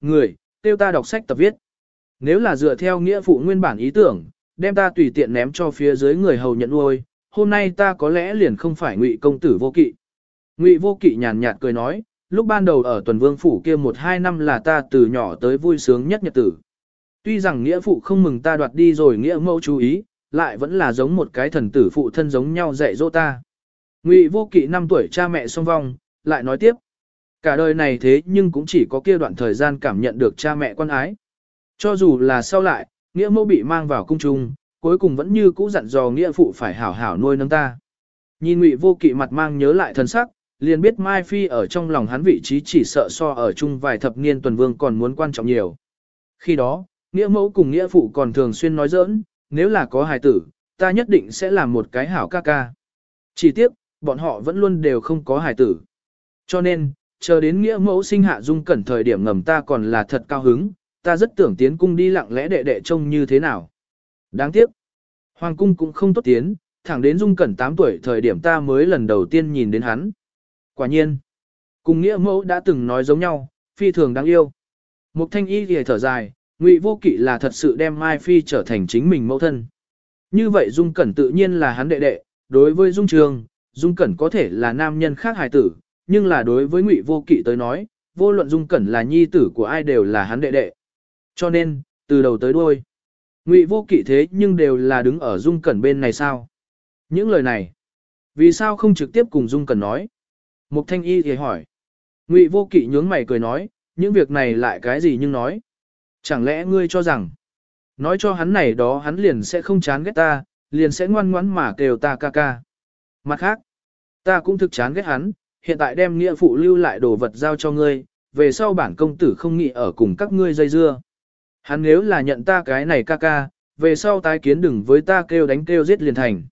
người, tiêu ta đọc sách tập viết. Nếu là dựa theo nghĩa phụ nguyên bản ý tưởng, đem ta tùy tiện ném cho phía dưới người hầu nhận nuôi, hôm nay ta có lẽ liền không phải ngụy công tử vô kỵ. Ngụy vô kỵ nhàn nhạt cười nói, lúc ban đầu ở tuần vương phủ kia một hai năm là ta từ nhỏ tới vui sướng nhất nhật tử. Tuy rằng nghĩa phụ không mừng ta đoạt đi rồi nghĩa mẫu chú ý, lại vẫn là giống một cái thần tử phụ thân giống nhau dạy dỗ ta. Ngụy vô kỵ năm tuổi cha mẹ song vong, lại nói tiếp. Cả đời này thế nhưng cũng chỉ có kia đoạn thời gian cảm nhận được cha mẹ quan ái. Cho dù là sau lại, nghĩa mẫu bị mang vào cung trung, cuối cùng vẫn như cũ dặn dò nghĩa phụ phải hảo hảo nuôi nấng ta. Nhìn Ngụy Vô Kỵ mặt mang nhớ lại thân sắc, liền biết Mai Phi ở trong lòng hắn vị trí chỉ sợ so ở chung vài thập niên tuần vương còn muốn quan trọng nhiều. Khi đó, nghĩa mẫu cùng nghĩa phụ còn thường xuyên nói giỡn, nếu là có hài tử, ta nhất định sẽ làm một cái hảo ca ca. Chỉ tiếc, bọn họ vẫn luôn đều không có hài tử. Cho nên, chờ đến nghĩa mẫu sinh hạ dung cẩn thời điểm ngầm ta còn là thật cao hứng, ta rất tưởng tiến cung đi lặng lẽ đệ đệ trông như thế nào. Đáng tiếc, hoàng cung cũng không tốt tiến, thẳng đến dung cẩn 8 tuổi thời điểm ta mới lần đầu tiên nhìn đến hắn. Quả nhiên, cùng nghĩa mẫu đã từng nói giống nhau, phi thường đáng yêu. Mục thanh y thì thở dài, ngụy vô kỵ là thật sự đem Mai Phi trở thành chính mình mẫu thân. Như vậy Dung Cẩn tự nhiên là hắn đệ đệ, đối với Dung Trường, Dung Cẩn có thể là nam nhân khác hài tử, nhưng là đối với Ngụy Vô Kỵ tới nói, vô luận Dung Cẩn là nhi tử của ai đều là hắn đệ đệ. Cho nên, từ đầu tới đuôi, Ngụy Vô Kỵ thế nhưng đều là đứng ở Dung Cẩn bên này sao? Những lời này, vì sao không trực tiếp cùng Dung Cẩn nói? Mục Thanh Y thì hỏi. Ngụy Vô Kỵ nhướng mày cười nói, những việc này lại cái gì nhưng nói? Chẳng lẽ ngươi cho rằng, nói cho hắn này đó hắn liền sẽ không chán ghét ta, liền sẽ ngoan ngoãn mà kêu ta ca ca. Mặt khác, ta cũng thực chán ghét hắn, hiện tại đem nghĩa phụ lưu lại đồ vật giao cho ngươi, về sau bản công tử không nghĩ ở cùng các ngươi dây dưa. Hắn nếu là nhận ta cái này ca ca, về sau tái kiến đừng với ta kêu đánh kêu giết liền thành.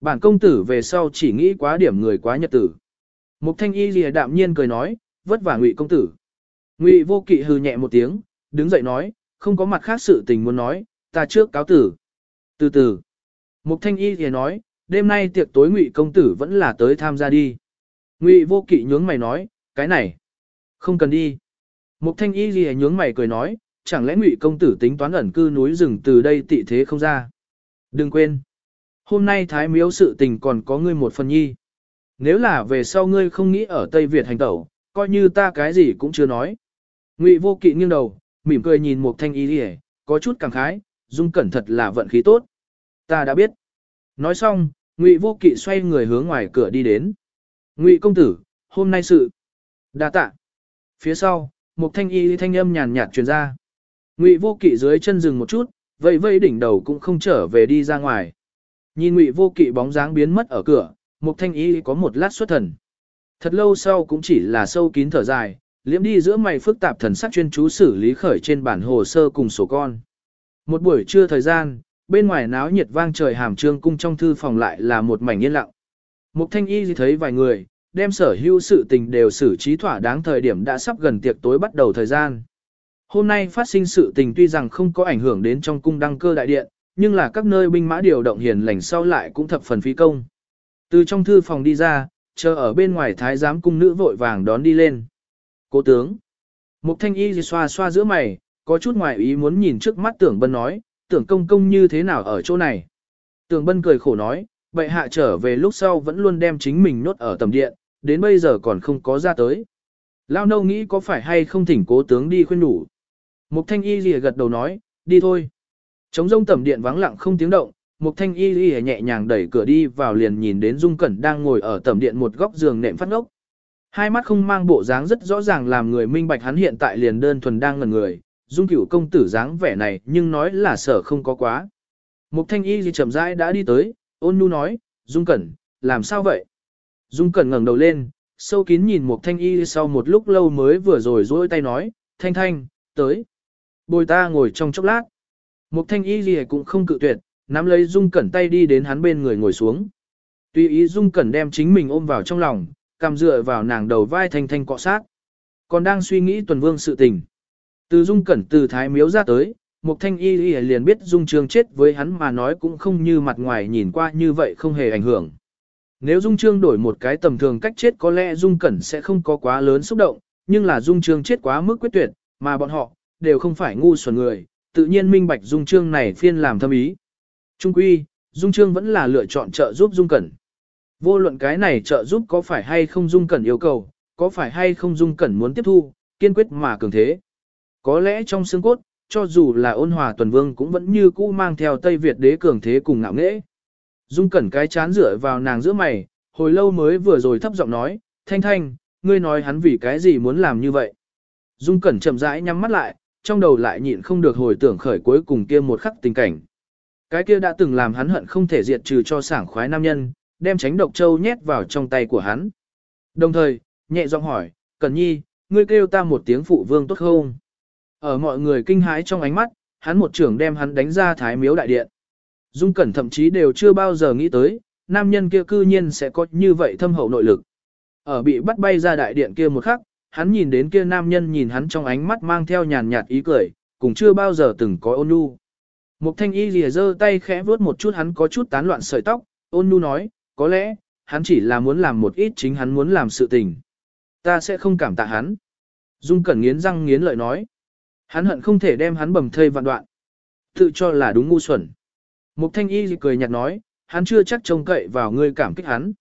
Bản công tử về sau chỉ nghĩ quá điểm người quá nhật tử. Mục thanh y lìa đạm nhiên cười nói, vất vả ngụy công tử. Ngụy vô kỵ hừ nhẹ một tiếng, đứng dậy nói, không có mặt khác sự tình muốn nói, ta trước cáo tử. Từ từ, Mục Thanh Y lìa nói, đêm nay tiệc tối Ngụy công tử vẫn là tới tham gia đi. Ngụy Vô Kỵ nhướng mày nói, cái này, không cần đi. Mục Thanh Y ghi nhướng mày cười nói, chẳng lẽ Ngụy công tử tính toán ẩn cư núi rừng từ đây tị thế không ra. Đừng quên, hôm nay Thái Miếu sự tình còn có ngươi một phần nhi. Nếu là về sau ngươi không nghĩ ở Tây Việt hành tẩu, coi như ta cái gì cũng chưa nói. Ngụy Vô Kỵ nghiêng đầu, mỉm cười nhìn Mục thanh y ghi có chút cảm khái, dung cẩn thật là vận khí tốt. Ta đã biết. Nói xong, Ngụy Vô Kỵ xoay người hướng ngoài cửa đi đến. Ngụy công tử, hôm nay sự. đa tạ. Phía sau, một thanh y thanh âm nhàn nhạt truyền ra. Ngụy Vô Kỵ dưới chân dừng một chút, vậy vây đỉnh đầu cũng không trở về đi ra ngoài. Nhìn Ngụy Vô Kỵ bóng dáng biến mất ở cửa, một thanh y có một lát xuất thần. Thật lâu sau cũng chỉ là sâu kín thở dài, liễm đi giữa mày phức tạp thần sắc chuyên chú xử lý khởi trên bản hồ sơ cùng sổ con. Một buổi trưa thời gian, bên ngoài náo nhiệt vang trời hàm trương cung trong thư phòng lại là một mảnh yên lặng. Mục thanh y thấy vài người, đem sở hữu sự tình đều xử trí thỏa đáng thời điểm đã sắp gần tiệc tối bắt đầu thời gian. Hôm nay phát sinh sự tình tuy rằng không có ảnh hưởng đến trong cung đăng cơ đại điện, nhưng là các nơi binh mã điều động hiền lành sau lại cũng thập phần phí công. Từ trong thư phòng đi ra, chờ ở bên ngoài thái giám cung nữ vội vàng đón đi lên. Cố tướng. Mục thanh y xoa xoa giữa mày, có chút ngoài ý muốn nhìn trước mắt tưởng bân nói, tưởng công công như thế nào ở chỗ này. Tưởng bân cười khổ nói, bệ hạ trở về lúc sau vẫn luôn đem chính mình nốt ở tầm điện, đến bây giờ còn không có ra tới. Lao nâu nghĩ có phải hay không thỉnh cố tướng đi khuyên đủ. Mục thanh y lìa gật đầu nói, đi thôi. Trống rông tầm điện vắng lặng không tiếng động, Mục thanh y lìa nhẹ nhàng đẩy cửa đi vào liền nhìn đến Dung Cẩn đang ngồi ở tầm điện một góc giường nệm phát ngốc. Hai mắt không mang bộ dáng rất rõ ràng làm người minh bạch hắn hiện tại liền đơn thuần đang ngẩn người, dung cửu công tử dáng vẻ này nhưng nói là sở không có quá. Mục thanh y gì chậm rãi đã đi tới, ôn nhu nói, dung cẩn, làm sao vậy? Dung cẩn ngẩng đầu lên, sâu kín nhìn mục thanh y sau một lúc lâu mới vừa rồi duỗi tay nói, thanh thanh, tới. Bồi ta ngồi trong chốc lát. Mục thanh y gì cũng không cự tuyệt, nắm lấy dung cẩn tay đi đến hắn bên người ngồi xuống. Tuy ý dung cẩn đem chính mình ôm vào trong lòng, cầm dựa vào nàng đầu vai thanh thanh cọ sát. Còn đang suy nghĩ tuần vương sự tình. Từ dung cẩn từ thái miếu ra tới, Mục thanh y y liền biết dung trương chết với hắn mà nói cũng không như mặt ngoài nhìn qua như vậy không hề ảnh hưởng. Nếu dung trương đổi một cái tầm thường cách chết có lẽ dung cẩn sẽ không có quá lớn xúc động, nhưng là dung trương chết quá mức quyết tuyệt, Mà bọn họ, đều không phải ngu xuẩn người, tự nhiên minh bạch Dung Trương này phiên làm thâm ý. Trung quy, Dung Trương vẫn là lựa chọn trợ giúp Dung Cẩn. Vô luận cái này trợ giúp có phải hay không Dung Cẩn yêu cầu, có phải hay không Dung Cẩn muốn tiếp thu, kiên quyết mà cường thế. Có lẽ trong xương cốt, cho dù là ôn hòa tuần vương cũng vẫn như cũ mang theo Tây Việt đế cường thế cùng ngạo nghễ. Dung Cẩn cái chán rửa vào nàng giữa mày, hồi lâu mới vừa rồi thấp giọng nói, thanh thanh, ngươi nói hắn vì cái gì muốn làm như vậy. Dung Cẩn chậm rãi nhắm mắt lại, trong đầu lại nhịn không được hồi tưởng khởi cuối cùng kia một khắc tình cảnh. Cái kia đã từng làm hắn hận không thể diệt trừ cho sảng khoái nam nhân, đem tránh độc châu nhét vào trong tay của hắn. Đồng thời, nhẹ giọng hỏi, Cẩn Nhi, ngươi kêu ta một tiếng phụ vương tốt không? Ở mọi người kinh hãi trong ánh mắt, hắn một trưởng đem hắn đánh ra thái miếu đại điện. Dung Cẩn thậm chí đều chưa bao giờ nghĩ tới, nam nhân kia cư nhiên sẽ có như vậy thâm hậu nội lực. Ở bị bắt bay ra đại điện kia một khắc, hắn nhìn đến kia nam nhân nhìn hắn trong ánh mắt mang theo nhàn nhạt ý cười, cũng chưa bao giờ từng có ôn nhu. Mục thanh y lìa giơ tay khẽ vuốt một chút hắn có chút tán loạn sợi tóc, ôn nhu nói, có lẽ, hắn chỉ là muốn làm một ít chính hắn muốn làm sự tình. Ta sẽ không cảm tạ hắn. Dung Cẩn nghiến răng nghiến lợi nói. Hắn hận không thể đem hắn bầm thây vạn đoạn. Tự cho là đúng ngu xuẩn. Mục thanh y cười nhạt nói, hắn chưa chắc trông cậy vào ngươi cảm kích hắn.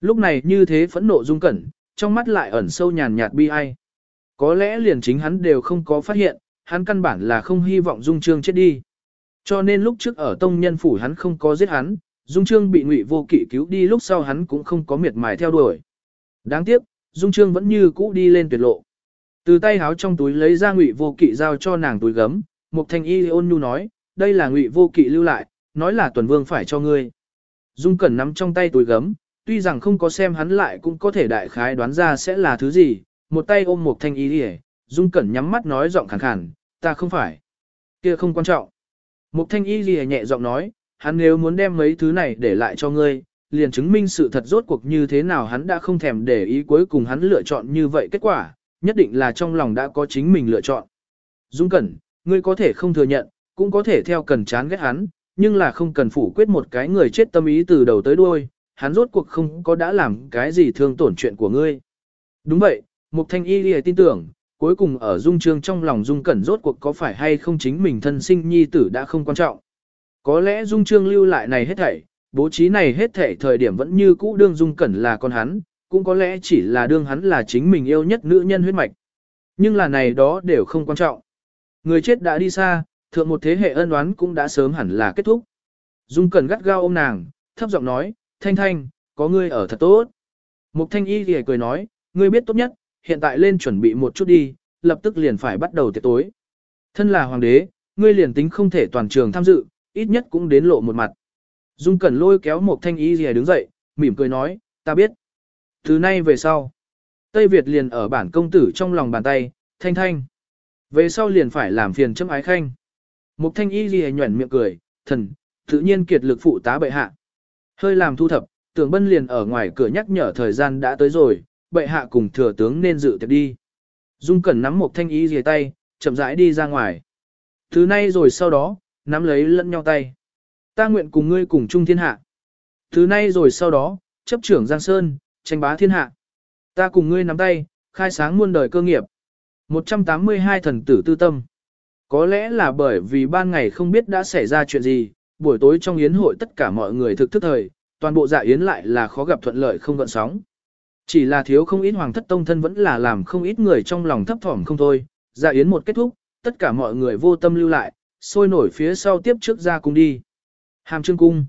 Lúc này như thế phẫn nộ Dung Cẩn, trong mắt lại ẩn sâu nhàn nhạt bi ai. Có lẽ liền chính hắn đều không có phát hiện, hắn căn bản là không hy vọng Dung Trương chết đi. Cho nên lúc trước ở tông nhân phủ hắn không có giết hắn, Dung Trương bị Ngụy Vô Kỵ cứu đi lúc sau hắn cũng không có miệt mài theo đuổi. Đáng tiếc, Dung Trương vẫn như cũ đi lên tuyệt lộ. Từ tay háo trong túi lấy ra Ngụy Vô Kỵ giao cho nàng túi gấm, Mục Thanh Y ôn nhu nói, đây là Ngụy Vô Kỵ lưu lại, nói là tuần vương phải cho ngươi. Dung Cẩn nắm trong tay túi gấm, tuy rằng không có xem hắn lại cũng có thể đại khái đoán ra sẽ là thứ gì, một tay ôm Mục Thanh Y đi Dung Cẩn nhắm mắt nói giọng khàn khàn, ta không phải. kia không quan trọng. Mục Thanh Y lìa nhẹ giọng nói, hắn nếu muốn đem mấy thứ này để lại cho ngươi, liền chứng minh sự thật rốt cuộc như thế nào hắn đã không thèm để ý cuối cùng hắn lựa chọn như vậy kết quả, nhất định là trong lòng đã có chính mình lựa chọn. Dung Cẩn, ngươi có thể không thừa nhận, cũng có thể theo cần chán ghét hắn, nhưng là không cần phủ quyết một cái người chết tâm ý từ đầu tới đuôi, hắn rốt cuộc không có đã làm cái gì thương tổn chuyện của ngươi. Đúng vậy, Mục Thanh Y lìa tin tưởng, cuối cùng ở Dung Trương trong lòng Dung Cẩn rốt cuộc có phải hay không chính mình thân sinh nhi tử đã không quan trọng. Có lẽ Dung Trương lưu lại này hết thảy, bố trí này hết thảy thời điểm vẫn như cũ đương Dung Cẩn là con hắn, cũng có lẽ chỉ là đương hắn là chính mình yêu nhất nữ nhân huyết mạch. Nhưng là này đó đều không quan trọng. Người chết đã đi xa, thượng một thế hệ ân oán cũng đã sớm hẳn là kết thúc. Dung Cẩn gắt gao ôm nàng, thấp giọng nói, Thanh Thanh, có ngươi ở thật tốt. Mục Thanh Y thì cười nói, ngươi biết tốt nhất, hiện tại lên chuẩn bị một chút đi, lập tức liền phải bắt đầu tiệc tối. Thân là hoàng đế, ngươi liền tính không thể toàn trường tham dự, ít nhất cũng đến lộ một mặt. Dung Cẩn lôi kéo mục thanh y thì đứng dậy, mỉm cười nói, ta biết. Từ nay về sau, Tây Việt liền ở bản công tử trong lòng bàn tay, thanh thanh. Về sau liền phải làm phiền chấm ái khanh. mục thanh y gì nhuẩn miệng cười, thần, tự nhiên kiệt lực phụ tá bệ hạ. Hơi làm thu thập, tưởng bân liền ở ngoài cửa nhắc nhở thời gian đã tới rồi, bệ hạ cùng thừa tướng nên dự tiệc đi. Dung Cẩn nắm một thanh y gì tay, chậm rãi đi ra ngoài. Thứ nay rồi sau đó, nắm lấy lẫn nhau tay. Ta nguyện cùng ngươi cùng chung thiên hạ. Thứ nay rồi sau đó, chấp trưởng Giang Sơn, tranh bá thiên hạ. Ta cùng ngươi nắm tay, khai sáng muôn đời cơ nghiệp. 182 thần tử tư tâm. Có lẽ là bởi vì ban ngày không biết đã xảy ra chuyện gì, buổi tối trong yến hội tất cả mọi người thực thức thời, toàn bộ dạ yến lại là khó gặp thuận lợi không gợn sóng. Chỉ là thiếu không ít hoàng thất tông thân vẫn là làm không ít người trong lòng thấp thỏm không thôi, dạ yến một kết thúc, tất cả mọi người vô tâm lưu lại, sôi nổi phía sau tiếp trước ra cung đi. Hàm trương cung.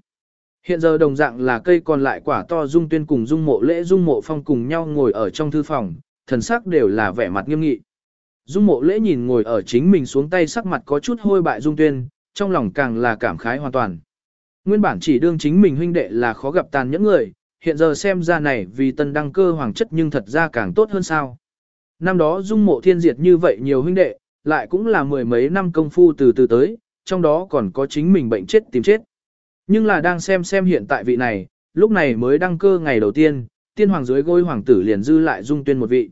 Hiện giờ đồng dạng là cây còn lại quả to dung tuyên cùng dung mộ lễ dung mộ phong cùng nhau ngồi ở trong thư phòng, thần sắc đều là vẻ mặt nghiêm nghị. Dung mộ lễ nhìn ngồi ở chính mình xuống tay sắc mặt có chút hôi bại dung tuyên, trong lòng càng là cảm khái hoàn toàn. Nguyên bản chỉ đương chính mình huynh đệ là khó gặp tàn những người, hiện giờ xem ra này vì tân đăng cơ hoàng chất nhưng thật ra càng tốt hơn sao. Năm đó dung mộ thiên diệt như vậy nhiều huynh đệ, lại cũng là mười mấy năm công phu từ từ tới, trong đó còn có chính mình bệnh chết tìm chết. Nhưng là đang xem xem hiện tại vị này, lúc này mới đăng cơ ngày đầu tiên, tiên hoàng dưới gối hoàng tử liền dư lại dung tuyên một vị.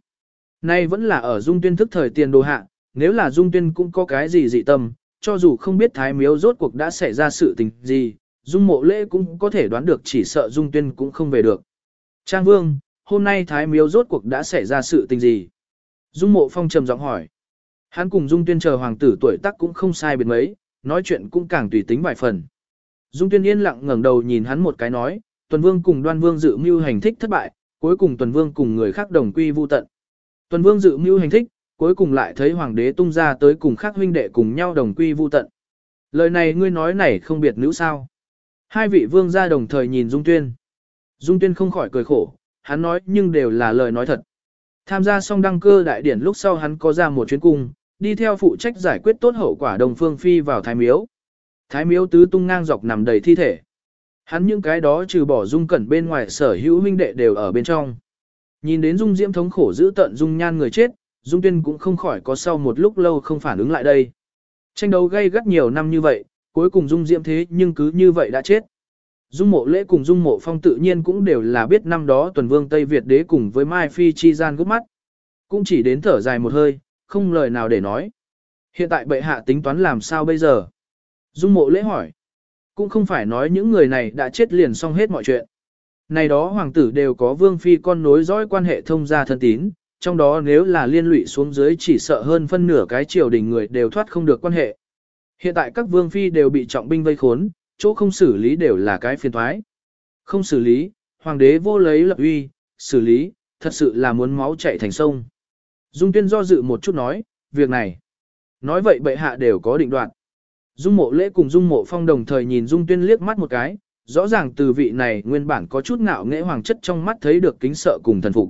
Nay vẫn là ở dung tuyên thức thời tiền đồ hạ, nếu là dung tuyên cũng có cái gì dị tâm, cho dù không biết thái miếu rốt cuộc đã xảy ra sự tình gì, dung mộ lễ cũng có thể đoán được chỉ sợ dung tuyên cũng không về được. Trang vương, hôm nay thái miếu rốt cuộc đã xảy ra sự tình gì? Dung mộ phong trầm giọng hỏi. Hắn cùng Dung Tuyên chờ hoàng tử tuổi tác cũng không sai biệt mấy, nói chuyện cũng càng tùy tính vài phần. Dung Tuyên yên lặng ngẩng đầu nhìn hắn một cái nói, Tuần Vương cùng Đoan Vương dự mưu hành thích thất bại, cuối cùng Tuần Vương cùng người khác đồng quy vu tận. Tuần Vương dự mưu hành thích, cuối cùng lại thấy hoàng đế tung ra tới cùng khác huynh đệ cùng nhau đồng quy vu tận. Lời này ngươi nói này không biệt nữ sao? Hai vị vương gia đồng thời nhìn Dung Tuyên. Dung Tuyên không khỏi cười khổ, hắn nói nhưng đều là lời nói thật. Tham gia xong đăng cơ đại điển lúc sau hắn có ra một chuyến cung, đi theo phụ trách giải quyết tốt hậu quả đồng phương phi vào thái miếu. Thái miếu tứ tung ngang dọc nằm đầy thi thể. Hắn những cái đó trừ bỏ dung cẩn bên ngoài sở hữu huynh đệ đều ở bên trong. Nhìn đến dung diễm thống khổ giữ tận dung nhan người chết, dung tuyên cũng không khỏi có sau một lúc lâu không phản ứng lại đây. Tranh đấu gây gắt nhiều năm như vậy, cuối cùng dung diễm thế nhưng cứ như vậy đã chết. Dung mộ lễ cùng dung mộ phong tự nhiên cũng đều là biết năm đó tuần vương Tây Việt đế cùng với Mai Phi chi gian gốc mắt. Cũng chỉ đến thở dài một hơi, không lời nào để nói. Hiện tại bệ hạ tính toán làm sao bây giờ? Dung mộ lễ hỏi. Cũng không phải nói những người này đã chết liền xong hết mọi chuyện. Này đó hoàng tử đều có vương phi con nối dõi quan hệ thông gia thân tín, trong đó nếu là liên lụy xuống dưới chỉ sợ hơn phân nửa cái triều đình người đều thoát không được quan hệ. Hiện tại các vương phi đều bị trọng binh vây khốn, chỗ không xử lý đều là cái phiền thoái. Không xử lý, hoàng đế vô lấy lập uy, xử lý, thật sự là muốn máu chạy thành sông. Dung tuyên do dự một chút nói, việc này. Nói vậy bệ hạ đều có định đoạn. Dung mộ lễ cùng dung mộ phong đồng thời nhìn dung tuyên liếc mắt một cái, rõ ràng từ vị này nguyên bản có chút ngạo nghễ hoàng chất trong mắt thấy được kính sợ cùng thần phục.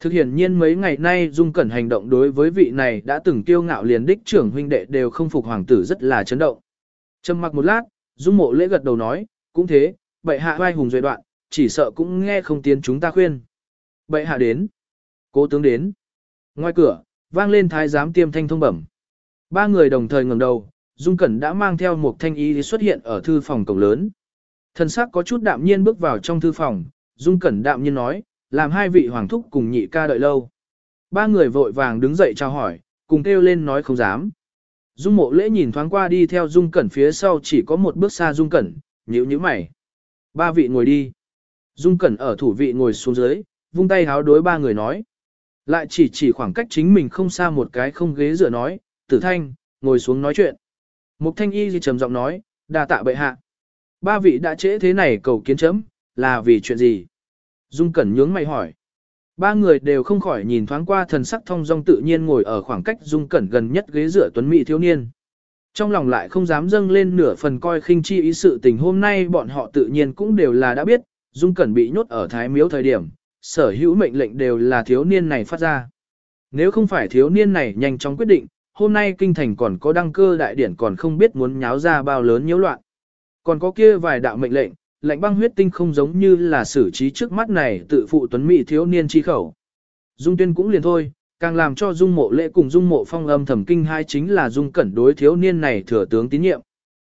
Thực hiện nhiên mấy ngày nay dung cẩn hành động đối với vị này đã từng kiêu ngạo liền đích trưởng huynh đệ đều không phục hoàng tử rất là chấn động. Trầm mặc một lát, dung mộ lễ gật đầu nói, cũng thế, bệ hạ vai hùng duệ đoạn, chỉ sợ cũng nghe không tiến chúng ta khuyên. Bệ hạ đến. Cố tướng đến. Ngoài cửa, vang lên thái giám tiêm thanh thông bẩm. Ba người đồng thời ngẩng đầu, Dung Cẩn đã mang theo một thanh y xuất hiện ở thư phòng cổng lớn. Thần sắc có chút đạm nhiên bước vào trong thư phòng, Dung Cẩn đạm nhiên nói, làm hai vị hoàng thúc cùng nhị ca đợi lâu. Ba người vội vàng đứng dậy chào hỏi, cùng kêu lên nói không dám. Dung mộ lễ nhìn thoáng qua đi theo Dung Cẩn phía sau chỉ có một bước xa Dung Cẩn, nhíu nhíu mày. Ba vị ngồi đi. Dung Cẩn ở thủ vị ngồi xuống dưới, vung tay háo đối ba người nói. Lại chỉ chỉ khoảng cách chính mình không xa một cái không ghế dựa nói, tử thanh, ngồi xuống nói chuyện. Mục thanh y gì trầm giọng nói, đa tạ bệ hạ. Ba vị đã trễ thế này cầu kiến chấm, là vì chuyện gì? Dung Cẩn nhướng mày hỏi. Ba người đều không khỏi nhìn thoáng qua thần sắc thông dong tự nhiên ngồi ở khoảng cách Dung Cẩn gần nhất ghế giữa tuấn mỹ thiếu niên. Trong lòng lại không dám dâng lên nửa phần coi khinh chi ý sự tình hôm nay bọn họ tự nhiên cũng đều là đã biết, Dung Cẩn bị nhốt ở Thái Miếu thời điểm, sở hữu mệnh lệnh đều là thiếu niên này phát ra. Nếu không phải thiếu niên này nhanh chóng quyết định, hôm nay kinh thành còn có đăng cơ đại điển còn không biết muốn nháo ra bao lớn nhiễu loạn. Còn có kia vài đạo mệnh lệnh, lệnh băng huyết tinh không giống như là xử trí trước mắt này tự phụ tuấn mỹ thiếu niên chi khẩu. Dung tuyên cũng liền thôi, càng làm cho dung mộ lễ cùng dung mộ phong âm thầm kinh hai chính là dung cẩn đối thiếu niên này thừa tướng tín nhiệm.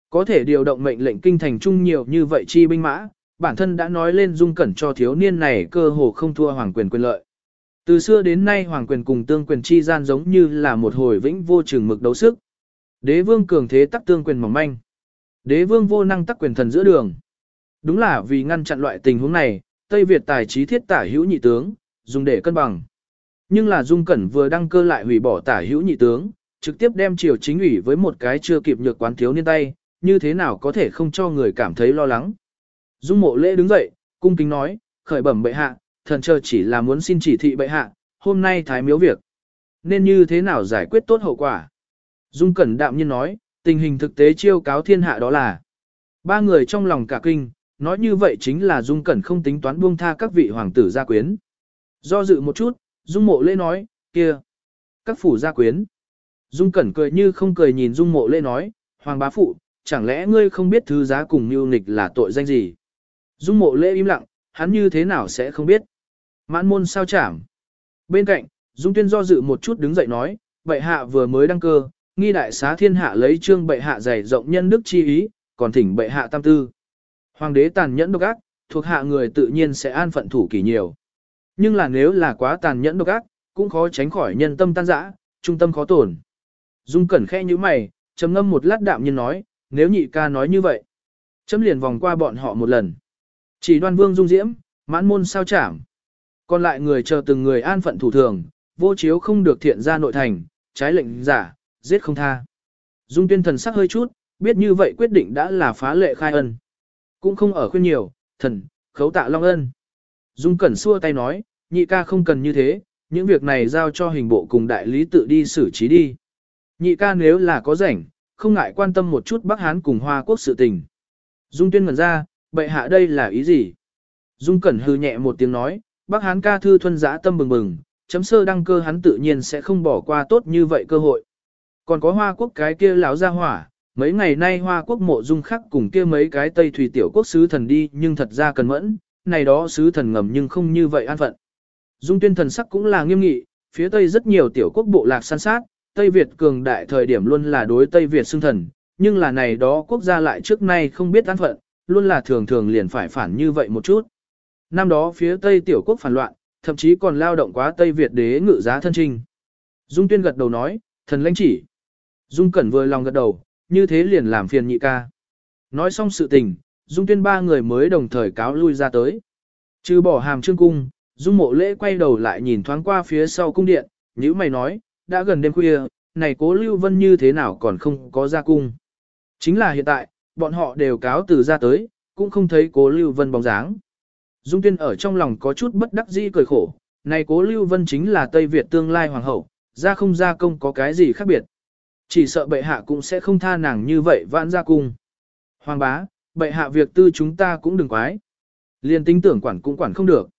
Có thể điều động mệnh lệnh kinh thành trung nhiều như vậy chi binh mã, bản thân đã nói lên dung cẩn cho thiếu niên này cơ hồ không thua hoàng quyền quyền lợi. Từ xưa đến nay hoàng quyền cùng tương quyền chi gian giống như là một hồi vĩnh vô trường mực đấu sức. Đế vương cường thế tắc tương quyền mỏng manh. Đế vương vô năng tắc quyền thần giữa đường. Đúng là vì ngăn chặn loại tình huống này, Tây Việt tài trí thiết tả hữu nhị tướng, dùng để cân bằng. Nhưng là Dung Cẩn vừa đăng cơ lại hủy bỏ tả hữu nhị tướng, trực tiếp đem triều chính ủy với một cái chưa kịp nhược quán thiếu niên tay, như thế nào có thể không cho người cảm thấy lo lắng. Dung mộ lễ đứng dậy, cung kính nói, khởi bẩm bệ hạ, thần chờ chỉ là muốn xin chỉ thị bệ hạ, hôm nay thái miếu việc. Nên như thế nào giải quyết tốt hậu quả? Dung Cẩn đạm nhiên nói, tình hình thực tế chiêu cáo thiên hạ đó là. Ba người trong lòng cả kinh, nói như vậy chính là Dung Cẩn không tính toán buông tha các vị hoàng tử gia quyến. Do dự một chút, Dung mộ lễ nói, kia, các phủ gia quyến. Dung Cẩn cười như không cười nhìn Dung mộ lễ nói, hoàng bá phụ, chẳng lẽ ngươi không biết thứ giá cùng mưu nịch là tội danh gì? Dung mộ lễ im lặng, hắn như thế nào sẽ không biết? Mãn môn sao chảm. Bên cạnh, Dung Tuyên do dự một chút đứng dậy nói, bệ hạ vừa mới đăng cơ, nghi đại xá thiên hạ lấy trương bệ hạ dày rộng nhân đức chi ý, còn thỉnh bệ hạ tam tư. Hoàng đế tàn nhẫn độc ác, thuộc hạ người tự nhiên sẽ an phận thủ kỷ nhiều. Nhưng là nếu là quá tàn nhẫn độc ác, cũng khó tránh khỏi nhân tâm tan rã, trung tâm khó tổn. Dung cẩn khẽ như mày, trầm ngâm một lát đạm nhiên nói, nếu nhị ca nói như vậy. Chấm liền vòng qua bọn họ một lần. Chỉ đoan vương dung diễm, mãn môn sao chảm. Còn lại người chờ từng người an phận thủ thường, vô chiếu không được thiện ra nội thành, trái lệnh giả, giết không tha. Dung tuyên thần sắc hơi chút, biết như vậy quyết định đã là phá lệ khai ân. Cũng không ở khuyên nhiều, thần, khấu tạ long ân. Dung cẩn xua tay nói, nhị ca không cần như thế, những việc này giao cho hình bộ cùng đại lý tự đi xử trí đi. Nhị ca nếu là có rảnh, không ngại quan tâm một chút Bắc Hán cùng Hoa Quốc sự tình. Dung tuyên ngẩn ra, bệ hạ đây là ý gì? Dung cẩn hư nhẹ một tiếng nói, Bắc Hán ca thư thuân giã tâm bừng bừng, chấm sơ đăng cơ hắn tự nhiên sẽ không bỏ qua tốt như vậy cơ hội. Còn có Hoa Quốc cái kia lão ra hỏa, mấy ngày nay Hoa Quốc mộ dung khắc cùng kia mấy cái Tây Thủy tiểu quốc sứ thần đi nhưng thật ra cần mẫn, này đó sứ thần ngầm nhưng không như vậy an phận. Dung tuyên thần sắc cũng là nghiêm nghị, phía Tây rất nhiều tiểu quốc bộ lạc san sát, Tây Việt cường đại thời điểm luôn là đối Tây Việt xưng thần, nhưng là này đó quốc gia lại trước nay không biết an phận, luôn là thường thường liền phải phản như vậy một chút. Năm đó phía Tây tiểu quốc phản loạn, thậm chí còn lao động quá Tây Việt đế ngự giá thân trinh. Dung tuyên gật đầu nói, thần lãnh chỉ. Dung cẩn vừa lòng gật đầu, như thế liền làm phiền nhị ca. Nói xong sự tình, Dung tuyên ba người mới đồng thời cáo lui ra tới. Trừ bỏ hàm trương cung, Dung mộ lễ quay đầu lại nhìn thoáng qua phía sau cung điện, như mày nói, đã gần đêm khuya, này cố Lưu Vân như thế nào còn không có ra cung. Chính là hiện tại, bọn họ đều cáo từ ra tới, cũng không thấy cố Lưu Vân bóng dáng. Dung tuyên ở trong lòng có chút bất đắc dĩ cười khổ, này cố Lưu Vân chính là Tây Việt tương lai hoàng hậu, ra không ra công có cái gì khác biệt. Chỉ sợ bệ hạ cũng sẽ không tha nàng như vậy vãn ra cung. Hoàng bá, bệ hạ việc tư chúng ta cũng đừng quái. Liên tính tưởng quản cũng quản không được.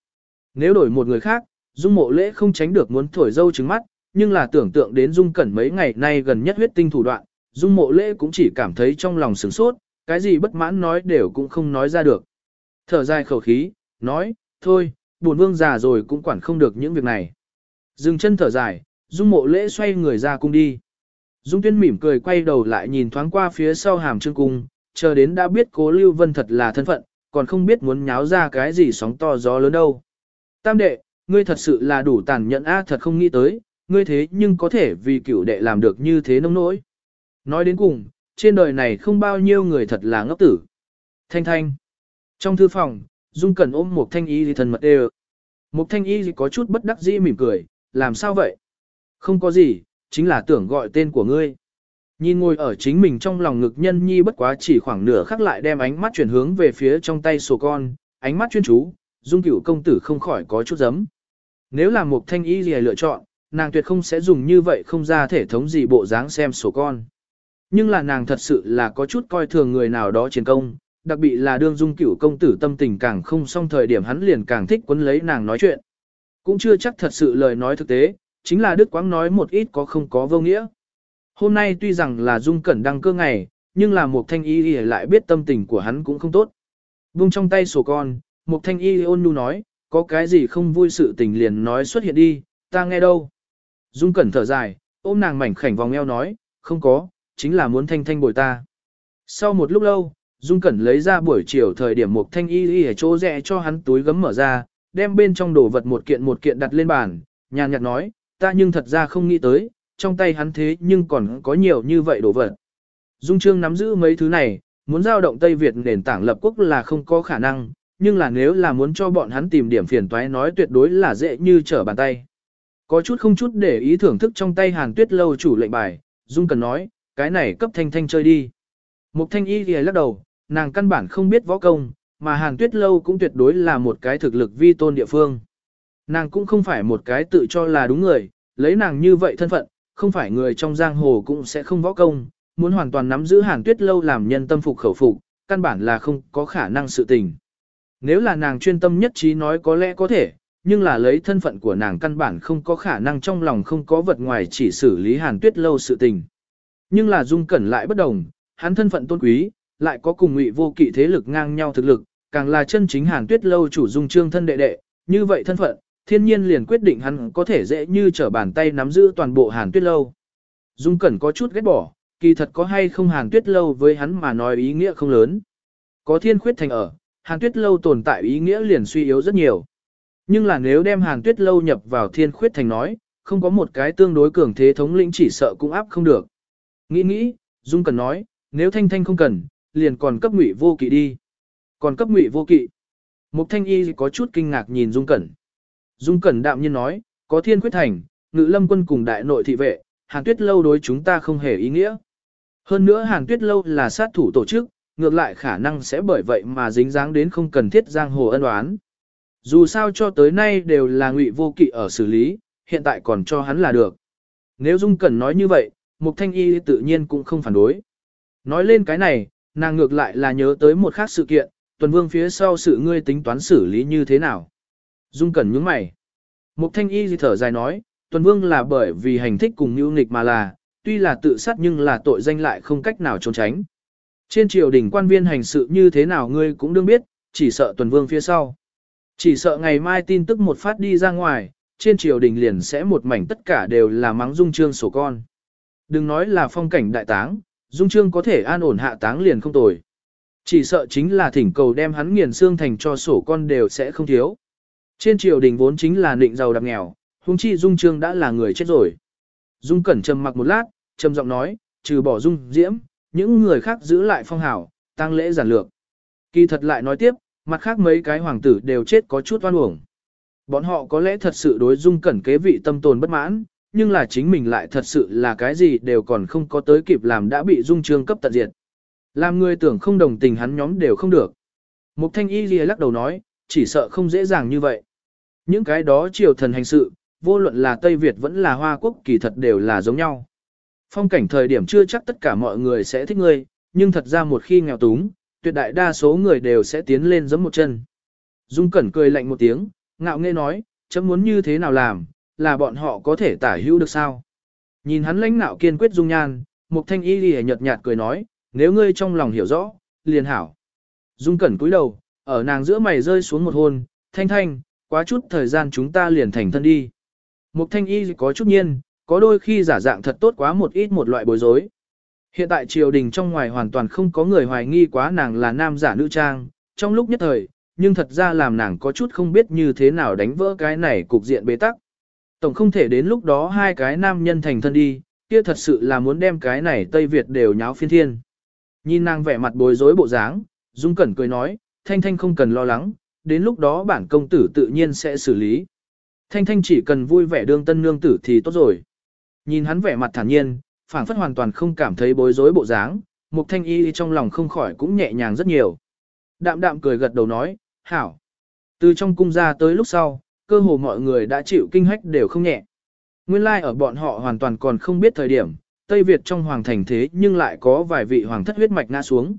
Nếu đổi một người khác, dung mộ lễ không tránh được muốn thổi dâu trứng mắt, nhưng là tưởng tượng đến dung cẩn mấy ngày nay gần nhất huyết tinh thủ đoạn, dung mộ lễ cũng chỉ cảm thấy trong lòng sửng sốt, cái gì bất mãn nói đều cũng không nói ra được. Thở dài khẩu khí, nói, thôi, buồn vương già rồi cũng quản không được những việc này. Dừng chân thở dài, dung mộ lễ xoay người ra cung đi. Dung tuyên mỉm cười quay đầu lại nhìn thoáng qua phía sau hàm trương cung, chờ đến đã biết cố Lưu Vân thật là thân phận, còn không biết muốn nháo ra cái gì sóng to gió lớn đâu. Tam đệ, ngươi thật sự là đủ tàn nhẫn a thật không nghĩ tới, ngươi thế nhưng có thể vì cửu đệ làm được như thế nông nỗi. Nói đến cùng, trên đời này không bao nhiêu người thật là ngốc tử. Thanh thanh. Trong thư phòng, Dung Cẩn ôm một thanh y gì thần mật đều. Một thanh y có chút bất đắc dĩ mỉm cười, làm sao vậy? Không có gì, chính là tưởng gọi tên của ngươi. Nhìn ngồi ở chính mình trong lòng ngực nhân nhi bất quá chỉ khoảng nửa khắc lại đem ánh mắt chuyển hướng về phía trong tay sổ con, ánh mắt chuyên chú, dung cửu công tử không khỏi có chút giấm. Nếu là một thanh y gì lựa chọn, nàng tuyệt không sẽ dùng như vậy không ra thể thống gì bộ dáng xem sổ con. Nhưng là nàng thật sự là có chút coi thường người nào đó chiến công, đặc biệt là đương dung cửu công tử tâm tình càng không xong thời điểm hắn liền càng thích quấn lấy nàng nói chuyện. Cũng chưa chắc thật sự lời nói thực tế, chính là Đức Quáng nói một ít có không có vô nghĩa. Hôm nay tuy rằng là dung cẩn đăng cơ ngày, nhưng là một thanh y lại biết tâm tình của hắn cũng không tốt. Vung trong tay sổ con, một thanh y ôn nhu nói, có cái gì không vui sự tình liền nói xuất hiện đi, ta nghe đâu. Dung cẩn thở dài, ôm nàng mảnh khảnh vòng eo nói, không có, chính là muốn thanh thanh bồi ta. Sau một lúc lâu, Dung Cẩn lấy ra buổi chiều thời điểm một thanh y y ở chỗ rẽ cho hắn túi gấm mở ra, đem bên trong đồ vật một kiện một kiện đặt lên bàn, nhàn nhạt nói, ta nhưng thật ra không nghĩ tới, trong tay hắn thế nhưng còn có nhiều như vậy đồ vật. Dung Trương nắm giữ mấy thứ này, muốn giao động Tây Việt nền tảng lập quốc là không có khả năng, nhưng là nếu là muốn cho bọn hắn tìm điểm phiền toái nói tuyệt đối là dễ như trở bàn tay. Có chút không chút để ý thưởng thức trong tay Hàn Tuyết lâu chủ lệnh bài, Dung cần nói, cái này cấp thanh thanh chơi đi. Mục thanh y thì lắc đầu, nàng căn bản không biết võ công, mà Hàn Tuyết lâu cũng tuyệt đối là một cái thực lực vi tôn địa phương. Nàng cũng không phải một cái tự cho là đúng người, lấy nàng như vậy thân phận, không phải người trong giang hồ cũng sẽ không võ công, muốn hoàn toàn nắm giữ Hàn Tuyết lâu làm nhân tâm phục khẩu phục, căn bản là không có khả năng sự tình. Nếu là nàng chuyên tâm nhất trí nói có lẽ có thể, nhưng là lấy thân phận của nàng căn bản không có khả năng trong lòng không có vật ngoài chỉ xử lý Hàn Tuyết lâu sự tình. Nhưng là Dung Cẩn lại bất đồng, hắn thân phận tôn quý, lại có cùng ngụy vô kỵ thế lực ngang nhau thực lực, càng là chân chính Hàn Tuyết lâu chủ Dung Trương thân đệ đệ, như vậy thân phận, thiên nhiên liền quyết định hắn có thể dễ như trở bàn tay nắm giữ toàn bộ Hàn Tuyết lâu. Dung Cẩn có chút ghét bỏ, kỳ thật có hay không Hàn Tuyết lâu với hắn mà nói ý nghĩa không lớn. Có thiên khuyết thành ở, Hàn Tuyết lâu tồn tại ý nghĩa liền suy yếu rất nhiều. Nhưng là nếu đem Hàn Tuyết lâu nhập vào thiên khuyết thành nói, không có một cái tương đối cường thế thống lĩnh chỉ sợ cũng áp không được. Nghĩ nghĩ, Dung Cẩn nói, nếu Thanh Thanh không cần, liền còn cấp ngụy vô kỵ đi. Còn cấp ngụy vô kỵ. Mục Thanh Y có chút kinh ngạc nhìn Dung Cẩn. Dung Cẩn đạm nhiên nói, có thiên quyết thành, ngự lâm quân cùng đại nội thị vệ, Hàn Tuyết Lâu đối chúng ta không hề ý nghĩa. Hơn nữa Hàn Tuyết Lâu là sát thủ tổ chức, ngược lại khả năng sẽ bởi vậy mà dính dáng đến không cần thiết giang hồ ân oán. Dù sao cho tới nay đều là ngụy vô kỵ ở xử lý, hiện tại còn cho hắn là được. Nếu Dung Cẩn nói như vậy, Mục Thanh Y tự nhiên cũng không phản đối. Nói lên cái này, nàng ngược lại là nhớ tới một khác sự kiện, tuần vương phía sau sự ngươi tính toán xử lý như thế nào. Dung Cẩn nhướng mày. Mục Thanh Y thở dài nói, tuần vương là bởi vì hành thích cùng nhu nghịch mà là, tuy là tự sát nhưng là tội danh lại không cách nào trốn tránh. Trên triều đình quan viên hành sự như thế nào ngươi cũng đương biết, chỉ sợ tuần vương phía sau. Chỉ sợ ngày mai tin tức một phát đi ra ngoài, trên triều đình liền sẽ một mảnh tất cả đều là mắng dung trương sổ con. Đừng nói là phong cảnh đại táng, dung trương có thể an ổn hạ táng liền không tồi. Chỉ sợ chính là thỉnh cầu đem hắn nghiền xương thành cho sổ con đều sẽ không thiếu. Trên triều đình vốn chính là định giàu đạp nghèo, huống chi dung trương đã là người chết rồi. Dung cẩn trầm mặc một lát, trầm giọng nói, trừ bỏ dung diễm, những người khác giữ lại phong hảo, tăng lễ giản lược. Kỳ thật lại nói tiếp, mặt khác mấy cái hoàng tử đều chết có chút oan uổng. Bọn họ có lẽ thật sự đối dung cẩn kế vị tâm tồn bất mãn, nhưng là chính mình lại thật sự là cái gì đều còn không có tới kịp làm đã bị dung trương cấp tận diệt. Làm người tưởng không đồng tình hắn nhóm đều không được. Mục thanh y ghi lắc đầu nói, chỉ sợ không dễ dàng như vậy. Những cái đó triều thần hành sự, vô luận là Tây Việt vẫn là Hoa Quốc kỳ thật đều là giống nhau. Phong cảnh thời điểm chưa chắc tất cả mọi người sẽ thích ngươi, nhưng thật ra một khi nghèo túng, tuyệt đại đa số người đều sẽ tiến lên giẫm một chân. Dung Cẩn cười lạnh một tiếng, ngạo nghễ nói, chấm muốn như thế nào làm, là bọn họ có thể tả hữu được sao. Nhìn hắn lãnh nạo kiên quyết dung nhan, Mục Thanh Y lìa nhợt nhạt cười nói, nếu ngươi trong lòng hiểu rõ, liền hảo. Dung Cẩn cúi đầu, ở nàng giữa mày rơi xuống một hôn, thanh thanh, quá chút thời gian chúng ta liền thành thân đi. Mục Thanh Y có chút nhiên, có đôi khi giả dạng thật tốt quá một ít một loại bối rối. Hiện tại triều đình trong ngoài hoàn toàn không có người hoài nghi quá nàng là nam giả nữ trang, trong lúc nhất thời, nhưng thật ra làm nàng có chút không biết như thế nào đánh vỡ cái này cục diện bế tắc. Tổng không thể đến lúc đó hai cái nam nhân thành thân đi, kia thật sự là muốn đem cái này Tây Việt đều nháo phiên thiên. Nhìn nàng vẻ mặt bối rối bộ dáng, Dung Cẩn cười nói, Thanh Thanh không cần lo lắng, đến lúc đó bản công tử tự nhiên sẽ xử lý. Thanh Thanh chỉ cần vui vẻ đương tân nương tử thì tốt rồi. Nhìn hắn vẻ mặt thản nhiên, phảng phất hoàn toàn không cảm thấy bối rối bộ dáng, Mục Thanh Y trong lòng không khỏi cũng nhẹ nhàng rất nhiều. Đạm đạm cười gật đầu nói, hảo. Từ trong cung ra tới lúc sau, cơ hồ mọi người đã chịu kinh hách đều không nhẹ. Nguyên lai like ở bọn họ hoàn toàn còn không biết thời điểm, Tây Việt trong hoàng thành thế nhưng lại có vài vị hoàng thất huyết mạch ngã xuống.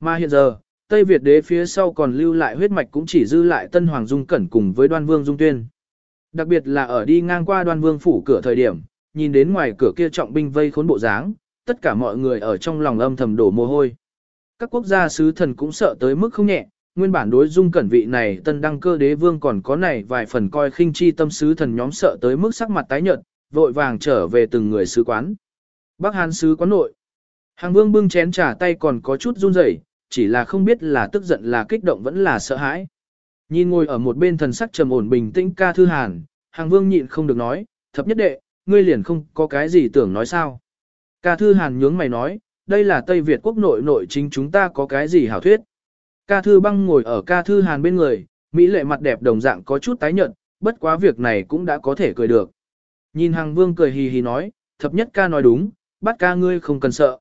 Mà hiện giờ, Tây Việt đế phía sau còn lưu lại huyết mạch cũng chỉ dư lại Tân Hoàng Dung Cẩn cùng với Đoan Vương Dung Tuyên. Đặc biệt là ở đi ngang qua Đoan Vương phủ cửa thời điểm, nhìn đến ngoài cửa kia trọng binh vây khốn bộ dáng, tất cả mọi người ở trong lòng âm thầm đổ mồ hôi. Các quốc gia sứ thần cũng sợ tới mức không nhẹ, nguyên bản đối dung cẩn vị này tân đăng cơ đế vương còn có này vài phần coi khinh chi tâm sứ thần nhóm sợ tới mức sắc mặt tái nhợt, vội vàng trở về từng người sứ quán. Bắc hán sứ quán nội. Hàng vương bưng chén trà tay còn có chút run rẩy, chỉ là không biết là tức giận là kích động vẫn là sợ hãi. Nhìn ngồi ở một bên thần sắc trầm ổn bình tĩnh ca thư hàn, hàng vương nhịn không được nói, thập nhất đệ, ngươi liền không có cái gì tưởng nói sao. Ca thư hàn nhướng mày nói, đây là Tây Việt quốc nội nội chính chúng ta có cái gì hảo thuyết. Ca thư băng ngồi ở ca thư hàn bên người, Mỹ lệ mặt đẹp đồng dạng có chút tái nhợt, bất quá việc này cũng đã có thể cười được. Nhìn hàng vương cười hì hì nói, thập nhất ca nói đúng, bắt ca ngươi không cần sợ.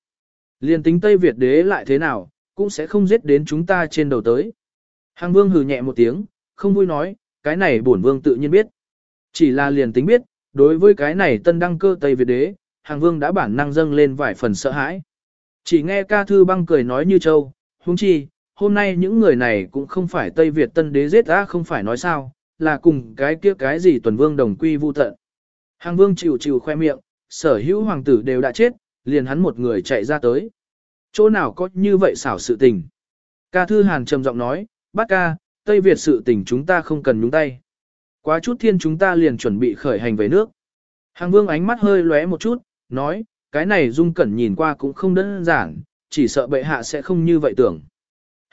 Liên tính Tây Việt đế lại thế nào, cũng sẽ không giết đến chúng ta trên đầu tới. Hàng vương hừ nhẹ một tiếng, không vui nói, cái này bổn vương tự nhiên biết. Chỉ là liền tính biết, đối với cái này tân đăng cơ Tây Việt đế, hàng vương đã bản năng dâng lên vài phần sợ hãi. Chỉ nghe ca thư băng cười nói như châu, huống chi, hôm nay những người này cũng không phải Tây Việt tân đế giết ta không phải nói sao, là cùng cái kia cái gì tuần vương đồng quy vu tận. Hàng vương chịu chịu khoe miệng, sở hữu hoàng tử đều đã chết, liền hắn một người chạy ra tới. Chỗ nào có như vậy xảo sự tình. Ca thư hàn trầm giọng nói, bác ca, Tây Việt sự tình chúng ta không cần nhúng tay. Quá chút thiên chúng ta liền chuẩn bị khởi hành về nước. Hàng vương ánh mắt hơi lóe một chút, nói, cái này dung cẩn nhìn qua cũng không đơn giản, chỉ sợ bệ hạ sẽ không như vậy tưởng.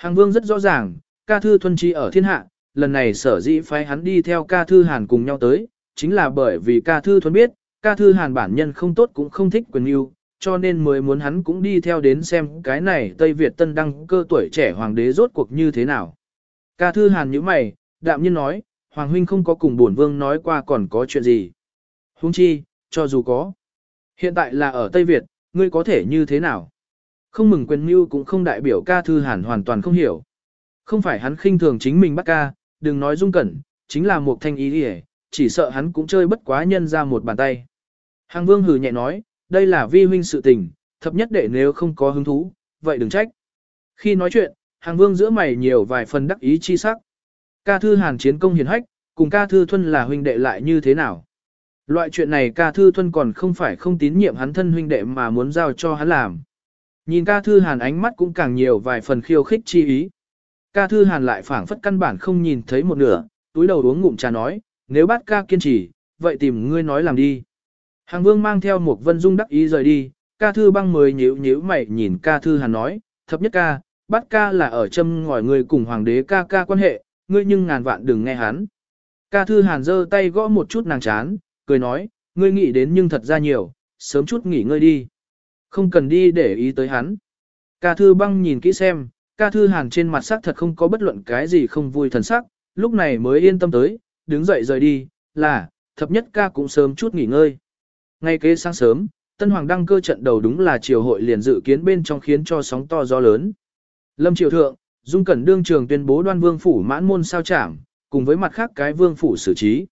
Hàng vương rất rõ ràng, ca thư thuần chi ở thiên hạ, lần này sở dĩ phái hắn đi theo ca thư hàn cùng nhau tới, chính là bởi vì ca thư thuần biết, ca thư hàn bản nhân không tốt cũng không thích quyền yêu, cho nên mới muốn hắn cũng đi theo đến xem cái này Tây Việt tân đăng cơ tuổi trẻ hoàng đế rốt cuộc như thế nào. Ca thư hàn như mày, đạm nhiên nói, hoàng huynh không có cùng bổn vương nói qua còn có chuyện gì. Huống chi, cho dù có. Hiện tại là ở Tây Việt, ngươi có thể như thế nào? Không mừng quyền mưu cũng không đại biểu ca thư hàn hoàn toàn không hiểu. Không phải hắn khinh thường chính mình bắt ca, đừng nói dung cẩn, chính là một thanh ý đi chỉ sợ hắn cũng chơi bất quá nhân ra một bàn tay. Hàng vương hừ nhẹ nói, đây là vi huynh sự tình, thập nhất đệ nếu không có hứng thú, vậy đừng trách. Khi nói chuyện, hàng vương giữa mày nhiều vài phần đắc ý chi sắc. Ca thư hàn chiến công hiền hách, cùng ca thư thuân là huynh đệ lại như thế nào? Loại chuyện này ca thư thuân còn không phải không tín nhiệm hắn thân huynh đệ mà muốn giao cho hắn làm. Nhìn ca thư hàn ánh mắt cũng càng nhiều vài phần khiêu khích chi ý. Ca thư hàn lại phảng phất căn bản không nhìn thấy một nửa, túi đầu uống ngụm trà nói, nếu bắt ca kiên trì, vậy tìm ngươi nói làm đi. Hàng vương mang theo một vân dung đắc ý rời đi, ca thư băng mới nhíu nhíu mày nhìn ca thư hàn nói, thập nhất ca, bắt ca là ở châm ngòi người cùng hoàng đế ca ca quan hệ, ngươi nhưng ngàn vạn đừng nghe hắn. Ca thư hàn giơ tay gõ một chút nàng chán, cười nói, ngươi nghĩ đến nhưng thật ra nhiều, sớm chút nghỉ ngơi đi. Không cần đi để ý tới hắn. Ca thư băng nhìn kỹ xem, ca thư hàn trên mặt sắc thật không có bất luận cái gì không vui thần sắc, lúc này mới yên tâm tới, đứng dậy rời đi, là, thập nhất ca cũng sớm chút nghỉ ngơi. Ngay kế sáng sớm, Tân Hoàng đăng cơ trận đầu đúng là triều hội liền dự kiến bên trong khiến cho sóng to gió lớn. Lâm Triều Thượng, Dung Cẩn Đương Trường tuyên bố đoan vương phủ mãn môn sao trảm, cùng với mặt khác cái vương phủ xử trí.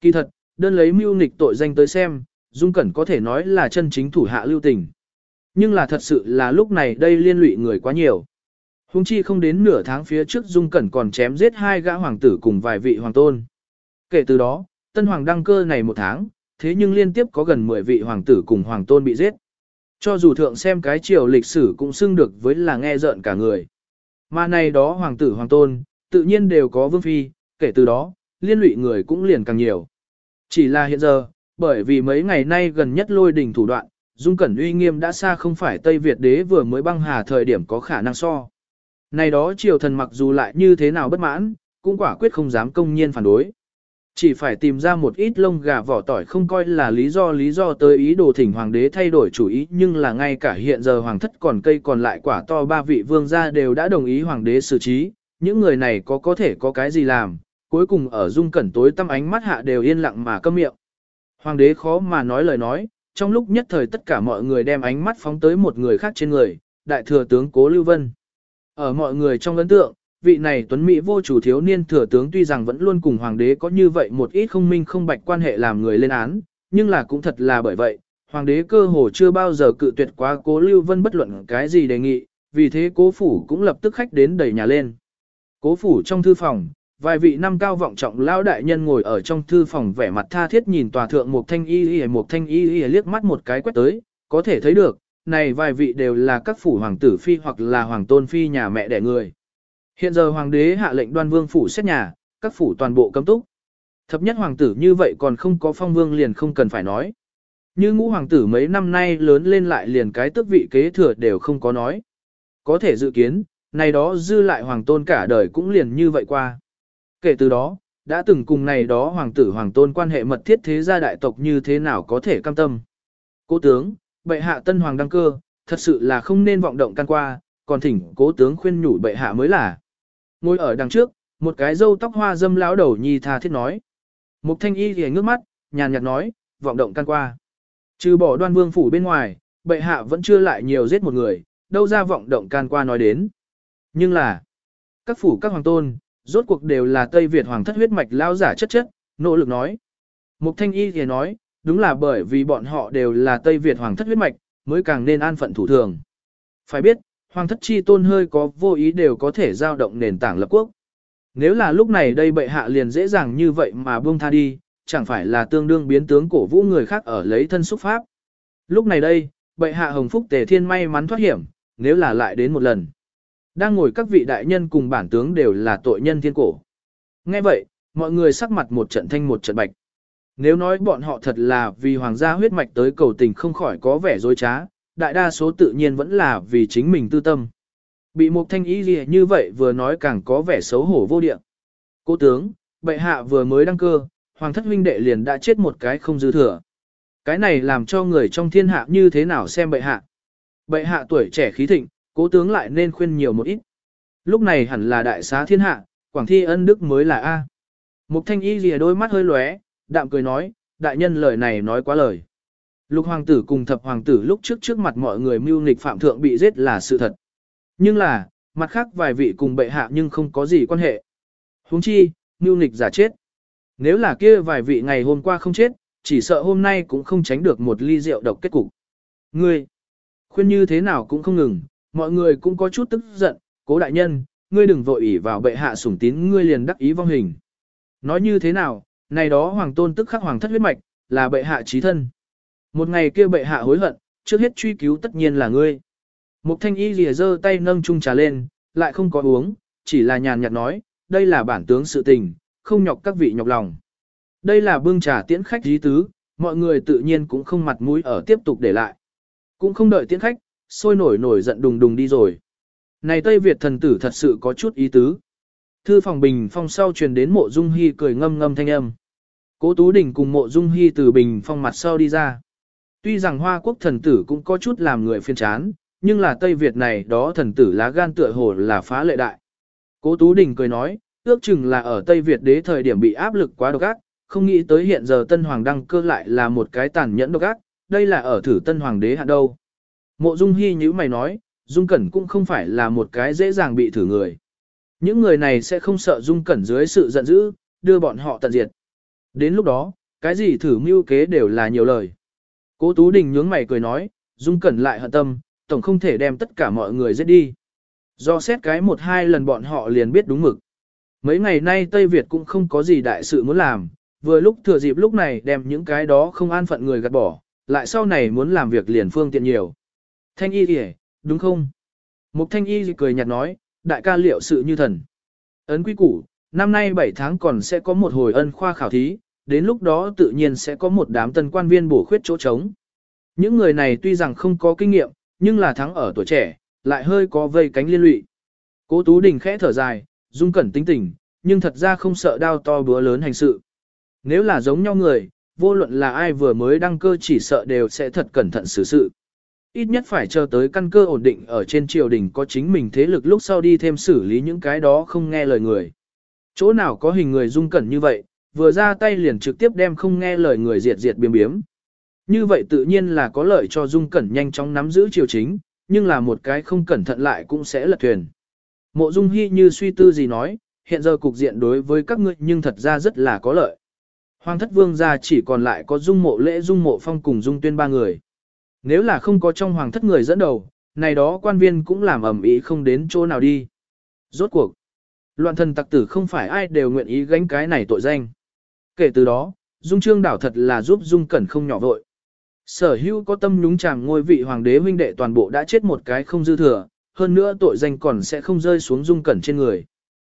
Kỳ thật, đơn lấy mưu nịch tội danh tới xem, Dung Cẩn có thể nói là chân chính thủ hạ lưu tình. Nhưng là thật sự là lúc này đây liên lụy người quá nhiều. Hùng chi không đến nửa tháng phía trước Dung Cẩn còn chém giết hai gã hoàng tử cùng vài vị hoàng tôn. Kể từ đó, tân hoàng đăng cơ này một tháng, thế nhưng liên tiếp có gần 10 vị hoàng tử cùng hoàng tôn bị giết. Cho dù thượng xem cái triều lịch sử cũng xưng được với là nghe rợn cả người. Mà này đó hoàng tử hoàng tôn, tự nhiên đều có vương phi, kể từ đó, liên lụy người cũng liền càng nhiều. Chỉ là hiện giờ, bởi vì mấy ngày nay gần nhất lôi đỉnh thủ đoạn, Dung Cẩn uy nghiêm đã xa không phải Tây Việt đế vừa mới băng hà thời điểm có khả năng so. Này đó triều thần mặc dù lại như thế nào bất mãn, cũng quả quyết không dám công nhiên phản đối. Chỉ phải tìm ra một ít lông gà vỏ tỏi không coi là lý do lý do tới ý đồ thỉnh hoàng đế thay đổi chủ ý nhưng là ngay cả hiện giờ hoàng thất còn cây còn lại quả to ba vị vương gia đều đã đồng ý hoàng đế xử trí, những người này có có thể có cái gì làm, cuối cùng ở dung cẩn tối tâm ánh mắt hạ đều yên lặng mà câm miệng. Hoàng đế khó mà nói lời nói, trong lúc nhất thời tất cả mọi người đem ánh mắt phóng tới một người khác trên người, đại thừa tướng Cố Lưu Vân. Ở mọi người trong ấn tượng, vị này tuấn mỹ vô chủ thiếu niên thừa tướng tuy rằng vẫn luôn cùng hoàng đế có như vậy một ít không minh không bạch quan hệ làm người lên án, nhưng là cũng thật là bởi vậy, hoàng đế cơ hồ chưa bao giờ cự tuyệt quá Cố Lưu Vân bất luận cái gì đề nghị, vì thế Cố phủ cũng lập tức khách đến đẩy nhà lên. Cố phủ trong thư phòng, vài vị năm cao vọng trọng lão đại nhân ngồi ở trong thư phòng vẻ mặt tha thiết nhìn tòa thượng một thanh y y một thanh y y liếc mắt một cái quét tới, có thể thấy được, này vài vị đều là các phủ hoàng tử phi hoặc là hoàng tôn phi nhà mẹ đẻ người. Hiện giờ hoàng đế hạ lệnh đoan vương phủ xét nhà, các phủ toàn bộ cấm túc. Thập nhất hoàng tử như vậy còn không có phong vương liền không cần phải nói. Như ngũ hoàng tử mấy năm nay lớn lên lại liền cái tước vị kế thừa đều không có nói. Có thể dự kiến, này đó dư lại hoàng tôn cả đời cũng liền như vậy qua. Kể từ đó, đã từng cùng này đó hoàng tử hoàng tôn quan hệ mật thiết thế gia đại tộc như thế nào có thể cam tâm. Cố tướng, bệ hạ tân hoàng đăng cơ, thật sự là không nên vọng động can qua, còn thỉnh cố tướng khuyên nhủ bệ hạ mới là. Ngồi ở đằng trước, một cái râu tóc hoa dâm lão đầu nhi tha thiết nói. Mục thanh y thì ngước mắt, nhàn nhạt nói, vọng động can qua. Trừ bỏ đoan vương phủ bên ngoài, bệ hạ vẫn chưa lại nhiều giết một người, đâu ra vọng động can qua nói đến. Nhưng là, các phủ các hoàng tôn, rốt cuộc đều là Tây Việt hoàng thất huyết mạch lao giả chất chất, nỗ lực nói. Mục thanh y thì nói, đúng là bởi vì bọn họ đều là Tây Việt hoàng thất huyết mạch, mới càng nên an phận thủ thường. Phải biết, hoàng thất chi tôn hơi có vô ý đều có thể giao động nền tảng lập quốc. Nếu là lúc này đây bệ hạ liền dễ dàng như vậy mà buông tha đi, chẳng phải là tương đương biến tướng cổ vũ người khác ở lấy thân xúc pháp. Lúc này đây, bệ hạ hồng phúc tề thiên may mắn thoát hiểm, nếu là lại đến một lần. Đang ngồi các vị đại nhân cùng bản tướng đều là tội nhân thiên cổ. Nghe vậy, mọi người sắc mặt một trận thanh một trận bạch. Nếu nói bọn họ thật là vì hoàng gia huyết mạch tới cầu tình không khỏi có vẻ dối trá, đại đa số tự nhiên vẫn là vì chính mình tư tâm. Bị một thanh ý gì như vậy vừa nói càng có vẻ xấu hổ vô địa. Cố tướng, bệ hạ vừa mới đăng cơ, hoàng thất huynh đệ liền đã chết một cái không dư thừa. Cái này làm cho người trong thiên hạ như thế nào xem bệ hạ. Bệ hạ tuổi trẻ khí thịnh, cố tướng lại nên khuyên nhiều một ít. Lúc này hẳn là đại xá thiên hạ, quảng thi ân đức mới là A. Mục thanh y lìa đôi mắt hơi lóe, đạm cười nói, đại nhân lời này nói quá lời. Lục hoàng tử cùng thập hoàng tử lúc trước trước mặt mọi người mưu nghịch phạm thượng bị giết là sự thật. Nhưng là, mặt khác vài vị cùng bệ hạ nhưng không có gì quan hệ. huống chi, mưu nghịch giả chết. Nếu là kia vài vị ngày hôm qua không chết, chỉ sợ hôm nay cũng không tránh được một ly rượu độc kết cục. Ngươi, khuyên như thế nào cũng không ngừng, mọi người cũng có chút tức giận, cố đại nhân, ngươi đừng vội ỉ vào bệ hạ sủng tín ngươi liền đắc ý vong hình. Nói như thế nào, này đó hoàng tôn tức khắc hoàng thất huyết mạch, là bệ hạ trí thân. Một ngày kia bệ hạ hối hận, trước hết truy cứu tất nhiên là ngươi. Mục thanh y lìa giơ tay nâng chung trà lên, lại không có uống, chỉ là nhàn nhạt nói, đây là bản tướng sự tình, không nhọc các vị nhọc lòng. Đây là bưng trà tiễn khách dí tứ, mọi người tự nhiên cũng không mặt mũi ở tiếp tục để lại. Cũng không đợi tiễn khách, sôi nổi nổi giận đùng đùng đi rồi. Này Tây Việt thần tử thật sự có chút ý tứ. Thư phòng bình phong sau truyền đến mộ dung hy cười ngâm ngâm thanh âm. Cố Tú Đình cùng mộ dung hy từ bình phong mặt sau đi ra. Tuy rằng Hoa Quốc thần tử cũng có chút làm người phiền chán, nhưng là Tây Việt này đó thần tử lá gan tựa hồ là phá lệ đại. Cố Tú Đình cười nói, ước chừng là ở Tây Việt đế thời điểm bị áp lực quá độc ác, không nghĩ tới hiện giờ Tân Hoàng đăng cơ lại là một cái tàn nhẫn độc ác, đây là ở thử Tân Hoàng đế hạ đâu. Mộ Dung Hi như mày nói, Dung Cẩn cũng không phải là một cái dễ dàng bị thử người. Những người này sẽ không sợ Dung Cẩn dưới sự giận dữ, đưa bọn họ tận diệt. Đến lúc đó, cái gì thử mưu kế đều là nhiều lời. Cố Tú Đình nhướng mày cười nói, Dung Cẩn lại hận tâm, tổng không thể đem tất cả mọi người giết đi. Do xét cái một hai lần bọn họ liền biết đúng mực. Mấy ngày nay Tây Việt cũng không có gì đại sự muốn làm, vừa lúc thừa dịp lúc này đem những cái đó không an phận người gạt bỏ, lại sau này muốn làm việc liền phương tiện nhiều. Thanh y kìa, đúng không? Mục thanh y cười nhạt nói, đại ca liệu sự như thần. Ấn quý củ, năm nay 7 tháng còn sẽ có một hồi ân khoa khảo thí, đến lúc đó tự nhiên sẽ có một đám tân quan viên bổ khuyết chỗ trống. Những người này tuy rằng không có kinh nghiệm, nhưng là thắng ở tuổi trẻ, lại hơi có vây cánh liên lụy. Cố Tú Đình khẽ thở dài, dung cẩn tính tình, nhưng thật ra không sợ đao to búa lớn hành sự. Nếu là giống nhau người, vô luận là ai vừa mới đăng cơ chỉ sợ đều sẽ thật cẩn thận xử sự. Ít nhất phải chờ tới căn cơ ổn định ở trên triều đình có chính mình thế lực lúc sau đi thêm xử lý những cái đó không nghe lời người. Chỗ nào có hình người dung cẩn như vậy, vừa ra tay liền trực tiếp đem không nghe lời người diệt diệt biếm biếm. Như vậy tự nhiên là có lợi cho dung cẩn nhanh chóng nắm giữ triều chính, nhưng là một cái không cẩn thận lại cũng sẽ lật thuyền. Mộ dung hy như suy tư gì nói, hiện giờ cục diện đối với các ngươi nhưng thật ra rất là có lợi. Hoàng thất vương gia chỉ còn lại có dung mộ lễ dung mộ phong cùng dung tuyên ba người. Nếu là không có trong hoàng thất người dẫn đầu, này đó quan viên cũng làm ẩm ý không đến chỗ nào đi. Rốt cuộc, loạn thần tặc tử không phải ai đều nguyện ý gánh cái này tội danh. Kể từ đó, dung trương đảo thật là giúp dung cẩn không nhỏ vội. Sở hữu có tâm nhúng chàng ngôi vị hoàng đế huynh đệ toàn bộ đã chết một cái không dư thừa, hơn nữa tội danh còn sẽ không rơi xuống dung cẩn trên người.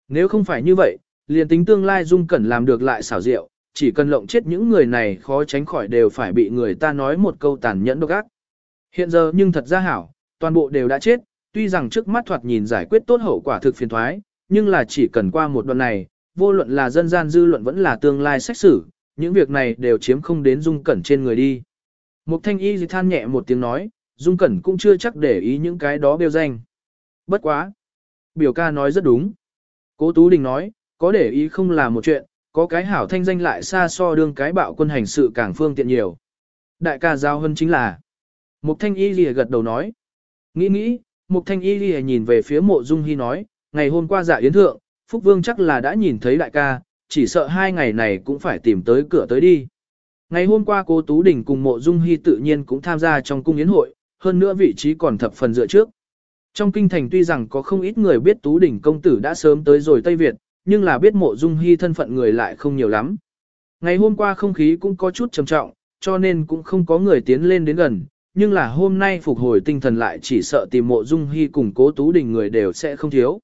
Nếu không phải như vậy, liền tính tương lai dung cẩn làm được lại xảo diệu, chỉ cần lộng chết những người này khó tránh khỏi đều phải bị người ta nói một câu tàn nhẫn độc ác. Hiện giờ nhưng thật ra hảo, toàn bộ đều đã chết, tuy rằng trước mắt thoạt nhìn giải quyết tốt hậu quả thực phiền thoái, nhưng là chỉ cần qua một đoạn này, vô luận là dân gian dư luận vẫn là tương lai xét xử, những việc này đều chiếm không đến dung cẩn trên người đi. Mục thanh y gì than nhẹ một tiếng nói, dung cẩn cũng chưa chắc để ý những cái đó bêu danh. Bất quá. Biểu ca nói rất đúng. Cố Tú Đình nói, có để ý không là một chuyện, có cái hảo thanh danh lại xa so đương cái bạo quân hành sự càng phương tiện nhiều. Đại ca giao hơn chính là. Mục thanh y lìa gật đầu nói. Nghĩ nghĩ, mục thanh y lìa nhìn về phía mộ dung hy nói, ngày hôm qua dạ yến thượng, Phúc Vương chắc là đã nhìn thấy đại ca, chỉ sợ hai ngày này cũng phải tìm tới cửa tới đi. Ngày hôm qua cô Tú Đình cùng mộ dung hy tự nhiên cũng tham gia trong cung yến hội, hơn nữa vị trí còn thập phần dựa trước. Trong kinh thành tuy rằng có không ít người biết Tú Đình công tử đã sớm tới rồi Tây Việt, nhưng là biết mộ dung hy thân phận người lại không nhiều lắm. Ngày hôm qua không khí cũng có chút trầm trọng, cho nên cũng không có người tiến lên đến gần, nhưng là hôm nay phục hồi tinh thần lại chỉ sợ tìm mộ dung hy cùng cố tú đình người đều sẽ không thiếu.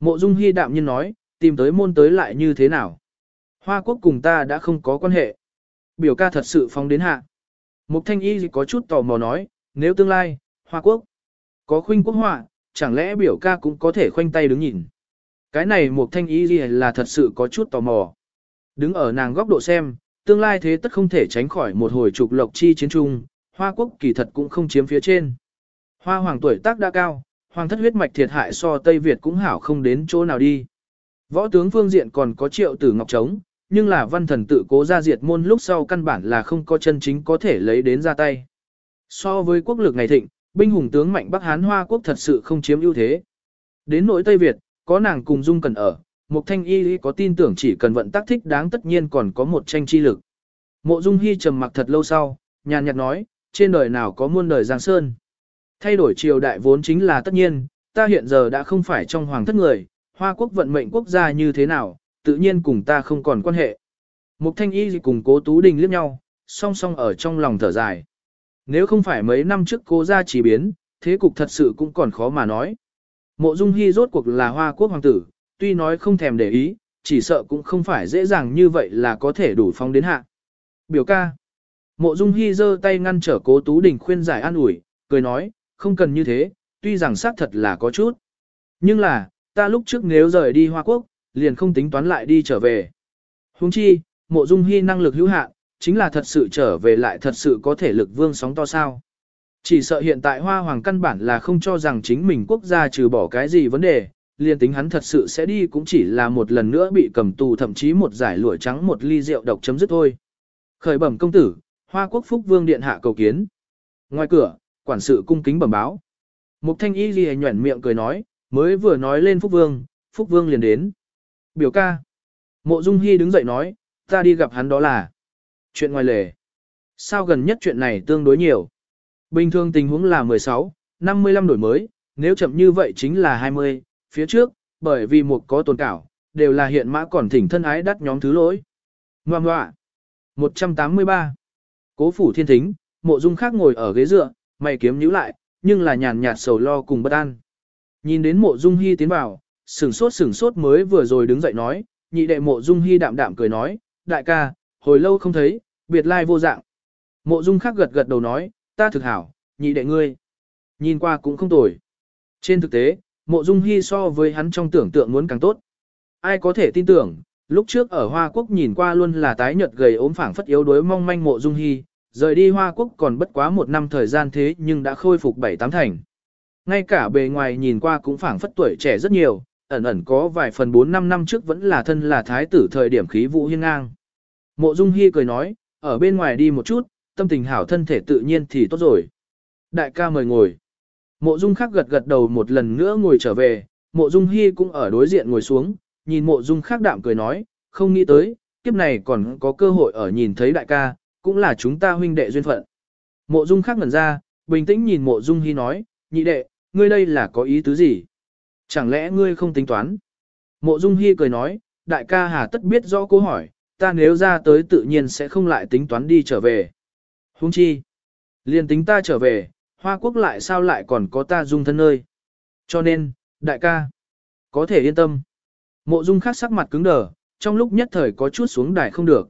Mộ dung hy đạm nhiên nói, tìm tới môn tới lại như thế nào. Hoa quốc cùng ta đã không có quan hệ. Biểu ca thật sự phóng đến hạ. Mục thanh y có chút tò mò nói, nếu tương lai, Hoa quốc có khuynh quốc họa, chẳng lẽ biểu ca cũng có thể khoanh tay đứng nhìn. Cái này một thanh ý gì là thật sự có chút tò mò. Đứng ở nàng góc độ xem, tương lai thế tất không thể tránh khỏi một hồi trục lộc chi chiến trung, Hoa quốc kỳ thật cũng không chiếm phía trên. Hoa hoàng tuổi tác đã cao, hoàng thất huyết mạch thiệt hại so Tây Việt cũng hảo không đến chỗ nào đi. Võ tướng phương diện còn có triệu tử ngọc trống, nhưng là văn thần tự cố ra diệt môn lúc sau căn bản là không có chân chính có thể lấy đến ra tay. So với quốc lực ngày thịnh, binh hùng tướng mạnh Bắc Hán Hoa quốc thật sự không chiếm ưu thế. Đến nỗi Tây Việt, có nàng cùng dung cần ở, Mục Thanh Y có tin tưởng chỉ cần vận tác thích đáng tất nhiên còn có một tranh chi lực. Mộ Dung Hi trầm mặc thật lâu sau, nhàn nhạt nói, trên đời nào có muôn đời giang sơn. Thay đổi triều đại vốn chính là tất nhiên, ta hiện giờ đã không phải trong hoàng thất người, Hoa quốc vận mệnh quốc gia như thế nào, tự nhiên cùng ta không còn quan hệ. Mục Thanh Y cùng Cố Tú Đình liếc nhau, song song ở trong lòng thở dài. Nếu không phải mấy năm trước cố gia chỉ biến, thế cục thật sự cũng còn khó mà nói. Mộ Dung Hi rốt cuộc là Hoa quốc hoàng tử, tuy nói không thèm để ý, chỉ sợ cũng không phải dễ dàng như vậy là có thể đủ phong đến hạ. Biểu ca. Mộ Dung Hi giơ tay ngăn trở Cố Tú Đình khuyên giải an ủi, cười nói, không cần như thế, tuy rằng xác thật là có chút. Nhưng là, ta lúc trước nếu rời đi Hoa Quốc, liền không tính toán lại đi trở về. Huống chi, Mộ Dung Hi năng lực hữu hạn, chính là thật sự trở về lại thật sự có thể lực vương sóng to sao. Chỉ sợ hiện tại Hoa Hoàng căn bản là không cho rằng chính mình quốc gia trừ bỏ cái gì vấn đề, liền tính hắn thật sự sẽ đi cũng chỉ là một lần nữa bị cầm tù thậm chí một giải lụa trắng một ly rượu độc chấm dứt thôi. Khởi bẩm công tử, Hoa Quốc Phúc Vương điện hạ cầu kiến. Ngoài cửa, quản sự cung kính bẩm báo. Mục Thanh Y Ghi nhuẩn miệng cười nói, mới vừa nói lên Phúc Vương, Phúc Vương liền đến. Biểu ca. Mộ Dung Hi đứng dậy nói, ta đi gặp hắn đó là chuyện ngoài lề. Sao gần nhất chuyện này tương đối nhiều. Bình thường tình huống là 16, 55 đổi mới, nếu chậm như vậy chính là 20, phía trước, bởi vì một có tồn cảo, đều là hiện mã còn thỉnh thân ái đắt nhóm thứ lỗi. Ngoà ngoạ. 183. Cố phủ thiên thính, mộ dung khác ngồi ở ghế dựa, mày kiếm nhíu lại, nhưng là nhàn nhạt sầu lo cùng bất an. Nhìn đến mộ dung hy tiến vào, sửng sốt sửng sốt mới vừa rồi đứng dậy nói, nhị đệ mộ dung hy đạm đạm cười nói, đại ca, hồi lâu không thấy, biệt lai vô dạng. Mộ dung khác gật gật đầu nói, ta thực hảo, nhị đệ ngươi. Nhìn qua cũng không tồi. Trên thực tế, mộ dung hy so với hắn trong tưởng tượng muốn càng tốt. Ai có thể tin tưởng, lúc trước ở Hoa Quốc nhìn qua luôn là tái nhợt gầy ốm phảng phất yếu đuối mong manh mộ dung hy, rời đi Hoa Quốc còn bất quá một năm thời gian thế nhưng đã khôi phục bảy tám thành. Ngay cả bề ngoài nhìn qua cũng phảng phất tuổi trẻ rất nhiều, ẩn ẩn có vài phần 4-5 năm trước vẫn là thân là thái tử thời điểm khí vũ hiên ngang. Mộ Dung Hi cười nói, ở bên ngoài đi một chút, tâm tình hảo thân thể tự nhiên thì tốt rồi. Đại ca mời ngồi. Mộ Dung khắc gật gật đầu một lần nữa ngồi trở về, Mộ Dung Hi cũng ở đối diện ngồi xuống, nhìn Mộ Dung khắc đạm cười nói, không nghĩ tới, kiếp này còn có cơ hội ở nhìn thấy đại ca, cũng là chúng ta huynh đệ duyên phận. Mộ Dung khắc ngẩn ra, bình tĩnh nhìn Mộ Dung Hi nói, nhị đệ, ngươi đây là có ý tứ gì? Chẳng lẽ ngươi không tính toán? Mộ Dung Hi cười nói, đại ca hà tất biết rõ câu hỏi, ta nếu ra tới tự nhiên sẽ không lại tính toán đi trở về. Hung chi? Liên tính ta trở về, Hoa Quốc lại sao lại còn có ta dung thân nơi? Cho nên, đại ca, có thể yên tâm. Mộ Dung khác sắc mặt cứng đờ, trong lúc nhất thời có chút xuống đài không được.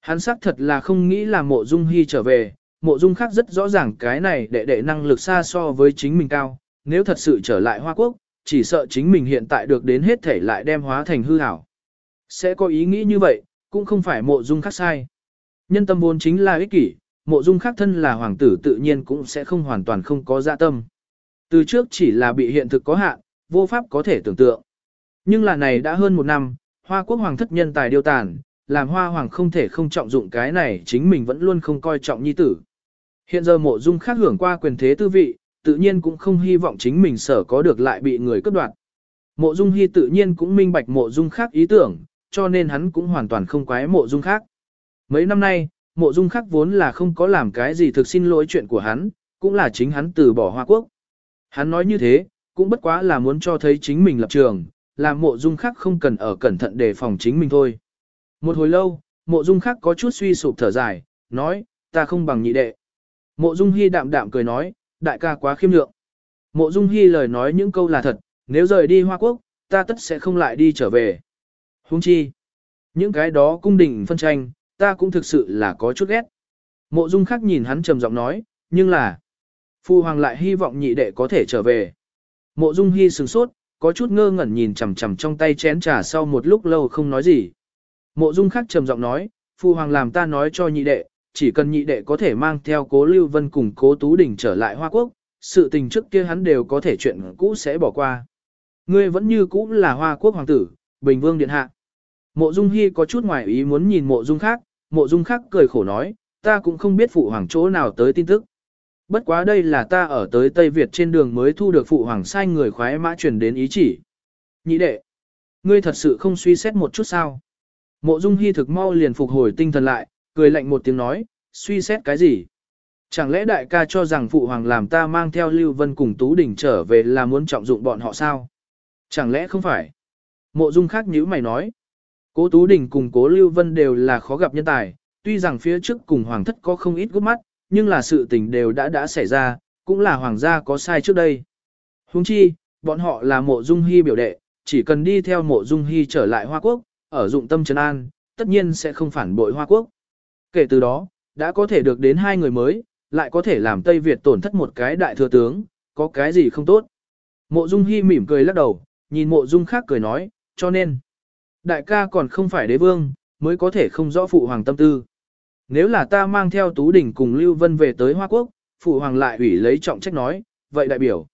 Hắn xác thật là không nghĩ là mộ Dung hy trở về, mộ Dung khác rất rõ ràng cái này đệ đệ năng lực xa so với chính mình cao, nếu thật sự trở lại Hoa Quốc, chỉ sợ chính mình hiện tại được đến hết thể lại đem hóa thành hư ảo. Sẽ có ý nghĩ như vậy, cũng không phải mộ dung khác sai. Nhân tâm vốn chính là ích kỷ, mộ dung khác thân là hoàng tử tự nhiên cũng sẽ không hoàn toàn không có dạ tâm. Từ trước chỉ là bị hiện thực có hạn, vô pháp có thể tưởng tượng. Nhưng là này đã hơn một năm, hoa quốc hoàng thất nhân tài điêu tàn, làm hoa hoàng không thể không trọng dụng cái này chính mình vẫn luôn không coi trọng nhi tử. Hiện giờ mộ dung khác hưởng qua quyền thế tư vị, tự nhiên cũng không hy vọng chính mình sở có được lại bị người cướp đoạt. Mộ dung hy tự nhiên cũng minh bạch mộ dung khác ý tưởng, cho nên hắn cũng hoàn toàn không quái mộ dung khác. Mấy năm nay, mộ dung Khắc vốn là không có làm cái gì thực xin lỗi chuyện của hắn, cũng là chính hắn từ bỏ Hoa Quốc. Hắn nói như thế, cũng bất quá là muốn cho thấy chính mình lập trường, làm mộ dung Khắc không cần ở cẩn thận đề phòng chính mình thôi. Một hồi lâu, mộ dung Khắc có chút suy sụp thở dài, nói, ta không bằng nhị đệ. Mộ dung hy đạm đạm cười nói, đại ca quá khiêm lượng. Mộ dung hy lời nói những câu là thật, nếu rời đi Hoa Quốc, ta tất sẽ không lại đi trở về. Hung chi, những cái đó cung đình phân tranh, ta cũng thực sự là có chút ghét. Mộ Dung Khắc nhìn hắn trầm giọng nói, nhưng là, Phu Hoàng lại hy vọng nhị đệ có thể trở về. Mộ Dung hy sừng sốt, có chút ngơ ngẩn nhìn chằm chằm trong tay chén trà sau một lúc lâu không nói gì. Mộ Dung Khắc trầm giọng nói, Phu Hoàng làm ta nói cho nhị đệ, chỉ cần nhị đệ có thể mang theo Cố Lưu Vân cùng Cố Tú Đình trở lại Hoa Quốc, sự tình trước kia hắn đều có thể chuyện cũ sẽ bỏ qua. Ngươi vẫn như cũ là Hoa Quốc hoàng tử, Bình Vương điện hạ. Mộ Dung hy có chút ngoài ý muốn nhìn mộ Dung khác, mộ Dung Khắc cười khổ nói, ta cũng không biết phụ hoàng chỗ nào tới tin tức. Bất quá đây là ta ở tới Tây Việt trên đường mới thu được phụ hoàng sai người khoái mã truyền đến ý chỉ. Nhị đệ, ngươi thật sự không suy xét một chút sao? Mộ Dung Hi thực mau liền phục hồi tinh thần lại, cười lạnh một tiếng nói, suy xét cái gì? Chẳng lẽ đại ca cho rằng phụ hoàng làm ta mang theo Lưu Vân cùng Tú Đình trở về là muốn trọng dụng bọn họ sao? Chẳng lẽ không phải? Mộ Dung khác nhíu mày nói. Cố Tú Đình cùng Cố Lưu Vân đều là khó gặp nhân tài, tuy rằng phía trước cùng hoàng thất có không ít gút mắt, nhưng là sự tình đều đã đã xảy ra, cũng là hoàng gia có sai trước đây. Huống chi, bọn họ là mộ dung hy biểu đệ, chỉ cần đi theo mộ dung hy trở lại Hoa Quốc, ở dụng tâm trấn an, tất nhiên sẽ không phản bội Hoa Quốc. Kể từ đó, đã có thể được đến hai người mới, lại có thể làm Tây Việt tổn thất một cái đại thừa tướng, có cái gì không tốt. Mộ dung hy mỉm cười lắc đầu, nhìn mộ dung khác cười nói, cho nên, đại ca còn không phải đế vương, mới có thể không rõ phụ hoàng tâm tư. Nếu là ta mang theo Tú Đình cùng Lưu Vân về tới Hoa Quốc, Phụ Hoàng lại ủy lấy trọng trách nói, vậy đại biểu.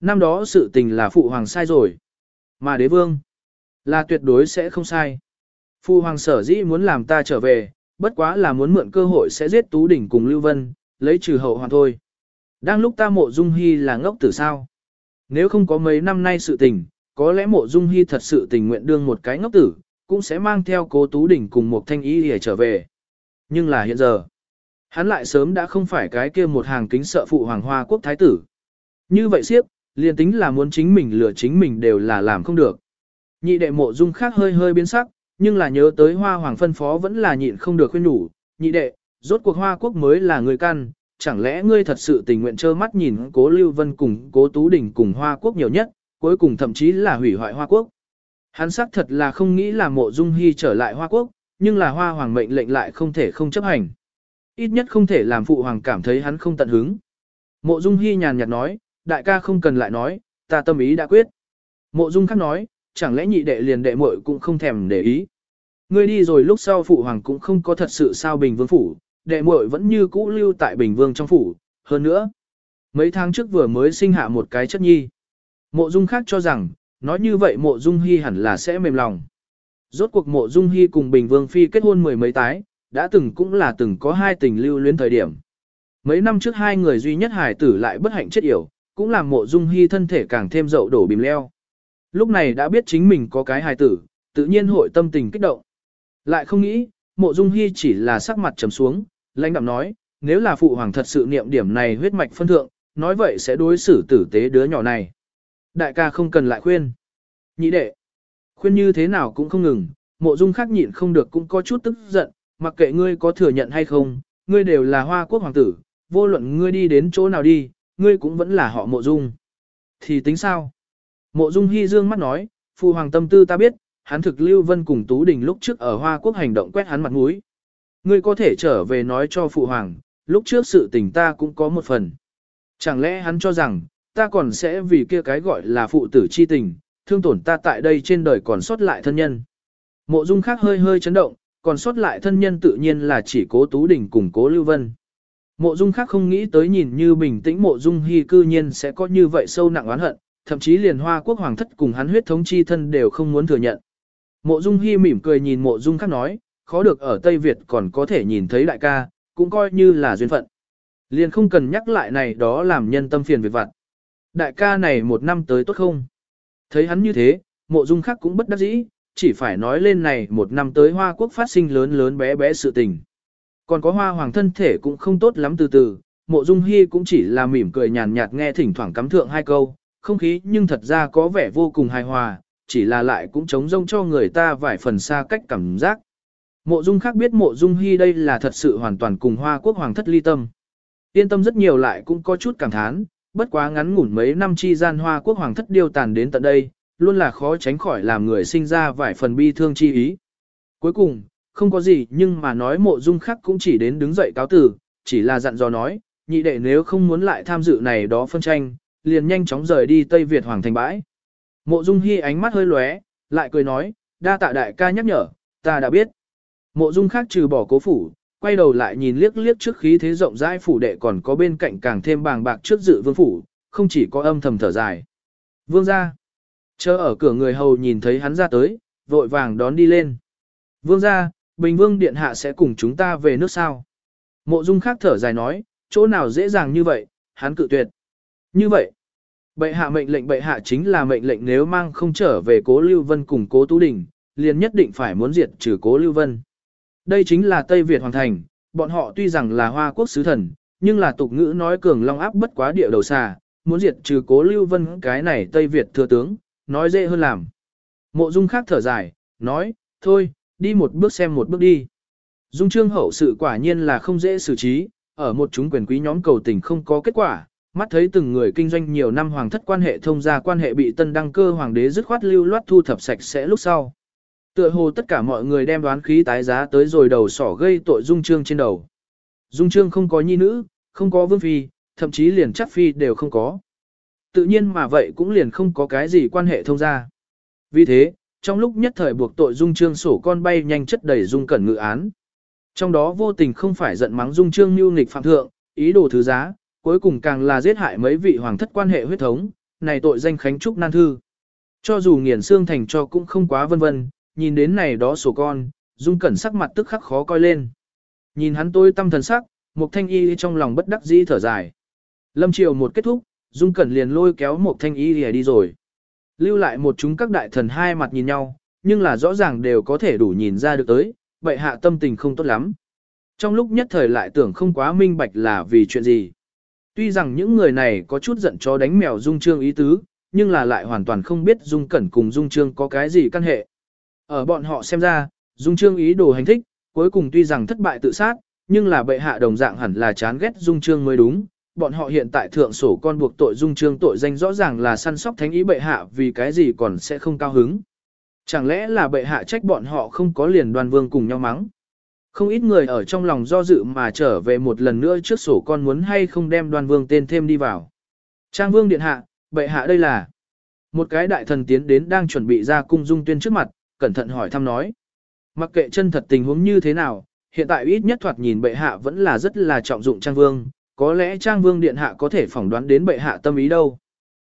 Năm đó sự tình là Phụ Hoàng sai rồi. Mà đế vương, là tuyệt đối sẽ không sai. Phụ Hoàng sở dĩ muốn làm ta trở về, bất quá là muốn mượn cơ hội sẽ giết Tú Đình cùng Lưu Vân, lấy trừ hậu hoàng thôi. Đang lúc ta mộ Dung Hy là ngốc tử sao? Nếu không có mấy năm nay sự tình, có lẽ mộ Dung Hy thật sự tình nguyện đương một cái ngốc tử, cũng sẽ mang theo cố Tú Đình cùng một thanh ý để trở về. Nhưng là hiện giờ, hắn lại sớm đã không phải cái kia một hàng kính sợ phụ hoàng hoa quốc thái tử. Như vậy siếp, liền tính là muốn chính mình lừa chính mình đều là làm không được. Nhị đệ mộ dung khác hơi hơi biến sắc, nhưng là nhớ tới hoa hoàng phân phó vẫn là nhịn không được khuyên nhủ. Nhị đệ, rốt cuộc hoa quốc mới là người căn, chẳng lẽ ngươi thật sự tình nguyện trơ mắt nhìn cố Lưu Vân cùng cố Tú Đình cùng hoa quốc nhiều nhất, cuối cùng thậm chí là hủy hoại hoa quốc. Hắn xác thật là không nghĩ là mộ dung hy trở lại hoa quốc, nhưng là hoa hoàng mệnh lệnh lại không thể không chấp hành. Ít nhất không thể làm phụ hoàng cảm thấy hắn không tận hứng. Mộ Dung Hi nhàn nhạt nói, đại ca không cần lại nói, ta tâm ý đã quyết. Mộ Dung khác nói, chẳng lẽ nhị đệ liền đệ muội cũng không thèm để ý. Ngươi đi rồi lúc sau phụ hoàng cũng không có thật sự sao Bình Vương phủ, đệ muội vẫn như cũ lưu tại Bình Vương trong phủ, hơn nữa. Mấy tháng trước vừa mới sinh hạ một cái chất nhi. Mộ Dung khác cho rằng, nói như vậy Mộ Dung Hi hẳn là sẽ mềm lòng. Rốt cuộc mộ dung hy cùng Bình Vương Phi kết hôn mười mấy tái, đã từng cũng là từng có hai tình lưu luyến thời điểm. Mấy năm trước hai người duy nhất hài tử lại bất hạnh chết yểu, cũng làm mộ dung hy thân thể càng thêm dậu đổ bìm leo. Lúc này đã biết chính mình có cái hài tử, tự nhiên hội tâm tình kích động. Lại không nghĩ, mộ dung hy chỉ là sắc mặt trầm xuống, lãnh đạm nói, nếu là phụ hoàng thật sự niệm điểm này huyết mạch phân thượng, nói vậy sẽ đối xử tử tế đứa nhỏ này. Đại ca không cần lại khuyên. Nhị đệ, Khuyên như thế nào cũng không ngừng, mộ dung khác nhịn không được cũng có chút tức giận, mặc kệ ngươi có thừa nhận hay không, ngươi đều là hoa quốc hoàng tử, vô luận ngươi đi đến chỗ nào đi, ngươi cũng vẫn là họ mộ dung. Thì tính sao? Mộ dung hy dương mắt nói, phụ hoàng tâm tư ta biết, hắn thực lưu vân cùng Tú Đình lúc trước ở hoa quốc hành động quét hắn mặt mũi. Ngươi có thể trở về nói cho phụ hoàng, lúc trước sự tình ta cũng có một phần. Chẳng lẽ hắn cho rằng, ta còn sẽ vì kia cái gọi là phụ tử chi tình, thương tổn ta tại đây trên đời còn sót lại thân nhân. Mộ dung khác hơi hơi chấn động, còn sót lại thân nhân tự nhiên là chỉ cố Tú Đình cùng cố Lưu Vân. Mộ dung khác không nghĩ tới nhìn như bình tĩnh mộ dung hy cư nhiên sẽ có như vậy sâu nặng oán hận, thậm chí liền hoa quốc hoàng thất cùng hắn huyết thống chi thân đều không muốn thừa nhận. Mộ dung hy mỉm cười nhìn mộ dung khác nói, khó được ở Tây Việt còn có thể nhìn thấy đại ca, cũng coi như là duyên phận. Liền không cần nhắc lại này đó làm nhân tâm phiền việc vặt. Đại ca này một năm tới tốt không? Thấy hắn như thế, mộ dung khắc cũng bất đắc dĩ, chỉ phải nói lên này một năm tới Hoa Quốc phát sinh lớn lớn bé bé sự tình. Còn có hoa hoàng thân thể cũng không tốt lắm từ từ, mộ dung hy cũng chỉ là mỉm cười nhàn nhạt nghe thỉnh thoảng cắm thượng hai câu, không khí nhưng thật ra có vẻ vô cùng hài hòa, chỉ là lại cũng chống rông cho người ta vài phần xa cách cảm giác. Mộ dung khác biết mộ dung hy đây là thật sự hoàn toàn cùng hoa quốc hoàng thất ly tâm. Yên tâm rất nhiều lại cũng có chút cảm thán, bất quá ngắn ngủn mấy năm chi gian hoa quốc hoàng thất điêu tàn đến tận đây, luôn là khó tránh khỏi làm người sinh ra vài phần bi thương chi ý. Cuối cùng, không có gì nhưng mà nói mộ dung khắc cũng chỉ đến đứng dậy cáo tử, chỉ là dặn dò nói, nhị đệ nếu không muốn lại tham dự này đó phân tranh, liền nhanh chóng rời đi Tây Việt Hoàng thành bãi. Mộ dung hy ánh mắt hơi lóe, lại cười nói, đa tạ đại ca nhắc nhở, ta đã biết. Mộ dung khắc trừ bỏ cố phủ, quay đầu lại nhìn liếc liếc trước khí thế rộng rãi phủ đệ còn có bên cạnh càng thêm bàng bạc trước dự vương phủ, không chỉ có âm thầm thở dài. Vương gia, Chờ ở cửa người hầu nhìn thấy hắn ra tới, vội vàng đón đi lên. Vương gia, Bình Vương Điện Hạ sẽ cùng chúng ta về nước sao. Mộ Dung khác thở dài nói, chỗ nào dễ dàng như vậy, hắn cự tuyệt. Như vậy, bệ hạ mệnh lệnh bệ hạ chính là mệnh lệnh nếu mang không trở về cố Lưu Vân cùng cố Tú Đình, liền nhất định phải muốn diệt trừ cố Lưu Vân. Đây chính là Tây Việt Hoàng Thành, bọn họ tuy rằng là hoa quốc sứ thần, nhưng là tục ngữ nói cường long áp bất quá địa đầu xà, muốn diệt trừ cố Lưu Vân cái này Tây Việt thừa tướng, nói dễ hơn làm. Mộ Dung khác thở dài, nói, thôi, đi một bước xem một bước đi. Dung trương hậu sự quả nhiên là không dễ xử trí, ở một chúng quyền quý nhóm cầu tình không có kết quả, mắt thấy từng người kinh doanh nhiều năm hoàng thất quan hệ thông gia quan hệ bị tân đăng cơ hoàng đế dứt khoát lưu loát thu thập sạch sẽ lúc sau. Tựa hồ tất cả mọi người đem đoán khí tái giá tới rồi đầu sỏ gây tội dung trương trên đầu. Dung trương không có nhi nữ, không có vương phi, thậm chí liền chắc phi đều không có. Tự nhiên mà vậy cũng liền không có cái gì quan hệ thông gia. Vì thế, trong lúc nhất thời buộc tội dung trương sổ con bay nhanh chất đầy dung cẩn ngự án. Trong đó vô tình không phải giận mắng dung trương mưu nghịch phạm thượng, ý đồ thứ giá, cuối cùng càng là giết hại mấy vị hoàng thất quan hệ huyết thống, này tội danh khánh trúc nan thư. Cho dù nghiền xương thành cho cũng không quá vân vân, nhìn đến này đó sổ con, dung cẩn sắc mặt tức khắc khó coi lên. Nhìn hắn tôi tâm thần sắc, một thanh y trong lòng bất đắc dĩ thở dài. Lâm triều một kết thúc, dung cẩn liền lôi kéo một thanh y đi rồi. Lưu lại một chúng các đại thần hai mặt nhìn nhau, nhưng là rõ ràng đều có thể đủ nhìn ra được tới, vậy hạ tâm tình không tốt lắm. Trong lúc nhất thời lại tưởng không quá minh bạch là vì chuyện gì. Tuy rằng những người này có chút giận cho đánh mèo dung trương ý tứ, nhưng là lại hoàn toàn không biết dung cẩn cùng dung trương có cái gì căn hệ. Ở bọn họ xem ra, dung trương ý đồ hành thích, cuối cùng tuy rằng thất bại tự sát, nhưng là bệ hạ đồng dạng hẳn là chán ghét dung trương mới đúng. Bọn họ hiện tại thượng sổ con buộc tội dung trương tội danh rõ ràng là săn sóc thánh ý bệ hạ vì cái gì còn sẽ không cao hứng. Chẳng lẽ là bệ hạ trách bọn họ không có liền đoàn vương cùng nhau mắng? Không ít người ở trong lòng do dự mà trở về một lần nữa trước sổ con muốn hay không đem đoàn vương tên thêm đi vào. Trang vương điện hạ, bệ hạ đây là. Một cái đại thần tiến đến đang chuẩn bị ra cung dung tuyên trước mặt, cẩn thận hỏi thăm nói. Mặc kệ chân thật tình huống như thế nào, hiện tại ít nhất thoạt nhìn bệ hạ vẫn là rất là trọng dụng trang vương, có lẽ trang vương điện hạ có thể phỏng đoán đến bệ hạ tâm ý đâu.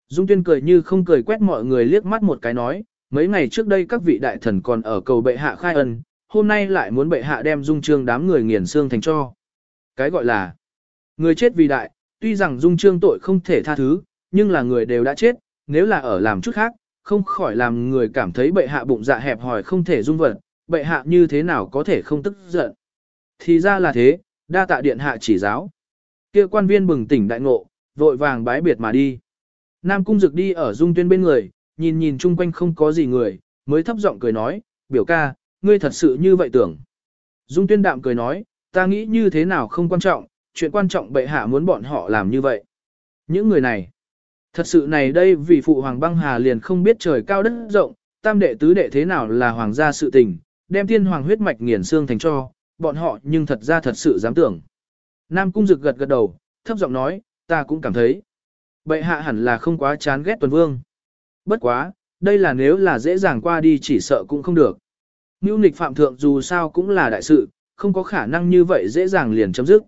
Dung tuyên cười như không cười quét mọi người liếc mắt một cái nói, mấy ngày trước đây các vị đại thần còn ở cầu bệ hạ khai ân, hôm nay lại muốn bệ hạ đem dung trương đám người nghiền xương thành cho. Cái gọi là người chết vì đại, tuy rằng dung trương tội không thể tha thứ, nhưng là người đều đã chết, nếu là ở làm chút khác, không khỏi làm người cảm thấy bệ hạ bụng dạ hẹp hòi không thể dung vật, bệ hạ như thế nào có thể không tức giận. Thì ra là thế, đa tạ điện hạ chỉ giáo. kia quan viên bừng tỉnh đại ngộ, vội vàng bái biệt mà đi. Nam cung dực đi ở dung tuyên bên người, nhìn nhìn chung quanh không có gì người, mới thấp giọng cười nói, biểu ca, ngươi thật sự như vậy tưởng. Dung tuyên đạm cười nói, ta nghĩ như thế nào không quan trọng, chuyện quan trọng bệ hạ muốn bọn họ làm như vậy. Những người này, thật sự này đây vì phụ hoàng băng hà liền không biết trời cao đất rộng, tam đệ tứ đệ thế nào là hoàng gia sự tình, đem tiên hoàng huyết mạch nghiền xương thành cho, bọn họ nhưng thật ra thật sự dám tưởng. Nam cung rực gật gật đầu, thấp giọng nói, ta cũng cảm thấy. Bệ hạ hẳn là không quá chán ghét tuần vương. Bất quá, đây là nếu là dễ dàng qua đi chỉ sợ cũng không được. Mưu nghịch phạm thượng dù sao cũng là đại sự, không có khả năng như vậy dễ dàng liền chấm dứt.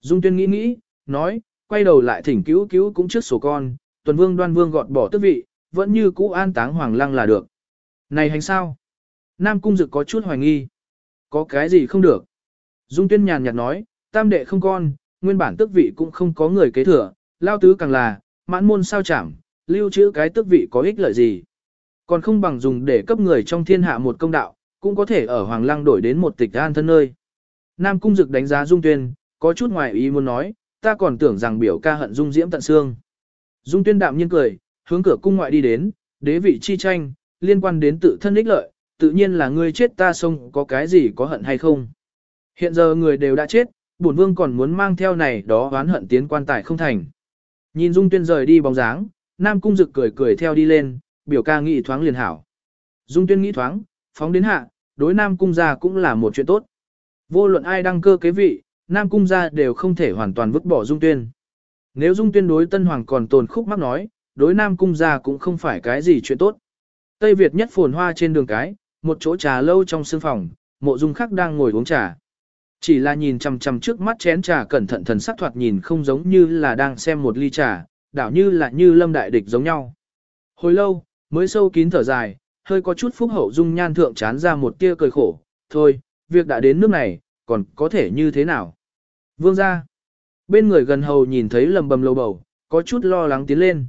Dung tuyên nghĩ nghĩ, nói, quay đầu lại thỉnh cứu cứu cũng trước sổ con, tuần vương đoan vương gọt bỏ tước vị, vẫn như cũ an táng hoàng lăng là được. Này hành sao? Nam cung dực có chút hoài nghi. Có cái gì không được? Dung tuyên nhàn nhạt nói, tam đệ không con, nguyên bản tước vị cũng không có người kế thừa, lao tứ càng là, mãn môn sao chảm, lưu trữ cái tước vị có ích lợi gì. Còn không bằng dùng để cấp người trong thiên hạ một công đạo, cũng có thể ở Hoàng Lăng đổi đến một tịch an thân nơi. Nam Cung Dực đánh giá Dung Tuyên, có chút ngoài ý muốn nói, ta còn tưởng rằng biểu ca hận Dung Diễm tận xương. Dung Tuyên đạm nhiên cười, hướng cửa cung ngoại đi đến, đế vị chi tranh, liên quan đến tự thân ích lợi, tự nhiên là ngươi chết ta xông có cái gì có hận hay không. Hiện giờ người đều đã chết, bổn vương còn muốn mang theo này đó oán hận tiến quan tài không thành. Nhìn Dung Tuyên rời đi bóng dáng, Nam Cung Dực cười cười theo đi lên, biểu ca nghĩ thoáng liền hảo. Dung Tuyên nghĩ thoáng, phóng đến hạ, đối Nam Cung gia cũng là một chuyện tốt. Vô luận ai đăng cơ kế vị, Nam Cung gia đều không thể hoàn toàn vứt bỏ Dung Tuyên. Nếu Dung Tuyên đối Tân Hoàng còn tồn khúc mắc nói, đối Nam Cung gia cũng không phải cái gì chuyện tốt. Tây Việt nhất phồn hoa trên đường cái, một chỗ trà lâu trong sương phòng, mộ dung khắc đang ngồi uống trà. Chỉ là nhìn chằm chằm trước mắt chén trà cẩn thận thần sắc thoạt nhìn không giống như là đang xem một ly trà, đảo như là như lâm đại địch giống nhau. Hồi lâu, mới sâu kín thở dài, hơi có chút phúc hậu dung nhan thượng chán ra một tia cười khổ, thôi, việc đã đến nước này, còn có thể như thế nào? Vương gia. Bên người gần hầu nhìn thấy lầm bầm lầu bầu, có chút lo lắng tiến lên.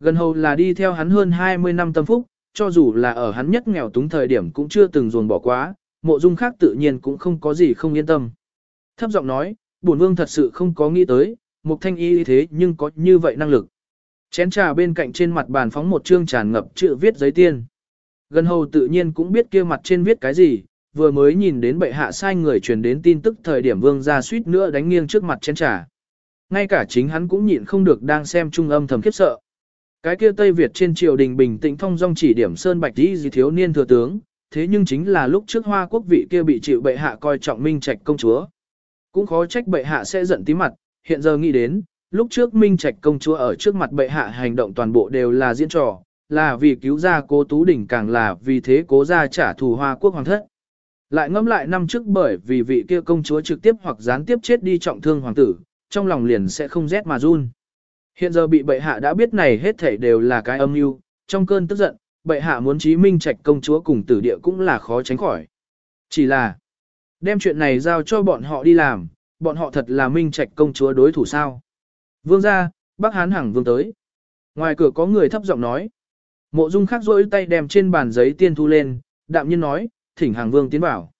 Gần hầu là đi theo hắn hơn 20 năm tâm phúc, cho dù là ở hắn nhất nghèo túng thời điểm cũng chưa từng ruồn bỏ quá, mộ dung khác tự nhiên cũng không có gì không yên tâm. Thấp giọng nói, bổn vương thật sự không có nghĩ tới, một thanh y thế nhưng có như vậy năng lực. Chén trà bên cạnh trên mặt bàn phóng một chương tràn ngập chữ viết giấy tiên. Gần hầu tự nhiên cũng biết kia mặt trên viết cái gì, vừa mới nhìn đến bệ hạ sai người truyền đến tin tức thời điểm vương gia suýt nữa đánh nghiêng trước mặt chén trà. Ngay cả chính hắn cũng nhịn không được đang xem trung âm thầm khiếp sợ. Cái kia Tây Việt trên triều đình bình tĩnh thông dong chỉ điểm sơn bạch đi gì thiếu niên thừa tướng, thế nhưng chính là lúc trước hoa quốc vị kia bị chịu bệ hạ coi trọng minh trạch công chúa. Cũng khó trách bệ hạ sẽ giận tí mặt, hiện giờ nghĩ đến, lúc trước minh trạch công chúa ở trước mặt bệ hạ hành động toàn bộ đều là diễn trò, là vì cứu ra cố Tú Đỉnh càng là vì thế cố ra trả thù hoa quốc hoàng thất. Lại ngẫm lại năm trước bởi vì vị kia công chúa trực tiếp hoặc gián tiếp chết đi trọng thương hoàng tử, trong lòng liền sẽ không rét mà run. Hiện giờ bị bệ hạ đã biết này hết thảy đều là cái âm mưu, trong cơn tức giận, bệ hạ muốn chí minh trạch công chúa cùng tử địa cũng là khó tránh khỏi. Chỉ là, đem chuyện này giao cho bọn họ đi làm, bọn họ thật là minh trạch công chúa đối thủ sao. Vương ra, bác hán hằng vương tới. Ngoài cửa có người thấp giọng nói. Mộ dung khắc rỗi tay đem trên bàn giấy tiên thu lên, đạm nhiên nói, thỉnh hàng vương tiến vào.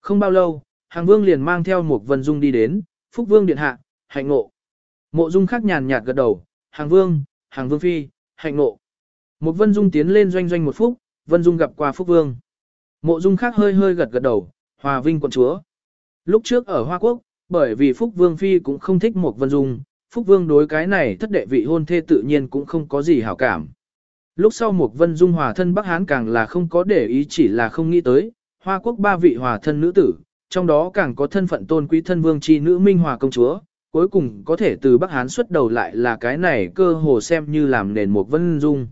Không bao lâu, hàng vương liền mang theo một vân dung đi đến, phúc vương điện hạ, hạnh ngộ. Mộ dung khắc nhàn nhạt gật đầu, hàng vương, hàng vương phi, hạnh ngộ. Một vân dung tiến lên doanh doanh một phút, vân dung gặp qua phúc vương. Mộ dung khắc hơi hơi gật gật đầu, hòa vinh quận chúa. Lúc trước ở Hoa Quốc, bởi vì phúc vương phi cũng không thích một vân dung, phúc vương đối cái này thất đệ vị hôn thê tự nhiên cũng không có gì hảo cảm. Lúc sau một vân dung hòa thân Bắc Hán càng là không có để ý chỉ là không nghĩ tới, Hoa Quốc ba vị hòa thân nữ tử, trong đó càng có thân phận tôn quý thân vương chi nữ minh hòa công chúa, cuối cùng có thể từ Bắc Hán xuất đầu lại là cái này cơ hồ xem như làm nền một vân dung.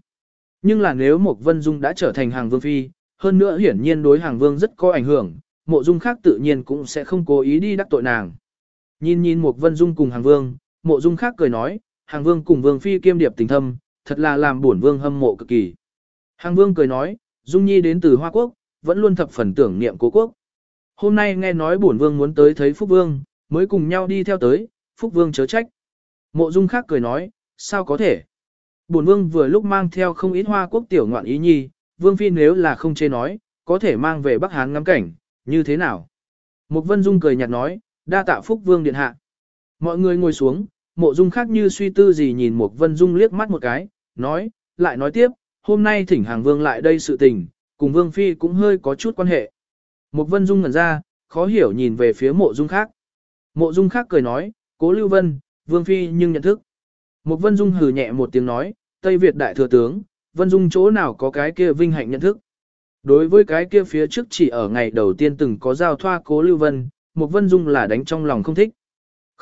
Nhưng là nếu một vân dung đã trở thành hàng vương phi, hơn nữa hiển nhiên đối hàng vương rất có ảnh hưởng, mộ dung khác tự nhiên cũng sẽ không cố ý đi đắc tội nàng. Nhìn nhìn một vân dung cùng hàng vương, mộ dung khác cười nói, hàng vương cùng vương phi kiêm điệp tình thâm, thật là làm bổn vương hâm mộ cực kỳ. Hàng vương cười nói, dung nhi đến từ Hoa Quốc, vẫn luôn thập phần tưởng niệm cố quốc. Hôm nay nghe nói bổn vương muốn tới thấy Phúc Vương, mới cùng nhau đi theo tới, Phúc Vương chớ trách. Mộ Dung khác cười nói, sao có thể? Bổn Vương vừa lúc mang theo không ít hoa quốc tiểu ngoạn ý nhi, Vương Phi nếu là không chê nói, có thể mang về Bắc Hán ngắm cảnh, như thế nào? Mục Vân Dung cười nhạt nói, đa tạ Phúc Vương điện hạ. Mọi người ngồi xuống, Mộ Dung khác như suy tư gì nhìn Mục Vân Dung liếc mắt một cái, nói, lại nói tiếp, hôm nay thỉnh hàng Vương lại đây sự tình, cùng Vương Phi cũng hơi có chút quan hệ. Mục Vân Dung ngẩn ra, khó hiểu nhìn về phía Mộ Dung khác. Mộ Dung khác cười nói, Cố Lưu Vân, Vương Phi nhưng nhận thức. Một Vân Dung hừ nhẹ một tiếng nói, Tây Việt đại thừa tướng, Vân Dung chỗ nào có cái kia vinh hạnh nhận thức. Đối với cái kia phía trước chỉ ở ngày đầu tiên từng có giao thoa Cố Lưu Vân, một Vân Dung là đánh trong lòng không thích.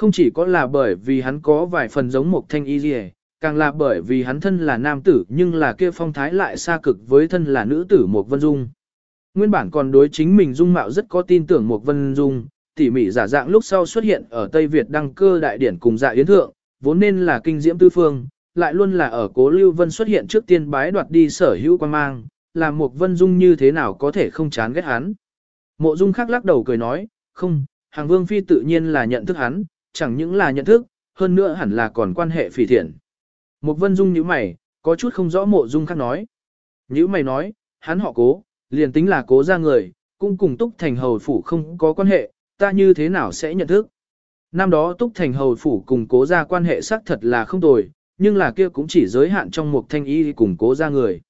Không chỉ có là bởi vì hắn có vài phần giống một thanh y dì càng là bởi vì hắn thân là nam tử nhưng là kia phong thái lại xa cực với thân là nữ tử một Vân Dung. Nguyên bản còn đối chính mình dung mạo rất có tin tưởng một Vân Dung, tỉ mỉ giả dạng lúc sau xuất hiện ở Tây Việt đăng cơ đại điển cùng dạ yến thượng, vốn nên là kinh diễm tư phương, lại luôn là ở cố Lưu Vân xuất hiện trước tiên bái đoạt đi sở hữu quan mang, làm một vân dung như thế nào có thể không chán ghét hắn. Mộ dung khắc lắc đầu cười nói, không, hàng vương phi tự nhiên là nhận thức hắn, chẳng những là nhận thức, hơn nữa hẳn là còn quan hệ phỉ thiện. Một vân dung như mày, có chút không rõ mộ dung khác nói. Như mày nói, hắn họ cố, liền tính là cố ra người, cũng cùng túc thành hầu phủ không có quan hệ, ta như thế nào sẽ nhận thức. Năm đó Túc Thành Hầu Phủ cùng cố gia quan hệ xác thật là không tồi, nhưng là kia cũng chỉ giới hạn trong một thanh y cùng cố gia người.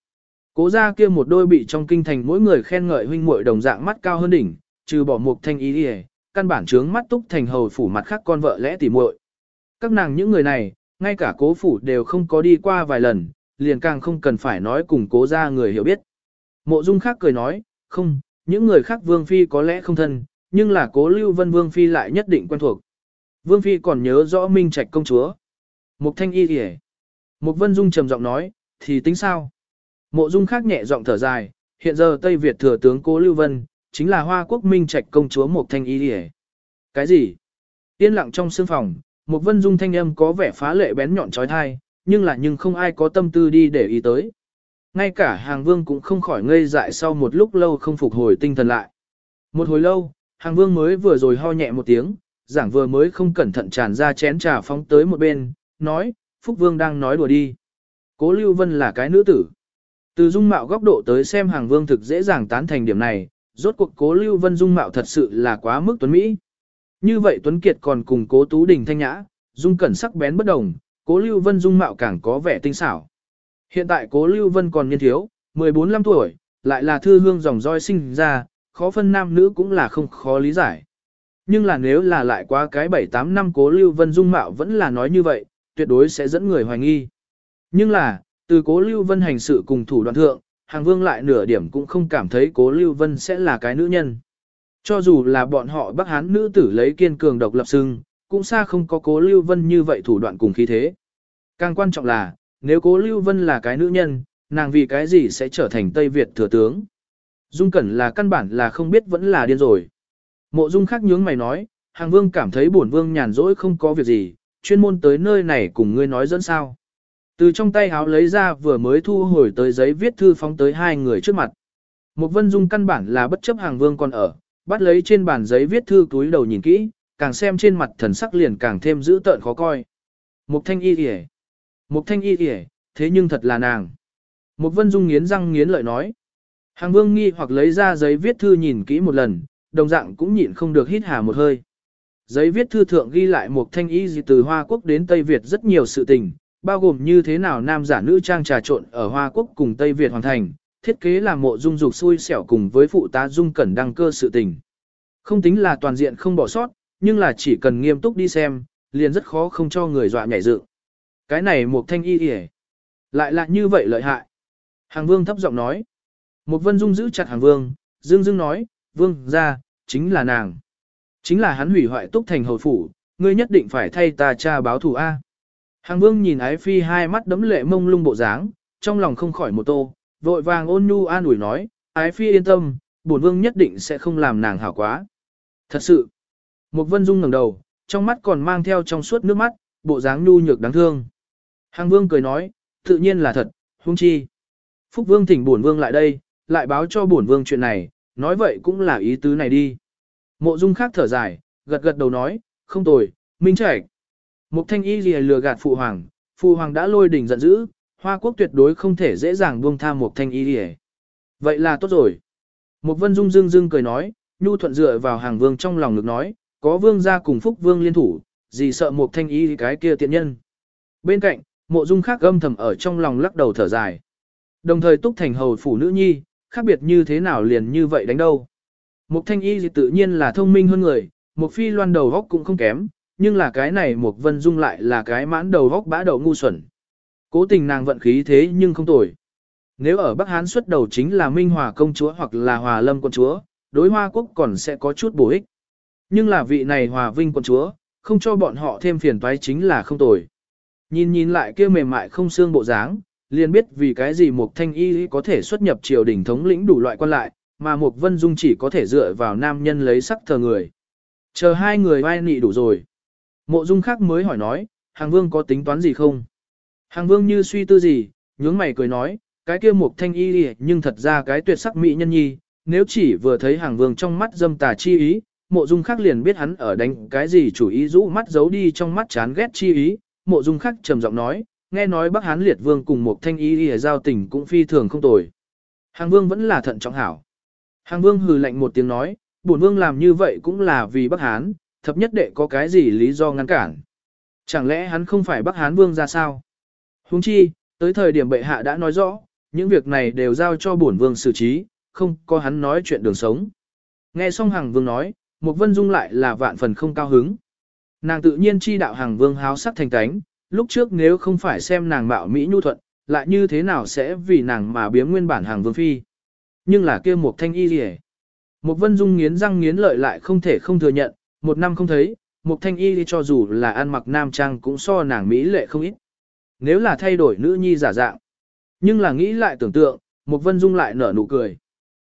Cố gia kia một đôi bị trong kinh thành mỗi người khen ngợi huynh muội đồng dạng mắt cao hơn đỉnh, trừ bỏ một thanh y đi căn bản trướng mắt Túc Thành Hầu Phủ mặt khác con vợ lẽ tỉ muội. Các nàng những người này, ngay cả cố phủ đều không có đi qua vài lần, liền càng không cần phải nói cùng cố ra người hiểu biết. Mộ Dung khác cười nói, không, những người khác vương phi có lẽ không thân, nhưng là cố lưu vân vương phi lại nhất định quen thuộc. Vương phi còn nhớ rõ minh trạch công chúa. Mục thanh y kìa. Mục vân dung trầm giọng nói, thì tính sao? Mộ dung khác nhẹ giọng thở dài, hiện giờ Tây Việt thừa tướng cố lưu vân, chính là hoa quốc minh trạch công chúa một thanh y kìa. Cái gì? Yên lặng trong sương phòng, một vân dung thanh âm có vẻ phá lệ bén nhọn trói thai, nhưng là nhưng không ai có tâm tư đi để ý tới. Ngay cả hàng vương cũng không khỏi ngây dại sau một lúc lâu không phục hồi tinh thần lại. Một hồi lâu, hàng vương mới vừa rồi ho nhẹ một tiếng, giảng vừa mới không cẩn thận tràn ra chén trà phóng tới một bên, nói, Phúc Vương đang nói đùa đi. Cố Lưu Vân là cái nữ tử. Từ dung mạo góc độ tới xem hàng vương thực dễ dàng tán thành điểm này, rốt cuộc cố Lưu Vân dung mạo thật sự là quá mức tuấn Mỹ. Như vậy Tuấn Kiệt còn cùng cố Tú Đình thanh nhã, dung cẩn sắc bén bất đồng, cố Lưu Vân dung mạo càng có vẻ tinh xảo. Hiện tại cố Lưu Vân còn niên thiếu, 14-15 tuổi, lại là thư hương dòng roi sinh ra, khó phân nam nữ cũng là không khó lý giải. Nhưng là nếu là lại qua cái 7-8 năm cố Lưu Vân dung mạo vẫn là nói như vậy, tuyệt đối sẽ dẫn người hoài nghi. Nhưng là, từ cố Lưu Vân hành sự cùng thủ đoạn thượng, hàng vương lại nửa điểm cũng không cảm thấy cố Lưu Vân sẽ là cái nữ nhân. Cho dù là bọn họ Bắc Hán nữ tử lấy kiên cường độc lập sưng, cũng xa không có cố Lưu Vân như vậy thủ đoạn cùng khí thế. Càng quan trọng là, nếu cố Lưu Vân là cái nữ nhân, nàng vì cái gì sẽ trở thành Tây Việt thừa tướng. Dung Cẩn là căn bản là không biết vẫn là điên rồi. Mộ Dung khác nhướng mày nói, hàng vương cảm thấy bổn vương nhàn rỗi không có việc gì, chuyên môn tới nơi này cùng ngươi nói dẫn sao. Từ trong tay háo lấy ra vừa mới thu hồi tới giấy viết thư phóng tới hai người trước mặt. Một vân dung căn bản là bất chấp hàng vương còn ở, bắt lấy trên bàn giấy viết thư túi đầu nhìn kỹ, càng xem trên mặt thần sắc liền càng thêm dữ tợn khó coi. Mục thanh y kìa. Mục thanh y kìa, thế nhưng thật là nàng. Mục vân dung nghiến răng nghiến lợi nói. Hàng vương nghi hoặc lấy ra giấy viết thư nhìn kỹ một lần, đồng dạng cũng nhịn không được hít hà một hơi. Giấy viết thư thượng ghi lại một thanh y gì từ Hoa Quốc đến Tây Việt rất nhiều sự tình, bao gồm như thế nào nam giả nữ trang trà trộn ở Hoa Quốc cùng Tây Việt hoàn thành, thiết kế là mộ dung dục xui xẻo cùng với phụ tá dung cẩn đăng cơ sự tình. Không tính là toàn diện không bỏ sót, nhưng là chỉ cần nghiêm túc đi xem, liền rất khó không cho người dọa nhảy dựng. Cái này một thanh y hề. Lại là như vậy lợi hại. Hàng vương thấp giọng nói. Một vân dung giữ chặt hàng vương, dương dương nói, vương ra, chính là nàng. Chính là hắn hủy hoại túc thành hầu phủ, ngươi nhất định phải thay ta cha báo thù A. Hàng vương nhìn ái phi hai mắt đấm lệ mông lung bộ dáng, trong lòng không khỏi một tô, vội vàng ôn nhu an ủi nói, ái phi yên tâm, bổn vương nhất định sẽ không làm nàng hảo quá. Thật sự, một vân dung ngẩng đầu, trong mắt còn mang theo trong suốt nước mắt, bộ dáng nhu nhược đáng thương. Hàng vương cười nói, tự nhiên là thật, hung chi. Phúc vương thỉnh bổn vương lại đây, lại báo cho bổn vương chuyện này, nói vậy cũng là ý tứ này đi. Mộ dung khác thở dài, gật gật đầu nói, không tồi, minh trạch. Mục thanh y lìa lừa gạt phụ hoàng, phụ hoàng đã lôi đỉnh giận dữ, hoa quốc tuyệt đối không thể dễ dàng buông tha mục thanh y lìa. Vậy là tốt rồi. Mục vân dung dương dương cười nói, nhu thuận dựa vào hàng vương trong lòng ngực nói, có vương gia cùng phúc vương liên thủ, gì sợ mục thanh y cái kia tiện nhân. Bên cạnh, mộ dung khác âm thầm ở trong lòng lắc đầu thở dài. Đồng thời túc thành hầu phủ nữ nhi, khác biệt như thế nào liền như vậy đánh đâu. Mục thanh y thì tự nhiên là thông minh hơn người, một phi loan đầu góc cũng không kém, nhưng là cái này một vân dung lại là cái mãn đầu góc bã đầu ngu xuẩn. Cố tình nàng vận khí thế nhưng không tồi. Nếu ở Bắc Hán xuất đầu chính là Minh Hòa công chúa hoặc là Hòa Lâm quân chúa, đối Hoa quốc còn sẽ có chút bổ ích. Nhưng là vị này Hòa Vinh quân chúa, không cho bọn họ thêm phiền toái chính là không tồi. Nhìn nhìn lại kia mềm mại không xương bộ dáng, liền biết vì cái gì một thanh y có thể xuất nhập triều đình thống lĩnh đủ loại quan lại, mà một vân dung chỉ có thể dựa vào nam nhân lấy sắc thờ người. Chờ hai người vai nị đủ rồi. Mộ dung khác mới hỏi nói, hàng vương có tính toán gì không? Hàng vương như suy tư gì, nhướng mày cười nói, cái kia Mục thanh y đi nhưng thật ra cái tuyệt sắc mỹ nhân nhi, nếu chỉ vừa thấy hàng vương trong mắt dâm tà chi ý, mộ dung khác liền biết hắn ở đánh cái gì chủ ý rũ mắt giấu đi trong mắt chán ghét chi ý, mộ dung khác trầm giọng nói, nghe nói Bắc Hán liệt vương cùng Mục thanh y đi giao tình cũng phi thường không tồi. Hàng vương vẫn là thận trọng hảo. Hàng vương hừ lạnh một tiếng nói, bổn vương làm như vậy cũng là vì Bắc Hán, thập nhất đệ có cái gì lý do ngăn cản. Chẳng lẽ hắn không phải Bắc Hán vương ra sao? Huống chi, tới thời điểm bệ hạ đã nói rõ, những việc này đều giao cho bổn vương xử trí, không có hắn nói chuyện đường sống. Nghe xong Hằng vương nói, một vân dung lại là vạn phần không cao hứng. Nàng tự nhiên chi đạo Hằng vương háo sắc thành tánh, lúc trước nếu không phải xem nàng mạo Mỹ nhu thuận, lại như thế nào sẽ vì nàng mà biếm nguyên bản Hằng vương phi. Nhưng là kia một thanh y gì Một vân dung nghiến răng nghiến lợi lại không thể không thừa nhận, một năm không thấy, một thanh y cho dù là ăn mặc nam trang cũng so nàng Mỹ lệ không ít. Nếu là thay đổi nữ nhi giả dạng. Nhưng là nghĩ lại tưởng tượng, một vân dung lại nở nụ cười.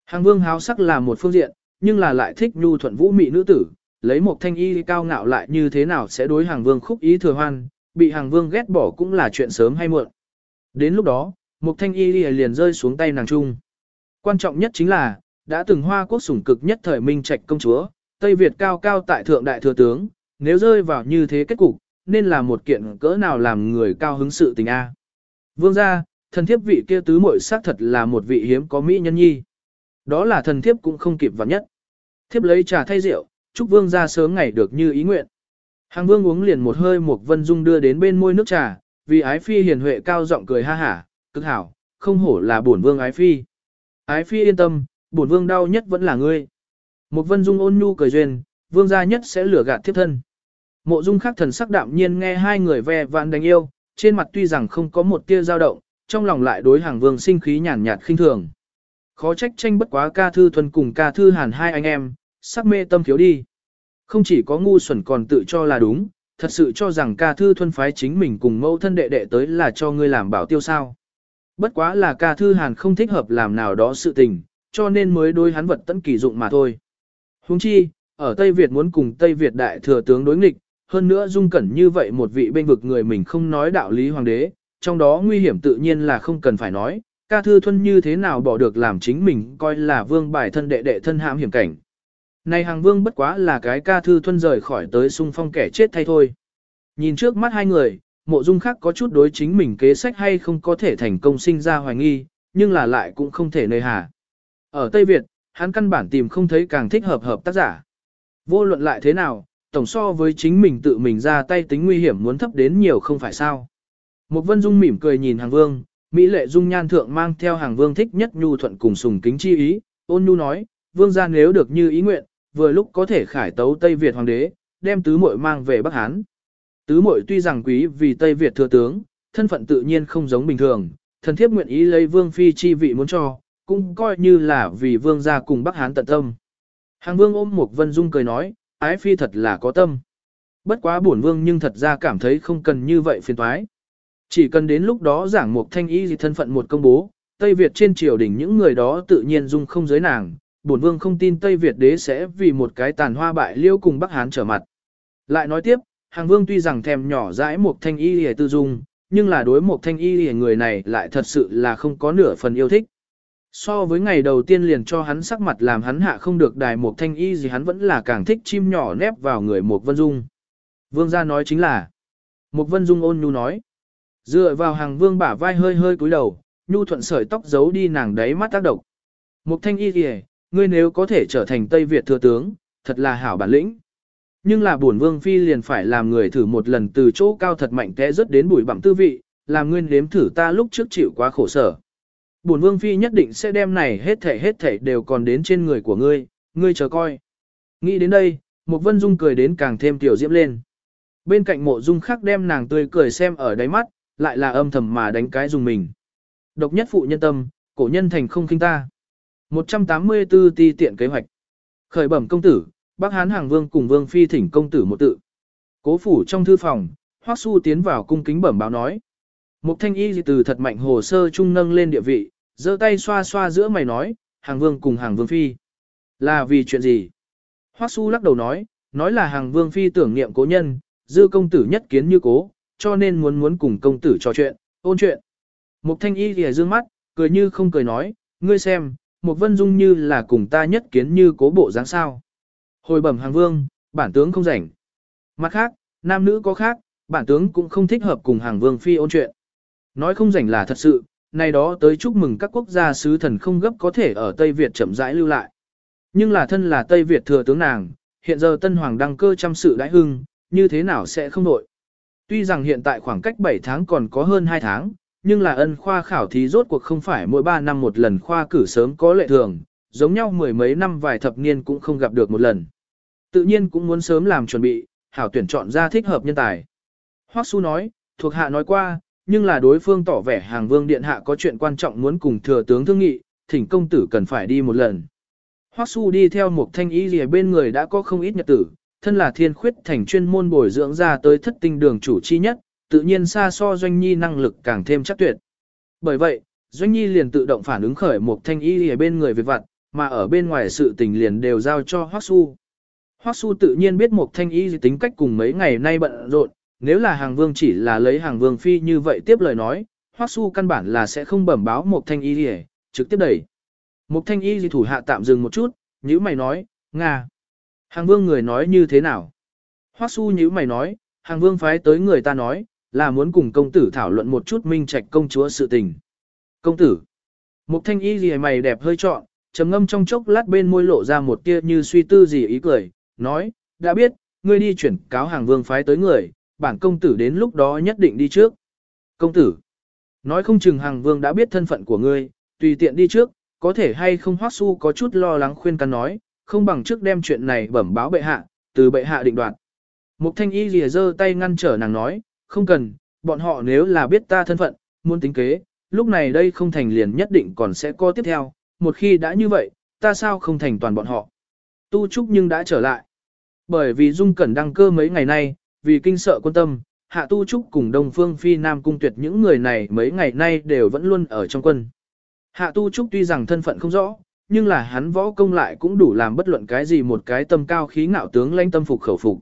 Hàng vương háo sắc là một phương diện, nhưng là lại thích nhu thuận vũ mỹ nữ tử, lấy một thanh y cao ngạo lại như thế nào sẽ đối hàng vương khúc ý thừa hoan, bị hàng vương ghét bỏ cũng là chuyện sớm hay muộn. Đến lúc đó, một thanh y liền rơi xuống tay nàng trung. Quan trọng nhất chính là, đã từng hoa quốc sủng cực nhất thời minh trạch công chúa, Tây Việt cao cao tại thượng đại thừa tướng, nếu rơi vào như thế kết cục, nên là một kiện cỡ nào làm người cao hứng sự tình a. Vương gia, thần thiếp vị kia tứ muội xác thật là một vị hiếm có mỹ nhân nhi. Đó là thần thiếp cũng không kịp vào nhất. Thiếp lấy trà thay rượu, chúc vương gia sớm ngày được như ý nguyện. Hàng vương uống liền một hơi một vân dung đưa đến bên môi nước trà, vì ái phi hiền huệ cao giọng cười ha hả, cực hảo, không hổ là bổn vương ái phi. Ái phi yên tâm, bổn vương đau nhất vẫn là ngươi. Một vân dung ôn nhu cười duyên, vương gia nhất sẽ lửa gạt thiếp thân. Mộ dung khắc thần sắc đạm nhiên nghe hai người ve vãn đánh yêu, trên mặt tuy rằng không có một tia dao động, trong lòng lại đối hàng vương sinh khí nhàn nhạt khinh thường. Khó trách tranh bất quá ca thư thuần cùng ca thư hàn hai anh em, sắc mê tâm thiếu đi. Không chỉ có ngu xuẩn còn tự cho là đúng, thật sự cho rằng ca thư thuần phái chính mình cùng mẫu thân đệ đệ tới là cho ngươi làm bảo tiêu sao. Bất quá là ca thư hàn không thích hợp làm nào đó sự tình, cho nên mới đối hắn vật tận kỳ dụng mà thôi. Huống chi, ở Tây Việt muốn cùng Tây Việt đại thừa tướng đối nghịch, hơn nữa dung cẩn như vậy một vị bên vực người mình không nói đạo lý hoàng đế, trong đó nguy hiểm tự nhiên là không cần phải nói, ca thư thuân như thế nào bỏ được làm chính mình coi là vương bài thân đệ đệ thân hãm hiểm cảnh. Này hàng vương bất quá là cái ca thư thuân rời khỏi tới sung phong kẻ chết thay thôi. Nhìn trước mắt hai người, mộ dung khác có chút đối chính mình kế sách hay không có thể thành công sinh ra hoài nghi, nhưng là lại cũng không thể nơi hà. Ở Tây Việt, hắn căn bản tìm không thấy càng thích hợp hợp tác giả. Vô luận lại thế nào, tổng so với chính mình tự mình ra tay tính nguy hiểm muốn thấp đến nhiều không phải sao. Một vân dung mỉm cười nhìn hàng vương, Mỹ lệ dung nhan thượng mang theo hàng vương thích nhất nhu thuận cùng sùng kính chi ý, ôn nhu nói, vương gia nếu được như ý nguyện, vừa lúc có thể khải tấu Tây Việt hoàng đế, đem tứ muội mang về Bắc Hán. Tứ muội tuy rằng quý vì Tây Việt thừa tướng, thân phận tự nhiên không giống bình thường, thần thiếp nguyện ý lấy vương phi chi vị muốn cho, cũng coi như là vì vương gia cùng Bắc Hán tận tâm. Hàng vương ôm một vân dung cười nói, ái phi thật là có tâm. Bất quá bổn vương nhưng thật ra cảm thấy không cần như vậy phiền toái. Chỉ cần đến lúc đó giảng một thanh y gì thân phận một công bố, Tây Việt trên triều đình những người đó tự nhiên dung không giới nàng, bổn vương không tin Tây Việt đế sẽ vì một cái tàn hoa bại liêu cùng Bắc Hán trở mặt. Lại nói tiếp, hàng vương tuy rằng thèm nhỏ dãi một thanh y hề tư dung, nhưng là đối một thanh y hề người này lại thật sự là không có nửa phần yêu thích. So với ngày đầu tiên liền cho hắn sắc mặt làm hắn hạ không được đài một thanh y gì hắn vẫn là càng thích chim nhỏ nép vào người một vân dung. Vương gia nói chính là, một vân dung ôn nhu nói, dựa vào hàng vương bả vai hơi hơi cúi đầu, nhu thuận sợi tóc giấu đi nàng đáy mắt tác động. Một thanh y gì, ngươi nếu có thể trở thành Tây Việt thừa tướng, thật là hảo bản lĩnh. Nhưng là buồn vương phi liền phải làm người thử một lần từ chỗ cao thật mạnh té rất đến bụi bặm tư vị, làm nguyên nếm thử ta lúc trước chịu quá khổ sở bổn vương phi nhất định sẽ đem này hết thảy hết thảy đều còn đến trên người của ngươi, ngươi chờ coi. Nghĩ đến đây, một vân dung cười đến càng thêm tiểu diễm lên. Bên cạnh mộ dung khác đem nàng tươi cười xem ở đáy mắt, lại là âm thầm mà đánh cái dùng mình. Độc nhất phụ nhân tâm, cổ nhân thành không kinh ta. 184 ti tiện kế hoạch. Khởi bẩm công tử, bác hán hàng vương cùng vương phi thỉnh công tử một tự. Cố phủ trong thư phòng, hoắc su tiến vào cung kính bẩm báo nói. Mục thanh y từ thật mạnh hồ sơ trung nâng lên địa vị, giơ tay xoa xoa giữa mày nói, hàng vương cùng hàng vương phi. Là vì chuyện gì? Hoắc su lắc đầu nói, nói là hàng vương phi tưởng niệm cố nhân, dư công tử nhất kiến như cố, cho nên muốn muốn cùng công tử trò chuyện, ôn chuyện. Mục thanh y thì dương mắt, cười như không cười nói, ngươi xem, một vân dung như là cùng ta nhất kiến như cố bộ dáng sao. Hồi bẩm hàng vương, bản tướng không rảnh. Mặt khác, nam nữ có khác, bản tướng cũng không thích hợp cùng hàng vương phi ôn chuyện. Nói không rảnh là thật sự, này đó tới chúc mừng các quốc gia sứ thần không gấp có thể ở Tây Việt chậm rãi lưu lại. Nhưng là thân là Tây Việt thừa tướng nàng, hiện giờ Tân Hoàng đăng cơ chăm sự đãi hưng, như thế nào sẽ không đội. Tuy rằng hiện tại khoảng cách 7 tháng còn có hơn 2 tháng, nhưng là ân khoa khảo thí rốt cuộc không phải mỗi 3 năm một lần khoa cử sớm có lệ thường, giống nhau mười mấy năm vài thập niên cũng không gặp được một lần. Tự nhiên cũng muốn sớm làm chuẩn bị, hảo tuyển chọn ra thích hợp nhân tài. Hoắc Su nói, thuộc hạ nói qua, nhưng là đối phương tỏ vẻ hàng vương điện hạ có chuyện quan trọng muốn cùng thừa tướng thương nghị, thỉnh công tử cần phải đi một lần. Hoắc Su đi theo một thanh y lìa bên người đã có không ít nhật tử, thân là thiên khuyết thành chuyên môn bồi dưỡng ra tới thất tinh đường chủ chi nhất, tự nhiên xa so doanh nhi năng lực càng thêm chắc tuyệt. Bởi vậy, doanh nhi liền tự động phản ứng khởi một thanh y lìa bên người việc vặt, mà ở bên ngoài sự tình liền đều giao cho Hoắc Su. Hoắc Su tự nhiên biết một thanh y tính cách cùng mấy ngày nay bận rộn, nếu là hàng vương chỉ là lấy hàng vương phi như vậy tiếp lời nói, Hoắc Su căn bản là sẽ không bẩm báo một thanh y gì, trực tiếp đẩy. Một thanh y gì thủ hạ tạm dừng một chút, nhữ mày nói, Nga. Hàng vương người nói như thế nào? Hoắc Su nhữ mày nói, hàng vương phái tới người ta nói, là muốn cùng công tử thảo luận một chút minh trạch công chúa sự tình. Công tử. một thanh y gì mày đẹp hơi trọn, trầm ngâm trong chốc lát bên môi lộ ra một tia như suy tư gì ý cười, nói, đã biết, ngươi đi chuyển cáo hàng vương phái tới người, bản công tử đến lúc đó nhất định đi trước. Công tử. Nói không chừng hàng vương đã biết thân phận của ngươi, tùy tiện đi trước, có thể hay không hoắc su có chút lo lắng khuyên can nói, không bằng trước đem chuyện này bẩm báo bệ hạ, từ bệ hạ định đoạt. Mục thanh y lìa giơ tay ngăn trở nàng nói, không cần, bọn họ nếu là biết ta thân phận, muốn tính kế, lúc này đây không thành liền nhất định còn sẽ có tiếp theo, một khi đã như vậy, ta sao không thành toàn bọn họ. Tu Trúc nhưng đã trở lại. Bởi vì Dung Cẩn đăng cơ mấy ngày nay, vì kinh sợ quân tâm, Hạ Tu Trúc cùng Đông Phương Phi Nam cung tuyệt những người này mấy ngày nay đều vẫn luôn ở trong quân. Hạ Tu Trúc tuy rằng thân phận không rõ, nhưng là hắn võ công lại cũng đủ làm bất luận cái gì một cái tâm cao khí ngạo tướng lãnh tâm phục khẩu phục.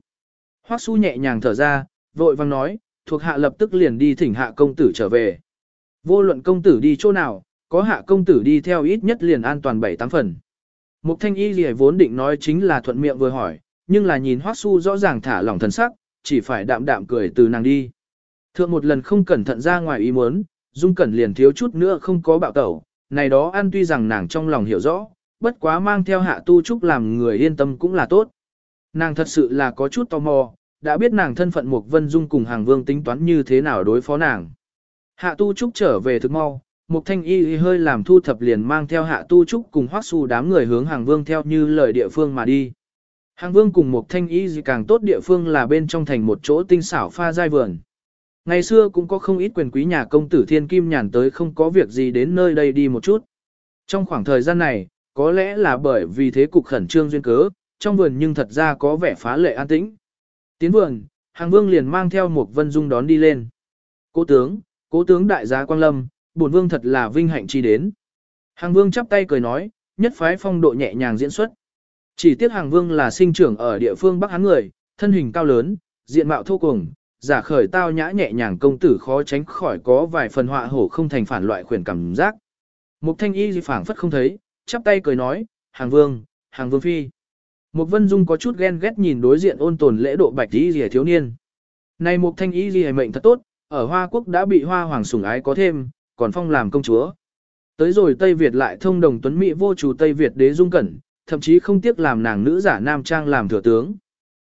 Hoắc Su nhẹ nhàng thở ra, vội vang nói, thuộc hạ lập tức liền đi thỉnh hạ công tử trở về. Vô luận công tử đi chỗ nào, có hạ công tử đi theo ít nhất liền an toàn bảy tám phần. Mục thanh y gì vốn định nói chính là thuận miệng vừa hỏi, nhưng là nhìn Hoắc Su rõ ràng thả lỏng thần sắc, chỉ phải đạm đạm cười từ nàng đi. Thượng một lần không cẩn thận ra ngoài ý muốn, Dung Cẩn liền thiếu chút nữa không có bạo tẩu, này đó ăn tuy rằng nàng trong lòng hiểu rõ, bất quá mang theo hạ tu trúc làm người yên tâm cũng là tốt. Nàng thật sự là có chút tò mò, đã biết nàng thân phận Mục Vân Dung cùng hàng vương tính toán như thế nào đối phó nàng. Hạ tu trúc trở về thực mau, Mục Thanh Y hơi làm thu thập liền mang theo hạ tu trúc cùng hoác su đám người hướng hàng vương theo như lời địa phương mà đi. Hàng vương cùng một Thanh Y gì càng tốt địa phương là bên trong thành một chỗ tinh xảo pha giai vườn. Ngày xưa cũng có không ít quyền quý nhà công tử thiên kim nhàn tới không có việc gì đến nơi đây đi một chút. Trong khoảng thời gian này, có lẽ là bởi vì thế cục khẩn trương duyên cớ, trong vườn nhưng thật ra có vẻ phá lệ an tĩnh. Tiến vườn, hàng vương liền mang theo một vân dung đón đi lên. Cố tướng, cố tướng đại gia Quang Lâm, bổn vương thật là vinh hạnh chi đến. Hàng vương chắp tay cười nói, nhất phái phong độ nhẹ nhàng diễn xuất. Chỉ tiếc hàng vương là sinh trưởng ở địa phương Bắc Hán người, thân hình cao lớn, diện mạo thô cùng, giả khởi tao nhã nhẹ nhàng công tử khó tránh khỏi có vài phần họa hổ không thành phản loại khuyển cảm giác. Mục thanh y gì phảng phất không thấy, chắp tay cười nói, hàng vương, hàng vương phi. Mục vân dung có chút ghen ghét nhìn đối diện ôn tồn lễ độ bạch y gì thiếu niên. Này mục thanh y gì mệnh thật tốt, ở Hoa Quốc đã bị Hoa Hoàng sủng ái có thêm, còn phong làm công chúa. Tới rồi Tây Việt lại thông đồng tuấn Mỹ vô chủ Tây Việt đế dung cẩn, thậm chí không tiếc làm nàng nữ giả nam trang làm thừa tướng.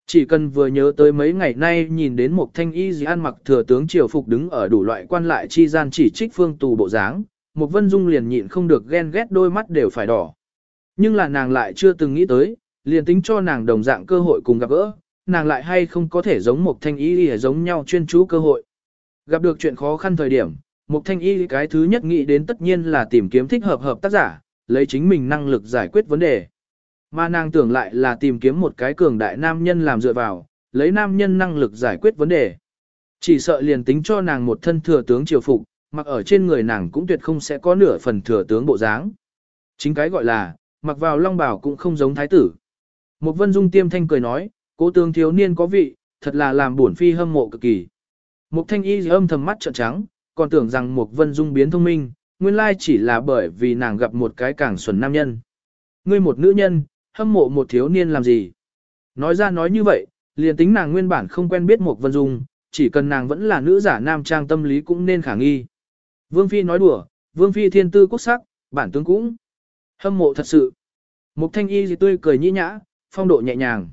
Chỉ cần vừa nhớ tới mấy ngày nay nhìn đến một thanh y gì ăn mặc thừa tướng triều phục đứng ở đủ loại quan lại chi gian chỉ trích phương tù bộ dáng, một vân dung liền nhịn không được ghen ghét đôi mắt đều phải đỏ. Nhưng là nàng lại chưa từng nghĩ tới, liền tính cho nàng đồng dạng cơ hội cùng gặp gỡ, nàng lại hay không có thể giống một thanh y gì giống nhau chuyên chú cơ hội. Gặp được chuyện khó khăn thời điểm, một thanh y cái thứ nhất nghĩ đến tất nhiên là tìm kiếm thích hợp hợp tác giả, lấy chính mình năng lực giải quyết vấn đề. Mà nàng tưởng lại là tìm kiếm một cái cường đại nam nhân làm dựa vào, lấy nam nhân năng lực giải quyết vấn đề. Chỉ sợ liền tính cho nàng một thân thừa tướng triều phục, mặc ở trên người nàng cũng tuyệt không sẽ có nửa phần thừa tướng bộ dáng. Chính cái gọi là, mặc vào long bào cũng không giống thái tử. Một vân dung tiêm thanh cười nói, cố tướng thiếu niên có vị, thật là làm buồn phi hâm mộ cực kỳ. Một thanh y âm thầm mắt trợn trắng, còn tưởng rằng một vân dung biến thông minh, nguyên lai chỉ là bởi vì nàng gặp một cái càng xuẩn nam nhân. Ngươi một nữ nhân, hâm mộ một thiếu niên làm gì. Nói ra nói như vậy, liền tính nàng nguyên bản không quen biết Mục vân dung, chỉ cần nàng vẫn là nữ giả nam trang tâm lý cũng nên khả nghi. Vương Phi nói đùa, Vương Phi thiên tư quốc sắc, bản tướng cũng hâm mộ thật sự. Mục thanh y gì tươi cười nhĩ nhã, phong độ nhẹ nhàng.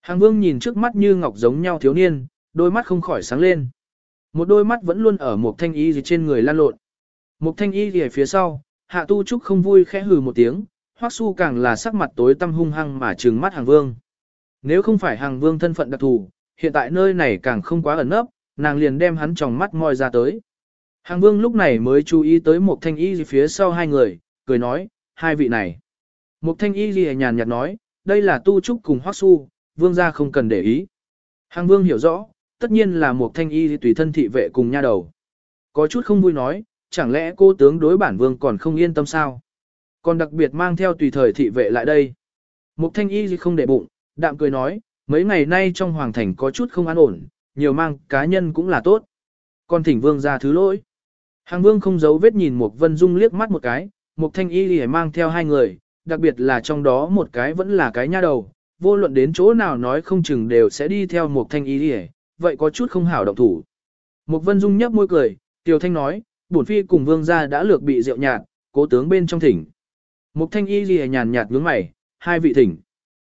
Hàng vương nhìn trước mắt như ngọc giống nhau thiếu niên, đôi mắt không khỏi sáng lên. Một đôi mắt vẫn luôn ở Mục thanh y gì trên người lan lộn. Mục thanh y gì ở phía sau, hạ tu trúc không vui khẽ hừ một tiếng, hoắc su càng là sắc mặt tối tăm hung hăng mà trừng mắt hàng vương. Nếu không phải hàng vương thân phận đặc thù, hiện tại nơi này càng không quá ẩn nấp, nàng liền đem hắn tròng mắt moi ra tới. Hàng vương lúc này mới chú ý tới một thanh y phía sau hai người, cười nói, hai vị này. Một thanh y gì nhàn nhạt nói, đây là tu trúc cùng hoắc su, vương gia không cần để ý. Hàng vương hiểu rõ, tất nhiên là một thanh y tùy thân thị vệ cùng nha đầu. Có chút không vui nói, chẳng lẽ cô tướng đối bản vương còn không yên tâm sao? Còn đặc biệt mang theo tùy thời thị vệ lại đây. Mục thanh y không để bụng, đạm cười nói, mấy ngày nay trong hoàng thành có chút không an ổn, nhiều mang cá nhân cũng là tốt. Còn thỉnh vương ra thứ lỗi. Hàng vương không giấu vết nhìn Mục Vân Dung liếc mắt một cái, Mục Thanh Y thì mang theo hai người, đặc biệt là trong đó một cái vẫn là cái nha đầu, vô luận đến chỗ nào nói không chừng đều sẽ đi theo một thanh y đi vậy có chút không hảo động thủ. Một vân dung nhấp môi cười, Tiểu Thanh nói, bổn phi cùng vương gia đã lược bị rượu nhạt, cố tướng bên trong thỉnh. Một thanh y lìa nhàn nhạt nhướng mày, hai vị thỉnh.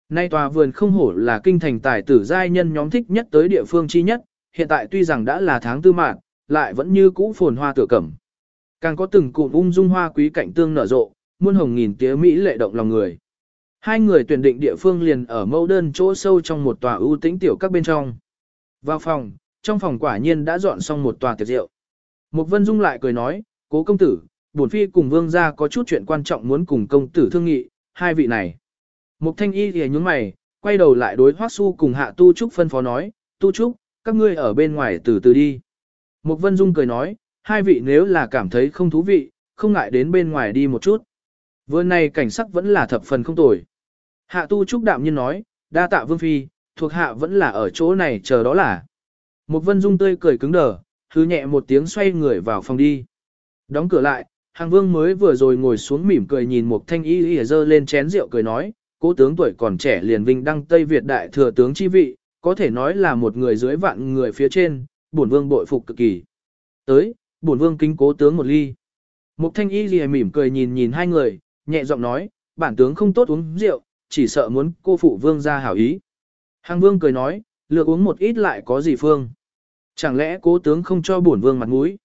Nay tòa vườn không hổ là kinh thành tài tử giai nhân nhóm thích nhất tới địa phương chi nhất, hiện tại tuy rằng đã là tháng tư mạng, lại vẫn như cũ phồn hoa tựa cẩm. Càng có từng cụm ung dung hoa quý cạnh tương nở rộ, muôn hồng nghìn tía mỹ lệ động lòng người. Hai người tuyển định địa phương liền ở mẫu đơn chỗ sâu trong một tòa ưu tĩnh tiểu các bên trong. Vào phòng, trong phòng quả nhiên đã dọn xong một tòa tiệc rượu. Một vân dung lại cười nói, cố công tử, bổn phi cùng vương gia có chút chuyện quan trọng muốn cùng công tử thương nghị, hai vị này. Mục thanh y thì nhúng mày, quay đầu lại đối hoác su cùng hạ tu trúc phân phó nói, tu trúc, các ngươi ở bên ngoài từ từ đi. Mục vân dung cười nói, hai vị nếu là cảm thấy không thú vị, không ngại đến bên ngoài đi một chút. Vừa này cảnh sắc vẫn là thập phần không tồi. Hạ tu trúc đạm nhiên nói, đa tạ vương phi, thuộc hạ vẫn là ở chỗ này chờ đó là. Mục vân dung tươi cười cứng đờ, thứ nhẹ một tiếng xoay người vào phòng đi. Đóng cửa lại, hàng vương mới vừa rồi ngồi xuống mỉm cười nhìn một thanh y y dơ lên chén rượu cười nói, cố tướng tuổi còn trẻ liền vinh đăng Tây Việt đại thừa tướng chi vị, có thể nói là một người dưới vạn người phía trên, bổn vương bội phục cực kỳ. Tới, bổn vương kính cố tướng một ly. Một thanh y lìa mỉm cười nhìn nhìn hai người, nhẹ giọng nói, bản tướng không tốt uống rượu, chỉ sợ muốn cô phụ vương ra hảo ý. Hàng vương cười nói, lược uống một ít lại có gì phương. Chẳng lẽ cố tướng không cho bổn vương mặt mũi?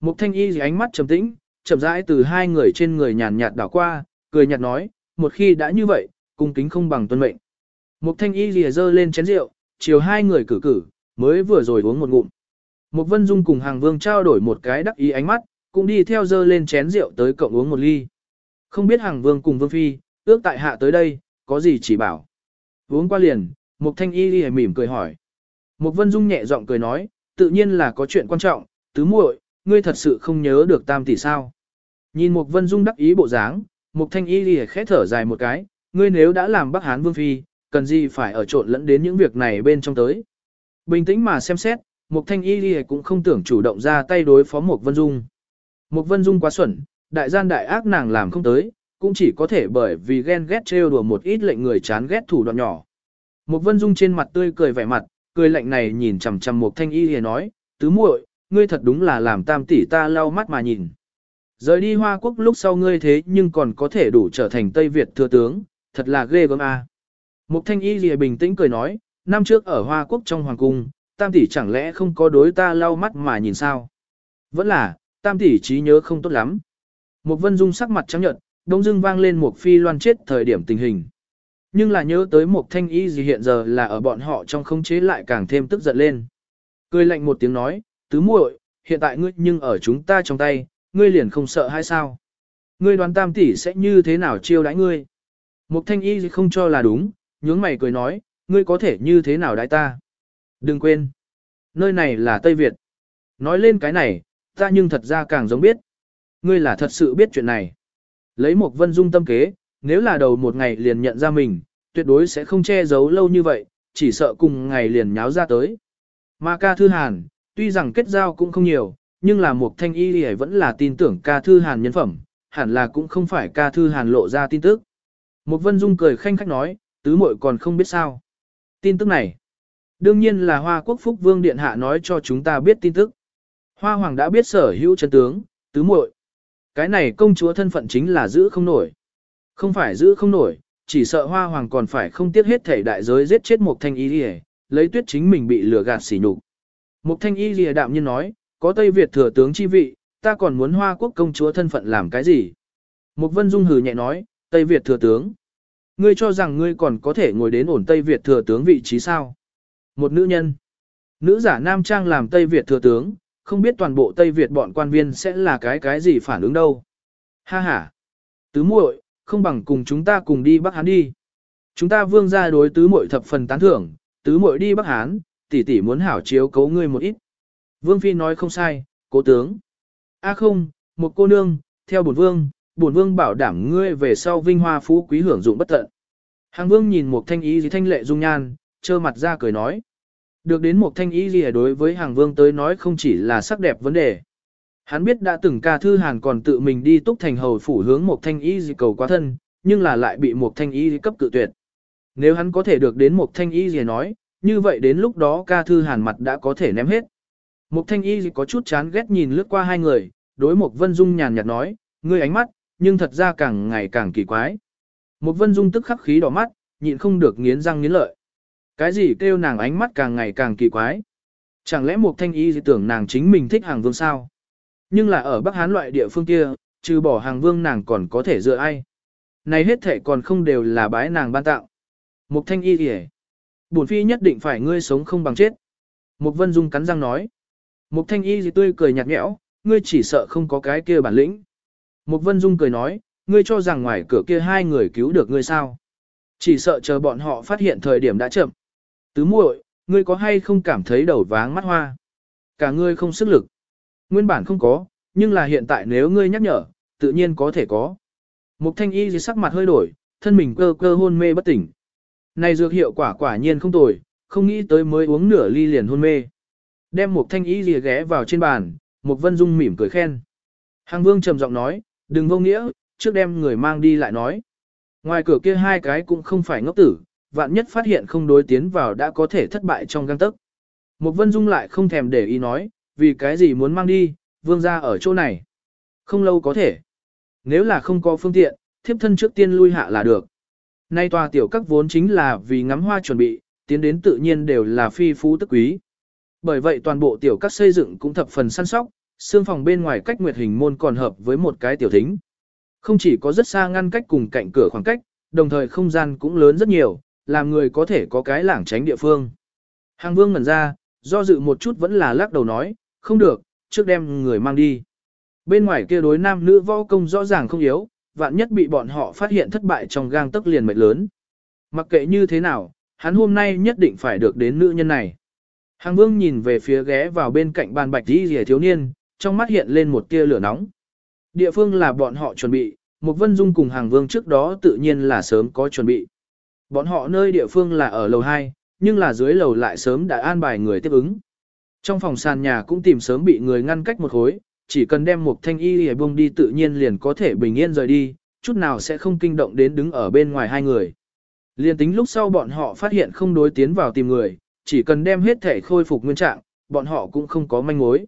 Mục thanh y ánh mắt trầm tĩnh, chậm rãi từ hai người trên người nhàn nhạt đảo qua, cười nhạt nói, một khi đã như vậy, cung kính không bằng tuân mệnh. Mục thanh y lìa dơ lên chén rượu, chiều hai người cử cử, mới vừa rồi uống một ngụm. Mục vân dung cùng hàng vương trao đổi một cái đắc ý ánh mắt, cũng đi theo dơ lên chén rượu tới cộng uống một ly. Không biết hàng vương cùng vương phi, ước tại hạ tới đây, có gì chỉ bảo. Uống qua liền, mục thanh y lìa mỉm cười hỏi. Mục vân dung nhẹ giọng cười nói, tự nhiên là có chuyện quan trọng, tứ muội, ngươi thật sự không nhớ được tam tỷ sao. Nhìn Mục Vân Dung đắc ý bộ dáng, Mục Thanh Y lìa khẽ thở dài một cái, ngươi nếu đã làm Bắc Hán Vương Phi, cần gì phải ở trộn lẫn đến những việc này bên trong tới. Bình tĩnh mà xem xét, Mục Thanh Y lìa cũng không tưởng chủ động ra tay đối phó Mục Vân Dung. Mục Vân Dung quá xuẩn, đại gian đại ác nàng làm không tới, cũng chỉ có thể bởi vì ghen ghét trêu đùa một ít lệnh người chán ghét thủ đoạn nhỏ. Mục Vân Dung trên mặt tươi cười vẻ mặt, cười lạnh này nhìn chằm chằm Mục Thanh Y lìa nói, tứ muội, ngươi thật đúng là làm tam tỷ ta lau mắt mà nhìn. Rời đi Hoa Quốc lúc sau ngươi thế nhưng còn có thể đủ trở thành Tây Việt thừa tướng, thật là ghê gớm a. À. Mục Thanh Y lìa bình tĩnh cười nói, năm trước ở Hoa Quốc trong Hoàng Cung, tam tỷ chẳng lẽ không có đối ta lau mắt mà nhìn sao? Vẫn là, tam tỷ trí nhớ không tốt lắm. Mục Vân Dung sắc mặt trắng nhợt, đông dưng vang lên một phi loan chết thời điểm tình hình. Nhưng là nhớ tới một thanh y gì hiện giờ là ở bọn họ trong không chế lại càng thêm tức giận lên. Cười lạnh một tiếng nói, tứ muội, hiện tại ngươi nhưng ở chúng ta trong tay, ngươi liền không sợ hay sao? Ngươi đoán tam tỷ sẽ như thế nào chiêu đãi ngươi? Mục thanh y không cho là đúng, nhướng mày cười nói, ngươi có thể như thế nào đãi ta? Đừng quên, nơi này là Tây Việt. Nói lên cái này, ta nhưng thật ra càng giống biết. Ngươi là thật sự biết chuyện này. Lấy một vân dung tâm kế, nếu là đầu một ngày liền nhận ra mình, tuyệt đối sẽ không che giấu lâu như vậy, chỉ sợ cùng ngày liền nháo ra tới. Mà ca thư hàn, tuy rằng kết giao cũng không nhiều, nhưng là một thanh y thì vẫn là tin tưởng ca thư hàn nhân phẩm, hẳn là cũng không phải ca thư hàn lộ ra tin tức. Mục vân dung cười khanh khách nói, tứ muội còn không biết sao. Tin tức này, đương nhiên là Hoa Quốc Phúc Vương Điện Hạ nói cho chúng ta biết tin tức. Hoa Hoàng đã biết sở hữu chân tướng, tứ muội. Cái này công chúa thân phận chính là giữ không nổi. Không phải giữ không nổi, chỉ sợ Hoa Hoàng còn phải không tiếc hết thể đại giới giết chết một thanh y đi lấy tuyết chính mình bị lừa gạt xỉ nhục. Mục thanh y lìa đạm nhiên nói, có Tây Việt thừa tướng chi vị, ta còn muốn hoa quốc công chúa thân phận làm cái gì? Mục vân dung hừ nhẹ nói, Tây Việt thừa tướng. Ngươi cho rằng ngươi còn có thể ngồi đến ổn Tây Việt thừa tướng vị trí sao? Một nữ nhân. Nữ giả nam trang làm Tây Việt thừa tướng, không biết toàn bộ Tây Việt bọn quan viên sẽ là cái cái gì phản ứng đâu. Ha ha. Tứ muội, không bằng cùng chúng ta cùng đi Bắc Hán đi. Chúng ta vương gia đối tứ muội thập phần tán thưởng, tứ muội đi Bắc Hán, tỷ tỷ muốn hảo chiếu cấu ngươi một ít. Vương Phi nói không sai, cố tướng. A à không, một cô nương, theo bổn vương, bổn vương bảo đảm ngươi về sau vinh hoa phú quý hưởng dụng bất tận. Hàng vương nhìn một thanh ý gì thanh lệ dung nhan, trơ mặt ra cười nói. Được đến một thanh ý gì đối với hàng vương tới nói không chỉ là sắc đẹp vấn đề. Hắn biết đã từng ca thư hàng còn tự mình đi túc thành hầu phủ hướng một thanh ý gì cầu quá thân, nhưng là lại bị một thanh ý gì cấp cự tuyệt. Nếu hắn có thể được đến một thanh ý gì nói, như vậy đến lúc đó ca thư hàn mặt đã có thể ném hết. Mục thanh y có chút chán ghét nhìn lướt qua hai người, đối Mục vân dung nhàn nhạt nói, ngươi ánh mắt, nhưng thật ra càng ngày càng kỳ quái. Mục vân dung tức khắc khí đỏ mắt, nhịn không được nghiến răng nghiến lợi. Cái gì kêu nàng ánh mắt càng ngày càng kỳ quái? Chẳng lẽ Mục thanh y tưởng nàng chính mình thích hàng vương sao? Nhưng là ở Bắc Hán loại địa phương kia, trừ bỏ hàng vương nàng còn có thể dựa ai? Này hết thể còn không đều là bái nàng ban tạo. Mục thanh y kìa. Bổn phi nhất định phải ngươi sống không bằng chết. Mục vân dung cắn răng nói. Mục thanh y gì tươi cười nhạt nhẽo, ngươi chỉ sợ không có cái kia bản lĩnh. Mục vân dung cười nói, ngươi cho rằng ngoài cửa kia hai người cứu được ngươi sao? Chỉ sợ chờ bọn họ phát hiện thời điểm đã chậm. Tứ muội, ngươi có hay không cảm thấy đầu váng mắt hoa? Cả ngươi không sức lực. Nguyên bản không có, nhưng là hiện tại nếu ngươi nhắc nhở, tự nhiên có thể có. Mục thanh y sắc mặt hơi đổi, thân mình cơ cơ hôn mê bất tỉnh. Này dược hiệu quả quả nhiên không tồi, không nghĩ tới mới uống nửa ly liền hôn mê. Đem một thanh ý lìa ghé vào trên bàn, một vân dung mỉm cười khen. Hàng vương trầm giọng nói, đừng vô nghĩa, trước đem người mang đi lại nói. Ngoài cửa kia hai cái cũng không phải ngốc tử, vạn nhất phát hiện không đối tiến vào đã có thể thất bại trong găng tức. Một vân dung lại không thèm để ý nói, vì cái gì muốn mang đi, vương ra ở chỗ này. Không lâu có thể. Nếu là không có phương tiện, thiếp thân trước tiên lui hạ là được. Nay tòa tiểu các vốn chính là vì ngắm hoa chuẩn bị, tiến đến tự nhiên đều là phi phú tức quý. Bởi vậy toàn bộ tiểu các xây dựng cũng thập phần săn sóc, xương phòng bên ngoài cách nguyệt hình môn còn hợp với một cái tiểu thính. Không chỉ có rất xa ngăn cách cùng cạnh cửa khoảng cách, đồng thời không gian cũng lớn rất nhiều, làm người có thể có cái lảng tránh địa phương. Hàng vương ngẩn ra, do dự một chút vẫn là lắc đầu nói, không được, trước đem người mang đi. Bên ngoài kia đối nam nữ võ công rõ ràng không yếu, vạn nhất bị bọn họ phát hiện thất bại trong gang tấc liền mệt lớn. Mặc kệ như thế nào, hắn hôm nay nhất định phải được đến nữ nhân này. Hàng vương nhìn về phía ghé vào bên cạnh bàn bạch đi rìa thiếu niên, trong mắt hiện lên một tia lửa nóng. Địa phương là bọn họ chuẩn bị, một vân dung cùng hàng vương trước đó tự nhiên là sớm có chuẩn bị. Bọn họ nơi địa phương là ở lầu 2, nhưng là dưới lầu lại sớm đã an bài người tiếp ứng. Trong phòng sàn nhà cũng tìm sớm bị người ngăn cách một khối, chỉ cần đem một thanh y hề bông đi tự nhiên liền có thể bình yên rời đi, chút nào sẽ không kinh động đến đứng ở bên ngoài hai người. Liên tính lúc sau bọn họ phát hiện không đối tiến vào tìm người, chỉ cần đem hết thể khôi phục nguyên trạng, bọn họ cũng không có manh mối.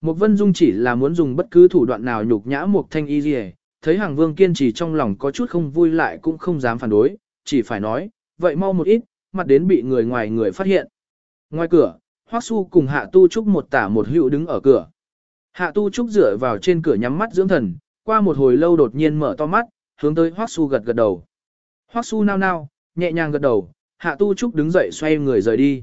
Một vân dung chỉ là muốn dùng bất cứ thủ đoạn nào nhục nhã một thanh y gì thấy hàng vương kiên trì trong lòng có chút không vui lại cũng không dám phản đối, chỉ phải nói, vậy mau một ít, mặt đến bị người ngoài người phát hiện. Ngoài cửa, Hoắc Su cùng Hạ Tu Trúc một tả một hữu đứng ở cửa. Hạ Tu Trúc dựa vào trên cửa nhắm mắt dưỡng thần, qua một hồi lâu đột nhiên mở to mắt, hướng tới Hoắc Su gật gật đầu. Hoắc Su nao nao, nhẹ nhàng gật đầu, Hạ Tu Trúc đứng dậy xoay người rời đi.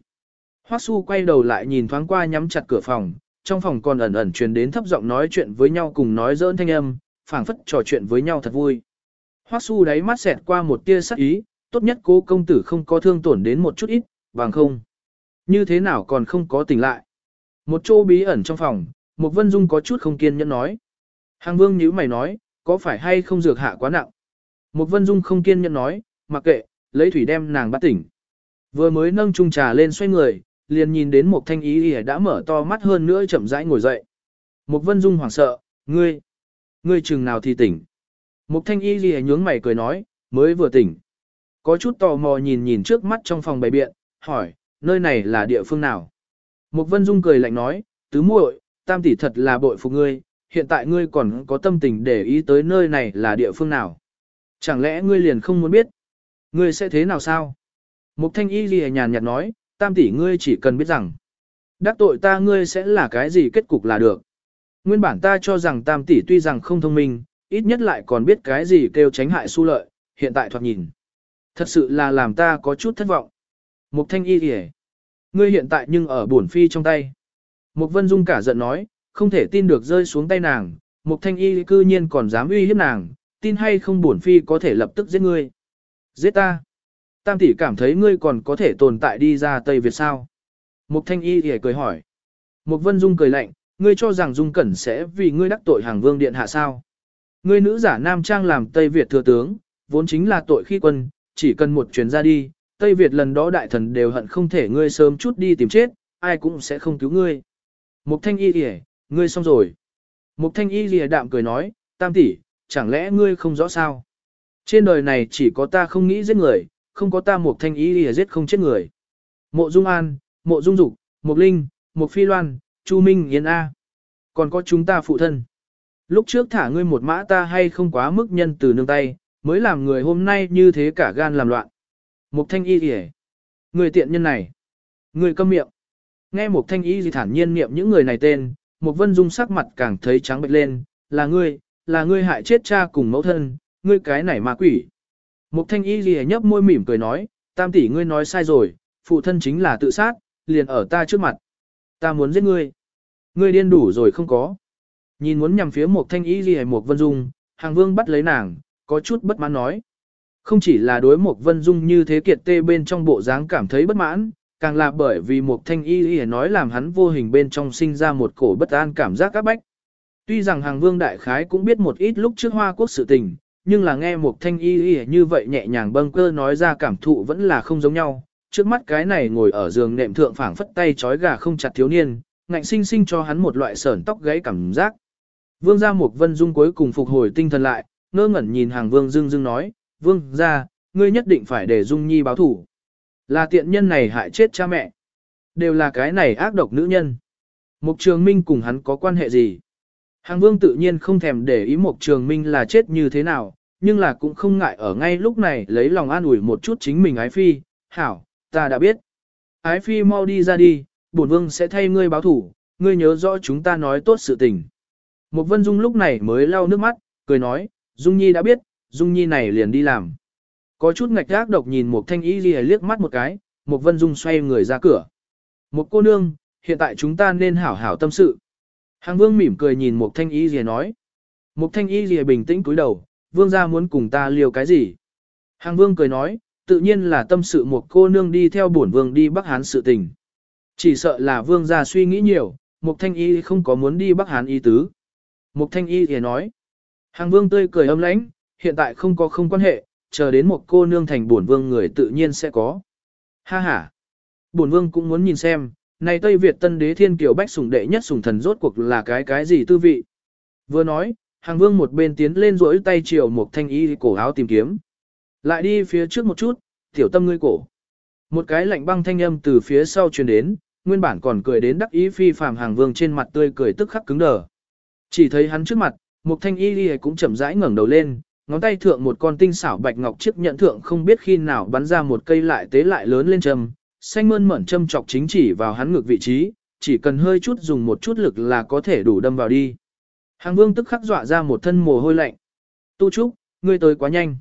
Hoắc Su quay đầu lại nhìn thoáng qua nhắm chặt cửa phòng, trong phòng còn ẩn ẩn truyền đến thấp giọng nói chuyện với nhau cùng nói dỡn thanh âm, phảng phất trò chuyện với nhau thật vui. Hoắc Su đáy mắt xẹt qua một tia sắc ý, tốt nhất cố công tử không có thương tổn đến một chút ít, bằng không. Như thế nào còn không có tỉnh lại. Một chỗ bí ẩn trong phòng, một vân dung có chút không kiên nhẫn nói. Hàng vương nhíu mày nói, có phải hay không dược hạ quá nặng? Một vân dung không kiên nhẫn nói, mặc kệ, lấy thủy đem nàng bắt tỉnh. Vừa mới nâng chung trà lên xoay người, liền nhìn đến một thanh ý ỉa đã mở to mắt hơn nữa chậm rãi ngồi dậy. Một vân dung hoảng sợ, ngươi, ngươi chừng nào thì tỉnh. Một thanh y ỉa nhướng mày cười nói, mới vừa tỉnh. Có chút tò mò nhìn nhìn trước mắt trong phòng bày biện, hỏi, nơi này là địa phương nào? Một vân dung cười lạnh nói, tứ muội, tam tỷ thật là bội phục ngươi, hiện tại ngươi còn có tâm tình để ý tới nơi này là địa phương nào? Chẳng lẽ ngươi liền không muốn biết? Ngươi sẽ thế nào sao? Mục thanh y lìa nhàn nhạt nói, tam tỷ ngươi chỉ cần biết rằng, đắc tội ta ngươi sẽ là cái gì kết cục là được. Nguyên bản ta cho rằng tam tỷ tuy rằng không thông minh, ít nhất lại còn biết cái gì kêu tránh hại su lợi, hiện tại thoạt nhìn. Thật sự là làm ta có chút thất vọng. Mục thanh y lìa, ngươi hiện tại nhưng ở bổn phi trong tay. Mục vân dung cả giận nói, không thể tin được rơi xuống tay nàng, mục thanh y cư nhiên còn dám uy hiếp nàng, tin hay không bổn phi có thể lập tức giết ngươi. Giết ta. Tam tỷ cảm thấy ngươi còn có thể tồn tại đi ra Tây Việt sao? Mục thanh y thì cười hỏi. Mục vân dung cười lạnh, ngươi cho rằng dung cẩn sẽ vì ngươi đắc tội hàng vương điện hạ sao? Ngươi nữ giả nam trang làm Tây Việt thừa tướng, vốn chính là tội khi quân, chỉ cần một chuyến ra đi, Tây Việt lần đó đại thần đều hận không thể ngươi sớm chút đi tìm chết, ai cũng sẽ không cứu ngươi. Mục thanh y thì ngươi xong rồi. Mục thanh y lìa đạm cười nói, tam tỷ, chẳng lẽ ngươi không rõ sao? Trên đời này chỉ có ta không nghĩ giết người, không có ta Mục thanh Y thì giết không chết người. Mộ Dung An, Mộ Dung Dục, Mục Linh, Mục Phi Loan, Chu Minh Yến A. Còn có chúng ta phụ thân. Lúc trước thả ngươi một mã ta hay không quá mức nhân từ nương tay, mới làm người hôm nay như thế cả gan làm loạn. Mục thanh y kìa. Người tiện nhân này. Người câm miệng. Nghe một thanh y gì thản nhiên niệm những người này tên, một vân dung sắc mặt càng thấy trắng bệch lên, là ngươi, là ngươi hại chết cha cùng mẫu thân, ngươi cái này ma quỷ. một thanh y gì nhấp môi mỉm cười nói, tam tỷ ngươi nói sai rồi, phụ thân chính là tự sát, liền ở ta trước mặt. Ta muốn giết ngươi. Ngươi điên đủ rồi không có. Nhìn muốn nhằm phía một thanh y gì một vân dung, hàng vương bắt lấy nàng, có chút bất mãn nói. Không chỉ là đối một vân dung như thế kiệt tê bên trong bộ dáng cảm thấy bất mãn, càng là bởi vì một thanh y y nói làm hắn vô hình bên trong sinh ra một cổ bất an cảm giác các bách. Tuy rằng hàng vương đại khái cũng biết một ít lúc trước hoa quốc sự tình, nhưng là nghe một thanh y y như vậy nhẹ nhàng bâng cơ nói ra cảm thụ vẫn là không giống nhau. Trước mắt cái này ngồi ở giường nệm thượng phảng phất tay trói gà không chặt thiếu niên, ngạnh sinh sinh cho hắn một loại sởn tóc gáy cảm giác. Vương gia một vân dung cuối cùng phục hồi tinh thần lại, ngơ ngẩn nhìn hàng vương dưng dưng nói, vương gia, ngươi nhất định phải để dung nhi báo thủ. Là tiện nhân này hại chết cha mẹ. Đều là cái này ác độc nữ nhân. Mục trường minh cùng hắn có quan hệ gì? Hàng vương tự nhiên không thèm để ý mục trường minh là chết như thế nào, nhưng là cũng không ngại ở ngay lúc này lấy lòng an ủi một chút chính mình ái phi. Hảo, ta đã biết. Ái phi mau đi ra đi, bổn vương sẽ thay ngươi báo thủ, ngươi nhớ rõ chúng ta nói tốt sự tình. Mục vân dung lúc này mới lau nước mắt, cười nói, Dung Nhi đã biết, Dung Nhi này liền đi làm. Có chút ngạch gác độc nhìn một thanh y ghi liếc mắt một cái, một vân dung xoay người ra cửa. Một cô nương, hiện tại chúng ta nên hảo hảo tâm sự. Hàng vương mỉm cười nhìn một thanh y ghi nói. Một thanh y ghi bình tĩnh cúi đầu, vương gia muốn cùng ta liều cái gì? Hàng vương cười nói, tự nhiên là tâm sự một cô nương đi theo bổn vương đi Bắc Hán sự tình. Chỉ sợ là vương gia suy nghĩ nhiều, một thanh y không có muốn đi Bắc Hán y tứ. Một thanh y thì nói, Hàng vương tươi cười âm lãnh, hiện tại không có không quan hệ, chờ đến một cô nương thành bổn vương người tự nhiên sẽ có. Ha ha. Bổn vương cũng muốn nhìn xem, này Tây Việt tân đế thiên kiều bách sủng đệ nhất sủng thần rốt cuộc là cái cái gì tư vị. Vừa nói, hàng vương một bên tiến lên rỗi tay chiều một thanh y cổ áo tìm kiếm. Lại đi phía trước một chút, tiểu tâm ngươi cổ. Một cái lạnh băng thanh âm từ phía sau truyền đến, nguyên bản còn cười đến đắc ý phi phàm hàng vương trên mặt tươi cười tức khắc cứng đờ. Chỉ thấy hắn trước mặt, một thanh y cũng chậm rãi ngẩng đầu lên, ngón tay thượng một con tinh xảo bạch ngọc chiếc nhận thượng không biết khi nào bắn ra một cây lại tế lại lớn lên châm, xanh mơn mởn châm chọc chính chỉ vào hắn ngược vị trí, chỉ cần hơi chút dùng một chút lực là có thể đủ đâm vào đi. Hàng vương tức khắc dọa ra một thân mồ hôi lạnh. Tu Trúc, ngươi tới quá nhanh.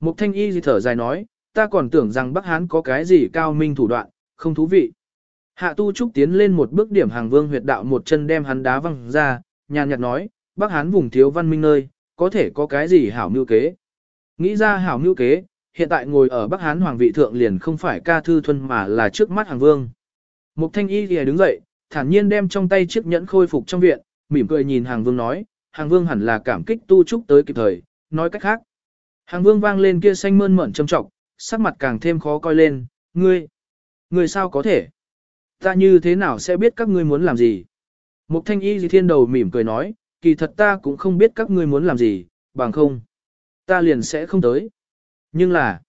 Mục thanh y gì thở dài nói, ta còn tưởng rằng Bắc Hán có cái gì cao minh thủ đoạn, không thú vị. Hạ Tu Trúc tiến lên một bước điểm hàng vương huyệt đạo một chân đem hắn đá văng ra, nhàn nhạt nói, Bắc Hán vùng thiếu văn minh nơi, có thể có cái gì hảo mưu kế. Nghĩ ra hảo mưu kế, hiện tại ngồi ở Bắc Hán hoàng vị thượng liền không phải ca thư thuần mà là trước mắt hàng vương. Mục thanh y thì đứng dậy, thản nhiên đem trong tay chiếc nhẫn khôi phục trong viện, mỉm cười nhìn hàng vương nói, hàng vương hẳn là cảm kích tu trúc tới kịp thời, nói cách khác. Hàng vương vang lên kia xanh mơn mởn châm trọng, sắc mặt càng thêm khó coi lên, ngươi, ngươi sao có thể? Ta như thế nào sẽ biết các ngươi muốn làm gì? Mục thanh y gì thiên đầu mỉm cười nói, kỳ thật ta cũng không biết các ngươi muốn làm gì, bằng không. Ta liền sẽ không tới. Nhưng là,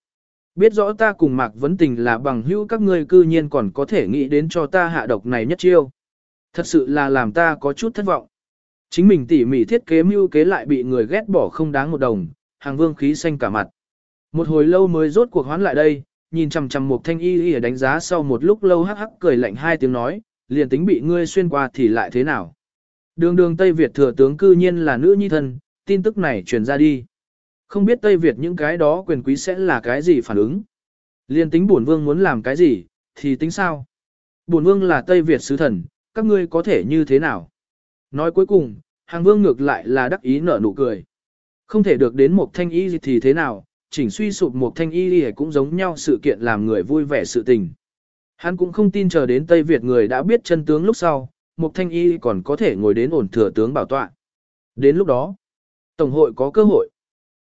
biết rõ ta cùng Mạc Vấn Tình là bằng hữu các ngươi cư nhiên còn có thể nghĩ đến cho ta hạ độc này nhất chiêu. Thật sự là làm ta có chút thất vọng. Chính mình tỉ mỉ thiết kế mưu kế lại bị người ghét bỏ không đáng một đồng, hàng vương khí xanh cả mặt. Một hồi lâu mới rốt cuộc hoán lại đây, nhìn chằm chằm một thanh y y đánh giá sau một lúc lâu hắc hắc cười lạnh hai tiếng nói, liền tính bị ngươi xuyên qua thì lại thế nào. Đường đường Tây Việt thừa tướng cư nhiên là nữ nhi thân, tin tức này truyền ra đi. Không biết Tây Việt những cái đó quyền quý sẽ là cái gì phản ứng. Liên tính bổn vương muốn làm cái gì, thì tính sao? Bổn vương là Tây Việt sứ thần, các ngươi có thể như thế nào? Nói cuối cùng, hàng vương ngược lại là đắc ý nở nụ cười. Không thể được đến một thanh y thì thế nào, chỉnh suy sụp một thanh y thì cũng giống nhau sự kiện làm người vui vẻ sự tình. Hắn cũng không tin chờ đến Tây Việt người đã biết chân tướng lúc sau, Mục Thanh Y còn có thể ngồi đến ổn thừa tướng bảo tọa. Đến lúc đó, Tổng hội có cơ hội.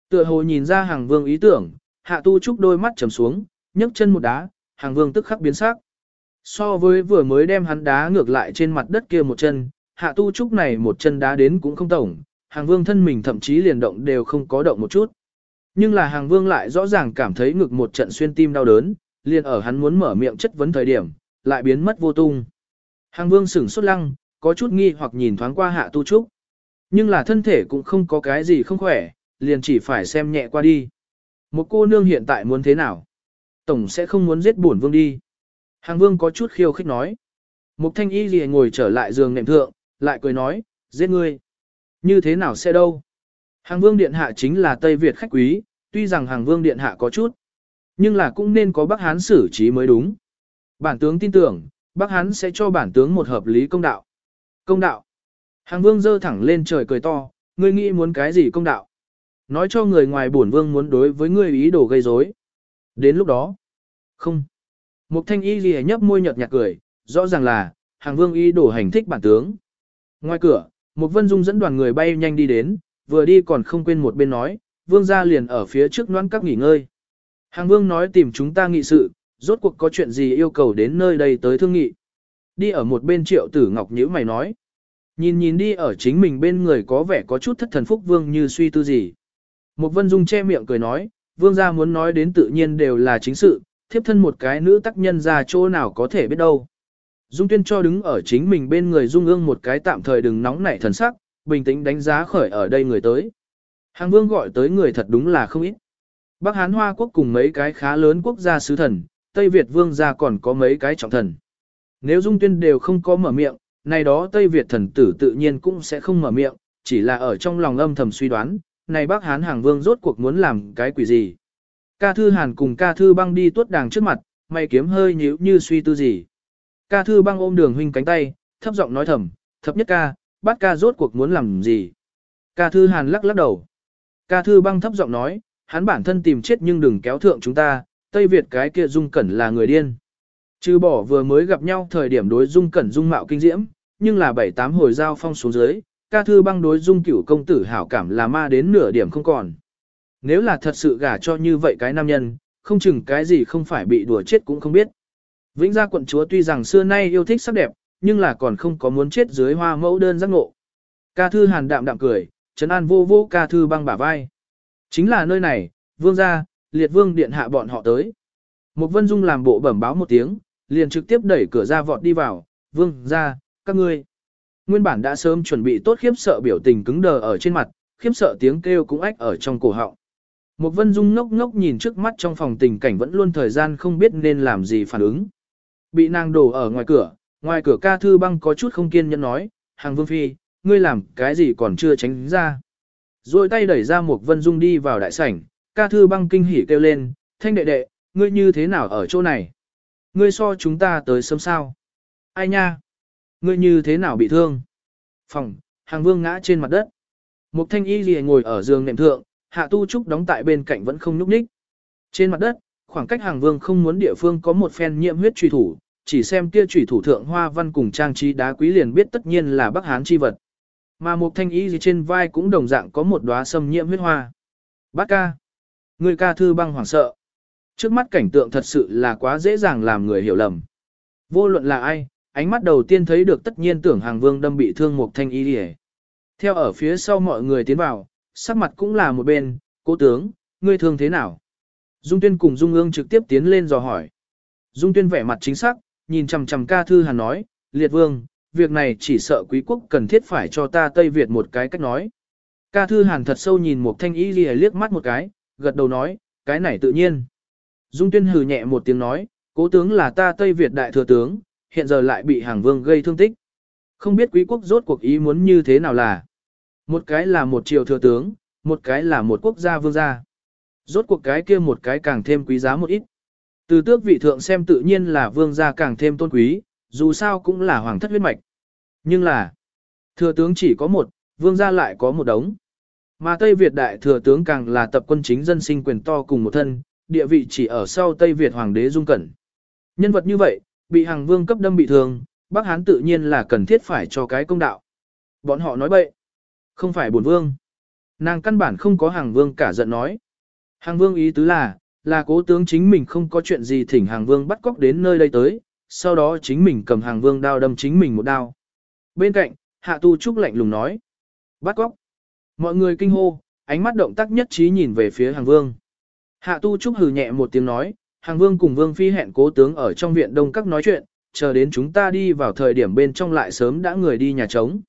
Tựa hồ nhìn ra hàng vương ý tưởng, hạ tu trúc đôi mắt trầm xuống, nhấc chân một đá, hàng vương tức khắc biến sắc. So với vừa mới đem hắn đá ngược lại trên mặt đất kia một chân, hạ tu trúc này một chân đá đến cũng không tổng, hàng vương thân mình thậm chí liền động đều không có động một chút. Nhưng là hàng vương lại rõ ràng cảm thấy ngực một trận xuyên tim đau đớn, liền ở hắn muốn mở miệng chất vấn thời điểm, lại biến mất vô tung. Hàng vương sửng sốt lăng, có chút nghi hoặc nhìn thoáng qua hạ tu trúc. Nhưng là thân thể cũng không có cái gì không khỏe, liền chỉ phải xem nhẹ qua đi. Một cô nương hiện tại muốn thế nào? Tổng sẽ không muốn giết bổn vương đi. Hàng vương có chút khiêu khích nói. Mục thanh y gì ngồi trở lại giường nệm thượng, lại cười nói, giết ngươi. Như thế nào sẽ đâu? Hàng vương điện hạ chính là Tây Việt khách quý, tuy rằng hàng vương điện hạ có chút, nhưng là cũng nên có bác hán xử trí mới đúng. Bản tướng tin tưởng, bác hán sẽ cho bản tướng một hợp lý công đạo. Công đạo. Hàng vương dơ thẳng lên trời cười to, ngươi nghĩ muốn cái gì công đạo? Nói cho người ngoài bổn vương muốn đối với ngươi ý đồ gây rối. Đến lúc đó. Không. Mục thanh y gì nhấp môi nhợt nhạt cười, rõ ràng là, hàng vương ý đồ hành thích bản tướng. Ngoài cửa, một Vân Dung dẫn đoàn người bay nhanh đi đến, vừa đi còn không quên một bên nói, vương gia liền ở phía trước noan các nghỉ ngơi. Hàng vương nói tìm chúng ta nghị sự, rốt cuộc có chuyện gì yêu cầu đến nơi đây tới thương nghị. Đi ở một bên triệu tử ngọc nhữ mày nói. Nhìn nhìn đi ở chính mình bên người có vẻ có chút thất thần phúc vương như suy tư gì. Một vân dung che miệng cười nói, vương gia muốn nói đến tự nhiên đều là chính sự, thiếp thân một cái nữ tác nhân ra chỗ nào có thể biết đâu. Dung tuyên cho đứng ở chính mình bên người dung ương một cái tạm thời đừng nóng nảy thần sắc, bình tĩnh đánh giá khởi ở đây người tới. Hàng vương gọi tới người thật đúng là không ít. Bắc Hán Hoa quốc cùng mấy cái khá lớn quốc gia sứ thần, Tây Việt vương gia còn có mấy cái trọng thần. Nếu dung tuyên đều không có mở miệng, này đó Tây Việt thần tử tự nhiên cũng sẽ không mở miệng, chỉ là ở trong lòng âm thầm suy đoán, này Bắc Hán hàng vương rốt cuộc muốn làm cái quỷ gì. Ca thư hàn cùng ca thư băng đi tuốt đàng trước mặt, mày kiếm hơi nhíu như suy tư gì. Ca thư băng ôm đường huynh cánh tay, thấp giọng nói thầm, thập nhất ca, bát ca rốt cuộc muốn làm gì. Ca thư hàn lắc lắc đầu. Ca thư băng thấp giọng nói, hắn bản thân tìm chết nhưng đừng kéo thượng chúng ta, Tây Việt cái kia dung cẩn là người điên. Trừ bỏ vừa mới gặp nhau thời điểm đối dung cẩn dung mạo kinh diễm, nhưng là bảy tám hồi giao phong xuống dưới, ca thư băng đối dung cửu công tử hảo cảm là ma đến nửa điểm không còn. Nếu là thật sự gả cho như vậy cái nam nhân, không chừng cái gì không phải bị đùa chết cũng không biết. Vĩnh gia quận chúa tuy rằng xưa nay yêu thích sắc đẹp, nhưng là còn không có muốn chết dưới hoa mẫu đơn giác ngộ. Ca thư hàn đạm đạm cười, trấn an vô vô ca thư băng bả vai. Chính là nơi này, vương gia, liệt vương điện hạ bọn họ tới. Một vân dung làm bộ bẩm báo một tiếng, liền trực tiếp đẩy cửa ra vọt đi vào, vương gia, các ngươi. Nguyên bản đã sớm chuẩn bị tốt khiếp sợ biểu tình cứng đờ ở trên mặt, khiếp sợ tiếng kêu cũng ách ở trong cổ họng. Một vân dung ngốc ngốc nhìn trước mắt trong phòng tình cảnh vẫn luôn thời gian không biết nên làm gì phản ứng. Bị nàng đổ ở ngoài cửa, ngoài cửa ca thư băng có chút không kiên nhẫn nói, hàng vương phi, ngươi làm cái gì còn chưa tránh ra. Rồi tay đẩy ra một vân dung đi vào đại sảnh, ca thư băng kinh hỉ kêu lên, thanh đệ đệ, ngươi như thế nào ở chỗ này? Ngươi so chúng ta tới sớm sao? Ai nha? Ngươi như thế nào bị thương? Phòng, hàng vương ngã trên mặt đất. Một thanh y gì ngồi ở giường nệm thượng, hạ tu trúc đóng tại bên cạnh vẫn không nhúc nhích. Trên mặt đất, khoảng cách hàng vương không muốn địa phương có một phen nhiễm huyết truy thủ, chỉ xem kia truy thủ thượng hoa văn cùng trang trí đá quý liền biết tất nhiên là Bắc Hán chi vật. Mà một thanh y gì trên vai cũng đồng dạng có một đóa sâm nhiễm huyết hoa. Bác ca. Người ca thư băng hoảng sợ. Trước mắt cảnh tượng thật sự là quá dễ dàng làm người hiểu lầm. Vô luận là ai, ánh mắt đầu tiên thấy được tất nhiên tưởng hàng vương đâm bị thương một thanh y đi Theo ở phía sau mọi người tiến vào, sắc mặt cũng là một bên, cố tướng, ngươi thương thế nào? Dung tuyên cùng Dung ương trực tiếp tiến lên dò hỏi. Dung tuyên vẻ mặt chính xác, nhìn chằm chằm ca thư hàn nói, liệt vương, việc này chỉ sợ quý quốc cần thiết phải cho ta Tây Việt một cái cách nói. Ca thư hàn thật sâu nhìn một thanh y ghi liếc mắt một cái, gật đầu nói, cái này tự nhiên. Dung tuyên hừ nhẹ một tiếng nói, cố tướng là ta Tây Việt đại thừa tướng, hiện giờ lại bị hàng vương gây thương tích. Không biết quý quốc rốt cuộc ý muốn như thế nào là. Một cái là một triều thừa tướng, một cái là một quốc gia vương gia. Rốt cuộc cái kia một cái càng thêm quý giá một ít. Từ tước vị thượng xem tự nhiên là vương gia càng thêm tôn quý, dù sao cũng là hoàng thất huyết mạch. Nhưng là, thừa tướng chỉ có một, vương gia lại có một đống. Mà Tây Việt đại thừa tướng càng là tập quân chính dân sinh quyền to cùng một thân, địa vị chỉ ở sau Tây Việt hoàng đế dung cẩn. Nhân vật như vậy, bị hàng vương cấp đâm bị thương, Bắc Hán tự nhiên là cần thiết phải cho cái công đạo. Bọn họ nói bậy, không phải bổn vương. Nàng căn bản không có hàng vương cả giận nói. Hàng vương ý tứ là, là cố tướng chính mình không có chuyện gì thỉnh hàng vương bắt cóc đến nơi đây tới, sau đó chính mình cầm hàng vương đao đâm chính mình một đao. Bên cạnh, hạ tu trúc lạnh lùng nói. Bắt cóc. Mọi người kinh hô, ánh mắt động tác nhất trí nhìn về phía hàng vương. Hạ tu trúc hừ nhẹ một tiếng nói, hàng vương cùng vương phi hẹn cố tướng ở trong viện đông các nói chuyện, chờ đến chúng ta đi vào thời điểm bên trong lại sớm đã người đi nhà trống.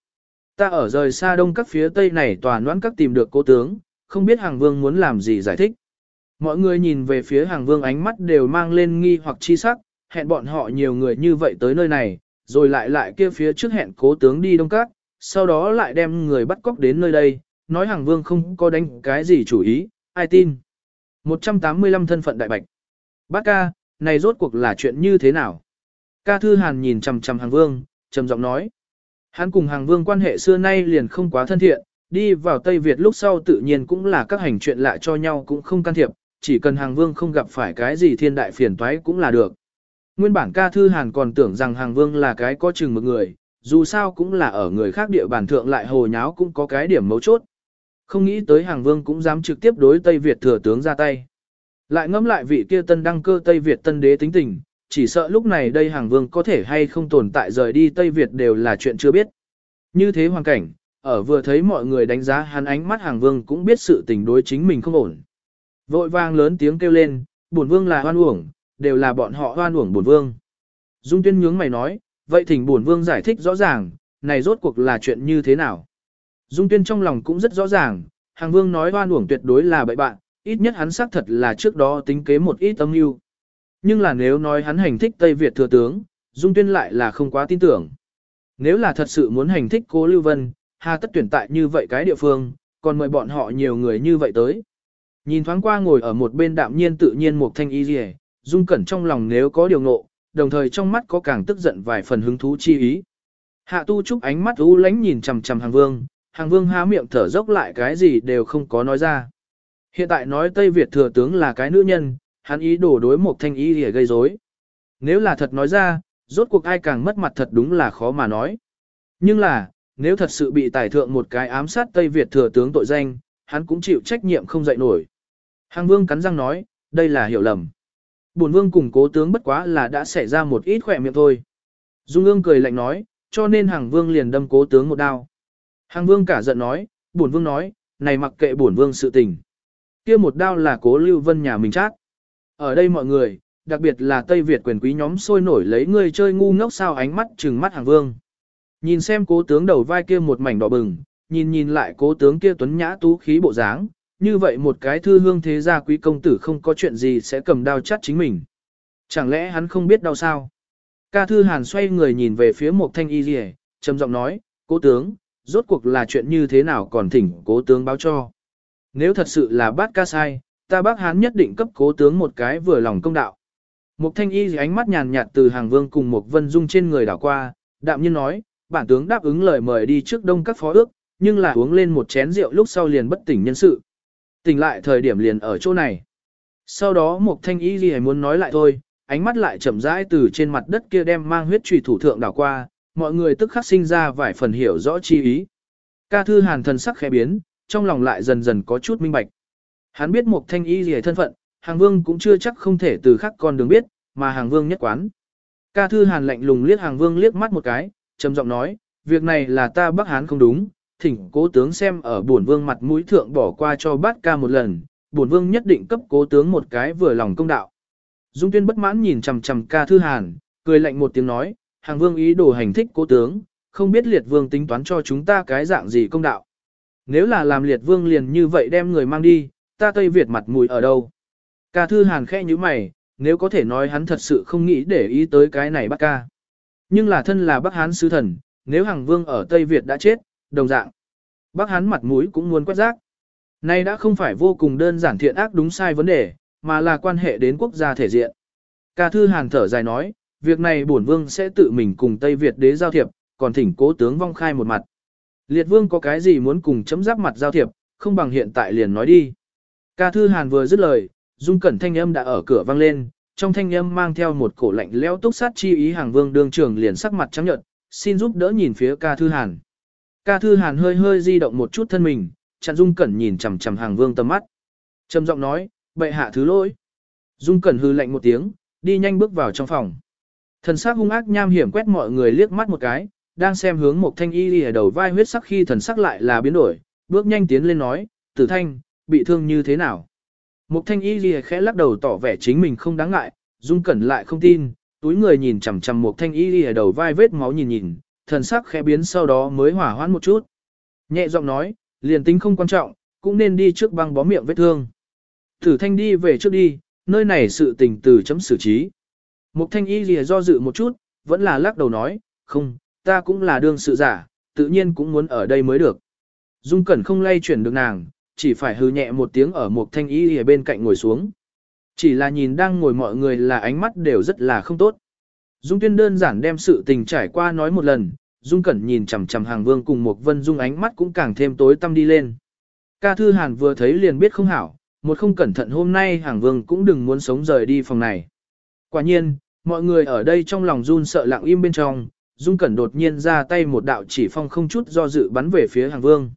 Ta ở rời xa đông các phía tây này toàn noãn các tìm được cố tướng, không biết hàng vương muốn làm gì giải thích. Mọi người nhìn về phía hàng vương ánh mắt đều mang lên nghi hoặc chi sắc, hẹn bọn họ nhiều người như vậy tới nơi này, rồi lại lại kia phía trước hẹn cố tướng đi đông các, sau đó lại đem người bắt cóc đến nơi đây, nói hàng vương không có đánh cái gì chủ ý, ai tin. 185 thân phận đại bạch. Bác ca, này rốt cuộc là chuyện như thế nào? Ca Thư Hàn nhìn chằm chằm hàng vương, trầm giọng nói. Hắn cùng hàng vương quan hệ xưa nay liền không quá thân thiện, đi vào Tây Việt lúc sau tự nhiên cũng là các hành chuyện lạ cho nhau cũng không can thiệp, chỉ cần hàng vương không gặp phải cái gì thiên đại phiền toái cũng là được. Nguyên bản ca thư hàn còn tưởng rằng hàng vương là cái có chừng một người, dù sao cũng là ở người khác địa bàn thượng lại hồ nháo cũng có cái điểm mấu chốt. Không nghĩ tới hàng vương cũng dám trực tiếp đối Tây Việt thừa tướng ra tay. Lại ngẫm lại vị kia tân đăng cơ Tây Việt tân đế tính tình, chỉ sợ lúc này đây hàng vương có thể hay không tồn tại rời đi Tây Việt đều là chuyện chưa biết. Như thế hoàn cảnh, ở vừa thấy mọi người đánh giá hắn ánh mắt hàng vương cũng biết sự tình đối chính mình không ổn. Vội vang lớn tiếng kêu lên, bổn vương là hoan uổng, đều là bọn họ hoan uổng bổn vương. Dung tuyên nhướng mày nói, vậy thỉnh bổn vương giải thích rõ ràng, này rốt cuộc là chuyện như thế nào. Dung tuyên trong lòng cũng rất rõ ràng, hàng vương nói oan uổng tuyệt đối là bậy bạn, ít nhất hắn xác thật là trước đó tính kế một ít âm mưu. Nhưng là nếu nói hắn hành thích Tây Việt thừa tướng, Dung tuyên lại là không quá tin tưởng. Nếu là thật sự muốn hành thích cố Lưu Vân, hà tất tuyển tại như vậy cái địa phương, còn mời bọn họ nhiều người như vậy tới. Nhìn thoáng qua ngồi ở một bên đạm nhiên tự nhiên một thanh y rìa, dung cẩn trong lòng nếu có điều nộ, đồng thời trong mắt có càng tức giận vài phần hứng thú chi ý. Hạ tu trúc ánh mắt u lánh nhìn chằm chằm hàng vương, hàng vương há miệng thở dốc lại cái gì đều không có nói ra. Hiện tại nói Tây Việt thừa tướng là cái nữ nhân, hắn ý đổ đối một thanh ý để gây rối. Nếu là thật nói ra, rốt cuộc ai càng mất mặt thật đúng là khó mà nói. Nhưng là, nếu thật sự bị tài thượng một cái ám sát Tây Việt thừa tướng tội danh, hắn cũng chịu trách nhiệm không dậy nổi. Hàng vương cắn răng nói, đây là hiểu lầm. Bổn vương cùng cố tướng bất quá là đã xảy ra một ít khỏe miệng thôi. Dung ương cười lạnh nói, cho nên hàng vương liền đâm cố tướng một đao. Hàng vương cả giận nói, bổn vương nói, này mặc kệ bổn vương sự tình. kia một đao là cố lưu vân nhà mình chát. Ở đây mọi người, đặc biệt là Tây Việt quyền quý nhóm sôi nổi lấy người chơi ngu ngốc sao ánh mắt trừng mắt hàng vương. Nhìn xem cố tướng đầu vai kia một mảnh đỏ bừng, nhìn nhìn lại cố tướng kia tuấn nhã tú khí bộ dáng, như vậy một cái thư hương thế gia quý công tử không có chuyện gì sẽ cầm đao chắt chính mình. Chẳng lẽ hắn không biết đau sao? Ca thư hàn xoay người nhìn về phía một thanh y rìa, trầm giọng nói, cố tướng, rốt cuộc là chuyện như thế nào còn thỉnh cố tướng báo cho. Nếu thật sự là bát ca sai, ta bác hán nhất định cấp cố tướng một cái vừa lòng công đạo. Mục thanh y ánh mắt nhàn nhạt từ hàng vương cùng một vân dung trên người đảo qua, đạm nhiên nói, bản tướng đáp ứng lời mời đi trước đông các phó ước, nhưng là uống lên một chén rượu lúc sau liền bất tỉnh nhân sự. Tỉnh lại thời điểm liền ở chỗ này. Sau đó một thanh y gì muốn nói lại thôi, ánh mắt lại chậm rãi từ trên mặt đất kia đem mang huyết trùy thủ thượng đảo qua, mọi người tức khắc sinh ra vài phần hiểu rõ chi ý. Ca thư hàn thần sắc khẽ biến, trong lòng lại dần dần có chút minh bạch. Hắn biết một thanh y gì thân phận, hàng vương cũng chưa chắc không thể từ khắc con đường biết, mà hàng vương nhất quán. Ca thư hàn lạnh lùng liếc hàng vương liếc mắt một cái, trầm giọng nói, việc này là ta bắc hán không đúng, thỉnh cố tướng xem ở bổn vương mặt mũi thượng bỏ qua cho bát ca một lần, bổn vương nhất định cấp cố tướng một cái vừa lòng công đạo. Dung tuyên bất mãn nhìn chằm chằm ca thư hàn, cười lạnh một tiếng nói, hàng vương ý đồ hành thích cố tướng, không biết liệt vương tính toán cho chúng ta cái dạng gì công đạo. Nếu là làm liệt vương liền như vậy đem người mang đi, ta Tây Việt mặt mũi ở đâu? Ca thư hàn khẽ như mày, nếu có thể nói hắn thật sự không nghĩ để ý tới cái này bác ca. Nhưng là thân là Bắc Hán sứ thần, nếu hàng vương ở Tây Việt đã chết, đồng dạng. Bắc Hán mặt mũi cũng muốn quét rác. Nay đã không phải vô cùng đơn giản thiện ác đúng sai vấn đề, mà là quan hệ đến quốc gia thể diện. Ca thư hàn thở dài nói, việc này bổn vương sẽ tự mình cùng Tây Việt đế giao thiệp, còn thỉnh cố tướng vong khai một mặt. Liệt vương có cái gì muốn cùng chấm giáp mặt giao thiệp, không bằng hiện tại liền nói đi. Ca thư hàn vừa dứt lời, dung cẩn thanh âm đã ở cửa vang lên, trong thanh âm mang theo một cổ lạnh lẽo túc sát chi ý hàng vương đương trường liền sắc mặt trắng nhợt, xin giúp đỡ nhìn phía ca thư hàn. Ca thư hàn hơi hơi di động một chút thân mình, chặn dung cẩn nhìn chằm chằm hàng vương tầm mắt. trầm giọng nói, bệ hạ thứ lỗi. Dung cẩn hư lạnh một tiếng, đi nhanh bước vào trong phòng. Thần sắc hung ác nham hiểm quét mọi người liếc mắt một cái, đang xem hướng một thanh y đi ở đầu vai huyết sắc khi thần sắc lại là biến đổi, bước nhanh tiến lên nói, tử thanh, bị thương như thế nào? Một thanh y ghi khẽ lắc đầu tỏ vẻ chính mình không đáng ngại, dung cẩn lại không tin, túi người nhìn chằm chằm một thanh y ghi đầu vai vết máu nhìn nhìn, thần sắc khẽ biến sau đó mới hỏa hoãn một chút. Nhẹ giọng nói, liền tính không quan trọng, cũng nên đi trước băng bó miệng vết thương. Tử thanh đi về trước đi, nơi này sự tình từ chấm xử trí. Mục thanh y lìa do dự một chút, vẫn là lắc đầu nói, không, ta cũng là đương sự giả, tự nhiên cũng muốn ở đây mới được. Dung Cẩn không lay chuyển được nàng, chỉ phải hư nhẹ một tiếng ở một thanh y lìa bên cạnh ngồi xuống. Chỉ là nhìn đang ngồi mọi người là ánh mắt đều rất là không tốt. Dung Tuyên đơn giản đem sự tình trải qua nói một lần, Dung Cẩn nhìn chằm chằm Hàng Vương cùng một Vân Dung ánh mắt cũng càng thêm tối tăm đi lên. Ca Thư Hàn vừa thấy liền biết không hảo, một không cẩn thận hôm nay Hàng Vương cũng đừng muốn sống rời đi phòng này. Quả nhiên, mọi người ở đây trong lòng run sợ lặng im bên trong, Dung Cẩn đột nhiên ra tay một đạo chỉ phong không chút do dự bắn về phía Hàng Vương.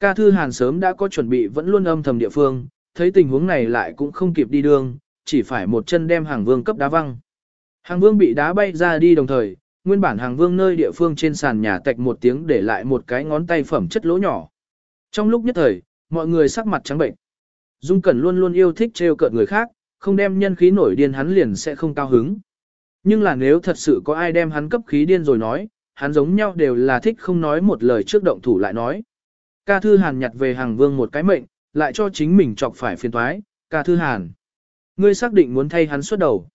Ca Thư Hàn sớm đã có chuẩn bị vẫn luôn âm thầm địa phương, thấy tình huống này lại cũng không kịp đi đường, chỉ phải một chân đem Hàng Vương cấp đá văng. Hàng Vương bị đá bay ra đi đồng thời, nguyên bản Hàng Vương nơi địa phương trên sàn nhà tạch một tiếng để lại một cái ngón tay phẩm chất lỗ nhỏ. Trong lúc nhất thời, mọi người sắc mặt trắng bệnh. Dung Cẩn luôn luôn yêu thích trêu cợt người khác, không đem nhân khí nổi điên hắn liền sẽ không cao hứng. Nhưng là nếu thật sự có ai đem hắn cấp khí điên rồi nói, hắn giống nhau đều là thích không nói một lời trước động thủ lại nói. Ca Thư Hàn nhặt về hàng vương một cái mệnh, lại cho chính mình chọc phải phiền toái. Ca Thư Hàn, ngươi xác định muốn thay hắn xuất đầu.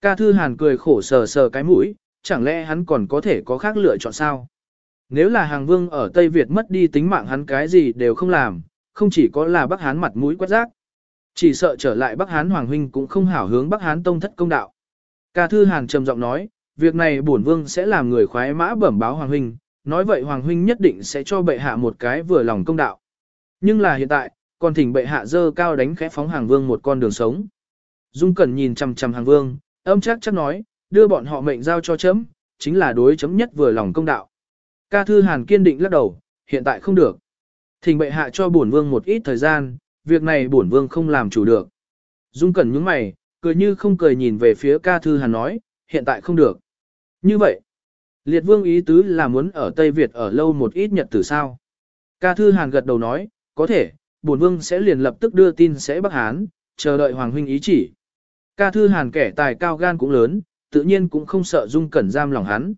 Ca Thư Hàn cười khổ sờ sờ cái mũi, chẳng lẽ hắn còn có thể có khác lựa chọn sao? Nếu là hàng vương ở Tây Việt mất đi tính mạng hắn cái gì đều không làm, không chỉ có là Bắc Hán mặt mũi quét rác. Chỉ sợ trở lại Bắc Hán Hoàng Huynh cũng không hảo hướng Bắc Hán Tông thất công đạo. Ca Thư Hàn trầm giọng nói, việc này bổn vương sẽ làm người khoái mã bẩm báo Hoàng Huynh, nói vậy Hoàng Huynh nhất định sẽ cho bệ hạ một cái vừa lòng công đạo. Nhưng là hiện tại, còn thỉnh bệ hạ dơ cao đánh khẽ phóng hàng vương một con đường sống. Dung Cẩn nhìn chằm chằm hàng vương, âm chắc chắc nói, đưa bọn họ mệnh giao cho chấm, chính là đối chấm nhất vừa lòng công đạo. Ca Thư Hàn kiên định lắc đầu, hiện tại không được. Thỉnh bệ hạ cho bổn vương một ít thời gian, việc này bổn vương không làm chủ được. Dung Cẩn nhướng mày, cười như không cười nhìn về phía ca thư hàn nói, hiện tại không được. Như vậy, liệt vương ý tứ là muốn ở Tây Việt ở lâu một ít nhật tử sao. Ca thư hàn gật đầu nói, có thể, bổn vương sẽ liền lập tức đưa tin sẽ Bắc Hán, chờ đợi Hoàng huynh ý chỉ. Ca thư hàn kẻ tài cao gan cũng lớn, tự nhiên cũng không sợ Dung Cẩn giam lòng hắn.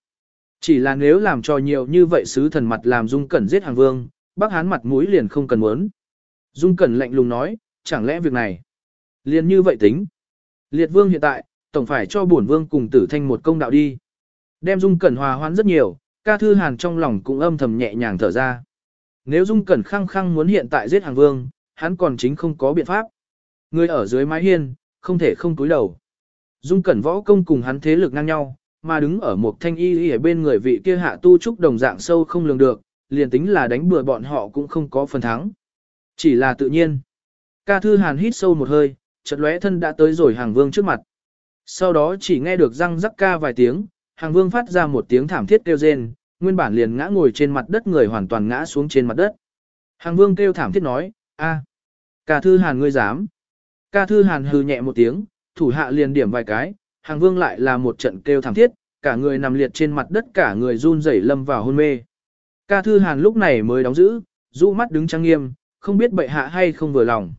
Chỉ là nếu làm cho nhiều như vậy sứ thần mặt làm Dung Cẩn giết hàng vương, Bắc Hán mặt mũi liền không cần muốn. Dung Cẩn lạnh lùng nói, chẳng lẽ việc này liền như vậy tính. Liệt vương hiện tại, tổng phải cho bổn vương cùng tử thanh một công đạo đi. Đem Dung Cẩn hòa hoãn rất nhiều, ca thư hàn trong lòng cũng âm thầm nhẹ nhàng thở ra. Nếu Dung Cẩn khăng khăng muốn hiện tại giết hàng vương, hắn còn chính không có biện pháp. Người ở dưới mái hiên, không thể không túi đầu. Dung Cẩn võ công cùng hắn thế lực ngang nhau, mà đứng ở một thanh y ở bên người vị kia hạ tu trúc đồng dạng sâu không lường được, liền tính là đánh bừa bọn họ cũng không có phần thắng. Chỉ là tự nhiên. Ca thư hàn hít sâu một hơi, chợt lóe thân đã tới rồi hàng vương trước mặt. Sau đó chỉ nghe được răng rắc ca vài tiếng, hàng vương phát ra một tiếng thảm thiết kêu rên, nguyên bản liền ngã ngồi trên mặt đất người hoàn toàn ngã xuống trên mặt đất. Hàng vương kêu thảm thiết nói, a, ca thư hàn ngươi dám. Ca thư hàn hừ nhẹ một tiếng, thủ hạ liền điểm vài cái, hàng vương lại là một trận kêu thảm thiết, cả người nằm liệt trên mặt đất cả người run rẩy lâm vào hôn mê. Ca thư hàn lúc này mới đóng giữ, rũ mắt đứng trang nghiêm, không biết bệ hạ hay không vừa lòng.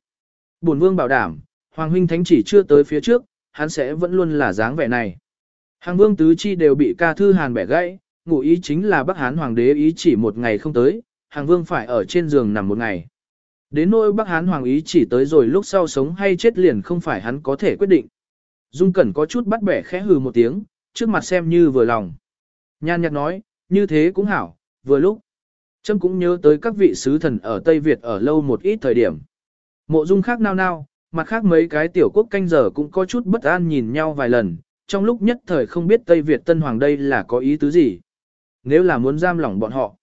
Bổn vương bảo đảm, Hoàng huynh thánh chỉ chưa tới phía trước, hắn sẽ vẫn luôn là dáng vẻ này. Hàng vương tứ chi đều bị ca thư hàn bẻ gãy, ngụ ý chính là Bắc Hán Hoàng đế ý chỉ một ngày không tới, hàng vương phải ở trên giường nằm một ngày. Đến nỗi Bắc Hán Hoàng ý chỉ tới rồi lúc sau sống hay chết liền không phải hắn có thể quyết định. Dung Cẩn có chút bắt bẻ khẽ hừ một tiếng, trước mặt xem như vừa lòng. Nhan nhạt nói, như thế cũng hảo, vừa lúc. Trâm cũng nhớ tới các vị sứ thần ở Tây Việt ở lâu một ít thời điểm. Mộ dung khác nao nao, mặt khác mấy cái tiểu quốc canh giờ cũng có chút bất an nhìn nhau vài lần, trong lúc nhất thời không biết Tây Việt Tân Hoàng đây là có ý tứ gì. Nếu là muốn giam lỏng bọn họ.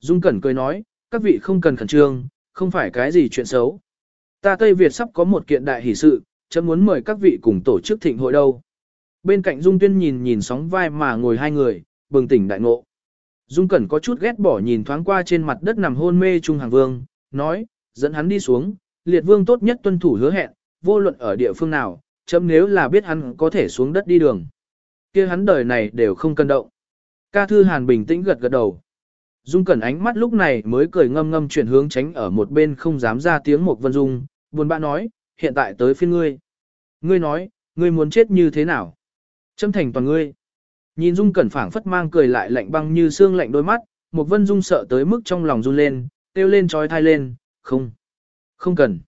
Dung Cẩn cười nói, các vị không cần khẩn trương, không phải cái gì chuyện xấu. Ta Tây Việt sắp có một kiện đại hỷ sự, chấm muốn mời các vị cùng tổ chức thịnh hội đâu. Bên cạnh Dung Tuyên nhìn nhìn sóng vai mà ngồi hai người, bừng tỉnh đại ngộ. Dung Cẩn có chút ghét bỏ nhìn thoáng qua trên mặt đất nằm hôn mê Trung Hàng Vương, nói, dẫn hắn đi xuống, liệt vương tốt nhất tuân thủ hứa hẹn, vô luận ở địa phương nào, chấm nếu là biết hắn có thể xuống đất đi đường. kia hắn đời này đều không cân động. Ca Thư Hàn bình tĩnh gật gật đầu. Dung Cẩn ánh mắt lúc này mới cười ngâm ngâm chuyển hướng tránh ở một bên không dám ra tiếng một vân dung, buồn bã nói, hiện tại tới phiên ngươi. Ngươi nói, ngươi muốn chết như thế nào? Châm thành toàn ngươi. Nhìn Dung Cẩn phảng phất mang cười lại lạnh băng như xương lạnh đôi mắt, một vân dung sợ tới mức trong lòng run lên, kêu lên trói thai lên, không, không cần,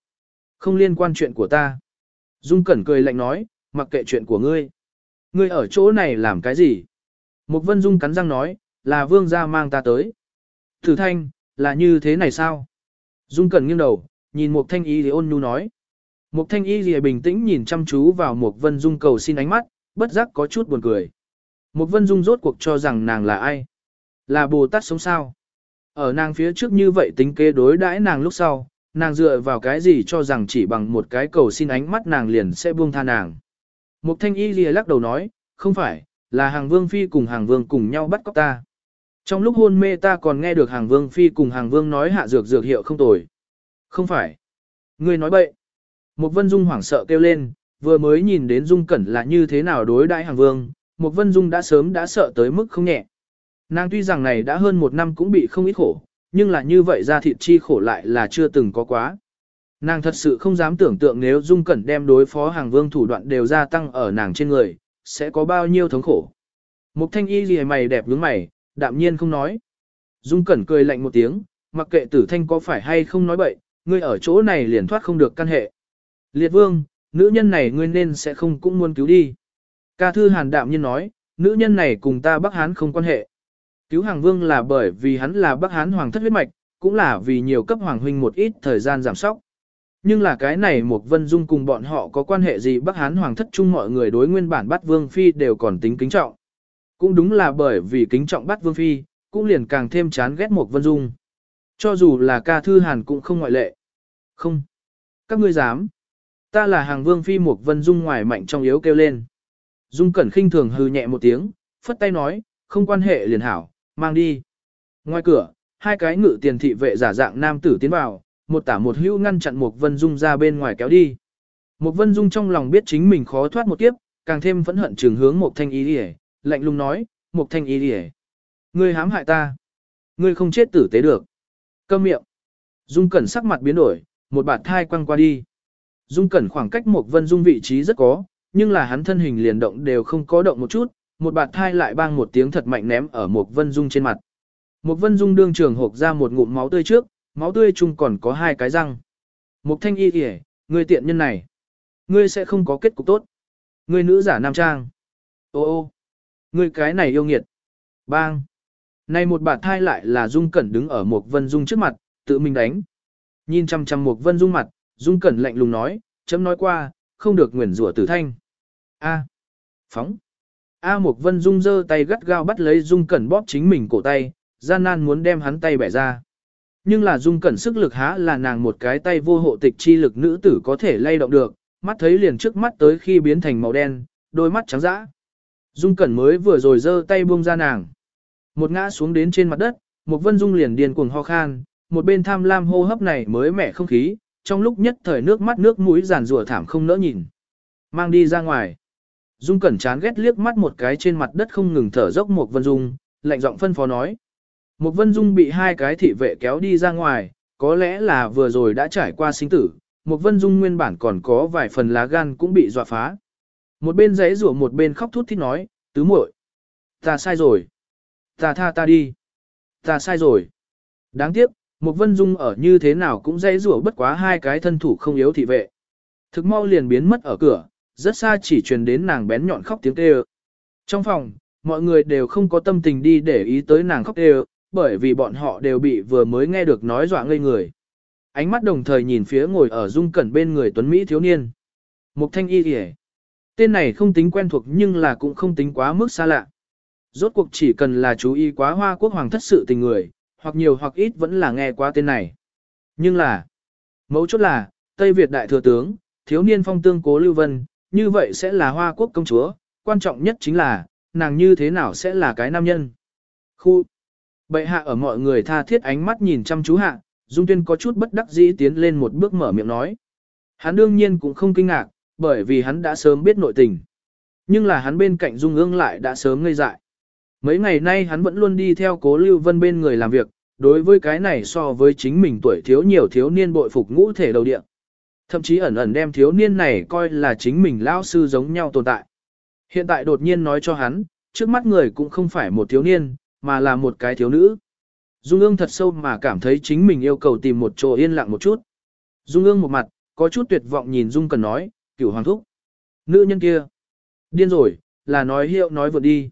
không liên quan chuyện của ta. Dung Cẩn cười lạnh nói, mặc kệ chuyện của ngươi. Ngươi ở chỗ này làm cái gì? Mục vân dung cắn răng nói, là vương gia mang ta tới. Thử thanh, là như thế này sao? Dung Cẩn nghiêng đầu, nhìn Mục thanh y thì ôn nhu nói. Mục thanh y thì bình tĩnh nhìn chăm chú vào Mục vân dung cầu xin ánh mắt, bất giác có chút buồn cười. Mục vân dung rốt cuộc cho rằng nàng là ai? Là Bồ Tát sống sao? Ở nàng phía trước như vậy tính kế đối đãi nàng lúc sau, nàng dựa vào cái gì cho rằng chỉ bằng một cái cầu xin ánh mắt nàng liền sẽ buông tha nàng. Mục thanh y lìa lắc đầu nói, không phải, là hàng vương phi cùng hàng vương cùng nhau bắt cóc ta. Trong lúc hôn mê ta còn nghe được hàng vương phi cùng hàng vương nói hạ dược dược hiệu không tồi. Không phải. Ngươi nói bậy. Mục vân dung hoảng sợ kêu lên, vừa mới nhìn đến dung cẩn là như thế nào đối đãi hàng vương, Mục vân dung đã sớm đã sợ tới mức không nhẹ. Nàng tuy rằng này đã hơn một năm cũng bị không ít khổ, nhưng là như vậy ra thịt chi khổ lại là chưa từng có quá. Nàng thật sự không dám tưởng tượng nếu Dung Cẩn đem đối phó hàng vương thủ đoạn đều gia tăng ở nàng trên người, sẽ có bao nhiêu thống khổ. Mục thanh y gì mày đẹp nhướng mày, đạm nhiên không nói. Dung Cẩn cười lạnh một tiếng, mặc kệ tử thanh có phải hay không nói bậy, ngươi ở chỗ này liền thoát không được căn hệ. Liệt vương, nữ nhân này ngươi nên sẽ không cũng muốn cứu đi. Ca thư hàn đạm nhiên nói, nữ nhân này cùng ta Bắc Hán không quan hệ. Cứu hàng vương là bởi vì hắn là Bắc Hán hoàng thất huyết mạch, cũng là vì nhiều cấp hoàng huynh một ít thời gian giảm sóc. Nhưng là cái này một vân dung cùng bọn họ có quan hệ gì Bắc Hán hoàng thất chung mọi người đối nguyên bản bắt vương phi đều còn tính kính trọng. Cũng đúng là bởi vì kính trọng bắt vương phi, cũng liền càng thêm chán ghét một vân dung. Cho dù là ca thư hàn cũng không ngoại lệ. Không. Các ngươi dám. Ta là hàng vương phi một vân dung ngoài mạnh trong yếu kêu lên. Dung cẩn khinh thường hư nhẹ một tiếng, phất tay nói, không quan hệ liền hảo, mang đi. Ngoài cửa, hai cái ngự tiền thị vệ giả dạng nam tử tiến vào, một tả một hữu ngăn chặn Mục vân dung ra bên ngoài kéo đi. Mục vân dung trong lòng biết chính mình khó thoát một kiếp, càng thêm phẫn hận trường hướng Mục thanh Y đi lạnh lùng nói, Mục thanh Y đi Ngươi hãm hại ta. Ngươi không chết tử tế được. Câm miệng. Dung cẩn sắc mặt biến đổi, một bạt thai quăng qua đi. Dung cẩn khoảng cách Mục vân dung vị trí rất có, nhưng là hắn thân hình liền động đều không có động một chút, một bạt thai lại bang một tiếng thật mạnh ném ở một vân dung trên mặt. Một vân dung đương trường hộp ra một ngụm máu tươi trước, máu tươi chung còn có hai cái răng. Một thanh y kìa, ngươi tiện nhân này. Ngươi sẽ không có kết cục tốt. Ngươi nữ giả nam trang. Ô ô, ngươi cái này yêu nghiệt. Bang. Này một bạt thai lại là Dung Cẩn đứng ở một vân dung trước mặt, tự mình đánh. Nhìn chăm chăm một vân dung mặt, Dung Cẩn lạnh lùng nói, chấm nói qua, không được nguyền rủa tử thanh. A. Phóng. A Mục Vân Dung giơ tay gắt gao bắt lấy Dung Cẩn bóp chính mình cổ tay, gian nan muốn đem hắn tay bẻ ra. Nhưng là Dung Cẩn sức lực há là nàng một cái tay vô hộ tịch chi lực nữ tử có thể lay động được, mắt thấy liền trước mắt tới khi biến thành màu đen, đôi mắt trắng dã. Dung Cẩn mới vừa rồi giơ tay buông ra nàng. Một ngã xuống đến trên mặt đất, Mộc Vân Dung liền điên cuồng ho khan, một bên tham lam hô hấp này mới mẻ không khí, trong lúc nhất thời nước mắt nước mũi giàn rủa thảm không nỡ nhìn. Mang đi ra ngoài. Dung Cẩn chán ghét liếc mắt một cái trên mặt đất không ngừng thở dốc một Vân Dung, lạnh giọng phân phó nói. Một Vân Dung bị hai cái thị vệ kéo đi ra ngoài, có lẽ là vừa rồi đã trải qua sinh tử, một Vân Dung nguyên bản còn có vài phần lá gan cũng bị dọa phá. Một bên giấy rủa một bên khóc thút thít nói, tứ muội, ta sai rồi, ta tha ta đi, ta sai rồi. Đáng tiếc, một Vân Dung ở như thế nào cũng dây rủa bất quá hai cái thân thủ không yếu thị vệ. Thực mau liền biến mất ở cửa, rất xa chỉ truyền đến nàng bén nhọn khóc tiếng kêu. Trong phòng, mọi người đều không có tâm tình đi để ý tới nàng khóc kêu, bởi vì bọn họ đều bị vừa mới nghe được nói dọa ngây người. Ánh mắt đồng thời nhìn phía ngồi ở dung cẩn bên người tuấn Mỹ thiếu niên. Mục thanh y kìa. Tên này không tính quen thuộc nhưng là cũng không tính quá mức xa lạ. Rốt cuộc chỉ cần là chú ý quá hoa quốc hoàng thất sự tình người, hoặc nhiều hoặc ít vẫn là nghe qua tên này. Nhưng là, mấu chốt là, Tây Việt đại thừa tướng, thiếu niên phong tương cố Lưu Vân, như vậy sẽ là hoa quốc công chúa, quan trọng nhất chính là, nàng như thế nào sẽ là cái nam nhân. Khu bệ hạ ở mọi người tha thiết ánh mắt nhìn chăm chú hạ, Dung Tuyên có chút bất đắc dĩ tiến lên một bước mở miệng nói. Hắn đương nhiên cũng không kinh ngạc, bởi vì hắn đã sớm biết nội tình. Nhưng là hắn bên cạnh Dung ương lại đã sớm ngây dại. Mấy ngày nay hắn vẫn luôn đi theo cố Lưu Vân bên người làm việc, đối với cái này so với chính mình tuổi thiếu nhiều thiếu niên bội phục ngũ thể đầu địa. Thậm chí ẩn ẩn đem thiếu niên này coi là chính mình lão sư giống nhau tồn tại. Hiện tại đột nhiên nói cho hắn, trước mắt người cũng không phải một thiếu niên, mà là một cái thiếu nữ. Dung ương thật sâu mà cảm thấy chính mình yêu cầu tìm một chỗ yên lặng một chút. Dung ương một mặt, có chút tuyệt vọng nhìn Dung cần nói, cửu hoàng thúc. Nữ nhân kia. Điên rồi, là nói hiệu nói vượt đi.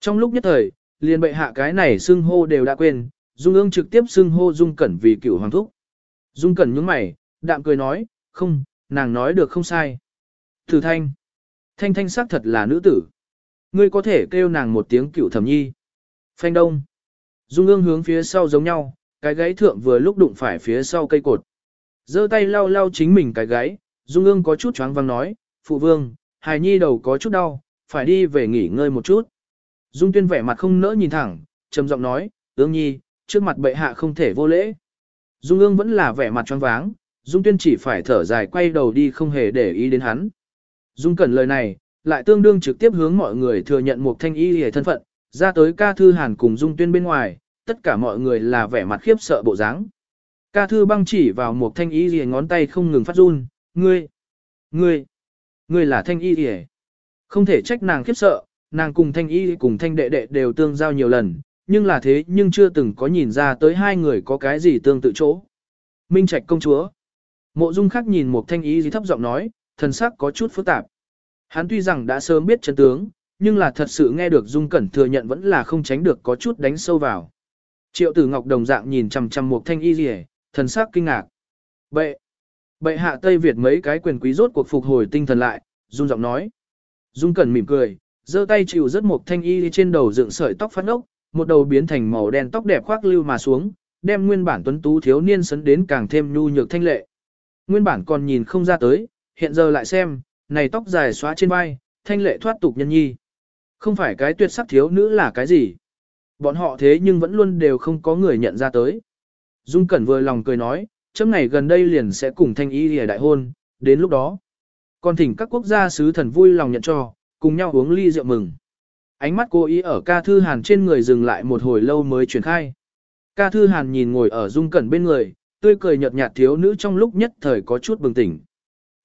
Trong lúc nhất thời, liền bệ hạ cái này xưng hô đều đã quên, Dung ương trực tiếp xưng hô Dung Cẩn vì cửu hoàng thúc. Dung Cẩn nhướng mày, đạm cười nói, không, nàng nói được không sai. thử thanh. Thanh thanh sắc thật là nữ tử. Ngươi có thể kêu nàng một tiếng cựu thẩm nhi. Phanh đông. Dung ương hướng phía sau giống nhau, cái gáy thượng vừa lúc đụng phải phía sau cây cột. giơ tay lau lau chính mình cái gáy, Dung ương có chút choáng văng nói, phụ vương, hài nhi đầu có chút đau, phải đi về nghỉ ngơi một chút. Dung tuyên vẻ mặt không nỡ nhìn thẳng, trầm giọng nói, ương nhi, trước mặt bệ hạ không thể vô lễ. Dung ương vẫn là vẻ mặt choáng váng, Dung tuyên chỉ phải thở dài quay đầu đi không hề để ý đến hắn. Dung cẩn lời này, lại tương đương trực tiếp hướng mọi người thừa nhận một thanh y hề thân phận, ra tới ca thư hàn cùng Dung tuyên bên ngoài, tất cả mọi người là vẻ mặt khiếp sợ bộ dáng. Ca thư băng chỉ vào một thanh y hề ngón tay không ngừng phát run, ngươi, ngươi, ngươi là thanh y hề. Không thể trách nàng khiếp sợ, nàng cùng thanh y cùng thanh đệ đệ đều tương giao nhiều lần, nhưng là thế nhưng chưa từng có nhìn ra tới hai người có cái gì tương tự chỗ. Minh Trạch công chúa. Mộ Dung Khắc nhìn một thanh y gì thấp giọng nói, thần sắc có chút phức tạp. Hắn tuy rằng đã sớm biết chân tướng, nhưng là thật sự nghe được Dung Cẩn thừa nhận vẫn là không tránh được có chút đánh sâu vào. Triệu Tử Ngọc đồng dạng nhìn chằm chằm một thanh y gì, thần sắc kinh ngạc. Bệ, bệ hạ Tây Việt mấy cái quyền quý rốt cuộc phục hồi tinh thần lại, Dung giọng nói. Dung Cẩn mỉm cười, giơ tay chịu rất một thanh y trên đầu dựng sợi tóc phát ốc, một đầu biến thành màu đen tóc đẹp khoác lưu mà xuống, đem nguyên bản tuấn tú thiếu niên sấn đến càng thêm nhu nhược thanh lệ. Nguyên bản còn nhìn không ra tới, hiện giờ lại xem, này tóc dài xóa trên vai, thanh lệ thoát tục nhân nhi. Không phải cái tuyệt sắc thiếu nữ là cái gì. Bọn họ thế nhưng vẫn luôn đều không có người nhận ra tới. Dung Cẩn vừa lòng cười nói, chấm này gần đây liền sẽ cùng thanh y lìa đại hôn, đến lúc đó. Còn thỉnh các quốc gia sứ thần vui lòng nhận cho, cùng nhau uống ly rượu mừng. Ánh mắt cô ý ở ca thư hàn trên người dừng lại một hồi lâu mới chuyển khai. Ca thư hàn nhìn ngồi ở dung cẩn bên người, tươi cười nhợt nhạt thiếu nữ trong lúc nhất thời có chút bừng tỉnh.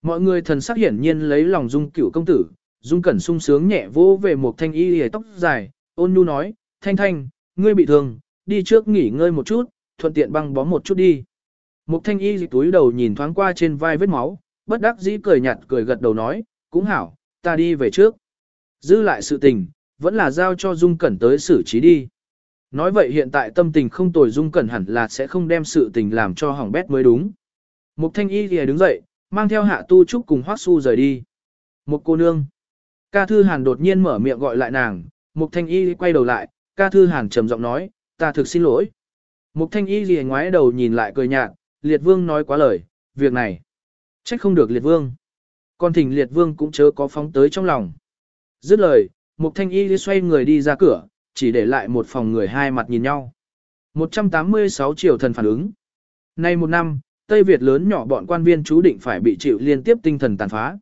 Mọi người thần sắc hiển nhiên lấy lòng dung cửu công tử, dung cẩn sung sướng nhẹ vô về một thanh y hề tóc dài, ôn nhu nói, thanh thanh, ngươi bị thương, đi trước nghỉ ngơi một chút, thuận tiện băng bó một chút đi. Một thanh y dịch túi đầu nhìn thoáng qua trên vai vết máu, bất đắc dĩ cười nhạt cười gật đầu nói, cũng hảo, ta đi về trước. Giữ lại sự tình, vẫn là giao cho Dung Cẩn tới xử trí đi. Nói vậy hiện tại tâm tình không tồi Dung Cẩn hẳn là sẽ không đem sự tình làm cho hỏng bét mới đúng. Mục thanh y thì đứng dậy, mang theo hạ tu trúc cùng hoác su rời đi. Một cô nương. Ca thư hàn đột nhiên mở miệng gọi lại nàng, mục thanh y quay đầu lại, ca thư hàn trầm giọng nói, ta thực xin lỗi. Mục thanh y gì ngoái đầu nhìn lại cười nhạt, liệt vương nói quá lời, việc này. Trách không được liệt vương. Còn thỉnh liệt vương cũng chớ có phóng tới trong lòng. Dứt lời, Mục Thanh Y xoay người đi ra cửa, chỉ để lại một phòng người hai mặt nhìn nhau. 186 triệu thần phản ứng. Nay một năm, Tây Việt lớn nhỏ bọn quan viên chú định phải bị chịu liên tiếp tinh thần tàn phá.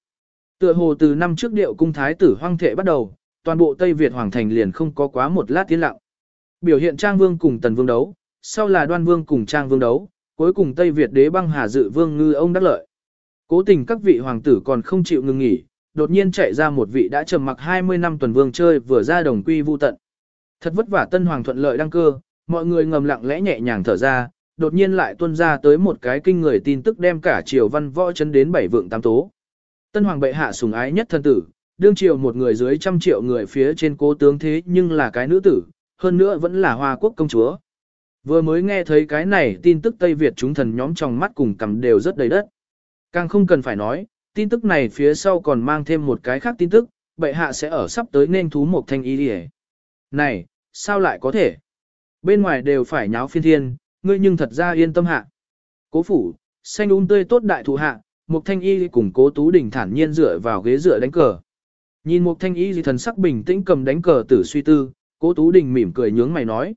Tựa hồ từ năm trước điệu cung thái tử hoang thệ bắt đầu, toàn bộ Tây Việt hoàng thành liền không có quá một lát tiến lặng. Biểu hiện Trang Vương cùng Tần Vương đấu, sau là Đoan Vương cùng Trang Vương đấu, cuối cùng Tây Việt đế băng hà dự vương ngư ông đắc lợi. Cố tình các vị hoàng tử còn không chịu ngừng nghỉ, đột nhiên chạy ra một vị đã trầm mặc 20 năm tuần vương chơi vừa ra đồng quy vu tận. Thật vất vả tân hoàng thuận lợi đăng cơ, mọi người ngầm lặng lẽ nhẹ nhàng thở ra, đột nhiên lại tuôn ra tới một cái kinh người tin tức đem cả triều văn võ chấn đến bảy vượng tam tố. Tân hoàng bệ hạ sủng ái nhất thân tử, đương triều một người dưới trăm triệu người phía trên cố tướng thế nhưng là cái nữ tử, hơn nữa vẫn là hoa quốc công chúa. Vừa mới nghe thấy cái này tin tức Tây Việt chúng thần nhóm trong mắt cùng cầm đều rất đầy đất. Càng không cần phải nói, tin tức này phía sau còn mang thêm một cái khác tin tức, bệ hạ sẽ ở sắp tới nên thú một thanh y đi Này, sao lại có thể? Bên ngoài đều phải nháo phiên thiên, ngươi nhưng thật ra yên tâm hạ. Cố phủ, xanh un tươi tốt đại thụ hạ, mục thanh y cùng cố tú đình thản nhiên dựa vào ghế dựa đánh cờ. Nhìn mục thanh y thần sắc bình tĩnh cầm đánh cờ tử suy tư, cố tú đình mỉm cười nhướng mày nói.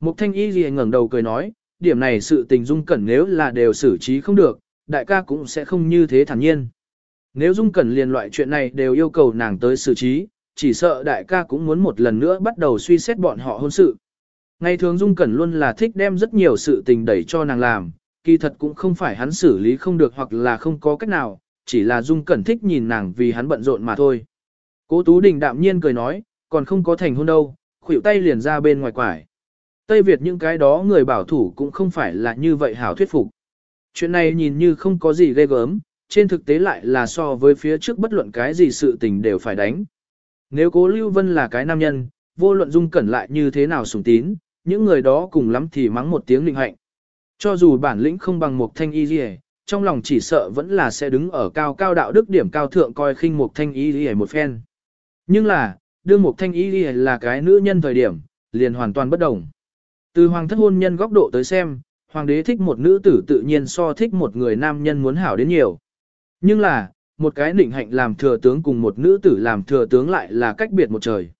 mục thanh y gì ngẩng đầu cười nói, điểm này sự tình dung cẩn nếu là đều xử trí không được, đại ca cũng sẽ không như thế thản nhiên. Nếu Dung Cẩn liền loại chuyện này đều yêu cầu nàng tới xử trí, chỉ sợ đại ca cũng muốn một lần nữa bắt đầu suy xét bọn họ hôn sự. Ngày thường Dung Cẩn luôn là thích đem rất nhiều sự tình đẩy cho nàng làm, kỳ thật cũng không phải hắn xử lý không được hoặc là không có cách nào, chỉ là Dung Cẩn thích nhìn nàng vì hắn bận rộn mà thôi. Cố Tú Đình đạm nhiên cười nói, còn không có thành hôn đâu, khuỷu tay liền ra bên ngoài quải. Tây Việt những cái đó người bảo thủ cũng không phải là như vậy hảo thuyết phục. Chuyện này nhìn như không có gì ghê gớm, trên thực tế lại là so với phía trước bất luận cái gì sự tình đều phải đánh. Nếu cố Lưu Vân là cái nam nhân, vô luận dung cẩn lại như thế nào sùng tín, những người đó cùng lắm thì mắng một tiếng định hạnh. Cho dù bản lĩnh không bằng một thanh y gì trong lòng chỉ sợ vẫn là sẽ đứng ở cao cao đạo đức điểm cao thượng coi khinh một thanh y gì một phen. Nhưng là, đương một thanh y gì là cái nữ nhân thời điểm, liền hoàn toàn bất đồng. Từ hoàng thất hôn nhân góc độ tới xem, hoàng đế thích một nữ tử tự nhiên so thích một người nam nhân muốn hảo đến nhiều. Nhưng là, một cái nịnh hạnh làm thừa tướng cùng một nữ tử làm thừa tướng lại là cách biệt một trời.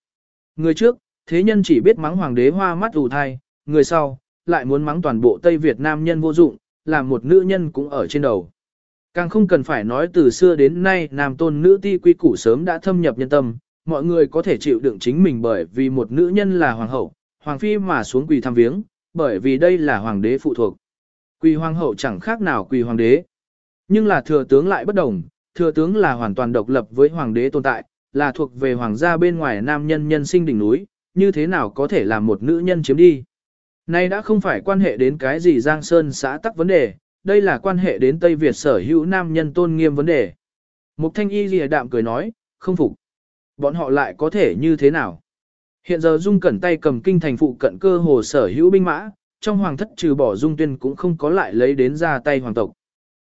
Người trước, thế nhân chỉ biết mắng hoàng đế hoa mắt ù thai, người sau, lại muốn mắng toàn bộ Tây Việt nam nhân vô dụng, làm một nữ nhân cũng ở trên đầu. Càng không cần phải nói từ xưa đến nay nam tôn nữ ti quy củ sớm đã thâm nhập nhân tâm, mọi người có thể chịu đựng chính mình bởi vì một nữ nhân là hoàng hậu, hoàng phi mà xuống quỳ thăm viếng, bởi vì đây là hoàng đế phụ thuộc. Quỳ hoàng hậu chẳng khác nào quỳ hoàng đế. Nhưng là thừa tướng lại bất đồng, thừa tướng là hoàn toàn độc lập với hoàng đế tồn tại, là thuộc về hoàng gia bên ngoài nam nhân nhân sinh đỉnh núi, như thế nào có thể làm một nữ nhân chiếm đi. Nay đã không phải quan hệ đến cái gì Giang Sơn xã tắc vấn đề, đây là quan hệ đến Tây Việt sở hữu nam nhân tôn nghiêm vấn đề. Mục thanh y lìa đạm cười nói, không phục. Bọn họ lại có thể như thế nào? Hiện giờ Dung Cẩn tay cầm kinh thành phụ cận cơ hồ sở hữu binh mã, trong hoàng thất trừ bỏ Dung Tuyên cũng không có lại lấy đến ra tay hoàng tộc.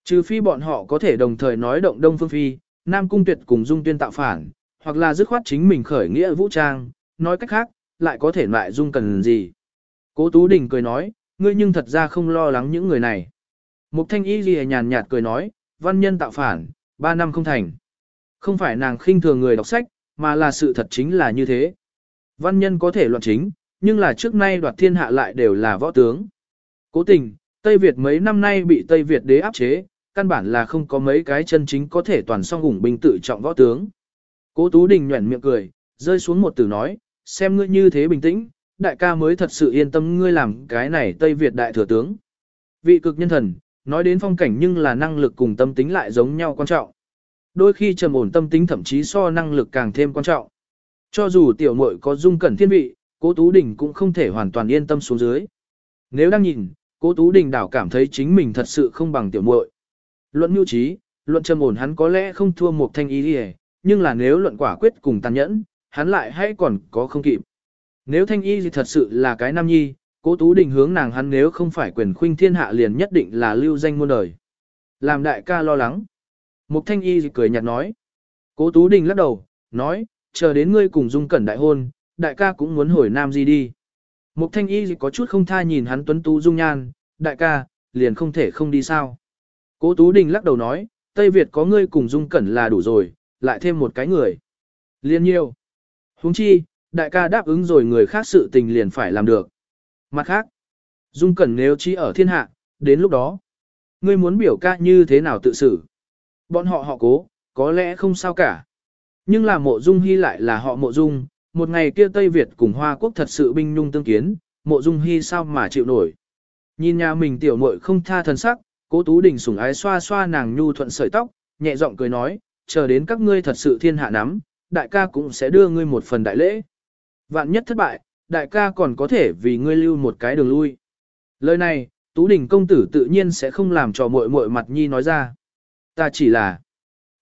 Trừ phi bọn họ có thể đồng thời nói động Đông Phương Phi, Nam Cung Tuyệt cùng Dung Tuyên tạo phản, hoặc là dứt khoát chính mình khởi nghĩa vũ trang, nói cách khác, lại có thể loại Dung Cần gì. Cố Tú Đình cười nói, ngươi nhưng thật ra không lo lắng những người này. Mục Thanh Y Ghi nhàn nhạt cười nói, văn nhân tạo phản, ba năm không thành. Không phải nàng khinh thường người đọc sách, mà là sự thật chính là như thế. Văn nhân có thể loạn chính, nhưng là trước nay đoạt thiên hạ lại đều là võ tướng. Cố tình, Tây Việt mấy năm nay bị Tây Việt đế áp chế, căn bản là không có mấy cái chân chính có thể toàn song ủng binh tự trọng võ tướng. Cố Tú Đình nhuẩn miệng cười, rơi xuống một từ nói, xem ngươi như thế bình tĩnh, đại ca mới thật sự yên tâm ngươi làm cái này Tây Việt đại thừa tướng. Vị cực nhân thần, nói đến phong cảnh nhưng là năng lực cùng tâm tính lại giống nhau quan trọng. Đôi khi trầm ổn tâm tính thậm chí so năng lực càng thêm quan trọng. Cho dù tiểu muội có dung cẩn thiên vị, cố Tú Đình cũng không thể hoàn toàn yên tâm xuống dưới. Nếu đang nhìn, cố Tú Đình đảo cảm thấy chính mình thật sự không bằng tiểu muội. Luận nhu trí, luận trầm ổn hắn có lẽ không thua một thanh ý đi nhưng là nếu luận quả quyết cùng tàn nhẫn, hắn lại hay còn có không kịp. Nếu thanh y gì thật sự là cái nam nhi, cố Tú Đình hướng nàng hắn nếu không phải quyền khuynh thiên hạ liền nhất định là lưu danh muôn đời. Làm đại ca lo lắng. Mục thanh y cười nhạt nói. Cố Tú Đình lắc đầu, nói, chờ đến ngươi cùng dung cẩn đại hôn, đại ca cũng muốn hồi nam gì đi. Mục thanh y có chút không tha nhìn hắn tuấn tú dung nhan, đại ca, liền không thể không đi sao. Cố Tú Đình lắc đầu nói, Tây Việt có ngươi cùng dung cẩn là đủ rồi, lại thêm một cái người. Liên nhiêu. huống chi, đại ca đáp ứng rồi người khác sự tình liền phải làm được. Mặt khác, dung cẩn nếu chỉ ở thiên hạ, đến lúc đó, ngươi muốn biểu ca như thế nào tự xử. Bọn họ họ cố, có lẽ không sao cả. Nhưng là mộ dung hy lại là họ mộ dung, một ngày kia Tây Việt cùng Hoa Quốc thật sự binh nhung tương kiến, mộ dung hy sao mà chịu nổi. Nhìn nhà mình tiểu muội không tha thần sắc, cố tú đình sủng ái xoa xoa nàng nhu thuận sợi tóc, nhẹ giọng cười nói, chờ đến các ngươi thật sự thiên hạ nắm, đại ca cũng sẽ đưa ngươi một phần đại lễ. Vạn nhất thất bại, đại ca còn có thể vì ngươi lưu một cái đường lui. Lời này, Tú Đình công tử tự nhiên sẽ không làm cho muội muội mặt nhi nói ra. Ta chỉ là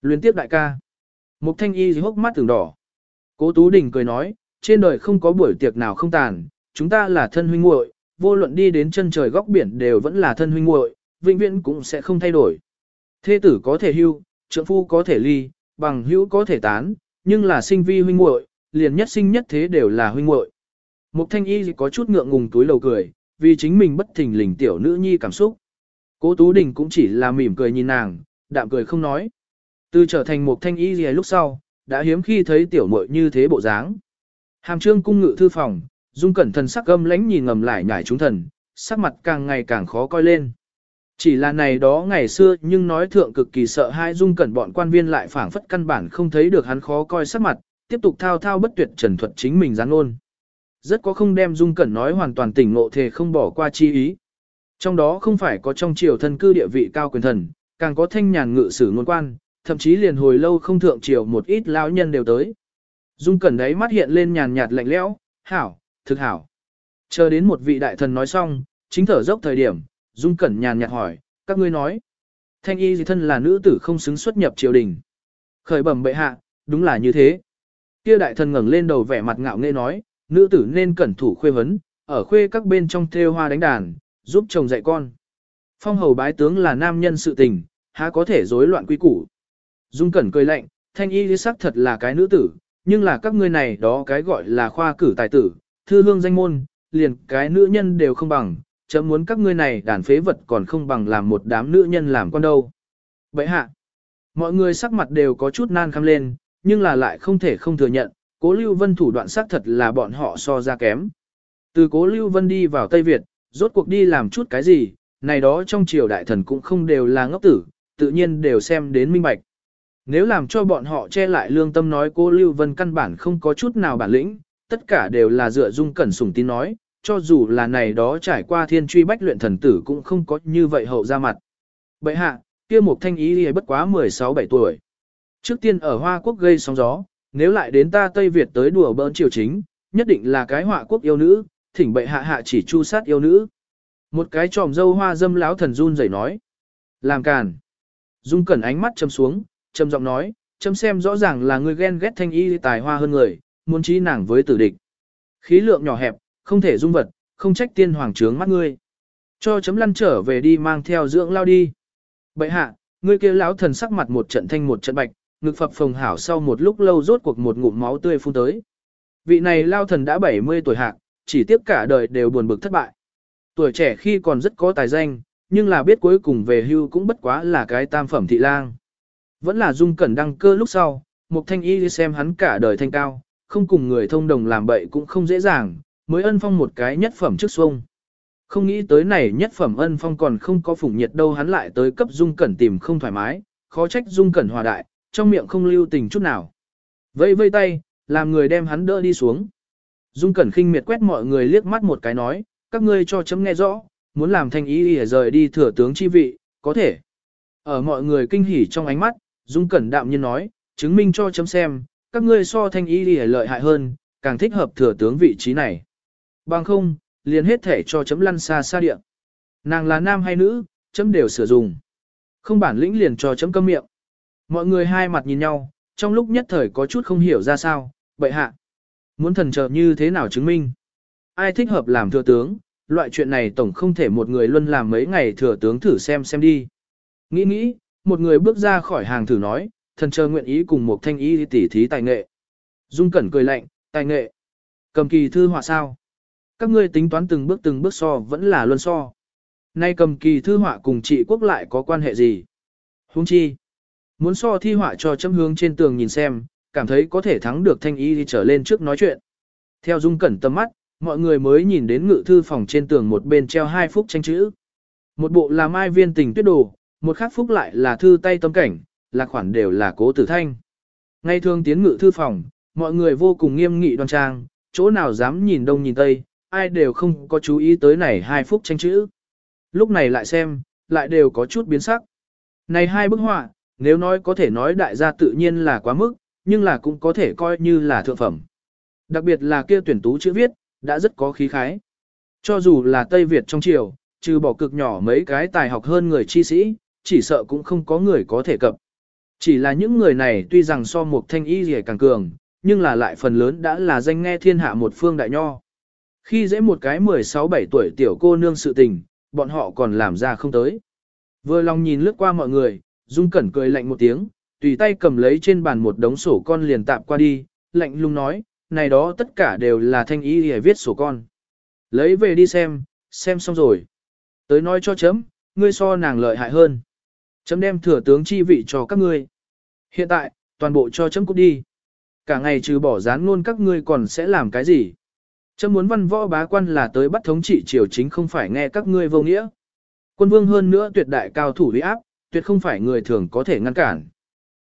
luyến tiếp đại ca. Mục thanh y hốc mắt từng đỏ. Cố Tú Đình cười nói, trên đời không có buổi tiệc nào không tàn, chúng ta là thân huynh muội, vô luận đi đến chân trời góc biển đều vẫn là thân huynh muội, vĩnh viễn cũng sẽ không thay đổi. Thế tử có thể hưu, trượng phu có thể ly, bằng hữu có thể tán, nhưng là sinh vi huynh muội, liền nhất sinh nhất thế đều là huynh muội. Mục thanh y có chút ngượng ngùng túi lầu cười, vì chính mình bất thình lình tiểu nữ nhi cảm xúc. Cố Tú Đình cũng chỉ là mỉm cười nhìn nàng, đạm cười không nói. Từ trở thành một thanh y gì lúc sau, đã hiếm khi thấy tiểu muội như thế bộ dáng. Hàm trương cung ngự thư phòng, dung cẩn thần sắc gâm lãnh nhìn ngầm lại nhảy chúng thần, sắc mặt càng ngày càng khó coi lên. Chỉ là này đó ngày xưa nhưng nói thượng cực kỳ sợ hai dung cẩn bọn quan viên lại phảng phất căn bản không thấy được hắn khó coi sắc mặt, tiếp tục thao thao bất tuyệt trần thuật chính mình gián ôn. Rất có không đem Dung Cẩn nói hoàn toàn tỉnh ngộ thể không bỏ qua chi ý. Trong đó không phải có trong triều thân cư địa vị cao quyền thần, càng có thanh nhàn ngự sử ngôn quan, thậm chí liền hồi lâu không thượng triều một ít lão nhân đều tới. Dung Cẩn đấy mắt hiện lên nhàn nhạt lạnh lẽo, hảo, thực hảo. Chờ đến một vị đại thần nói xong, chính thở dốc thời điểm, Dung Cẩn nhàn nhạt hỏi, các ngươi nói. Thanh y gì thân là nữ tử không xứng xuất nhập triều đình. Khởi bẩm bệ hạ, đúng là như thế. Kia đại thần ngẩng lên đầu vẻ mặt ngạo nghễ nói, nữ tử nên cẩn thủ khuê vấn, ở khuê các bên trong thêu hoa đánh đàn, giúp chồng dạy con. Phong hầu bái tướng là nam nhân sự tình, há có thể rối loạn quy củ. Dung Cẩn cười lạnh, thanh y lý sắc thật là cái nữ tử, nhưng là các ngươi này đó cái gọi là khoa cử tài tử, thư hương danh môn, liền cái nữ nhân đều không bằng, chấm muốn các ngươi này đàn phế vật còn không bằng làm một đám nữ nhân làm con đâu. Vậy hạ, mọi người sắc mặt đều có chút nan khăm lên, nhưng là lại không thể không thừa nhận, cố Lưu Vân thủ đoạn xác thật là bọn họ so ra kém. Từ cố Lưu Vân đi vào Tây Việt, rốt cuộc đi làm chút cái gì, này đó trong triều đại thần cũng không đều là ngốc tử, tự nhiên đều xem đến minh bạch. Nếu làm cho bọn họ che lại lương tâm nói cô Lưu Vân căn bản không có chút nào bản lĩnh, tất cả đều là dựa dung cẩn sủng tín nói, cho dù là này đó trải qua thiên truy bách luyện thần tử cũng không có như vậy hậu ra mặt. Bệ hạ, kia một thanh ý bất quá 16-17 tuổi. Trước tiên ở Hoa Quốc gây sóng gió, nếu lại đến ta Tây Việt tới đùa bỡn triều chính, nhất định là cái họa quốc yêu nữ, thỉnh bệ hạ hạ chỉ chu sát yêu nữ. Một cái tròm dâu hoa dâm láo thần run rẩy nói. Làm càn. Dung cẩn ánh mắt châm xuống, châm giọng nói, châm xem rõ ràng là người ghen ghét thanh y tài hoa hơn người, muốn trí nàng với tử địch. Khí lượng nhỏ hẹp, không thể dung vật, không trách tiên hoàng trướng mắt ngươi. Cho chấm lăn trở về đi mang theo dưỡng lao đi. Bậy hạ, ngươi kia lão thần sắc mặt một trận thanh một trận bạch, ngực phập phồng hảo sau một lúc lâu rốt cuộc một ngụm máu tươi phun tới. Vị này lao thần đã 70 tuổi hạc, chỉ tiếp cả đời đều buồn bực thất bại. Tuổi trẻ khi còn rất có tài danh, nhưng là biết cuối cùng về hưu cũng bất quá là cái tam phẩm thị lang. Vẫn là dung cẩn đăng cơ lúc sau, một thanh y đi xem hắn cả đời thanh cao, không cùng người thông đồng làm bậy cũng không dễ dàng, mới ân phong một cái nhất phẩm trước xuông. Không nghĩ tới này nhất phẩm ân phong còn không có phủng nhiệt đâu hắn lại tới cấp dung cẩn tìm không thoải mái, khó trách dung cẩn hòa đại, trong miệng không lưu tình chút nào. Vây vây tay, làm người đem hắn đỡ đi xuống. Dung cẩn khinh miệt quét mọi người liếc mắt một cái nói, các ngươi cho chấm nghe rõ, muốn làm thanh ý để rời đi thừa tướng chi vị, có thể. Ở mọi người kinh hỉ trong ánh mắt, Dung cẩn đạm nhiên nói, chứng minh cho chấm xem, các ngươi so thanh ý để lợi hại hơn, càng thích hợp thừa tướng vị trí này. Bằng không, liền hết thể cho chấm lăn xa xa địa. Nàng là nam hay nữ, chấm đều sử dụng. Không bản lĩnh liền cho chấm câm miệng. Mọi người hai mặt nhìn nhau, trong lúc nhất thời có chút không hiểu ra sao, bậy hạ. Muốn thần trợ như thế nào chứng minh? Ai thích hợp làm thừa tướng, loại chuyện này tổng không thể một người luôn làm mấy ngày thừa tướng thử xem xem đi. Nghĩ nghĩ, một người bước ra khỏi hàng thử nói, thần chờ nguyện ý cùng một thanh ý tỉ thí tài nghệ. Dung Cẩn cười lạnh, tài nghệ. Cầm kỳ thư họa sao? Các ngươi tính toán từng bước từng bước so vẫn là luân so. Nay cầm kỳ thư họa cùng trị quốc lại có quan hệ gì? Huống chi? Muốn so thi họa cho chấm hướng trên tường nhìn xem, cảm thấy có thể thắng được thanh y thì trở lên trước nói chuyện. Theo dung cẩn tâm mắt, mọi người mới nhìn đến ngự thư phòng trên tường một bên treo hai phúc tranh chữ. Một bộ là mai viên tình tuyết đồ, một khác phúc lại là thư tay tâm cảnh, là khoản đều là cố tử thanh. Ngay thường tiến ngự thư phòng, mọi người vô cùng nghiêm nghị đoan trang, chỗ nào dám nhìn đông nhìn tây, ai đều không có chú ý tới này hai phúc tranh chữ. Lúc này lại xem, lại đều có chút biến sắc. Này hai bức họa, nếu nói có thể nói đại gia tự nhiên là quá mức, nhưng là cũng có thể coi như là thượng phẩm. Đặc biệt là kia tuyển tú chữ viết, đã rất có khí khái. Cho dù là Tây Việt trong triều, trừ bỏ cực nhỏ mấy cái tài học hơn người chi sĩ, chỉ sợ cũng không có người có thể cập. Chỉ là những người này tuy rằng so một thanh y gì càng cường, nhưng là lại phần lớn đã là danh nghe thiên hạ một phương đại nho. Khi dễ một cái 16-17 tuổi tiểu cô nương sự tình, bọn họ còn làm ra không tới. Vừa lòng nhìn lướt qua mọi người, Dung Cẩn cười lạnh một tiếng, tùy tay cầm lấy trên bàn một đống sổ con liền tạp qua đi, lạnh lùng nói, này đó tất cả đều là thanh ý để viết sổ con. Lấy về đi xem, xem xong rồi. Tới nói cho chấm, ngươi so nàng lợi hại hơn. Chấm đem thừa tướng chi vị cho các ngươi. Hiện tại, toàn bộ cho chấm cút đi. Cả ngày trừ bỏ dán luôn các ngươi còn sẽ làm cái gì? Chấm muốn văn võ bá quan là tới bắt thống trị triều chính không phải nghe các ngươi vô nghĩa. Quân vương hơn nữa tuyệt đại cao thủ uy áp, tuyệt không phải người thường có thể ngăn cản.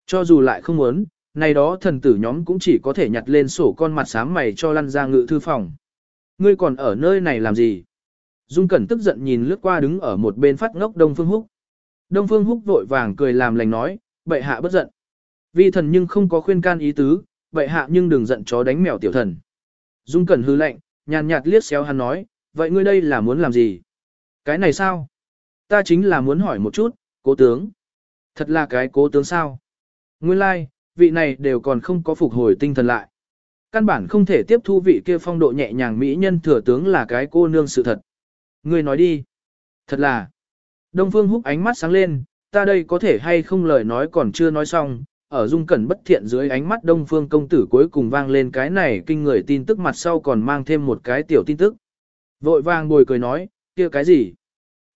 Cho dù lại không muốn, này đó thần tử nhóm cũng chỉ có thể nhặt lên sổ con mặt sám mày cho lăn ra ngự thư phòng. Ngươi còn ở nơi này làm gì? Dung Cẩn tức giận nhìn lướt qua đứng ở một bên phát ngốc Đông Phương Húc. Đông Phương Húc vội vàng cười làm lành nói, bệ hạ bất giận. Vi thần nhưng không có khuyên can ý tứ, bệ hạ nhưng đừng giận chó đánh mèo tiểu thần. Dung Cẩn hư lạnh, nhàn nhạt liếc xéo hắn nói, vậy ngươi đây là muốn làm gì? Cái này sao? Ta chính là muốn hỏi một chút, cố tướng. Thật là cái cố tướng sao? Nguyên lai, like, vị này đều còn không có phục hồi tinh thần lại. Căn bản không thể tiếp thu vị kia phong độ nhẹ nhàng mỹ nhân thừa tướng là cái cô nương sự thật. Ngươi nói đi. Thật là. Đông Phương húc ánh mắt sáng lên, ta đây có thể hay không lời nói còn chưa nói xong. Ở dung cẩn bất thiện dưới ánh mắt Đông Phương công tử cuối cùng vang lên cái này kinh người tin tức mặt sau còn mang thêm một cái tiểu tin tức. Vội vàng bồi cười nói, kia cái gì?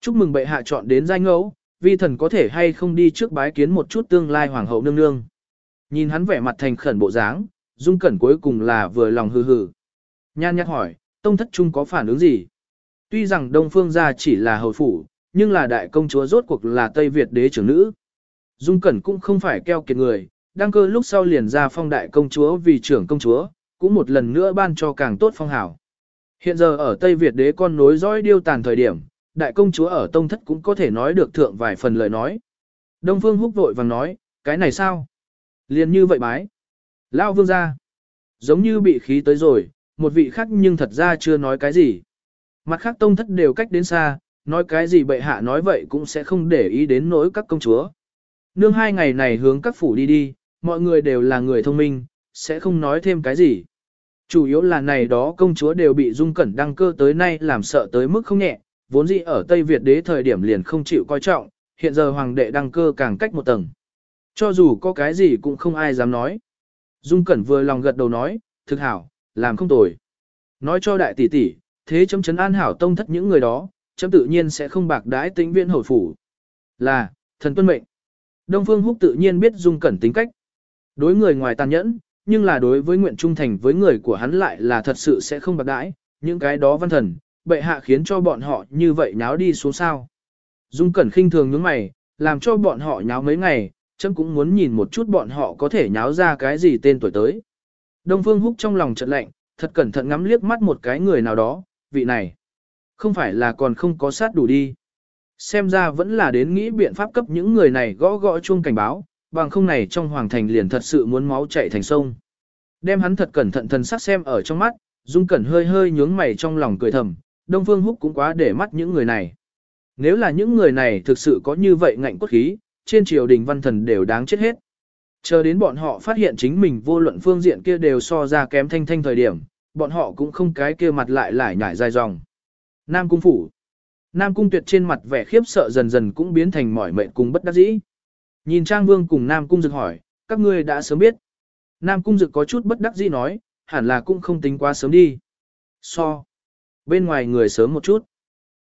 Chúc mừng bệ hạ chọn đến danh ngẫu, vi thần có thể hay không đi trước bái kiến một chút tương lai hoàng hậu nương nương. Nhìn hắn vẻ mặt thành khẩn bộ dáng, dung cẩn cuối cùng là vừa lòng hừ hừ. Nhan nhắc hỏi, tông thất trung có phản ứng gì? Tuy rằng Đông Phương gia chỉ là hầu phủ, nhưng là đại công chúa rốt cuộc là Tây Việt đế trưởng nữ. Dung Cẩn cũng không phải keo kiệt người, đăng cơ lúc sau liền ra phong đại công chúa vì trưởng công chúa, cũng một lần nữa ban cho càng tốt phong hảo. Hiện giờ ở Tây Việt đế con nối dõi điêu tàn thời điểm, đại công chúa ở tông thất cũng có thể nói được thượng vài phần lời nói. Đông Phương húc vội vàng nói, cái này sao? Liền như vậy bái. Lao vương ra. Giống như bị khí tới rồi, một vị khác nhưng thật ra chưa nói cái gì. Mặt khác tông thất đều cách đến xa, nói cái gì bệ hạ nói vậy cũng sẽ không để ý đến nỗi các công chúa. Nương hai ngày này hướng các phủ đi đi, mọi người đều là người thông minh, sẽ không nói thêm cái gì. Chủ yếu là này đó công chúa đều bị dung cẩn đăng cơ tới nay làm sợ tới mức không nhẹ, vốn dĩ ở Tây Việt đế thời điểm liền không chịu coi trọng, hiện giờ hoàng đệ đăng cơ càng cách một tầng. Cho dù có cái gì cũng không ai dám nói. Dung Cẩn vừa lòng gật đầu nói, thực hảo, làm không tồi. Nói cho đại tỷ tỷ, thế chấm chấn an hảo tông thất những người đó, chấm tự nhiên sẽ không bạc đái tính viên hồi phủ. Là, thần tuân mệnh. Đông Phương Húc tự nhiên biết Dung Cẩn tính cách. Đối người ngoài tàn nhẫn, nhưng là đối với nguyện trung thành với người của hắn lại là thật sự sẽ không bạc đãi, những cái đó văn thần, bệ hạ khiến cho bọn họ như vậy nháo đi xuống sao. Dung Cẩn khinh thường nhướng mày, làm cho bọn họ nháo mấy ngày, chấm cũng muốn nhìn một chút bọn họ có thể nháo ra cái gì tên tuổi tới. Đông Phương Húc trong lòng chợt lạnh, thật cẩn thận ngắm liếc mắt một cái người nào đó, vị này. Không phải là còn không có sát đủ đi. Xem ra vẫn là đến nghĩ biện pháp cấp những người này gõ gõ chuông cảnh báo, bằng không này trong hoàng thành liền thật sự muốn máu chảy thành sông. Đem hắn thật cẩn thận thần sắc xem ở trong mắt, Dung Cẩn hơi hơi nhướng mày trong lòng cười thầm, Đông Phương Húc cũng quá để mắt những người này. Nếu là những người này thực sự có như vậy ngạnh cốt khí, trên triều đình văn thần đều đáng chết hết. Chờ đến bọn họ phát hiện chính mình vô luận phương diện kia đều so ra kém thanh thanh thời điểm, bọn họ cũng không cái kia mặt lại lại nhảy dài dòng. Nam Cung Phủ Nam Cung Tuyệt trên mặt vẻ khiếp sợ dần dần cũng biến thành mỏi mệt cùng bất đắc dĩ. Nhìn Trang Vương cùng Nam Cung Dực hỏi, các ngươi đã sớm biết. Nam Cung Dực có chút bất đắc dĩ nói, hẳn là cũng không tính quá sớm đi. So. Bên ngoài người sớm một chút.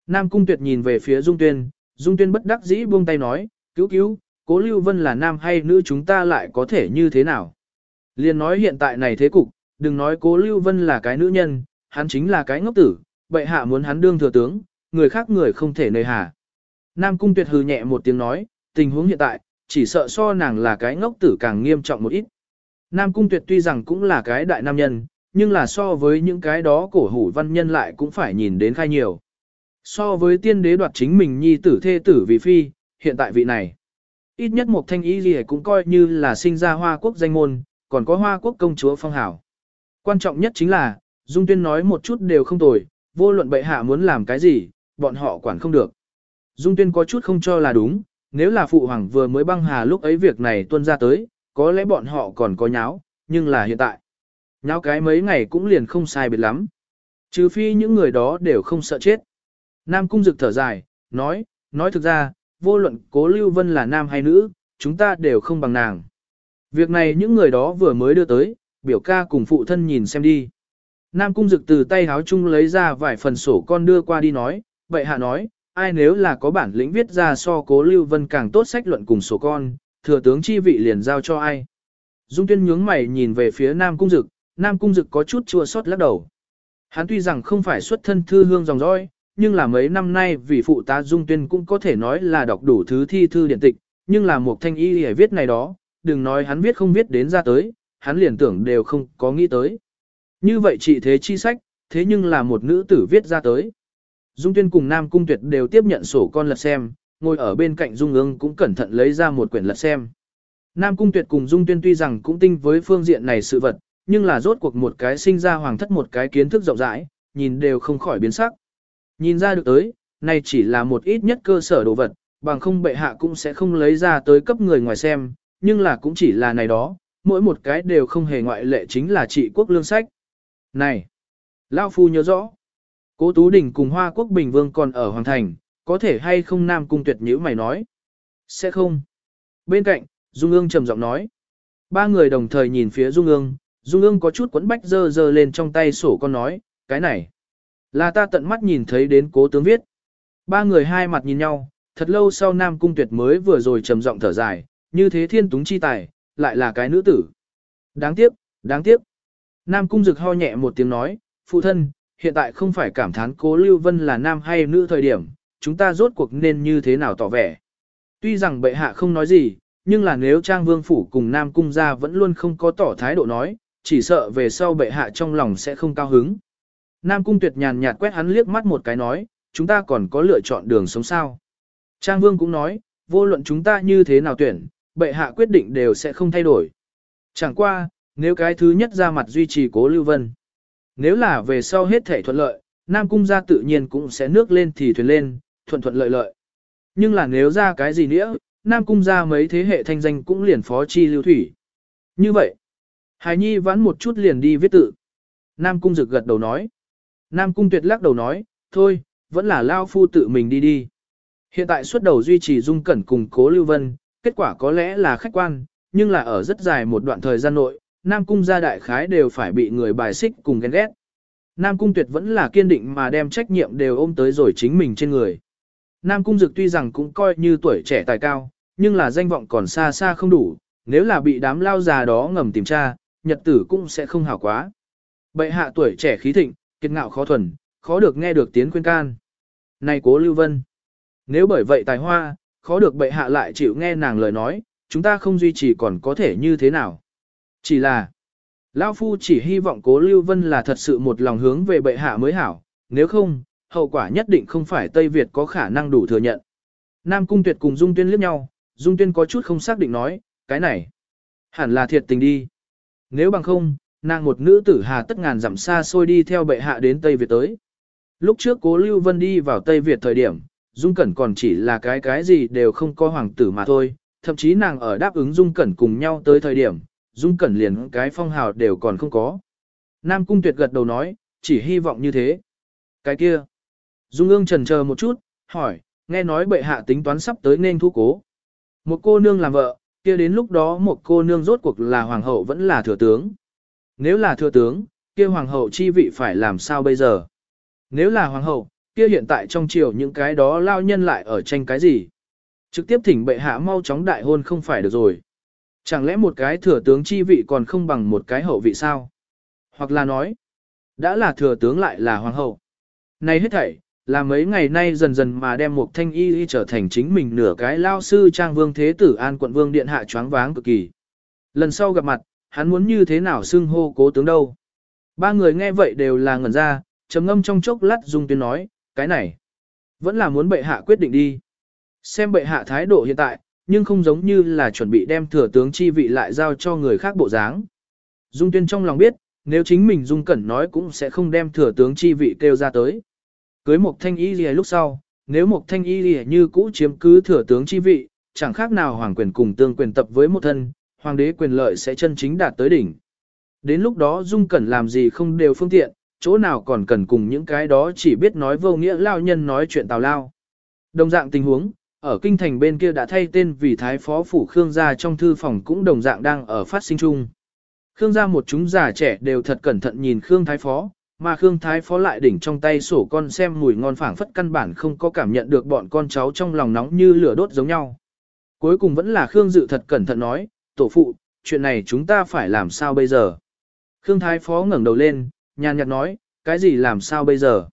Nam Cung Tuyệt nhìn về phía Dung Tuyên, Dung Tuyên bất đắc dĩ buông tay nói, cứu cứu, cố Lưu Vân là nam hay nữ chúng ta lại có thể như thế nào. Liên nói hiện tại này thế cục, đừng nói cố Lưu Vân là cái nữ nhân, hắn chính là cái ngốc tử, bệ hạ muốn hắn đương thừa tướng, người khác người không thể nơi hà. Nam Cung Tuyệt hừ nhẹ một tiếng nói, tình huống hiện tại, chỉ sợ so nàng là cái ngốc tử càng nghiêm trọng một ít. Nam Cung Tuyệt tuy rằng cũng là cái đại nam nhân, nhưng là so với những cái đó cổ hủ văn nhân lại cũng phải nhìn đến khai nhiều. So với tiên đế đoạt chính mình nhi tử thê tử vì phi, hiện tại vị này. Ít nhất một thanh ý gì cũng coi như là sinh ra hoa quốc danh môn, còn có hoa quốc công chúa phong hảo. Quan trọng nhất chính là, Dung Tuyên nói một chút đều không tồi, vô luận bệ hạ muốn làm cái gì, bọn họ quản không được. Dung Tuyên có chút không cho là đúng, nếu là phụ hoàng vừa mới băng hà lúc ấy việc này tuân ra tới, có lẽ bọn họ còn có nháo, nhưng là hiện tại. Nháo cái mấy ngày cũng liền không sai biệt lắm. Trừ phi những người đó đều không sợ chết. Nam Cung Dực thở dài, nói, nói thực ra, vô luận cố Lưu Vân là nam hay nữ, chúng ta đều không bằng nàng. Việc này những người đó vừa mới đưa tới, biểu ca cùng phụ thân nhìn xem đi. Nam Cung Dực từ tay háo chung lấy ra vài phần sổ con đưa qua đi nói, vậy hạ nói, ai nếu là có bản lĩnh viết ra so cố Lưu Vân càng tốt sách luận cùng sổ con, thừa tướng chi vị liền giao cho ai. Dung Tuyên nhướng mày nhìn về phía Nam Cung Dực, Nam Cung Dực có chút chua xót lắc đầu. Hắn tuy rằng không phải xuất thân thư hương dòng dõi, nhưng là mấy năm nay vì phụ tá Dung Tuyên cũng có thể nói là đọc đủ thứ thi thư điện tịch, nhưng là một thanh y hề viết này đó, đừng nói hắn viết không viết đến ra tới, hắn liền tưởng đều không có nghĩ tới. Như vậy trị thế chi sách, thế nhưng là một nữ tử viết ra tới. Dung Tuyên cùng Nam Cung Tuyệt đều tiếp nhận sổ con lật xem, ngồi ở bên cạnh Dung ương cũng cẩn thận lấy ra một quyển lật xem. Nam Cung Tuyệt cùng Dung Tuyên tuy rằng cũng tinh với phương diện này sự vật, nhưng là rốt cuộc một cái sinh ra hoàng thất một cái kiến thức rộng rãi, nhìn đều không khỏi biến sắc. Nhìn ra được tới, này chỉ là một ít nhất cơ sở đồ vật, bằng không bệ hạ cũng sẽ không lấy ra tới cấp người ngoài xem, nhưng là cũng chỉ là này đó, mỗi một cái đều không hề ngoại lệ chính là trị quốc lương sách. Này, Lao Phu nhớ rõ, cố Tú Đình cùng Hoa Quốc Bình Vương còn ở Hoàng Thành, có thể hay không Nam Cung tuyệt nhữ mày nói. Sẽ không. Bên cạnh, Dung ương trầm giọng nói. Ba người đồng thời nhìn phía Dung ương, Dung ương có chút quấn bách dơ dơ lên trong tay sổ con nói, cái này. Là ta tận mắt nhìn thấy đến cố tướng viết. Ba người hai mặt nhìn nhau, thật lâu sau Nam Cung tuyệt mới vừa rồi trầm giọng thở dài, như thế thiên túng chi tài, lại là cái nữ tử. Đáng tiếc, đáng tiếc. Nam Cung Dực ho nhẹ một tiếng nói, phụ thân, hiện tại không phải cảm thán cố Lưu Vân là nam hay nữ thời điểm, chúng ta rốt cuộc nên như thế nào tỏ vẻ. Tuy rằng bệ hạ không nói gì, nhưng là nếu Trang Vương Phủ cùng Nam Cung gia vẫn luôn không có tỏ thái độ nói, chỉ sợ về sau bệ hạ trong lòng sẽ không cao hứng. Nam Cung tuyệt nhàn nhạt quét hắn liếc mắt một cái nói, chúng ta còn có lựa chọn đường sống sao. Trang Vương cũng nói, vô luận chúng ta như thế nào tuyển, bệ hạ quyết định đều sẽ không thay đổi. Chẳng qua, nếu cái thứ nhất ra mặt duy trì cố Lưu Vân. Nếu là về sau hết thể thuận lợi, Nam Cung gia tự nhiên cũng sẽ nước lên thì thuyền lên, thuận thuận lợi lợi. Nhưng là nếu ra cái gì nữa, Nam Cung gia mấy thế hệ thanh danh cũng liền phó chi lưu thủy. Như vậy, Hải Nhi vãn một chút liền đi viết tự. Nam Cung rực gật đầu nói. Nam Cung tuyệt lắc đầu nói, thôi, vẫn là Lao Phu tự mình đi đi. Hiện tại xuất đầu duy trì dung cẩn cùng cố Lưu Vân, kết quả có lẽ là khách quan, nhưng là ở rất dài một đoạn thời gian nội, Nam Cung gia đại khái đều phải bị người bài xích cùng ghen ghét. Nam Cung tuyệt vẫn là kiên định mà đem trách nhiệm đều ôm tới rồi chính mình trên người. Nam Cung Dực tuy rằng cũng coi như tuổi trẻ tài cao, nhưng là danh vọng còn xa xa không đủ, nếu là bị đám lao già đó ngầm tìm tra, nhật tử cũng sẽ không hảo quá. Bệ hạ tuổi trẻ khí thịnh, kiệt ngạo khó thuần, khó được nghe được tiếng khuyên can. Này cố Lưu Vân, nếu bởi vậy tài hoa, khó được bệ hạ lại chịu nghe nàng lời nói, chúng ta không duy trì còn có thể như thế nào. Chỉ là, Lão Phu chỉ hy vọng cố Lưu Vân là thật sự một lòng hướng về bệ hạ mới hảo, nếu không, hậu quả nhất định không phải Tây Việt có khả năng đủ thừa nhận. Nam Cung Tuyệt cùng Dung Tuyên liếc nhau, Dung Tuyên có chút không xác định nói, cái này, hẳn là thiệt tình đi. Nếu bằng không, nàng một nữ tử hà tất ngàn dặm xa xôi đi theo bệ hạ đến Tây Việt tới. Lúc trước cố Lưu Vân đi vào Tây Việt thời điểm, Dung Cẩn còn chỉ là cái cái gì đều không có hoàng tử mà thôi, thậm chí nàng ở đáp ứng Dung Cẩn cùng nhau tới thời điểm, Dung Cẩn liền cái phong hào đều còn không có. Nam Cung Tuyệt gật đầu nói, chỉ hy vọng như thế. Cái kia. Dung ương trần chờ một chút, hỏi, nghe nói bệ hạ tính toán sắp tới nên thu cố. Một cô nương làm vợ, kia đến lúc đó một cô nương rốt cuộc là hoàng hậu vẫn là thừa tướng. Nếu là thừa tướng, kia hoàng hậu chi vị phải làm sao bây giờ? Nếu là hoàng hậu, kia hiện tại trong triều những cái đó lao nhân lại ở tranh cái gì? Trực tiếp thỉnh bệ hạ mau chóng đại hôn không phải được rồi. Chẳng lẽ một cái thừa tướng chi vị còn không bằng một cái hậu vị sao? Hoặc là nói, đã là thừa tướng lại là hoàng hậu. Này hết thảy, là mấy ngày nay dần dần mà đem một thanh y y trở thành chính mình nửa cái lao sư trang vương thế tử an quận vương điện hạ choáng váng cực kỳ. Lần sau gặp mặt, hắn muốn như thế nào xưng hô cố tướng đâu. Ba người nghe vậy đều là ngẩn ra, trầm ngâm trong chốc lát dung tuyến nói, cái này, vẫn là muốn bệ hạ quyết định đi. Xem bệ hạ thái độ hiện tại, nhưng không giống như là chuẩn bị đem thừa tướng chi vị lại giao cho người khác bộ dáng. Dung tuyên trong lòng biết, nếu chính mình Dung Cẩn nói cũng sẽ không đem thừa tướng chi vị kêu ra tới. Cưới một thanh y lìa lúc sau, nếu một thanh y lìa như cũ chiếm cứ thừa tướng chi vị, chẳng khác nào hoàng quyền cùng tương quyền tập với một thân, hoàng đế quyền lợi sẽ chân chính đạt tới đỉnh. Đến lúc đó Dung Cẩn làm gì không đều phương tiện, chỗ nào còn cần cùng những cái đó chỉ biết nói vô nghĩa lao nhân nói chuyện tào lao. Đồng dạng tình huống, ở kinh thành bên kia đã thay tên vì thái phó phủ Khương gia trong thư phòng cũng đồng dạng đang ở phát sinh chung. Khương gia một chúng già trẻ đều thật cẩn thận nhìn Khương thái phó, mà Khương thái phó lại đỉnh trong tay sổ con xem mùi ngon phảng phất căn bản không có cảm nhận được bọn con cháu trong lòng nóng như lửa đốt giống nhau. Cuối cùng vẫn là Khương dự thật cẩn thận nói, tổ phụ, chuyện này chúng ta phải làm sao bây giờ? Khương thái phó ngẩng đầu lên, nhàn nhạt nói, cái gì làm sao bây giờ?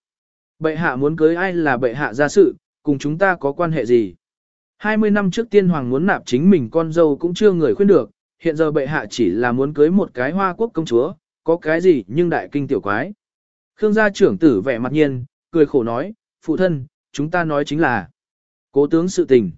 Bệ hạ muốn cưới ai là bệ hạ ra sự, cùng chúng ta có quan hệ gì? 20 năm trước tiên hoàng muốn nạp chính mình con dâu cũng chưa người khuyên được, hiện giờ bệ hạ chỉ là muốn cưới một cái hoa quốc công chúa, có cái gì nhưng đại kinh tiểu quái. Khương gia trưởng tử vẻ mặt nhiên, cười khổ nói, phụ thân, chúng ta nói chính là cố tướng sự tình.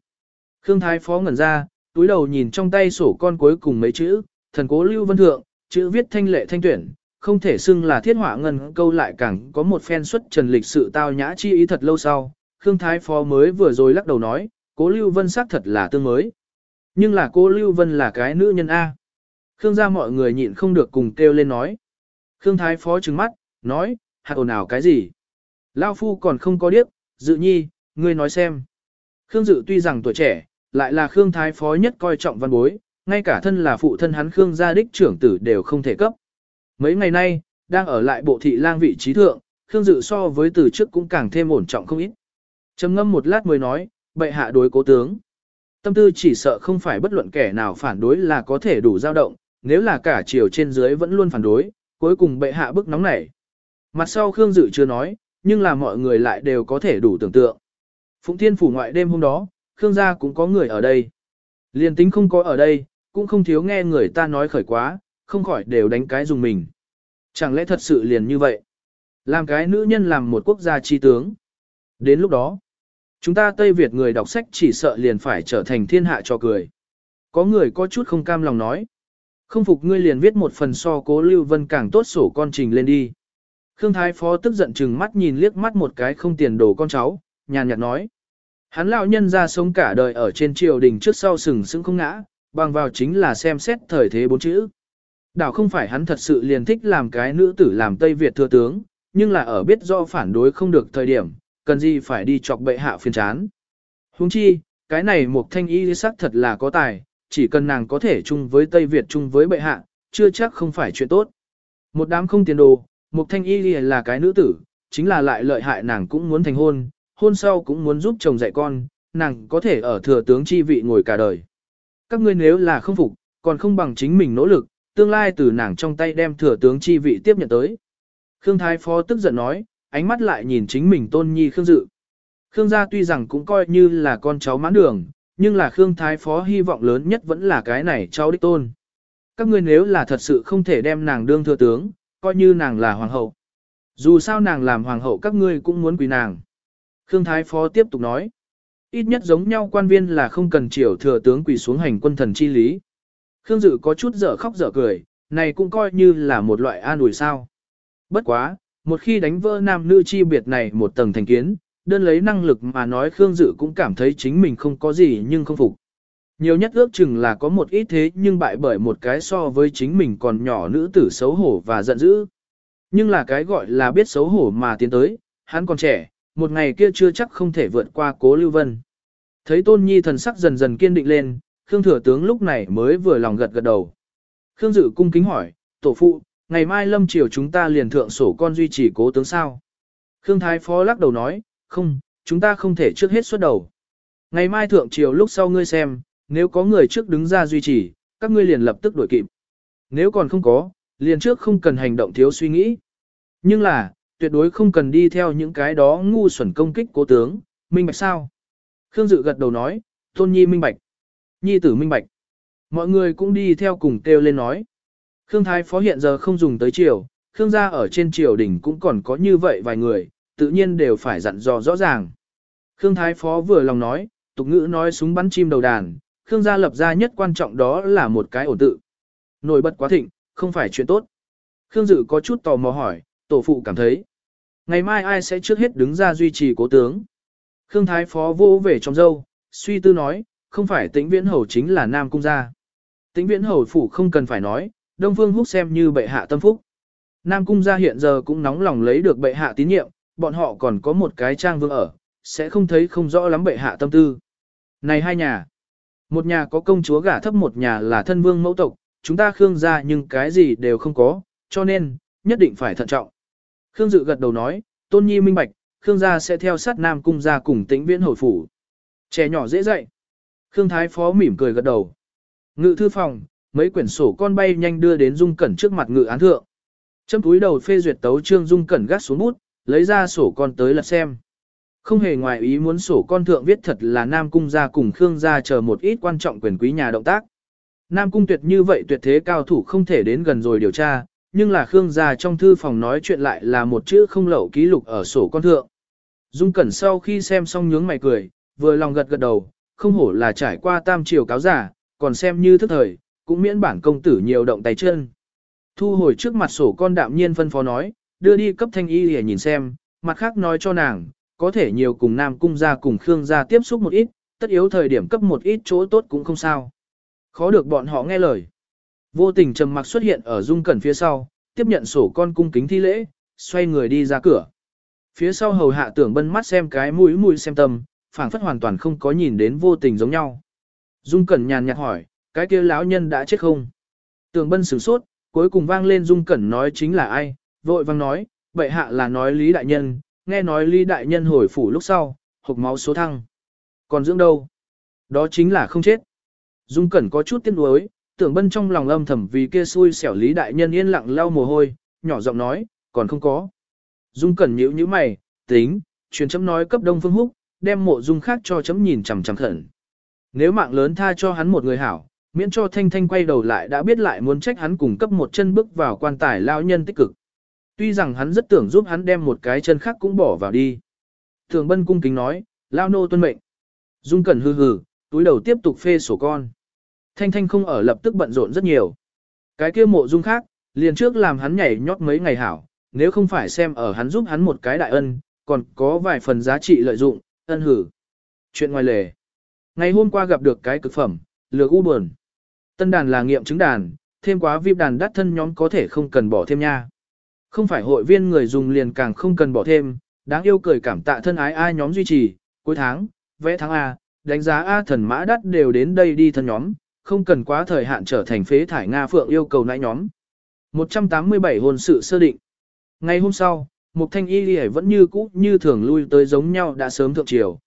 Khương Thái Phó ngẩn ra, túi đầu nhìn trong tay sổ con cuối cùng mấy chữ, thần cố lưu vân thượng, chữ viết thanh lệ thanh tuyển, không thể xưng là thiết họa ngân câu lại càng có một phen xuất trần lịch sự tao nhã chi ý thật lâu sau. Khương Thái Phó mới vừa rồi lắc đầu nói, cố lưu vân xác thật là tương mới. Nhưng là cô lưu vân là cái nữ nhân A. Khương gia mọi người nhịn không được cùng kêu lên nói. Khương Thái Phó trừng mắt, nói, hạt ồn ào cái gì? Lao Phu còn không có điếc, dự nhi, ngươi nói xem. Khương Dự tuy rằng tuổi trẻ, lại là Khương Thái Phó nhất coi trọng văn bối, ngay cả thân là phụ thân hắn Khương gia đích trưởng tử đều không thể cấp. Mấy ngày nay, đang ở lại bộ thị lang vị trí thượng, Khương Dự so với từ trước cũng càng thêm ổn trọng không ít. trầm ngâm một lát mới nói, bệ hạ đối cố tướng. Tâm tư chỉ sợ không phải bất luận kẻ nào phản đối là có thể đủ dao động, nếu là cả chiều trên dưới vẫn luôn phản đối, cuối cùng bệ hạ bức nóng nảy. Mặt sau Khương Dự chưa nói, nhưng là mọi người lại đều có thể đủ tưởng tượng. Phụng Thiên phủ ngoại đêm hôm đó, Khương gia cũng có người ở đây. Liên tính không có ở đây, cũng không thiếu nghe người ta nói khởi quá, không khỏi đều đánh cái dùng mình. Chẳng lẽ thật sự liền như vậy? Làm cái nữ nhân làm một quốc gia chi tướng. Đến lúc đó, chúng ta Tây Việt người đọc sách chỉ sợ liền phải trở thành thiên hạ cho cười. Có người có chút không cam lòng nói. Không phục ngươi liền viết một phần so cố Lưu Vân càng tốt sổ con trình lên đi. Khương Thái Phó tức giận chừng mắt nhìn liếc mắt một cái không tiền đồ con cháu, nhàn nhạt nói. Hắn lão nhân ra sống cả đời ở trên triều đình trước sau sừng sững không ngã, bằng vào chính là xem xét thời thế bốn chữ. Đảo không phải hắn thật sự liền thích làm cái nữ tử làm Tây Việt thừa tướng, nhưng là ở biết do phản đối không được thời điểm, cần gì phải đi chọc bệ hạ phiền chán. Huống chi, cái này một thanh y sắc thật là có tài, chỉ cần nàng có thể chung với Tây Việt chung với bệ hạ, chưa chắc không phải chuyện tốt. Một đám không tiền đồ, một thanh y là cái nữ tử, chính là lại lợi hại nàng cũng muốn thành hôn, hôn sau cũng muốn giúp chồng dạy con, nàng có thể ở thừa tướng chi vị ngồi cả đời. Các ngươi nếu là không phục, còn không bằng chính mình nỗ lực, tương lai từ nàng trong tay đem thừa tướng chi vị tiếp nhận tới. Khương Thái Phó tức giận nói, ánh mắt lại nhìn chính mình tôn nhi Khương Dự. Khương gia tuy rằng cũng coi như là con cháu mãn đường, nhưng là Khương Thái Phó hy vọng lớn nhất vẫn là cái này cháu đích tôn. Các ngươi nếu là thật sự không thể đem nàng đương thừa tướng, coi như nàng là hoàng hậu. Dù sao nàng làm hoàng hậu các ngươi cũng muốn quỳ nàng. Khương Thái Phó tiếp tục nói. Ít nhất giống nhau quan viên là không cần triều thừa tướng quỳ xuống hành quân thần chi lý. Khương Dự có chút dở khóc dở cười, này cũng coi như là một loại an ủi sao. Bất quá, một khi đánh vỡ nam nữ chi biệt này một tầng thành kiến, đơn lấy năng lực mà nói Khương Dự cũng cảm thấy chính mình không có gì nhưng không phục. Nhiều nhất ước chừng là có một ít thế nhưng bại bởi một cái so với chính mình còn nhỏ nữ tử xấu hổ và giận dữ. Nhưng là cái gọi là biết xấu hổ mà tiến tới, hắn còn trẻ, một ngày kia chưa chắc không thể vượt qua cố lưu vân. Thấy tôn nhi thần sắc dần dần kiên định lên, Khương thừa tướng lúc này mới vừa lòng gật gật đầu. Khương dự cung kính hỏi, tổ phụ, ngày mai lâm triều chúng ta liền thượng sổ con duy trì cố tướng sao? Khương thái phó lắc đầu nói, không, chúng ta không thể trước hết xuất đầu. Ngày mai thượng triều lúc sau ngươi xem, nếu có người trước đứng ra duy trì, các ngươi liền lập tức đổi kịp. Nếu còn không có, liền trước không cần hành động thiếu suy nghĩ. Nhưng là, tuyệt đối không cần đi theo những cái đó ngu xuẩn công kích cố tướng, minh bạch sao? Khương Dự gật đầu nói, tôn nhi minh bạch. Nhi tử minh bạch. Mọi người cũng đi theo cùng kêu lên nói. Khương Thái Phó hiện giờ không dùng tới triều, Khương gia ở trên triều đình cũng còn có như vậy vài người, tự nhiên đều phải dặn dò rõ ràng. Khương Thái Phó vừa lòng nói, tục ngữ nói súng bắn chim đầu đàn, Khương gia lập ra nhất quan trọng đó là một cái ổn tự. Nổi bật quá thịnh, không phải chuyện tốt. Khương Dự có chút tò mò hỏi, tổ phụ cảm thấy. Ngày mai ai sẽ trước hết đứng ra duy trì cố tướng? Khương Thái Phó vô về trong dâu, suy tư nói, không phải tĩnh viễn hầu chính là Nam Cung gia. Tĩnh viễn hầu phủ không cần phải nói, Đông Phương Húc xem như bệ hạ tâm phúc. Nam Cung gia hiện giờ cũng nóng lòng lấy được bệ hạ tín nhiệm, bọn họ còn có một cái trang vương ở, sẽ không thấy không rõ lắm bệ hạ tâm tư. Này hai nhà, một nhà có công chúa gả thấp một nhà là thân vương mẫu tộc, chúng ta Khương gia nhưng cái gì đều không có, cho nên, nhất định phải thận trọng. Khương Dự gật đầu nói, Tôn Nhi minh bạch, Khương gia sẽ theo sát Nam Cung gia cùng tĩnh viễn hồi phủ. Trẻ nhỏ dễ dạy. Khương Thái Phó mỉm cười gật đầu. Ngự thư phòng, mấy quyển sổ con bay nhanh đưa đến Dung Cẩn trước mặt ngự án thượng. Châm túi đầu phê duyệt tấu trương Dung Cẩn gắt xuống bút, lấy ra sổ con tới lật xem. Không hề ngoài ý muốn sổ con thượng viết thật là Nam Cung gia cùng Khương gia chờ một ít quan trọng quyền quý nhà động tác. Nam cung tuyệt như vậy tuyệt thế cao thủ không thể đến gần rồi điều tra, nhưng là Khương gia trong thư phòng nói chuyện lại là một chữ không lậu ký lục ở sổ con thượng. Dung Cẩn sau khi xem xong nhướng mày cười, vừa lòng gật gật đầu, không hổ là trải qua tam triều cáo giả, còn xem như thức thời, cũng miễn bản công tử nhiều động tay chân. Thu hồi trước mặt sổ con đạm nhiên phân phó nói, đưa đi cấp thanh y để nhìn xem, mặt khác nói cho nàng, có thể nhiều cùng Nam Cung gia cùng Khương gia tiếp xúc một ít, tất yếu thời điểm cấp một ít chỗ tốt cũng không sao. Khó được bọn họ nghe lời. Vô tình trầm mặc xuất hiện ở dung cẩn phía sau, tiếp nhận sổ con cung kính thi lễ, xoay người đi ra cửa. Phía sau hầu hạ tưởng bân mắt xem cái mũi mũi xem tâm, phảng phất hoàn toàn không có nhìn đến vô tình giống nhau. Dung cẩn nhàn nhạt hỏi, cái kia lão nhân đã chết không? tường bân sửng sốt, cuối cùng vang lên dung cẩn nói chính là ai, vội vang nói, bệ hạ là nói Lý Đại Nhân, nghe nói Lý Đại Nhân hồi phủ lúc sau, hộp máu số thăng. Còn dưỡng đâu? Đó chính là không chết. Dung Cẩn có chút tiếc nuối, tưởng bân trong lòng âm thầm vì kia xui xẻo Lý Đại Nhân yên lặng lau mồ hôi, nhỏ giọng nói, còn không có. Dung Cẩn nhíu như mày, tính, truyền chấm nói cấp Đông Phương Húc, đem mộ dung khác cho chấm nhìn chằm chằm khẩn. Nếu mạng lớn tha cho hắn một người hảo, miễn cho Thanh Thanh quay đầu lại đã biết lại muốn trách hắn cùng cấp một chân bước vào quan tài lao nhân tích cực. Tuy rằng hắn rất tưởng giúp hắn đem một cái chân khác cũng bỏ vào đi. Thường Bân cung kính nói, lao nô tuân mệnh. Dung Cẩn hừ hừ, túi đầu tiếp tục phê sổ con. Thanh Thanh không ở lập tức bận rộn rất nhiều. Cái kia mộ dung khác, liền trước làm hắn nhảy nhót mấy ngày hảo, nếu không phải xem ở hắn giúp hắn một cái đại ân, còn có vài phần giá trị lợi dụng, ân hử. Chuyện ngoài lề. Ngày hôm qua gặp được cái cực phẩm, lừa u buồn. Tân đàn là nghiệm chứng đàn, thêm quá vip đàn đắt thân nhóm có thể không cần bỏ thêm nha. Không phải hội viên người dùng liền càng không cần bỏ thêm, đáng yêu cười cảm tạ thân ái ai nhóm duy trì, cuối tháng, vẽ tháng A, đánh giá A thần mã đắt đều đến đây đi thân nhóm, không cần quá thời hạn trở thành phế thải Nga Phượng yêu cầu nãi nhóm. 187 hôn sự sơ định. Ngày hôm sau, Mục Thanh Y Lì vẫn như cũ như thường lui tới giống nhau đã sớm thượng triều.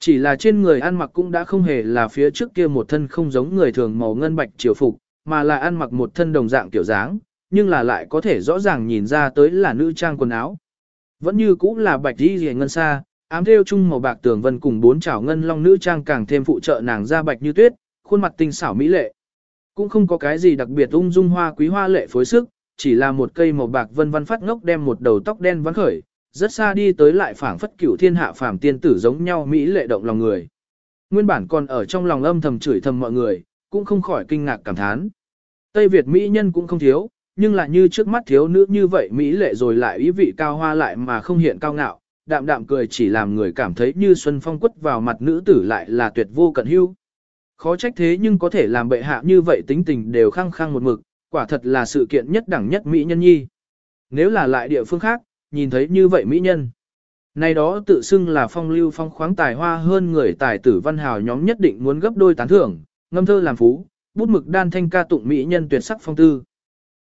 Chỉ là trên người ăn mặc cũng đã không hề là phía trước kia một thân không giống người thường màu ngân bạch triều phục, mà là ăn mặc một thân đồng dạng kiểu dáng, nhưng là lại có thể rõ ràng nhìn ra tới là nữ trang quần áo. Vẫn như cũ là bạch đi rìa ngân xa, ám theo chung màu bạc tường vân cùng bốn chảo ngân long nữ trang càng thêm phụ trợ nàng da bạch như tuyết, khuôn mặt tinh xảo mỹ lệ. Cũng không có cái gì đặc biệt ung dung hoa quý hoa lệ phối sức, chỉ là một cây màu bạc vân vân phát ngốc đem một đầu tóc đen vắn khởi, rất xa đi tới lại phảng phất cửu thiên hạ phàm tiên tử giống nhau mỹ lệ động lòng người. Nguyên bản còn ở trong lòng âm thầm chửi thầm mọi người, cũng không khỏi kinh ngạc cảm thán. Tây Việt mỹ nhân cũng không thiếu, nhưng là như trước mắt thiếu nữ như vậy mỹ lệ rồi lại ý vị cao hoa lại mà không hiện cao ngạo, đạm đạm cười chỉ làm người cảm thấy như xuân phong quất vào mặt nữ tử lại là tuyệt vô cận hưu. Khó trách thế nhưng có thể làm bệ hạ như vậy tính tình đều khăng khăng một mực, quả thật là sự kiện nhất đẳng nhất mỹ nhân nhi. Nếu là lại địa phương khác, nhìn thấy như vậy mỹ nhân. Này đó tự xưng là phong lưu phong khoáng tài hoa hơn người tài tử văn hào nhóm nhất định muốn gấp đôi tán thưởng, ngâm thơ làm phú, bút mực đan thanh ca tụng mỹ nhân tuyệt sắc phong tư.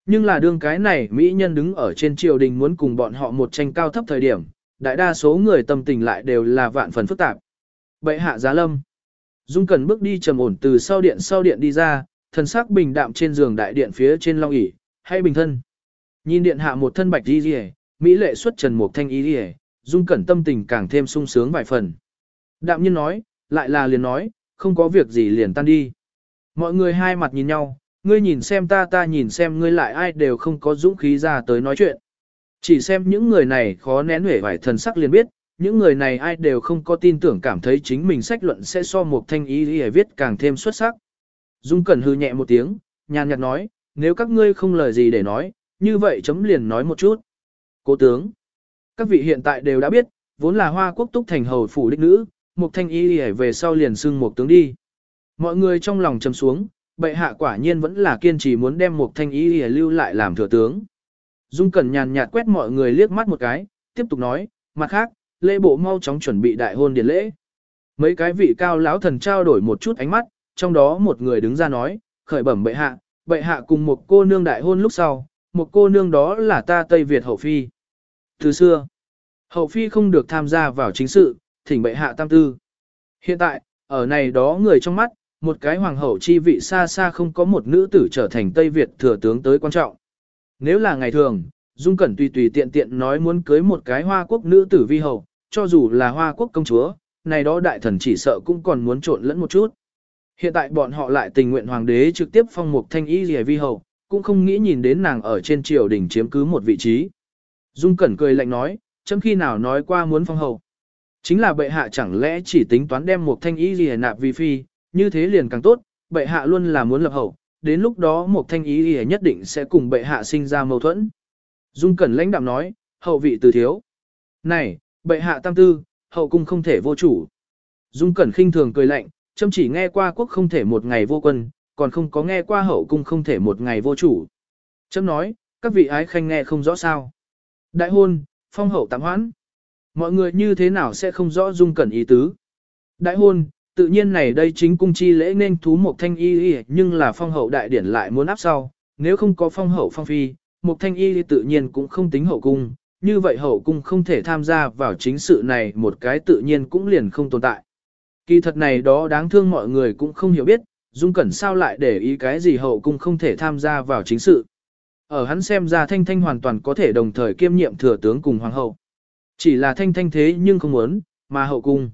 Nhưng là đương cái này mỹ nhân đứng ở trên triều đình muốn cùng bọn họ một tranh cao thấp thời điểm, đại đa số người tâm tình lại đều là vạn phần phức tạp. Bệ hạ giá lâm. Dung Cần bước đi trầm ổn từ sau điện sau điện đi ra, thần sắc bình đạm trên giường đại điện phía trên long ỷ, hay bình thân. Nhìn điện hạ một thân bạch đi liễu, mỹ lệ xuất trần mục thanh y ỉa Dung Cẩn tâm tình càng thêm sung sướng vài phần. Đạm nhiên nói, lại là liền nói, không có việc gì liền tan đi. Mọi người hai mặt nhìn nhau, ngươi nhìn xem ta ta nhìn xem ngươi lại ai đều không có dũng khí ra tới nói chuyện. Chỉ xem những người này khó nén huệ vải thần sắc liền biết, những người này ai đều không có tin tưởng cảm thấy chính mình sách luận sẽ so một thanh ý ỉa viết càng thêm xuất sắc. Dung Cẩn hư nhẹ một tiếng, nhàn nhạt nói, nếu các ngươi không lời gì để nói, như vậy chấm liền nói một chút. Cố tướng, các vị hiện tại đều đã biết, vốn là hoa quốc túc thành hầu phủ đích nữ, một thanh y hề về sau liền xưng một tướng đi. Mọi người trong lòng trầm xuống, bệ hạ quả nhiên vẫn là kiên trì muốn đem một thanh y hề lưu lại làm thừa tướng. Dung Cẩn nhàn nhạt quét mọi người liếc mắt một cái, tiếp tục nói, mặt khác, lễ bộ mau chóng chuẩn bị đại hôn điển lễ. Mấy cái vị cao lão thần trao đổi một chút ánh mắt, trong đó một người đứng ra nói, khởi bẩm bệ hạ, bệ hạ cùng một cô nương đại hôn lúc sau, một cô nương đó là ta Tây Việt hậu phi. Từ xưa, hậu phi không được tham gia vào chính sự, thỉnh bệ hạ tam tư. Hiện tại, ở này đó người trong mắt, một cái hoàng hậu chi vị xa xa không có một nữ tử trở thành Tây Việt thừa tướng tới quan trọng. Nếu là ngày thường, Dung Cẩn tùy tùy tiện tiện nói muốn cưới một cái hoa quốc nữ tử vi hậu, cho dù là hoa quốc công chúa, này đó đại thần chỉ sợ cũng còn muốn trộn lẫn một chút. Hiện tại bọn họ lại tình nguyện hoàng đế trực tiếp phong mục thanh y rìa vi hậu, cũng không nghĩ nhìn đến nàng ở trên triều đình chiếm cứ một vị trí. Dung Cẩn cười lạnh nói, chấm khi nào nói qua muốn phong hậu. Chính là bệ hạ chẳng lẽ chỉ tính toán đem một thanh y rìa nạp vi phi, như thế liền càng tốt, bệ hạ luôn là muốn lập hậu, đến lúc đó một thanh y gì nhất định sẽ cùng bệ hạ sinh ra mâu thuẫn. Dung Cẩn lãnh đạm nói, hậu vị từ thiếu. Này, bệ hạ tam tư, hậu cung không thể vô chủ. Dung Cẩn khinh thường cười lạnh, châm chỉ nghe qua quốc không thể một ngày vô quân, còn không có nghe qua hậu cung không thể một ngày vô chủ. Châm nói, các vị ái khanh nghe không rõ sao. Đại hôn, phong hậu tạm hoãn. Mọi người như thế nào sẽ không rõ Dung Cẩn ý tứ. Đại hôn, tự nhiên này đây chính cung chi lễ nên thú một thanh y y nhưng là phong hậu đại điển lại muốn áp sau, nếu không có phong hậu phong phi, một thanh y tự nhiên cũng không tính hậu cung, như vậy hậu cung không thể tham gia vào chính sự này một cái tự nhiên cũng liền không tồn tại. Kỳ thật này đó đáng thương mọi người cũng không hiểu biết, Dung Cẩn sao lại để ý cái gì hậu cung không thể tham gia vào chính sự. Ở hắn xem ra Thanh Thanh hoàn toàn có thể đồng thời kiêm nhiệm thừa tướng cùng hoàng hậu. Chỉ là Thanh Thanh thế nhưng không muốn, mà hậu cung.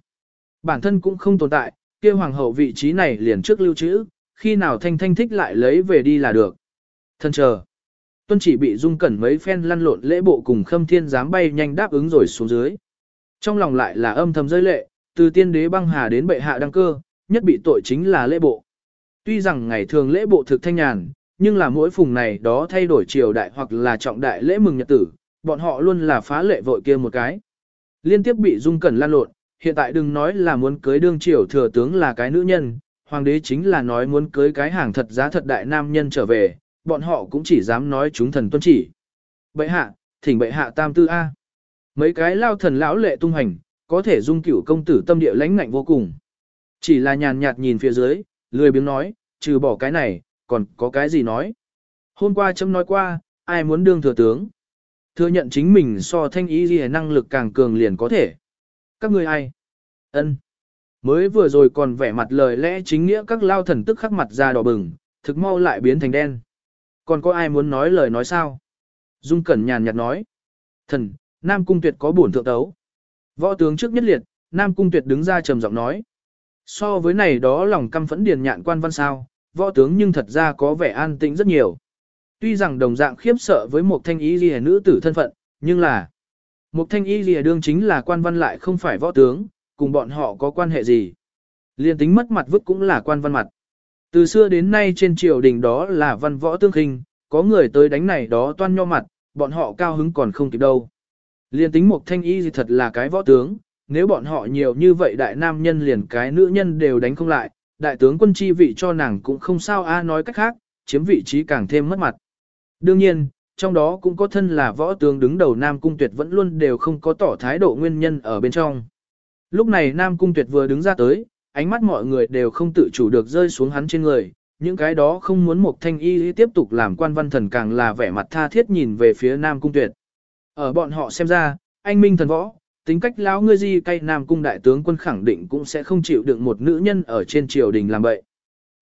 Bản thân cũng không tồn tại, kia hoàng hậu vị trí này liền trước lưu trữ, khi nào Thanh Thanh thích lại lấy về đi là được. Thân chờ. Tuân chỉ bị Dung Cẩn mấy phen lăn lộn lễ bộ cùng Khâm Thiên dám bay nhanh đáp ứng rồi xuống dưới. Trong lòng lại là âm thầm rơi lệ, từ tiên đế băng hà đến bệ hạ đăng cơ, nhất bị tội chính là lễ bộ. Tuy rằng ngày thường lễ bộ thực thanh nhàn, nhưng là mỗi phùng này đó thay đổi triều đại hoặc là trọng đại lễ mừng nhật tử, bọn họ luôn là phá lệ vội kia một cái. Liên tiếp bị Dung Cẩn lan lộn, hiện tại đừng nói là muốn cưới đương triều thừa tướng là cái nữ nhân, hoàng đế chính là nói muốn cưới cái hàng thật giá thật đại nam nhân trở về, bọn họ cũng chỉ dám nói chúng thần tuân chỉ. Bệ hạ, thỉnh bệ hạ tam tư A. Mấy cái lao thần lão lệ tung hành, có thể dung cửu công tử tâm địa lãnh ngạnh vô cùng. Chỉ là nhàn nhạt nhìn phía dưới, lười biếng nói, trừ bỏ cái này, còn có cái gì nói. Hôm qua chấm nói qua, ai muốn đương thừa tướng. Thừa nhận chính mình so thanh ý gì năng lực càng cường liền có thể. Các ngươi ai? ân Mới vừa rồi còn vẻ mặt lời lẽ chính nghĩa các lao thần tức khắc mặt ra đỏ bừng, thực mau lại biến thành đen. Còn có ai muốn nói lời nói sao? Dung Cẩn nhàn nhạt nói. Thần, Nam Cung Tuyệt có bổn thượng tấu. Võ tướng trước nhất liệt, Nam Cung Tuyệt đứng ra trầm giọng nói. So với này đó lòng căm phẫn điền nhạn quan văn sao, võ tướng nhưng thật ra có vẻ an tĩnh rất nhiều. Tuy rằng đồng dạng khiếp sợ với một thanh y lìa nữ tử thân phận, nhưng là một thanh y lìa đương chính là quan văn lại không phải võ tướng, cùng bọn họ có quan hệ gì. Liên tính mất mặt vứt cũng là quan văn mặt. Từ xưa đến nay trên triều đình đó là văn võ tương khinh, có người tới đánh này đó toan nho mặt, bọn họ cao hứng còn không kịp đâu. Liên tính một thanh y gì thật là cái võ tướng, nếu bọn họ nhiều như vậy đại nam nhân liền cái nữ nhân đều đánh không lại, đại tướng quân chi vị cho nàng cũng không sao a nói cách khác, chiếm vị trí càng thêm mất mặt. Đương nhiên, trong đó cũng có thân là võ tướng đứng đầu Nam Cung Tuyệt vẫn luôn đều không có tỏ thái độ nguyên nhân ở bên trong. Lúc này Nam Cung Tuyệt vừa đứng ra tới, ánh mắt mọi người đều không tự chủ được rơi xuống hắn trên người, những cái đó không muốn một thanh y tiếp tục làm quan văn thần càng là vẻ mặt tha thiết nhìn về phía Nam Cung Tuyệt. Ở bọn họ xem ra, anh minh thần võ, tính cách lão ngươi gì cay Nam Cung đại tướng quân khẳng định cũng sẽ không chịu đựng một nữ nhân ở trên triều đình làm vậy.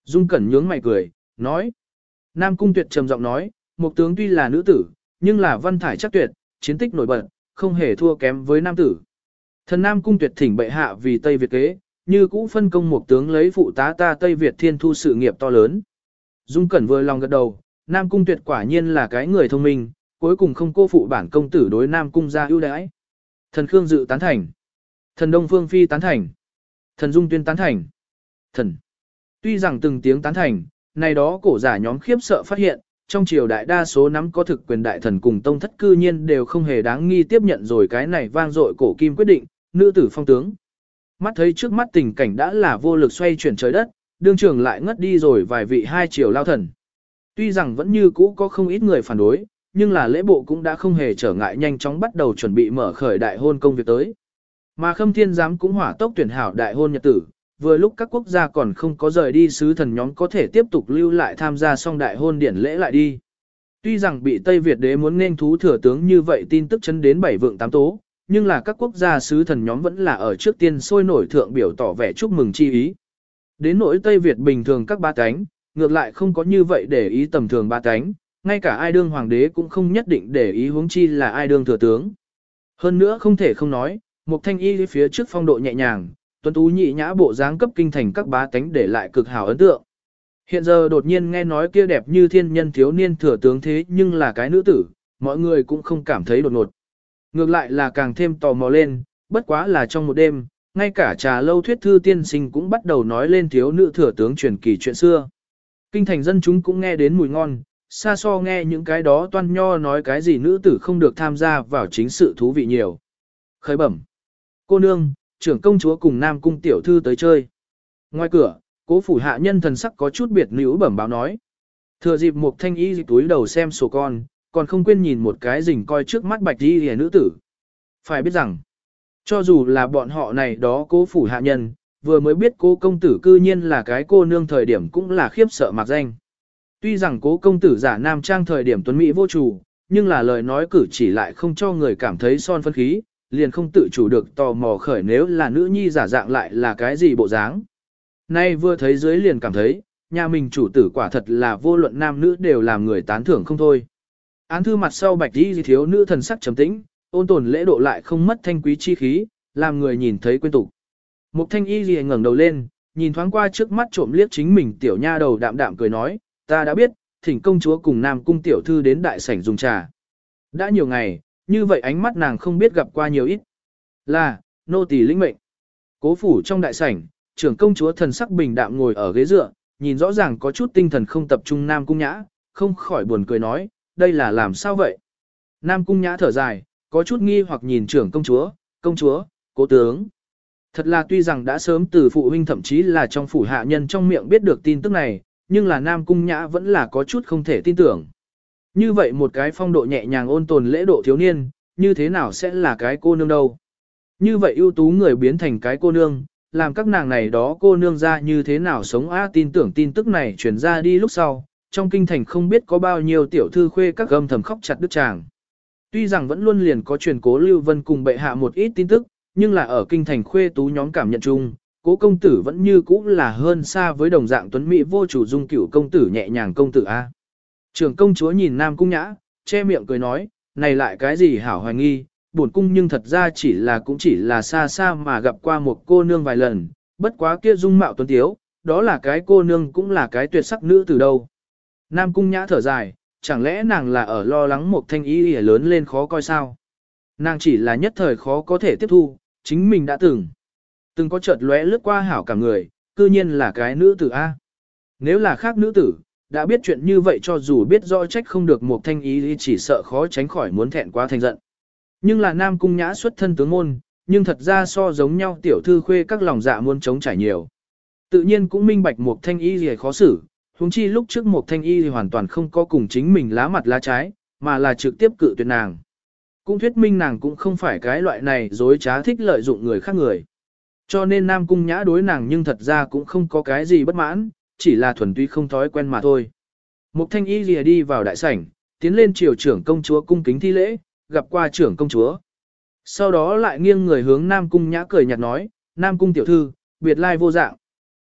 Dung Cẩn nhướng mày cười, nói. Nam Cung Tuyệt trầm giọng nói, một tướng tuy là nữ tử, nhưng là văn thải chắc tuyệt, chiến tích nổi bật, không hề thua kém với nam tử. Thần Nam Cung Tuyệt thỉnh bệ hạ vì Tây Việt kế, như cũ phân công một tướng lấy phụ tá ta Tây Việt thiên thu sự nghiệp to lớn. Dung Cẩn vừa lòng gật đầu, Nam Cung tuyệt quả nhiên là cái người thông minh, cuối cùng không cô phụ bản công tử đối Nam Cung ra ưu đãi. Thần Khương dự tán thành. Thần Đông Phương Phi tán thành. Thần Dung Tuyên tán thành. Thần. Tuy rằng từng tiếng tán thành, này đó cổ giả nhóm khiếp sợ phát hiện, trong triều đại đa số nắm có thực quyền đại thần cùng tông thất cư nhiên đều không hề đáng nghi tiếp nhận rồi cái này vang dội cổ kim quyết định, nữ tử phong tướng. Mắt thấy trước mắt tình cảnh đã là vô lực xoay chuyển trời đất, đương trường lại ngất đi rồi vài vị hai triều lao thần. Tuy rằng vẫn như cũ có không ít người phản đối, nhưng là lễ bộ cũng đã không hề trở ngại nhanh chóng bắt đầu chuẩn bị mở khởi đại hôn công việc tới. Mà khâm thiên giám cũng hỏa tốc tuyển hảo đại hôn nhật tử, vừa lúc các quốc gia còn không có rời đi sứ thần nhóm có thể tiếp tục lưu lại tham gia xong đại hôn điển lễ lại đi. Tuy rằng bị Tây Việt đế muốn nên thú thừa tướng như vậy tin tức chấn đến bảy vượng tám tố, nhưng là các quốc gia sứ thần nhóm vẫn là ở trước tiên sôi nổi thượng biểu tỏ vẻ chúc mừng chi ý. Đến nỗi Tây Việt bình thường các ba cánh, ngược lại không có như vậy để ý tầm thường ba cánh, ngay cả ai đương hoàng đế cũng không nhất định để ý huống chi là ai đương thừa tướng. Hơn nữa không thể không nói, một thanh y phía trước phong độ nhẹ nhàng, tuấn tú nhị nhã bộ dáng cấp kinh thành các bá tánh để lại cực hảo ấn tượng. Hiện giờ đột nhiên nghe nói kia đẹp như thiên nhân thiếu niên thừa tướng thế nhưng là cái nữ tử, mọi người cũng không cảm thấy đột ngột. Ngược lại là càng thêm tò mò lên, bất quá là trong một đêm, ngay cả trà lâu thuyết thư tiên sinh cũng bắt đầu nói lên thiếu nữ thừa tướng truyền kỳ chuyện xưa. Kinh thành dân chúng cũng nghe đến mùi ngon, xa so nghe những cái đó toan nho nói cái gì nữ tử không được tham gia vào chính sự thú vị nhiều. Khởi bẩm. Cô nương, trưởng công chúa cùng nam cung tiểu thư tới chơi. Ngoài cửa, cố phủ hạ nhân thần sắc có chút biệt nữ bẩm báo nói. Thừa dịp một thanh y túi đầu xem sổ con, còn không quên nhìn một cái rình coi trước mắt bạch y hề nữ tử. Phải biết rằng, cho dù là bọn họ này đó cố phủ hạ nhân, vừa mới biết cô công tử cư nhiên là cái cô nương thời điểm cũng là khiếp sợ mặc danh. Tuy rằng cố công tử giả nam trang thời điểm tuấn mỹ vô chủ, nhưng là lời nói cử chỉ lại không cho người cảm thấy son phân khí, liền không tự chủ được tò mò khởi nếu là nữ nhi giả dạng lại là cái gì bộ dáng. Nay vừa thấy dưới liền cảm thấy, nhà mình chủ tử quả thật là vô luận nam nữ đều làm người tán thưởng không thôi. Án thư mặt sau bạch đi thiếu nữ thần sắc trầm tĩnh, ôn tồn lễ độ lại không mất thanh quý chi khí, làm người nhìn thấy quên tục. Mục thanh y gì ngẩng đầu lên, nhìn thoáng qua trước mắt trộm liếc chính mình tiểu nha đầu đạm đạm cười nói, ta đã biết, thỉnh công chúa cùng nam cung tiểu thư đến đại sảnh dùng trà. Đã nhiều ngày, như vậy ánh mắt nàng không biết gặp qua nhiều ít. Là, nô tỳ lĩnh mệnh. Cố phủ trong đại sảnh, trưởng công chúa thần sắc bình đạm ngồi ở ghế dựa, nhìn rõ ràng có chút tinh thần không tập trung nam cung nhã, không khỏi buồn cười nói, đây là làm sao vậy? Nam cung nhã thở dài, có chút nghi hoặc nhìn trưởng công chúa, công chúa, cố tướng. Thật là tuy rằng đã sớm từ phụ huynh thậm chí là trong phủ hạ nhân trong miệng biết được tin tức này, nhưng là Nam Cung Nhã vẫn là có chút không thể tin tưởng. Như vậy một cái phong độ nhẹ nhàng ôn tồn lễ độ thiếu niên, như thế nào sẽ là cái cô nương đâu? Như vậy ưu tú người biến thành cái cô nương, làm các nàng này đó cô nương ra như thế nào sống á tin tưởng tin tức này truyền ra đi lúc sau, trong kinh thành không biết có bao nhiêu tiểu thư khuê các gâm thầm khóc chặt đứt chàng. Tuy rằng vẫn luôn liền có truyền cố Lưu Vân cùng bệ hạ một ít tin tức, nhưng là ở kinh thành khuê tú nhóm cảm nhận chung, cố công tử vẫn như cũ là hơn xa với đồng dạng tuấn mỹ vô chủ dung cửu công tử nhẹ nhàng công tử A. trưởng công chúa nhìn nam cung nhã, che miệng cười nói, này lại cái gì hảo hoài nghi, bổn cung nhưng thật ra chỉ là cũng chỉ là xa xa mà gặp qua một cô nương vài lần, bất quá kia dung mạo tuấn tiếu, đó là cái cô nương cũng là cái tuyệt sắc nữ từ đâu. Nam cung nhã thở dài, chẳng lẽ nàng là ở lo lắng một thanh ý lớn lên khó coi sao? Nàng chỉ là nhất thời khó có thể tiếp thu, chính mình đã từng. Từng có chợt lóe lướt qua hảo cả người, cư nhiên là cái nữ tử A. Nếu là khác nữ tử, đã biết chuyện như vậy cho dù biết rõ trách không được một thanh ý thì chỉ sợ khó tránh khỏi muốn thẹn quá thành giận. Nhưng là nam cung nhã xuất thân tướng môn, nhưng thật ra so giống nhau tiểu thư khuê các lòng dạ muốn chống trải nhiều. Tự nhiên cũng minh bạch một thanh y gì khó xử, huống chi lúc trước một thanh y thì hoàn toàn không có cùng chính mình lá mặt lá trái, mà là trực tiếp cự tuyệt nàng. Cũng thuyết minh nàng cũng không phải cái loại này dối trá thích lợi dụng người khác người. Cho nên Nam Cung Nhã đối nàng nhưng thật ra cũng không có cái gì bất mãn, chỉ là thuần túy không thói quen mà thôi. Mục thanh y lìa đi vào đại sảnh, tiến lên triều trưởng công chúa cung kính thi lễ, gặp qua trưởng công chúa. Sau đó lại nghiêng người hướng Nam Cung Nhã cười nhạt nói, Nam Cung tiểu thư, biệt lai vô dạng.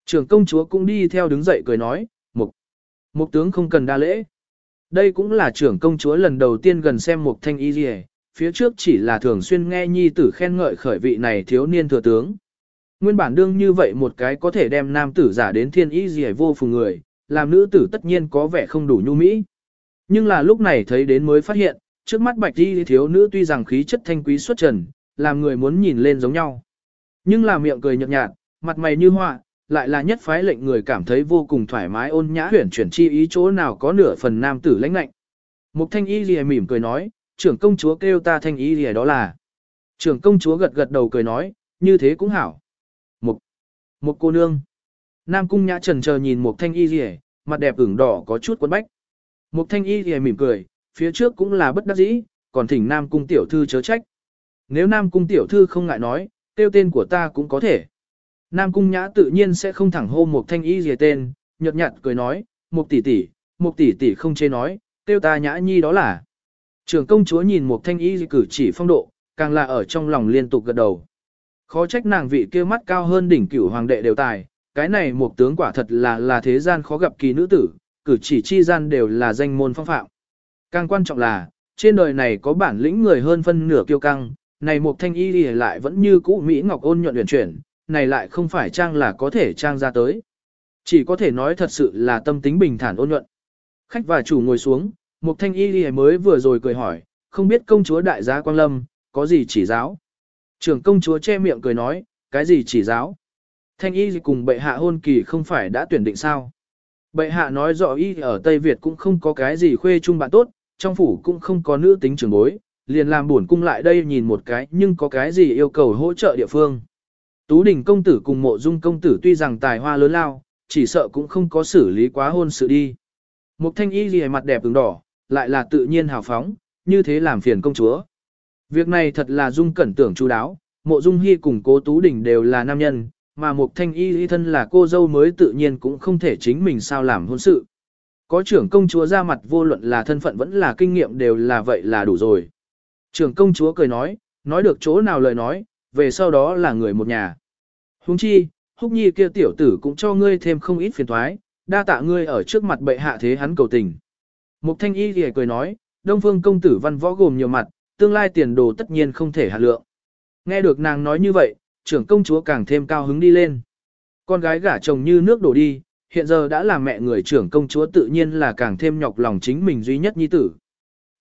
Trưởng công chúa cũng đi theo đứng dậy cười nói, mục, mục tướng không cần đa lễ. Đây cũng là trưởng công chúa lần đầu tiên gần xem mục thanh y lìa, phía trước chỉ là thường xuyên nghe nhi tử khen ngợi khởi vị này thiếu niên thừa tướng. Nguyên bản đương như vậy một cái có thể đem nam tử giả đến thiên ý gì vô phùng người, làm nữ tử tất nhiên có vẻ không đủ nhu mỹ. Nhưng là lúc này thấy đến mới phát hiện, trước mắt bạch đi thiếu nữ tuy rằng khí chất thanh quý xuất trần, làm người muốn nhìn lên giống nhau. Nhưng là miệng cười nhợt nhạt, mặt mày như hoa, lại là nhất phái lệnh người cảm thấy vô cùng thoải mái ôn nhã huyển chuyển chi ý chỗ nào có nửa phần nam tử lãnh lạnh. Mục thanh y lìa mỉm cười nói, trưởng công chúa kêu ta thanh y lìa đó là. Trưởng công chúa gật gật đầu cười nói, như thế cũng hảo. Một, cô nương. Nam cung nhã trần chờ nhìn một thanh y rìa, mặt đẹp ửng đỏ có chút quấn bách. Một thanh y rìa mỉm cười, phía trước cũng là bất đắc dĩ, còn thỉnh Nam cung tiểu thư chớ trách. Nếu Nam cung tiểu thư không ngại nói, tiêu tên của ta cũng có thể. Nam cung nhã tự nhiên sẽ không thẳng hô một thanh y rìa tên, nhợt nhạt cười nói, một tỷ tỷ, một tỷ tỷ không chê nói, tiêu ta nhã nhi đó là. Trưởng công chúa nhìn một thanh y cử chỉ phong độ, càng là ở trong lòng liên tục gật đầu. Khó trách nàng vị kia mắt cao hơn đỉnh cửu hoàng đệ đều tài, cái này một tướng quả thật là là thế gian khó gặp kỳ nữ tử, cử chỉ chi gian đều là danh môn phong phạm. Càng quan trọng là, trên đời này có bản lĩnh người hơn phân nửa kiêu căng, này một thanh y đi lại vẫn như cũ Mỹ Ngọc ôn nhuận huyền chuyển, này lại không phải trang là có thể trang ra tới. Chỉ có thể nói thật sự là tâm tính bình thản ôn nhuận. Khách và chủ ngồi xuống, một thanh y đi mới vừa rồi cười hỏi, không biết công chúa đại gia Quang Lâm, có gì chỉ giáo. Trưởng công chúa che miệng cười nói, cái gì chỉ giáo. Thanh y cùng bệ hạ hôn kỳ không phải đã tuyển định sao. Bệ hạ nói rõ y ở Tây Việt cũng không có cái gì khuê chung bạn tốt, trong phủ cũng không có nữ tính trưởng bối, liền làm buồn cung lại đây nhìn một cái nhưng có cái gì yêu cầu hỗ trợ địa phương. Tú đình công tử cùng mộ dung công tử tuy rằng tài hoa lớn lao, chỉ sợ cũng không có xử lý quá hôn sự đi. Một thanh y gì mặt đẹp ứng đỏ, lại là tự nhiên hào phóng, như thế làm phiền công chúa. Việc này thật là dung cẩn tưởng chú đáo, mộ dung hy cùng cố tú đình đều là nam nhân, mà mục thanh y y thân là cô dâu mới tự nhiên cũng không thể chính mình sao làm hôn sự. Có trưởng công chúa ra mặt vô luận là thân phận vẫn là kinh nghiệm đều là vậy là đủ rồi. Trưởng công chúa cười nói, nói được chỗ nào lời nói, về sau đó là người một nhà. Huống chi, húc nhi kia tiểu tử cũng cho ngươi thêm không ít phiền thoái, đa tạ ngươi ở trước mặt bệ hạ thế hắn cầu tình. Mục thanh y thì cười nói, đông phương công tử văn võ gồm nhiều mặt, tương lai tiền đồ tất nhiên không thể hạ lượng. Nghe được nàng nói như vậy, trưởng công chúa càng thêm cao hứng đi lên. Con gái gả chồng như nước đổ đi, hiện giờ đã là mẹ người trưởng công chúa tự nhiên là càng thêm nhọc lòng chính mình duy nhất nhi tử.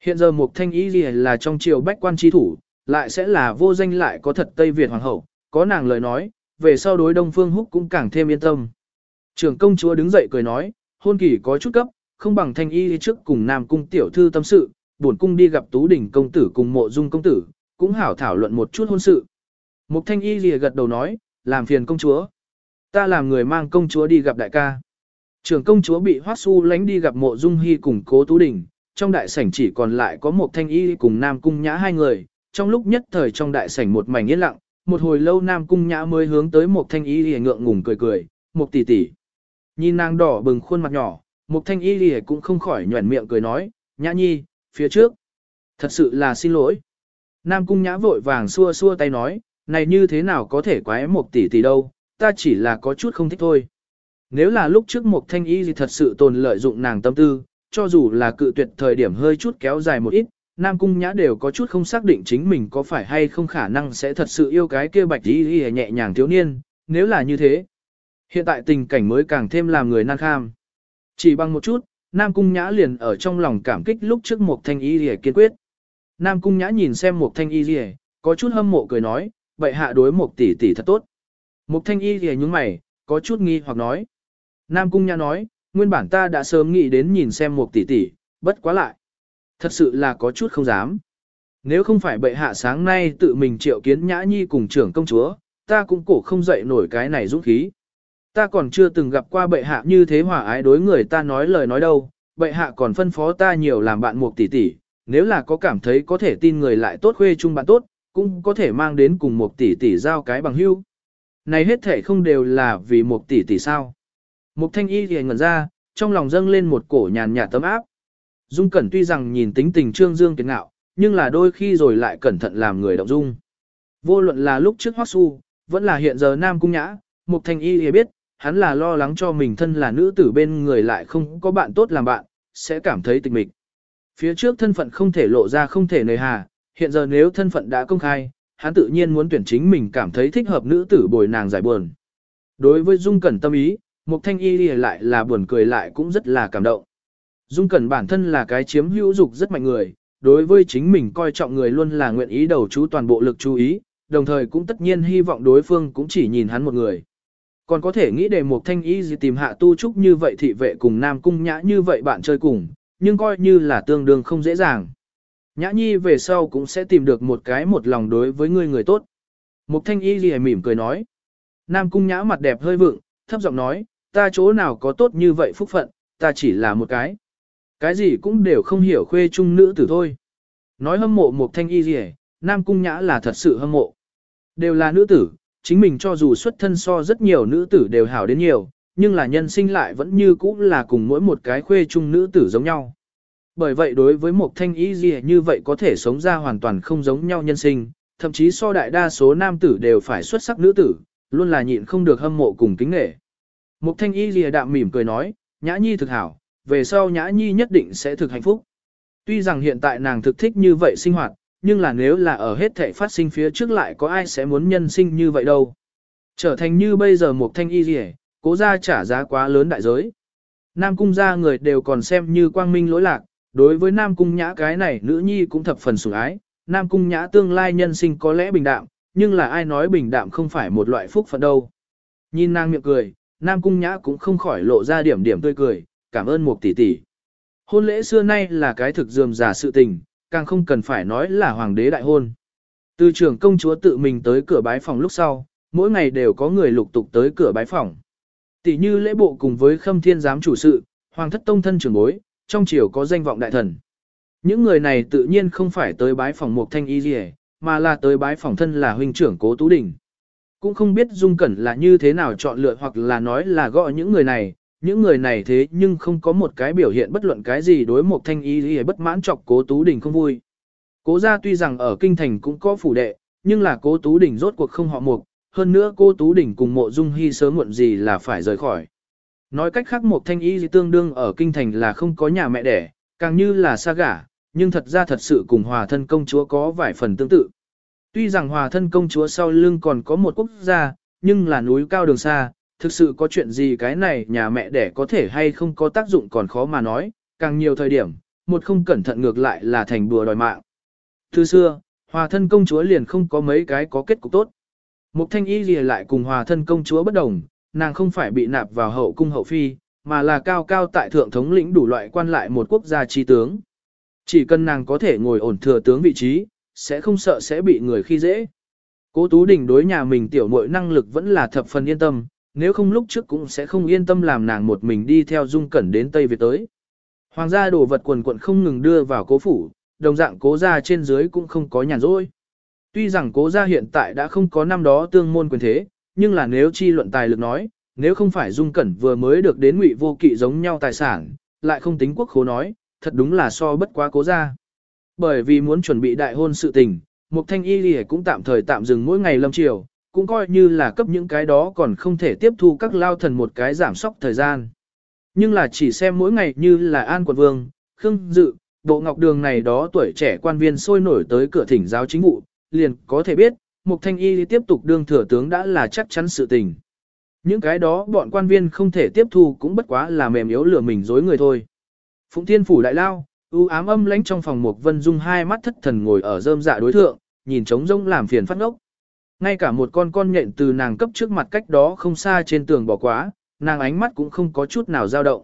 Hiện giờ Mục Thanh Y là trong triều bách quan chi thủ, lại sẽ là vô danh lại có thật Tây Việt hoàng hậu, có nàng lời nói, về sau đối Đông Phương Húc cũng càng thêm yên tâm. Trưởng công chúa đứng dậy cười nói, hôn kỳ có chút cấp, không bằng Thanh Y trước cùng Nam cung tiểu thư tâm sự, buồn cung đi gặp Tú đỉnh công tử cùng Mộ Dung công tử, cũng hảo thảo luận một chút hôn sự. Mục Thanh Y lìa gật đầu nói, làm phiền công chúa. Ta làm người mang công chúa đi gặp đại ca. Trưởng công chúa bị Hoắc Su lánh đi gặp Mộ Dung Hi cùng Cố Tú Đình, trong đại sảnh chỉ còn lại có một thanh y cùng Nam Cung Nhã hai người, trong lúc nhất thời trong đại sảnh một mảnh yên lặng, một hồi lâu Nam Cung Nhã mới hướng tới một thanh y lìa ngượng ngùng cười cười, một tỷ tỷ. Nhìn nàng đỏ bừng khuôn mặt nhỏ, một thanh y lìa cũng không khỏi nhuẩn miệng cười nói, Nhã nhi, phía trước. Thật sự là xin lỗi. Nam Cung Nhã vội vàng xua xua tay nói, này như thế nào có thể quái một tỷ tỷ đâu, ta chỉ là có chút không thích thôi. Nếu là lúc trước một thanh y gì thật sự tồn lợi dụng nàng tâm tư, cho dù là cự tuyệt thời điểm hơi chút kéo dài một ít, Nam Cung Nhã đều có chút không xác định chính mình có phải hay không khả năng sẽ thật sự yêu cái kia bạch y y nhẹ nhàng thiếu niên, nếu là như thế. Hiện tại tình cảnh mới càng thêm làm người nan kham. Chỉ bằng một chút, Nam Cung Nhã liền ở trong lòng cảm kích lúc trước Mục thanh y lìa kiên quyết. Nam Cung Nhã nhìn xem Mục thanh y lìa, có chút hâm mộ cười nói, vậy hạ đối Mục tỷ tỷ thật tốt. Mục thanh y lìa nhún mày, có chút nghi hoặc nói. Nam Cung Nhã nói, nguyên bản ta đã sớm nghĩ đến nhìn xem Mục tỷ tỷ, bất quá lại. Thật sự là có chút không dám. Nếu không phải bệ hạ sáng nay tự mình triệu kiến nhã nhi cùng trưởng công chúa, ta cũng cổ không dậy nổi cái này dũng khí. Ta còn chưa từng gặp qua bệ hạ như thế hòa ái đối người ta nói lời nói đâu, bệ hạ còn phân phó ta nhiều làm bạn một tỷ tỷ, nếu là có cảm thấy có thể tin người lại tốt khuê chung bạn tốt, cũng có thể mang đến cùng một tỷ tỷ giao cái bằng hưu. Này hết thể không đều là vì một tỷ tỷ sao. Mục thanh y thì ngẩn ra, trong lòng dâng lên một cổ nhàn nhạt tấm áp. Dung Cẩn tuy rằng nhìn tính tình trương dương kiệt ngạo, nhưng là đôi khi rồi lại cẩn thận làm người động dung. Vô luận là lúc trước Hoắc Su, vẫn là hiện giờ Nam Cung Nhã, Mục Thanh Y thì biết, hắn là lo lắng cho mình thân là nữ tử bên người lại không có bạn tốt làm bạn, sẽ cảm thấy tịch mịch. Phía trước thân phận không thể lộ ra không thể nề hà, hiện giờ nếu thân phận đã công khai, hắn tự nhiên muốn tuyển chính mình cảm thấy thích hợp nữ tử bồi nàng giải buồn. Đối với Dung Cẩn tâm ý, Mục thanh y lại là buồn cười lại cũng rất là cảm động. Dung Cẩn bản thân là cái chiếm hữu dục rất mạnh người, đối với chính mình coi trọng người luôn là nguyện ý đầu chú toàn bộ lực chú ý, đồng thời cũng tất nhiên hy vọng đối phương cũng chỉ nhìn hắn một người. Còn có thể nghĩ để một thanh y gì tìm hạ tu trúc như vậy thị vệ cùng nam cung nhã như vậy bạn chơi cùng, nhưng coi như là tương đương không dễ dàng. Nhã nhi về sau cũng sẽ tìm được một cái một lòng đối với người người tốt. Một thanh y gì mỉm cười nói. Nam cung nhã mặt đẹp hơi vượng, thấp giọng nói, ta chỗ nào có tốt như vậy phúc phận, ta chỉ là một cái. Cái gì cũng đều không hiểu khuê trung nữ tử thôi. Nói hâm mộ một thanh y gì nam cung nhã là thật sự hâm mộ. Đều là nữ tử, chính mình cho dù xuất thân so rất nhiều nữ tử đều hảo đến nhiều, nhưng là nhân sinh lại vẫn như cũ là cùng mỗi một cái khuê trung nữ tử giống nhau. Bởi vậy đối với một thanh y gì như vậy có thể sống ra hoàn toàn không giống nhau nhân sinh, thậm chí so đại đa số nam tử đều phải xuất sắc nữ tử, luôn là nhịn không được hâm mộ cùng kính nghệ. Mục thanh y lìa đạm mỉm cười nói, nhã nhi thực hảo, về sau nhã nhi nhất định sẽ thực hạnh phúc. Tuy rằng hiện tại nàng thực thích như vậy sinh hoạt, nhưng là nếu là ở hết thể phát sinh phía trước lại có ai sẽ muốn nhân sinh như vậy đâu. Trở thành như bây giờ một thanh y gì cố ra trả giá quá lớn đại giới. Nam cung gia người đều còn xem như quang minh lỗi lạc, đối với Nam cung nhã cái này nữ nhi cũng thập phần sủng ái, Nam cung nhã tương lai nhân sinh có lẽ bình đạm, nhưng là ai nói bình đạm không phải một loại phúc phận đâu. Nhìn nàng miệng cười, Nam cung nhã cũng không khỏi lộ ra điểm điểm tươi cười, cảm ơn một tỷ tỷ. Hôn lễ xưa nay là cái thực dườm giả sự tình, càng không cần phải nói là hoàng đế đại hôn. Từ trưởng công chúa tự mình tới cửa bái phòng lúc sau, mỗi ngày đều có người lục tục tới cửa bái phòng. Tỷ như lễ bộ cùng với khâm thiên giám chủ sự, hoàng thất tông thân trưởng bối, trong triều có danh vọng đại thần. Những người này tự nhiên không phải tới bái phòng một thanh y gì mà là tới bái phòng thân là huynh trưởng cố tú đình. Cũng không biết Dung Cẩn là như thế nào chọn lựa hoặc là nói là gọi những người này, những người này thế nhưng không có một cái biểu hiện bất luận cái gì đối một thanh y gì bất mãn chọc cố tú đình không vui. Cố gia tuy rằng ở kinh thành cũng có phủ đệ, nhưng là cố tú đình rốt cuộc không họ mục, hơn nữa cô tú đình cùng mộ dung hy sớm muộn gì là phải rời khỏi. Nói cách khác một thanh y gì tương đương ở kinh thành là không có nhà mẹ đẻ, càng như là xa gả, nhưng thật ra thật sự cùng hòa thân công chúa có vài phần tương tự. Tuy rằng hòa thân công chúa sau lưng còn có một quốc gia, nhưng là núi cao đường xa, thực sự có chuyện gì cái này nhà mẹ đẻ có thể hay không có tác dụng còn khó mà nói, càng nhiều thời điểm, một không cẩn thận ngược lại là thành đùa đòi mạng. Từ xưa, hòa thân công chúa liền không có mấy cái có kết cục tốt. Mục thanh y gì lại cùng hòa thân công chúa bất đồng, nàng không phải bị nạp vào hậu cung hậu phi, mà là cao cao tại thượng thống lĩnh đủ loại quan lại một quốc gia chi tướng. Chỉ cần nàng có thể ngồi ổn thừa tướng vị trí, sẽ không sợ sẽ bị người khi dễ. Cố Tú Đình đối nhà mình tiểu muội năng lực vẫn là thập phần yên tâm, nếu không lúc trước cũng sẽ không yên tâm làm nàng một mình đi theo Dung Cẩn đến Tây Việt tới. Hoàng gia đồ vật quần quận không ngừng đưa vào cố phủ, đồng dạng cố gia trên dưới cũng không có nhàn rỗi. Tuy rằng cố gia hiện tại đã không có năm đó tương môn quyền thế, nhưng là nếu chi luận tài lực nói, nếu không phải Dung Cẩn vừa mới được đến ngụy vô kỵ giống nhau tài sản, lại không tính quốc khố nói, thật đúng là so bất quá cố gia. Bởi vì muốn chuẩn bị đại hôn sự tình, Mục Thanh Y Lì cũng tạm thời tạm dừng mỗi ngày lâm chiều, cũng coi như là cấp những cái đó còn không thể tiếp thu các lao thần một cái giảm sóc thời gian. Nhưng là chỉ xem mỗi ngày như là An Quận Vương, Khương Dự, Bộ Ngọc Đường này đó tuổi trẻ quan viên sôi nổi tới cửa thỉnh giáo chính vụ, liền có thể biết, Mục Thanh Y tiếp tục đương thừa tướng đã là chắc chắn sự tình. Những cái đó bọn quan viên không thể tiếp thu cũng bất quá là mềm yếu lừa mình dối người thôi. Phụng Thiên Phủ Đại Lao, ưu ám âm lãnh trong phòng Mục Vân Dung hai mắt thất thần ngồi ở rơm dạ đối thượng, nhìn trống rông làm phiền phát ngốc. Ngay cả một con con nhện từ nàng cấp trước mặt cách đó không xa trên tường bỏ quá, nàng ánh mắt cũng không có chút nào dao động.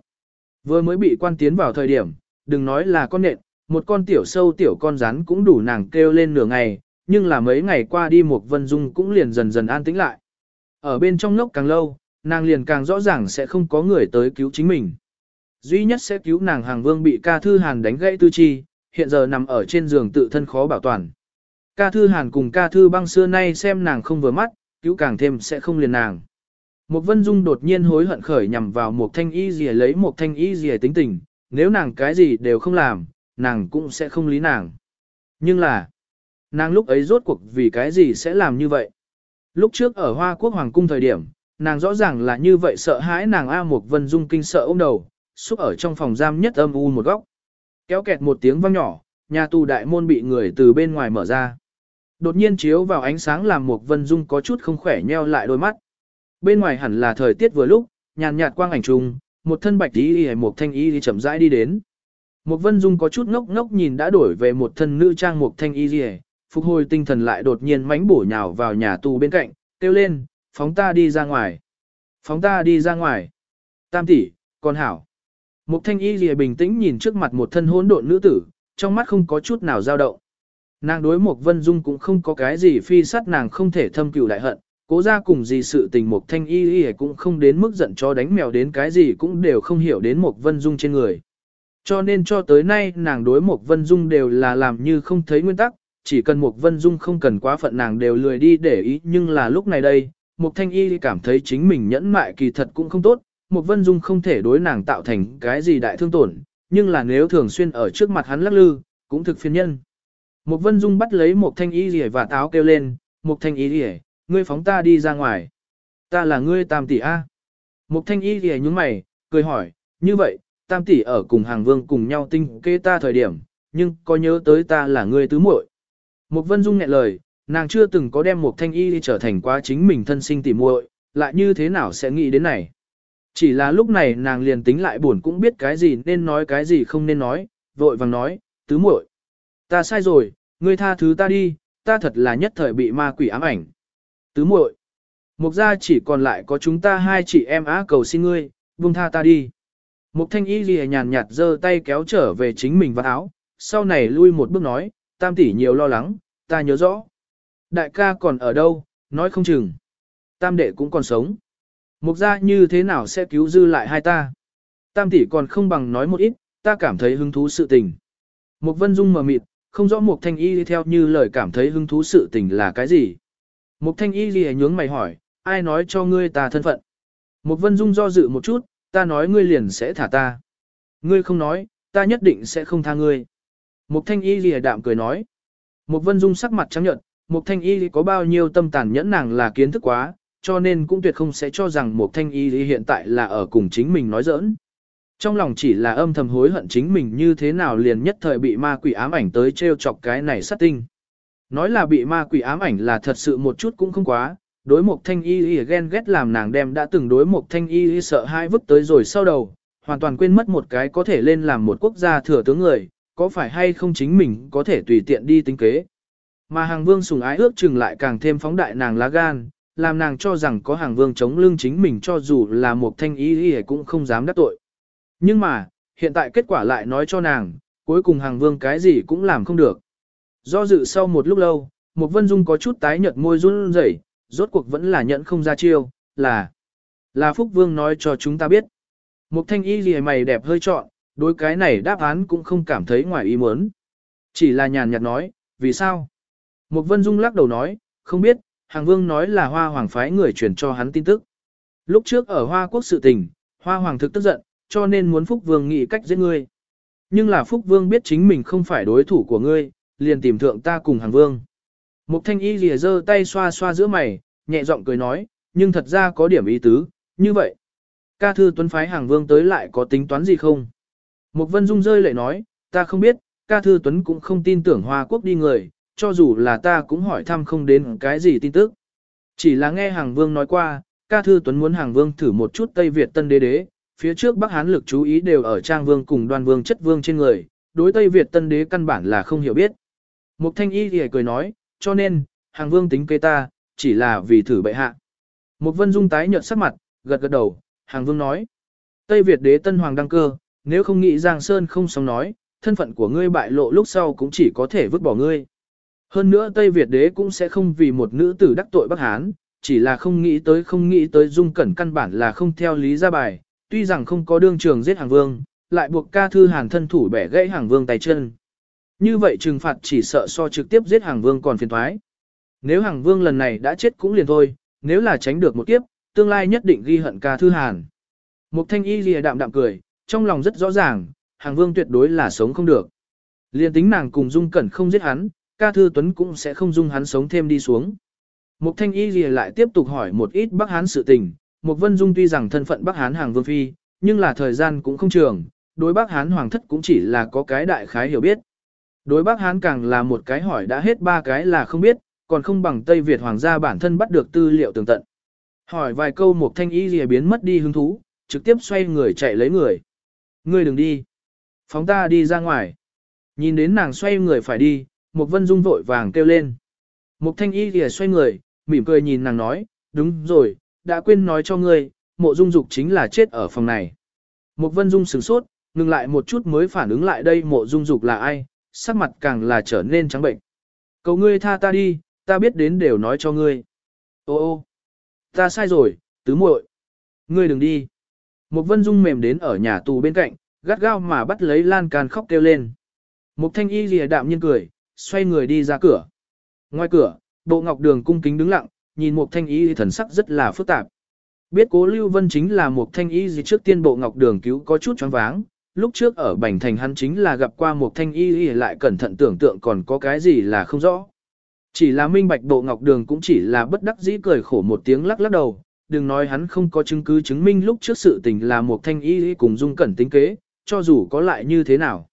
Vừa mới bị quan tiến vào thời điểm, đừng nói là con nhện, một con tiểu sâu tiểu con rắn cũng đủ nàng kêu lên nửa ngày, nhưng là mấy ngày qua đi một vân dung cũng liền dần dần an tĩnh lại. Ở bên trong ngốc càng lâu, nàng liền càng rõ ràng sẽ không có người tới cứu chính mình. Duy nhất sẽ cứu nàng hàng vương bị ca thư hàn đánh gãy tư chi, hiện giờ nằm ở trên giường tự thân khó bảo toàn. Ca thư hàn cùng ca thư băng xưa nay xem nàng không vừa mắt, cứu càng thêm sẽ không liền nàng. Một vân dung đột nhiên hối hận khởi nhằm vào một thanh y gì lấy một thanh y gì tính tình, nếu nàng cái gì đều không làm, nàng cũng sẽ không lý nàng. Nhưng là, Nàng lúc ấy rốt cuộc vì cái gì sẽ làm như vậy? Lúc trước ở Hoa Quốc Hoàng Cung thời điểm, nàng rõ ràng là như vậy sợ hãi nàng A một Vân Dung kinh sợ ôm đầu, xúc ở trong phòng giam nhất âm u một góc. Kéo kẹt một tiếng vang nhỏ, nhà tù đại môn bị người từ bên ngoài mở ra. Đột nhiên chiếu vào ánh sáng làm Mục Vân Dung có chút không khỏe nheo lại đôi mắt. Bên ngoài hẳn là thời tiết vừa lúc, nhàn nhạt quang ảnh trùng, một thân bạch y y một thanh y đi chậm rãi đi đến. Mục Vân Dung có chút ngốc ngốc nhìn đã đổi về một thân nữ trang một thanh y y, phục hồi tinh thần lại đột nhiên mánh bổ nhào vào nhà tù bên cạnh, kêu lên, phóng ta đi ra ngoài. Phóng ta đi ra ngoài. Tam tỷ, con hảo. Mục thanh y lìa bình tĩnh nhìn trước mặt một thân hỗn độn nữ tử, trong mắt không có chút nào dao động. Nàng đối một Vân Dung cũng không có cái gì phi sát nàng không thể thâm cừu đại hận, cố ra cùng gì sự tình Mục Thanh Y Y cũng không đến mức giận cho đánh mèo đến cái gì cũng đều không hiểu đến một Vân Dung trên người. Cho nên cho tới nay nàng đối một Vân Dung đều là làm như không thấy nguyên tắc, chỉ cần một Vân Dung không cần quá phận nàng đều lười đi để ý. Nhưng là lúc này đây, Mục Thanh Y cảm thấy chính mình nhẫn mại kỳ thật cũng không tốt, một Vân Dung không thể đối nàng tạo thành cái gì đại thương tổn, nhưng là nếu thường xuyên ở trước mặt hắn lắc lư, cũng thực phiền nhân. Mục Vân Dung bắt lấy một Thanh Y rỉa và táo kêu lên, Mục Thanh Y rỉa, ngươi phóng ta đi ra ngoài. Ta là ngươi tam tỷ A. Mục Thanh Y rỉa nhúng mày, cười hỏi, như vậy, tam tỷ ở cùng hàng vương cùng nhau tinh kê ta thời điểm, nhưng có nhớ tới ta là ngươi tứ muội. Một vân dung nghẹn lời, nàng chưa từng có đem một thanh y trở thành quá chính mình thân sinh tỉ muội, lại như thế nào sẽ nghĩ đến này. Chỉ là lúc này nàng liền tính lại buồn cũng biết cái gì nên nói cái gì không nên nói, vội vàng nói, tứ muội, ta sai rồi, ngươi tha thứ ta đi, ta thật là nhất thời bị ma quỷ ám ảnh. Tứ muội, mục gia chỉ còn lại có chúng ta hai chị em á cầu xin ngươi, buông tha ta đi. Mục thanh y lìa nhàn nhạt giơ tay kéo trở về chính mình vào áo, sau này lui một bước nói, tam tỷ nhiều lo lắng, ta nhớ rõ. Đại ca còn ở đâu, nói không chừng. Tam đệ cũng còn sống. Mục gia như thế nào sẽ cứu dư lại hai ta? Tam tỷ còn không bằng nói một ít, ta cảm thấy hứng thú sự tình. Mục vân dung mờ mịt, không rõ mục thanh y theo như lời cảm thấy hứng thú sự tình là cái gì. Mục thanh y lìa nhướng mày hỏi, ai nói cho ngươi ta thân phận? Mục vân dung do dự một chút, ta nói ngươi liền sẽ thả ta. Ngươi không nói, ta nhất định sẽ không tha ngươi. Mục thanh y lìa đạm cười nói. Mục vân dung sắc mặt trắng nhợt, mục thanh y có bao nhiêu tâm tàn nhẫn nàng là kiến thức quá, cho nên cũng tuyệt không sẽ cho rằng mục thanh y hiện tại là ở cùng chính mình nói giỡn. Trong lòng chỉ là âm thầm hối hận chính mình như thế nào liền nhất thời bị ma quỷ ám ảnh tới treo chọc cái này sát tinh. Nói là bị ma quỷ ám ảnh là thật sự một chút cũng không quá, đối mục thanh y y ghen ghét làm nàng đem đã từng đối mục thanh y y sợ hai vứt tới rồi sau đầu, hoàn toàn quên mất một cái có thể lên làm một quốc gia thừa tướng người, có phải hay không chính mình có thể tùy tiện đi tính kế. Mà hàng vương sùng ái ước chừng lại càng thêm phóng đại nàng lá gan, làm nàng cho rằng có hàng vương chống lưng chính mình cho dù là một thanh y y cũng không dám đắc tội. Nhưng mà, hiện tại kết quả lại nói cho nàng, cuối cùng hàng vương cái gì cũng làm không được. Do dự sau một lúc lâu, một vân dung có chút tái nhợt môi run rẩy, rốt cuộc vẫn là nhận không ra chiêu, là là Phúc Vương nói cho chúng ta biết. Một thanh y gì mày đẹp hơi trọn, đối cái này đáp án cũng không cảm thấy ngoài ý muốn. Chỉ là nhàn nhạt nói, vì sao? Một vân dung lắc đầu nói, không biết, hàng vương nói là hoa hoàng phái người truyền cho hắn tin tức. Lúc trước ở hoa quốc sự tình, hoa hoàng thực tức giận, cho nên muốn Phúc Vương nghĩ cách giết ngươi. Nhưng là Phúc Vương biết chính mình không phải đối thủ của ngươi, liền tìm thượng ta cùng hàng vương. Mục thanh y lìa giơ tay xoa xoa giữa mày, nhẹ giọng cười nói, nhưng thật ra có điểm ý tứ, như vậy. Ca thư tuấn phái hàng vương tới lại có tính toán gì không? Mục vân dung rơi lệ nói, ta không biết, ca thư tuấn cũng không tin tưởng hoa quốc đi người, cho dù là ta cũng hỏi thăm không đến cái gì tin tức. Chỉ là nghe hàng vương nói qua, ca thư tuấn muốn hàng vương thử một chút Tây Việt tân đế đế, phía trước Bắc Hán lực chú ý đều ở trang vương cùng đoan vương chất vương trên người, đối Tây Việt tân đế căn bản là không hiểu biết. Mục thanh y thì cười nói, cho nên, hàng vương tính kế ta, chỉ là vì thử bệ hạ. Mục vân dung tái nhợt sắc mặt, gật gật đầu, hàng vương nói. Tây Việt đế tân hoàng đăng cơ, nếu không nghĩ Giang Sơn không sống nói, thân phận của ngươi bại lộ lúc sau cũng chỉ có thể vứt bỏ ngươi. Hơn nữa Tây Việt đế cũng sẽ không vì một nữ tử đắc tội Bắc Hán, chỉ là không nghĩ tới không nghĩ tới dung cẩn căn bản là không theo lý ra bài, tuy rằng không có đương trường giết hàng vương, lại buộc ca thư hàn thân thủ bẻ gãy hàng vương tay chân. Như vậy trừng phạt chỉ sợ so trực tiếp giết hàng vương còn phiền thoái. Nếu hàng vương lần này đã chết cũng liền thôi, nếu là tránh được một kiếp, tương lai nhất định ghi hận ca thư hàn. Mục thanh y lìa đạm đạm cười, trong lòng rất rõ ràng, hàng vương tuyệt đối là sống không được. Liên tính nàng cùng dung cẩn không giết hắn, ca thư tuấn cũng sẽ không dung hắn sống thêm đi xuống. Mục thanh y lìa lại tiếp tục hỏi một ít bắc hán sự tình, Mục vân dung tuy rằng thân phận bắc hán hàng vương phi, nhưng là thời gian cũng không trường, đối bắc hán hoàng thất cũng chỉ là có cái đại khái hiểu biết. Đối bắc hán càng là một cái hỏi đã hết ba cái là không biết, còn không bằng Tây Việt hoàng gia bản thân bắt được tư liệu tường tận. Hỏi vài câu một thanh y lìa biến mất đi hứng thú, trực tiếp xoay người chạy lấy người. Ngươi đừng đi. Phóng ta đi ra ngoài. Nhìn đến nàng xoay người phải đi, Mục vân dung vội vàng kêu lên. Mục thanh y lìa xoay người, mỉm cười nhìn nàng nói, đúng rồi, đã quên nói cho ngươi, mộ dung dục chính là chết ở phòng này. Mục vân dung sửng sốt, ngừng lại một chút mới phản ứng lại đây mộ dung dục là ai, sắc mặt càng là trở nên trắng bệnh. Cầu ngươi tha ta đi, ta biết đến đều nói cho ngươi. Ô ô, ta sai rồi, tứ muội, Ngươi đừng đi. Mục vân dung mềm đến ở nhà tù bên cạnh, gắt gao mà bắt lấy lan can khóc kêu lên. Mục thanh y lìa đạm nhiên cười, xoay người đi ra cửa. Ngoài cửa, bộ ngọc đường cung kính đứng lặng, nhìn một thanh y thần sắc rất là phức tạp. Biết cố Lưu Vân chính là một thanh y gì trước tiên bộ ngọc đường cứu có chút choáng váng, lúc trước ở Bành Thành hắn chính là gặp qua một thanh y y lại cẩn thận tưởng tượng còn có cái gì là không rõ. Chỉ là minh bạch bộ ngọc đường cũng chỉ là bất đắc dĩ cười khổ một tiếng lắc lắc đầu, đừng nói hắn không có chứng cứ chứng minh lúc trước sự tình là một thanh y cùng dung cẩn tính kế, cho dù có lại như thế nào.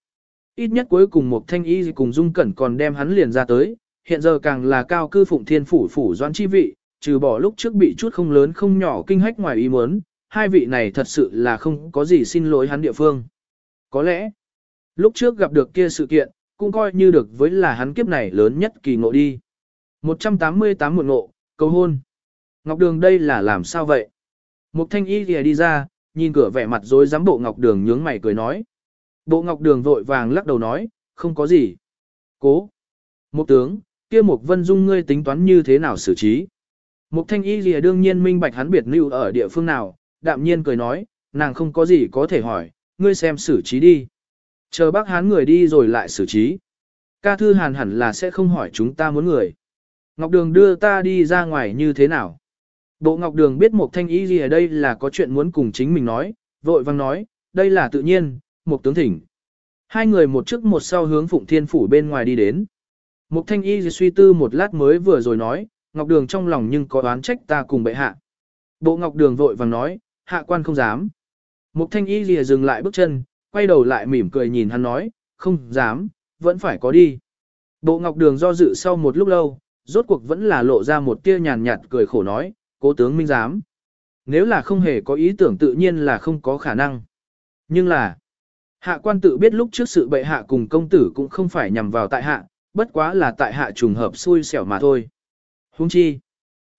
Ít nhất cuối cùng một thanh y cùng dung cẩn còn đem hắn liền ra tới, hiện giờ càng là cao cư phụng thiên phủ phủ doãn chi vị, trừ bỏ lúc trước bị chút không lớn không nhỏ kinh hách ngoài ý muốn, hai vị này thật sự là không có gì xin lỗi hắn địa phương. Có lẽ, lúc trước gặp được kia sự kiện, cũng coi như được với là hắn kiếp này lớn nhất kỳ ngộ đi. 188 một ngộ, cầu hôn. Ngọc Đường đây là làm sao vậy? Mục thanh y thì đi ra, nhìn cửa vẻ mặt rồi dám bộ Ngọc Đường nhướng mày cười nói. Bộ Ngọc Đường vội vàng lắc đầu nói, không có gì. Cố. Mục tướng, kia Mục Vân Dung ngươi tính toán như thế nào xử trí? Mục thanh y lìa đương nhiên minh bạch hắn biệt lưu ở địa phương nào, đạm nhiên cười nói, nàng không có gì có thể hỏi, ngươi xem xử trí đi. Chờ bác hán người đi rồi lại xử trí. Ca thư hàn hẳn là sẽ không hỏi chúng ta muốn người. Ngọc Đường đưa ta đi ra ngoài như thế nào? Bộ Ngọc Đường biết mục thanh y gì ở đây là có chuyện muốn cùng chính mình nói, vội vang nói, đây là tự nhiên, mục tướng thỉnh. Hai người một trước một sau hướng Phụng Thiên Phủ bên ngoài đi đến. Mục thanh y suy tư một lát mới vừa rồi nói, Ngọc Đường trong lòng nhưng có oán trách ta cùng bệ hạ. Bộ Ngọc Đường vội vàng nói, hạ quan không dám. Mục thanh y lìa dừng lại bước chân, quay đầu lại mỉm cười nhìn hắn nói, không dám, vẫn phải có đi. Bộ Ngọc Đường do dự sau một lúc lâu, rốt cuộc vẫn là lộ ra một tia nhàn nhạt cười khổ nói, cố tướng minh dám. Nếu là không hề có ý tưởng tự nhiên là không có khả năng. Nhưng là, hạ quan tự biết lúc trước sự bệ hạ cùng công tử cũng không phải nhằm vào tại hạ, bất quá là tại hạ trùng hợp xui xẻo mà thôi. Huống chi,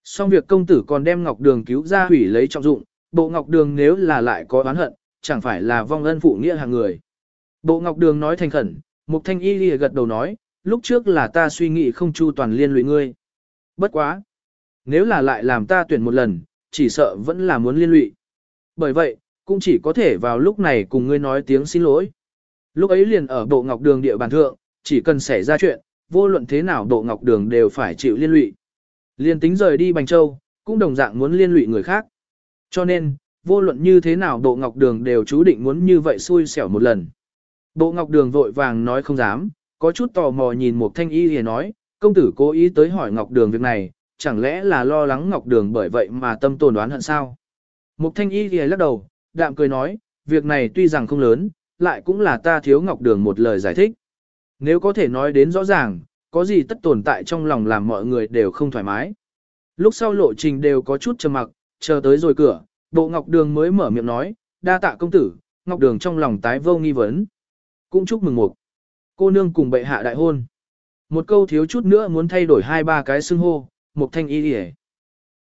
xong việc công tử còn đem ngọc đường cứu ra hủy lấy trọng dụng, bộ ngọc đường nếu là lại có oán hận, chẳng phải là vong ân phụ nghĩa hàng người. Bộ ngọc đường nói thành khẩn, mục thanh y lìa gật đầu nói, lúc trước là ta suy nghĩ không chu toàn liên lụy ngươi. Bất quá. Nếu là lại làm ta tuyển một lần, chỉ sợ vẫn là muốn liên lụy. Bởi vậy, cũng chỉ có thể vào lúc này cùng ngươi nói tiếng xin lỗi. Lúc ấy liền ở bộ ngọc đường địa bàn thượng, chỉ cần xảy ra chuyện, vô luận thế nào Đỗ ngọc đường đều phải chịu liên lụy. Liên tính rời đi Bành Châu, cũng đồng dạng muốn liên lụy người khác. Cho nên, vô luận như thế nào Đỗ ngọc đường đều chú định muốn như vậy xui xẻo một lần. Đỗ ngọc đường vội vàng nói không dám, có chút tò mò nhìn một thanh y thì nói, công tử cố ý tới hỏi ngọc đường việc này, chẳng lẽ là lo lắng ngọc đường bởi vậy mà tâm tồn đoán hận sao? Mục thanh y thì lắc đầu, đạm cười nói, việc này tuy rằng không lớn, lại cũng là ta thiếu ngọc đường một lời giải thích. Nếu có thể nói đến rõ ràng, có gì tất tồn tại trong lòng làm mọi người đều không thoải mái. Lúc sau lộ trình đều có chút trầm mặc, chờ tới rồi cửa, bộ ngọc đường mới mở miệng nói, đa tạ công tử, ngọc đường trong lòng tái vô nghi vấn. Cũng chúc mừng một. Cô nương cùng bệ hạ đại hôn. Một câu thiếu chút nữa muốn thay đổi hai ba cái xưng hô, một thanh y hề.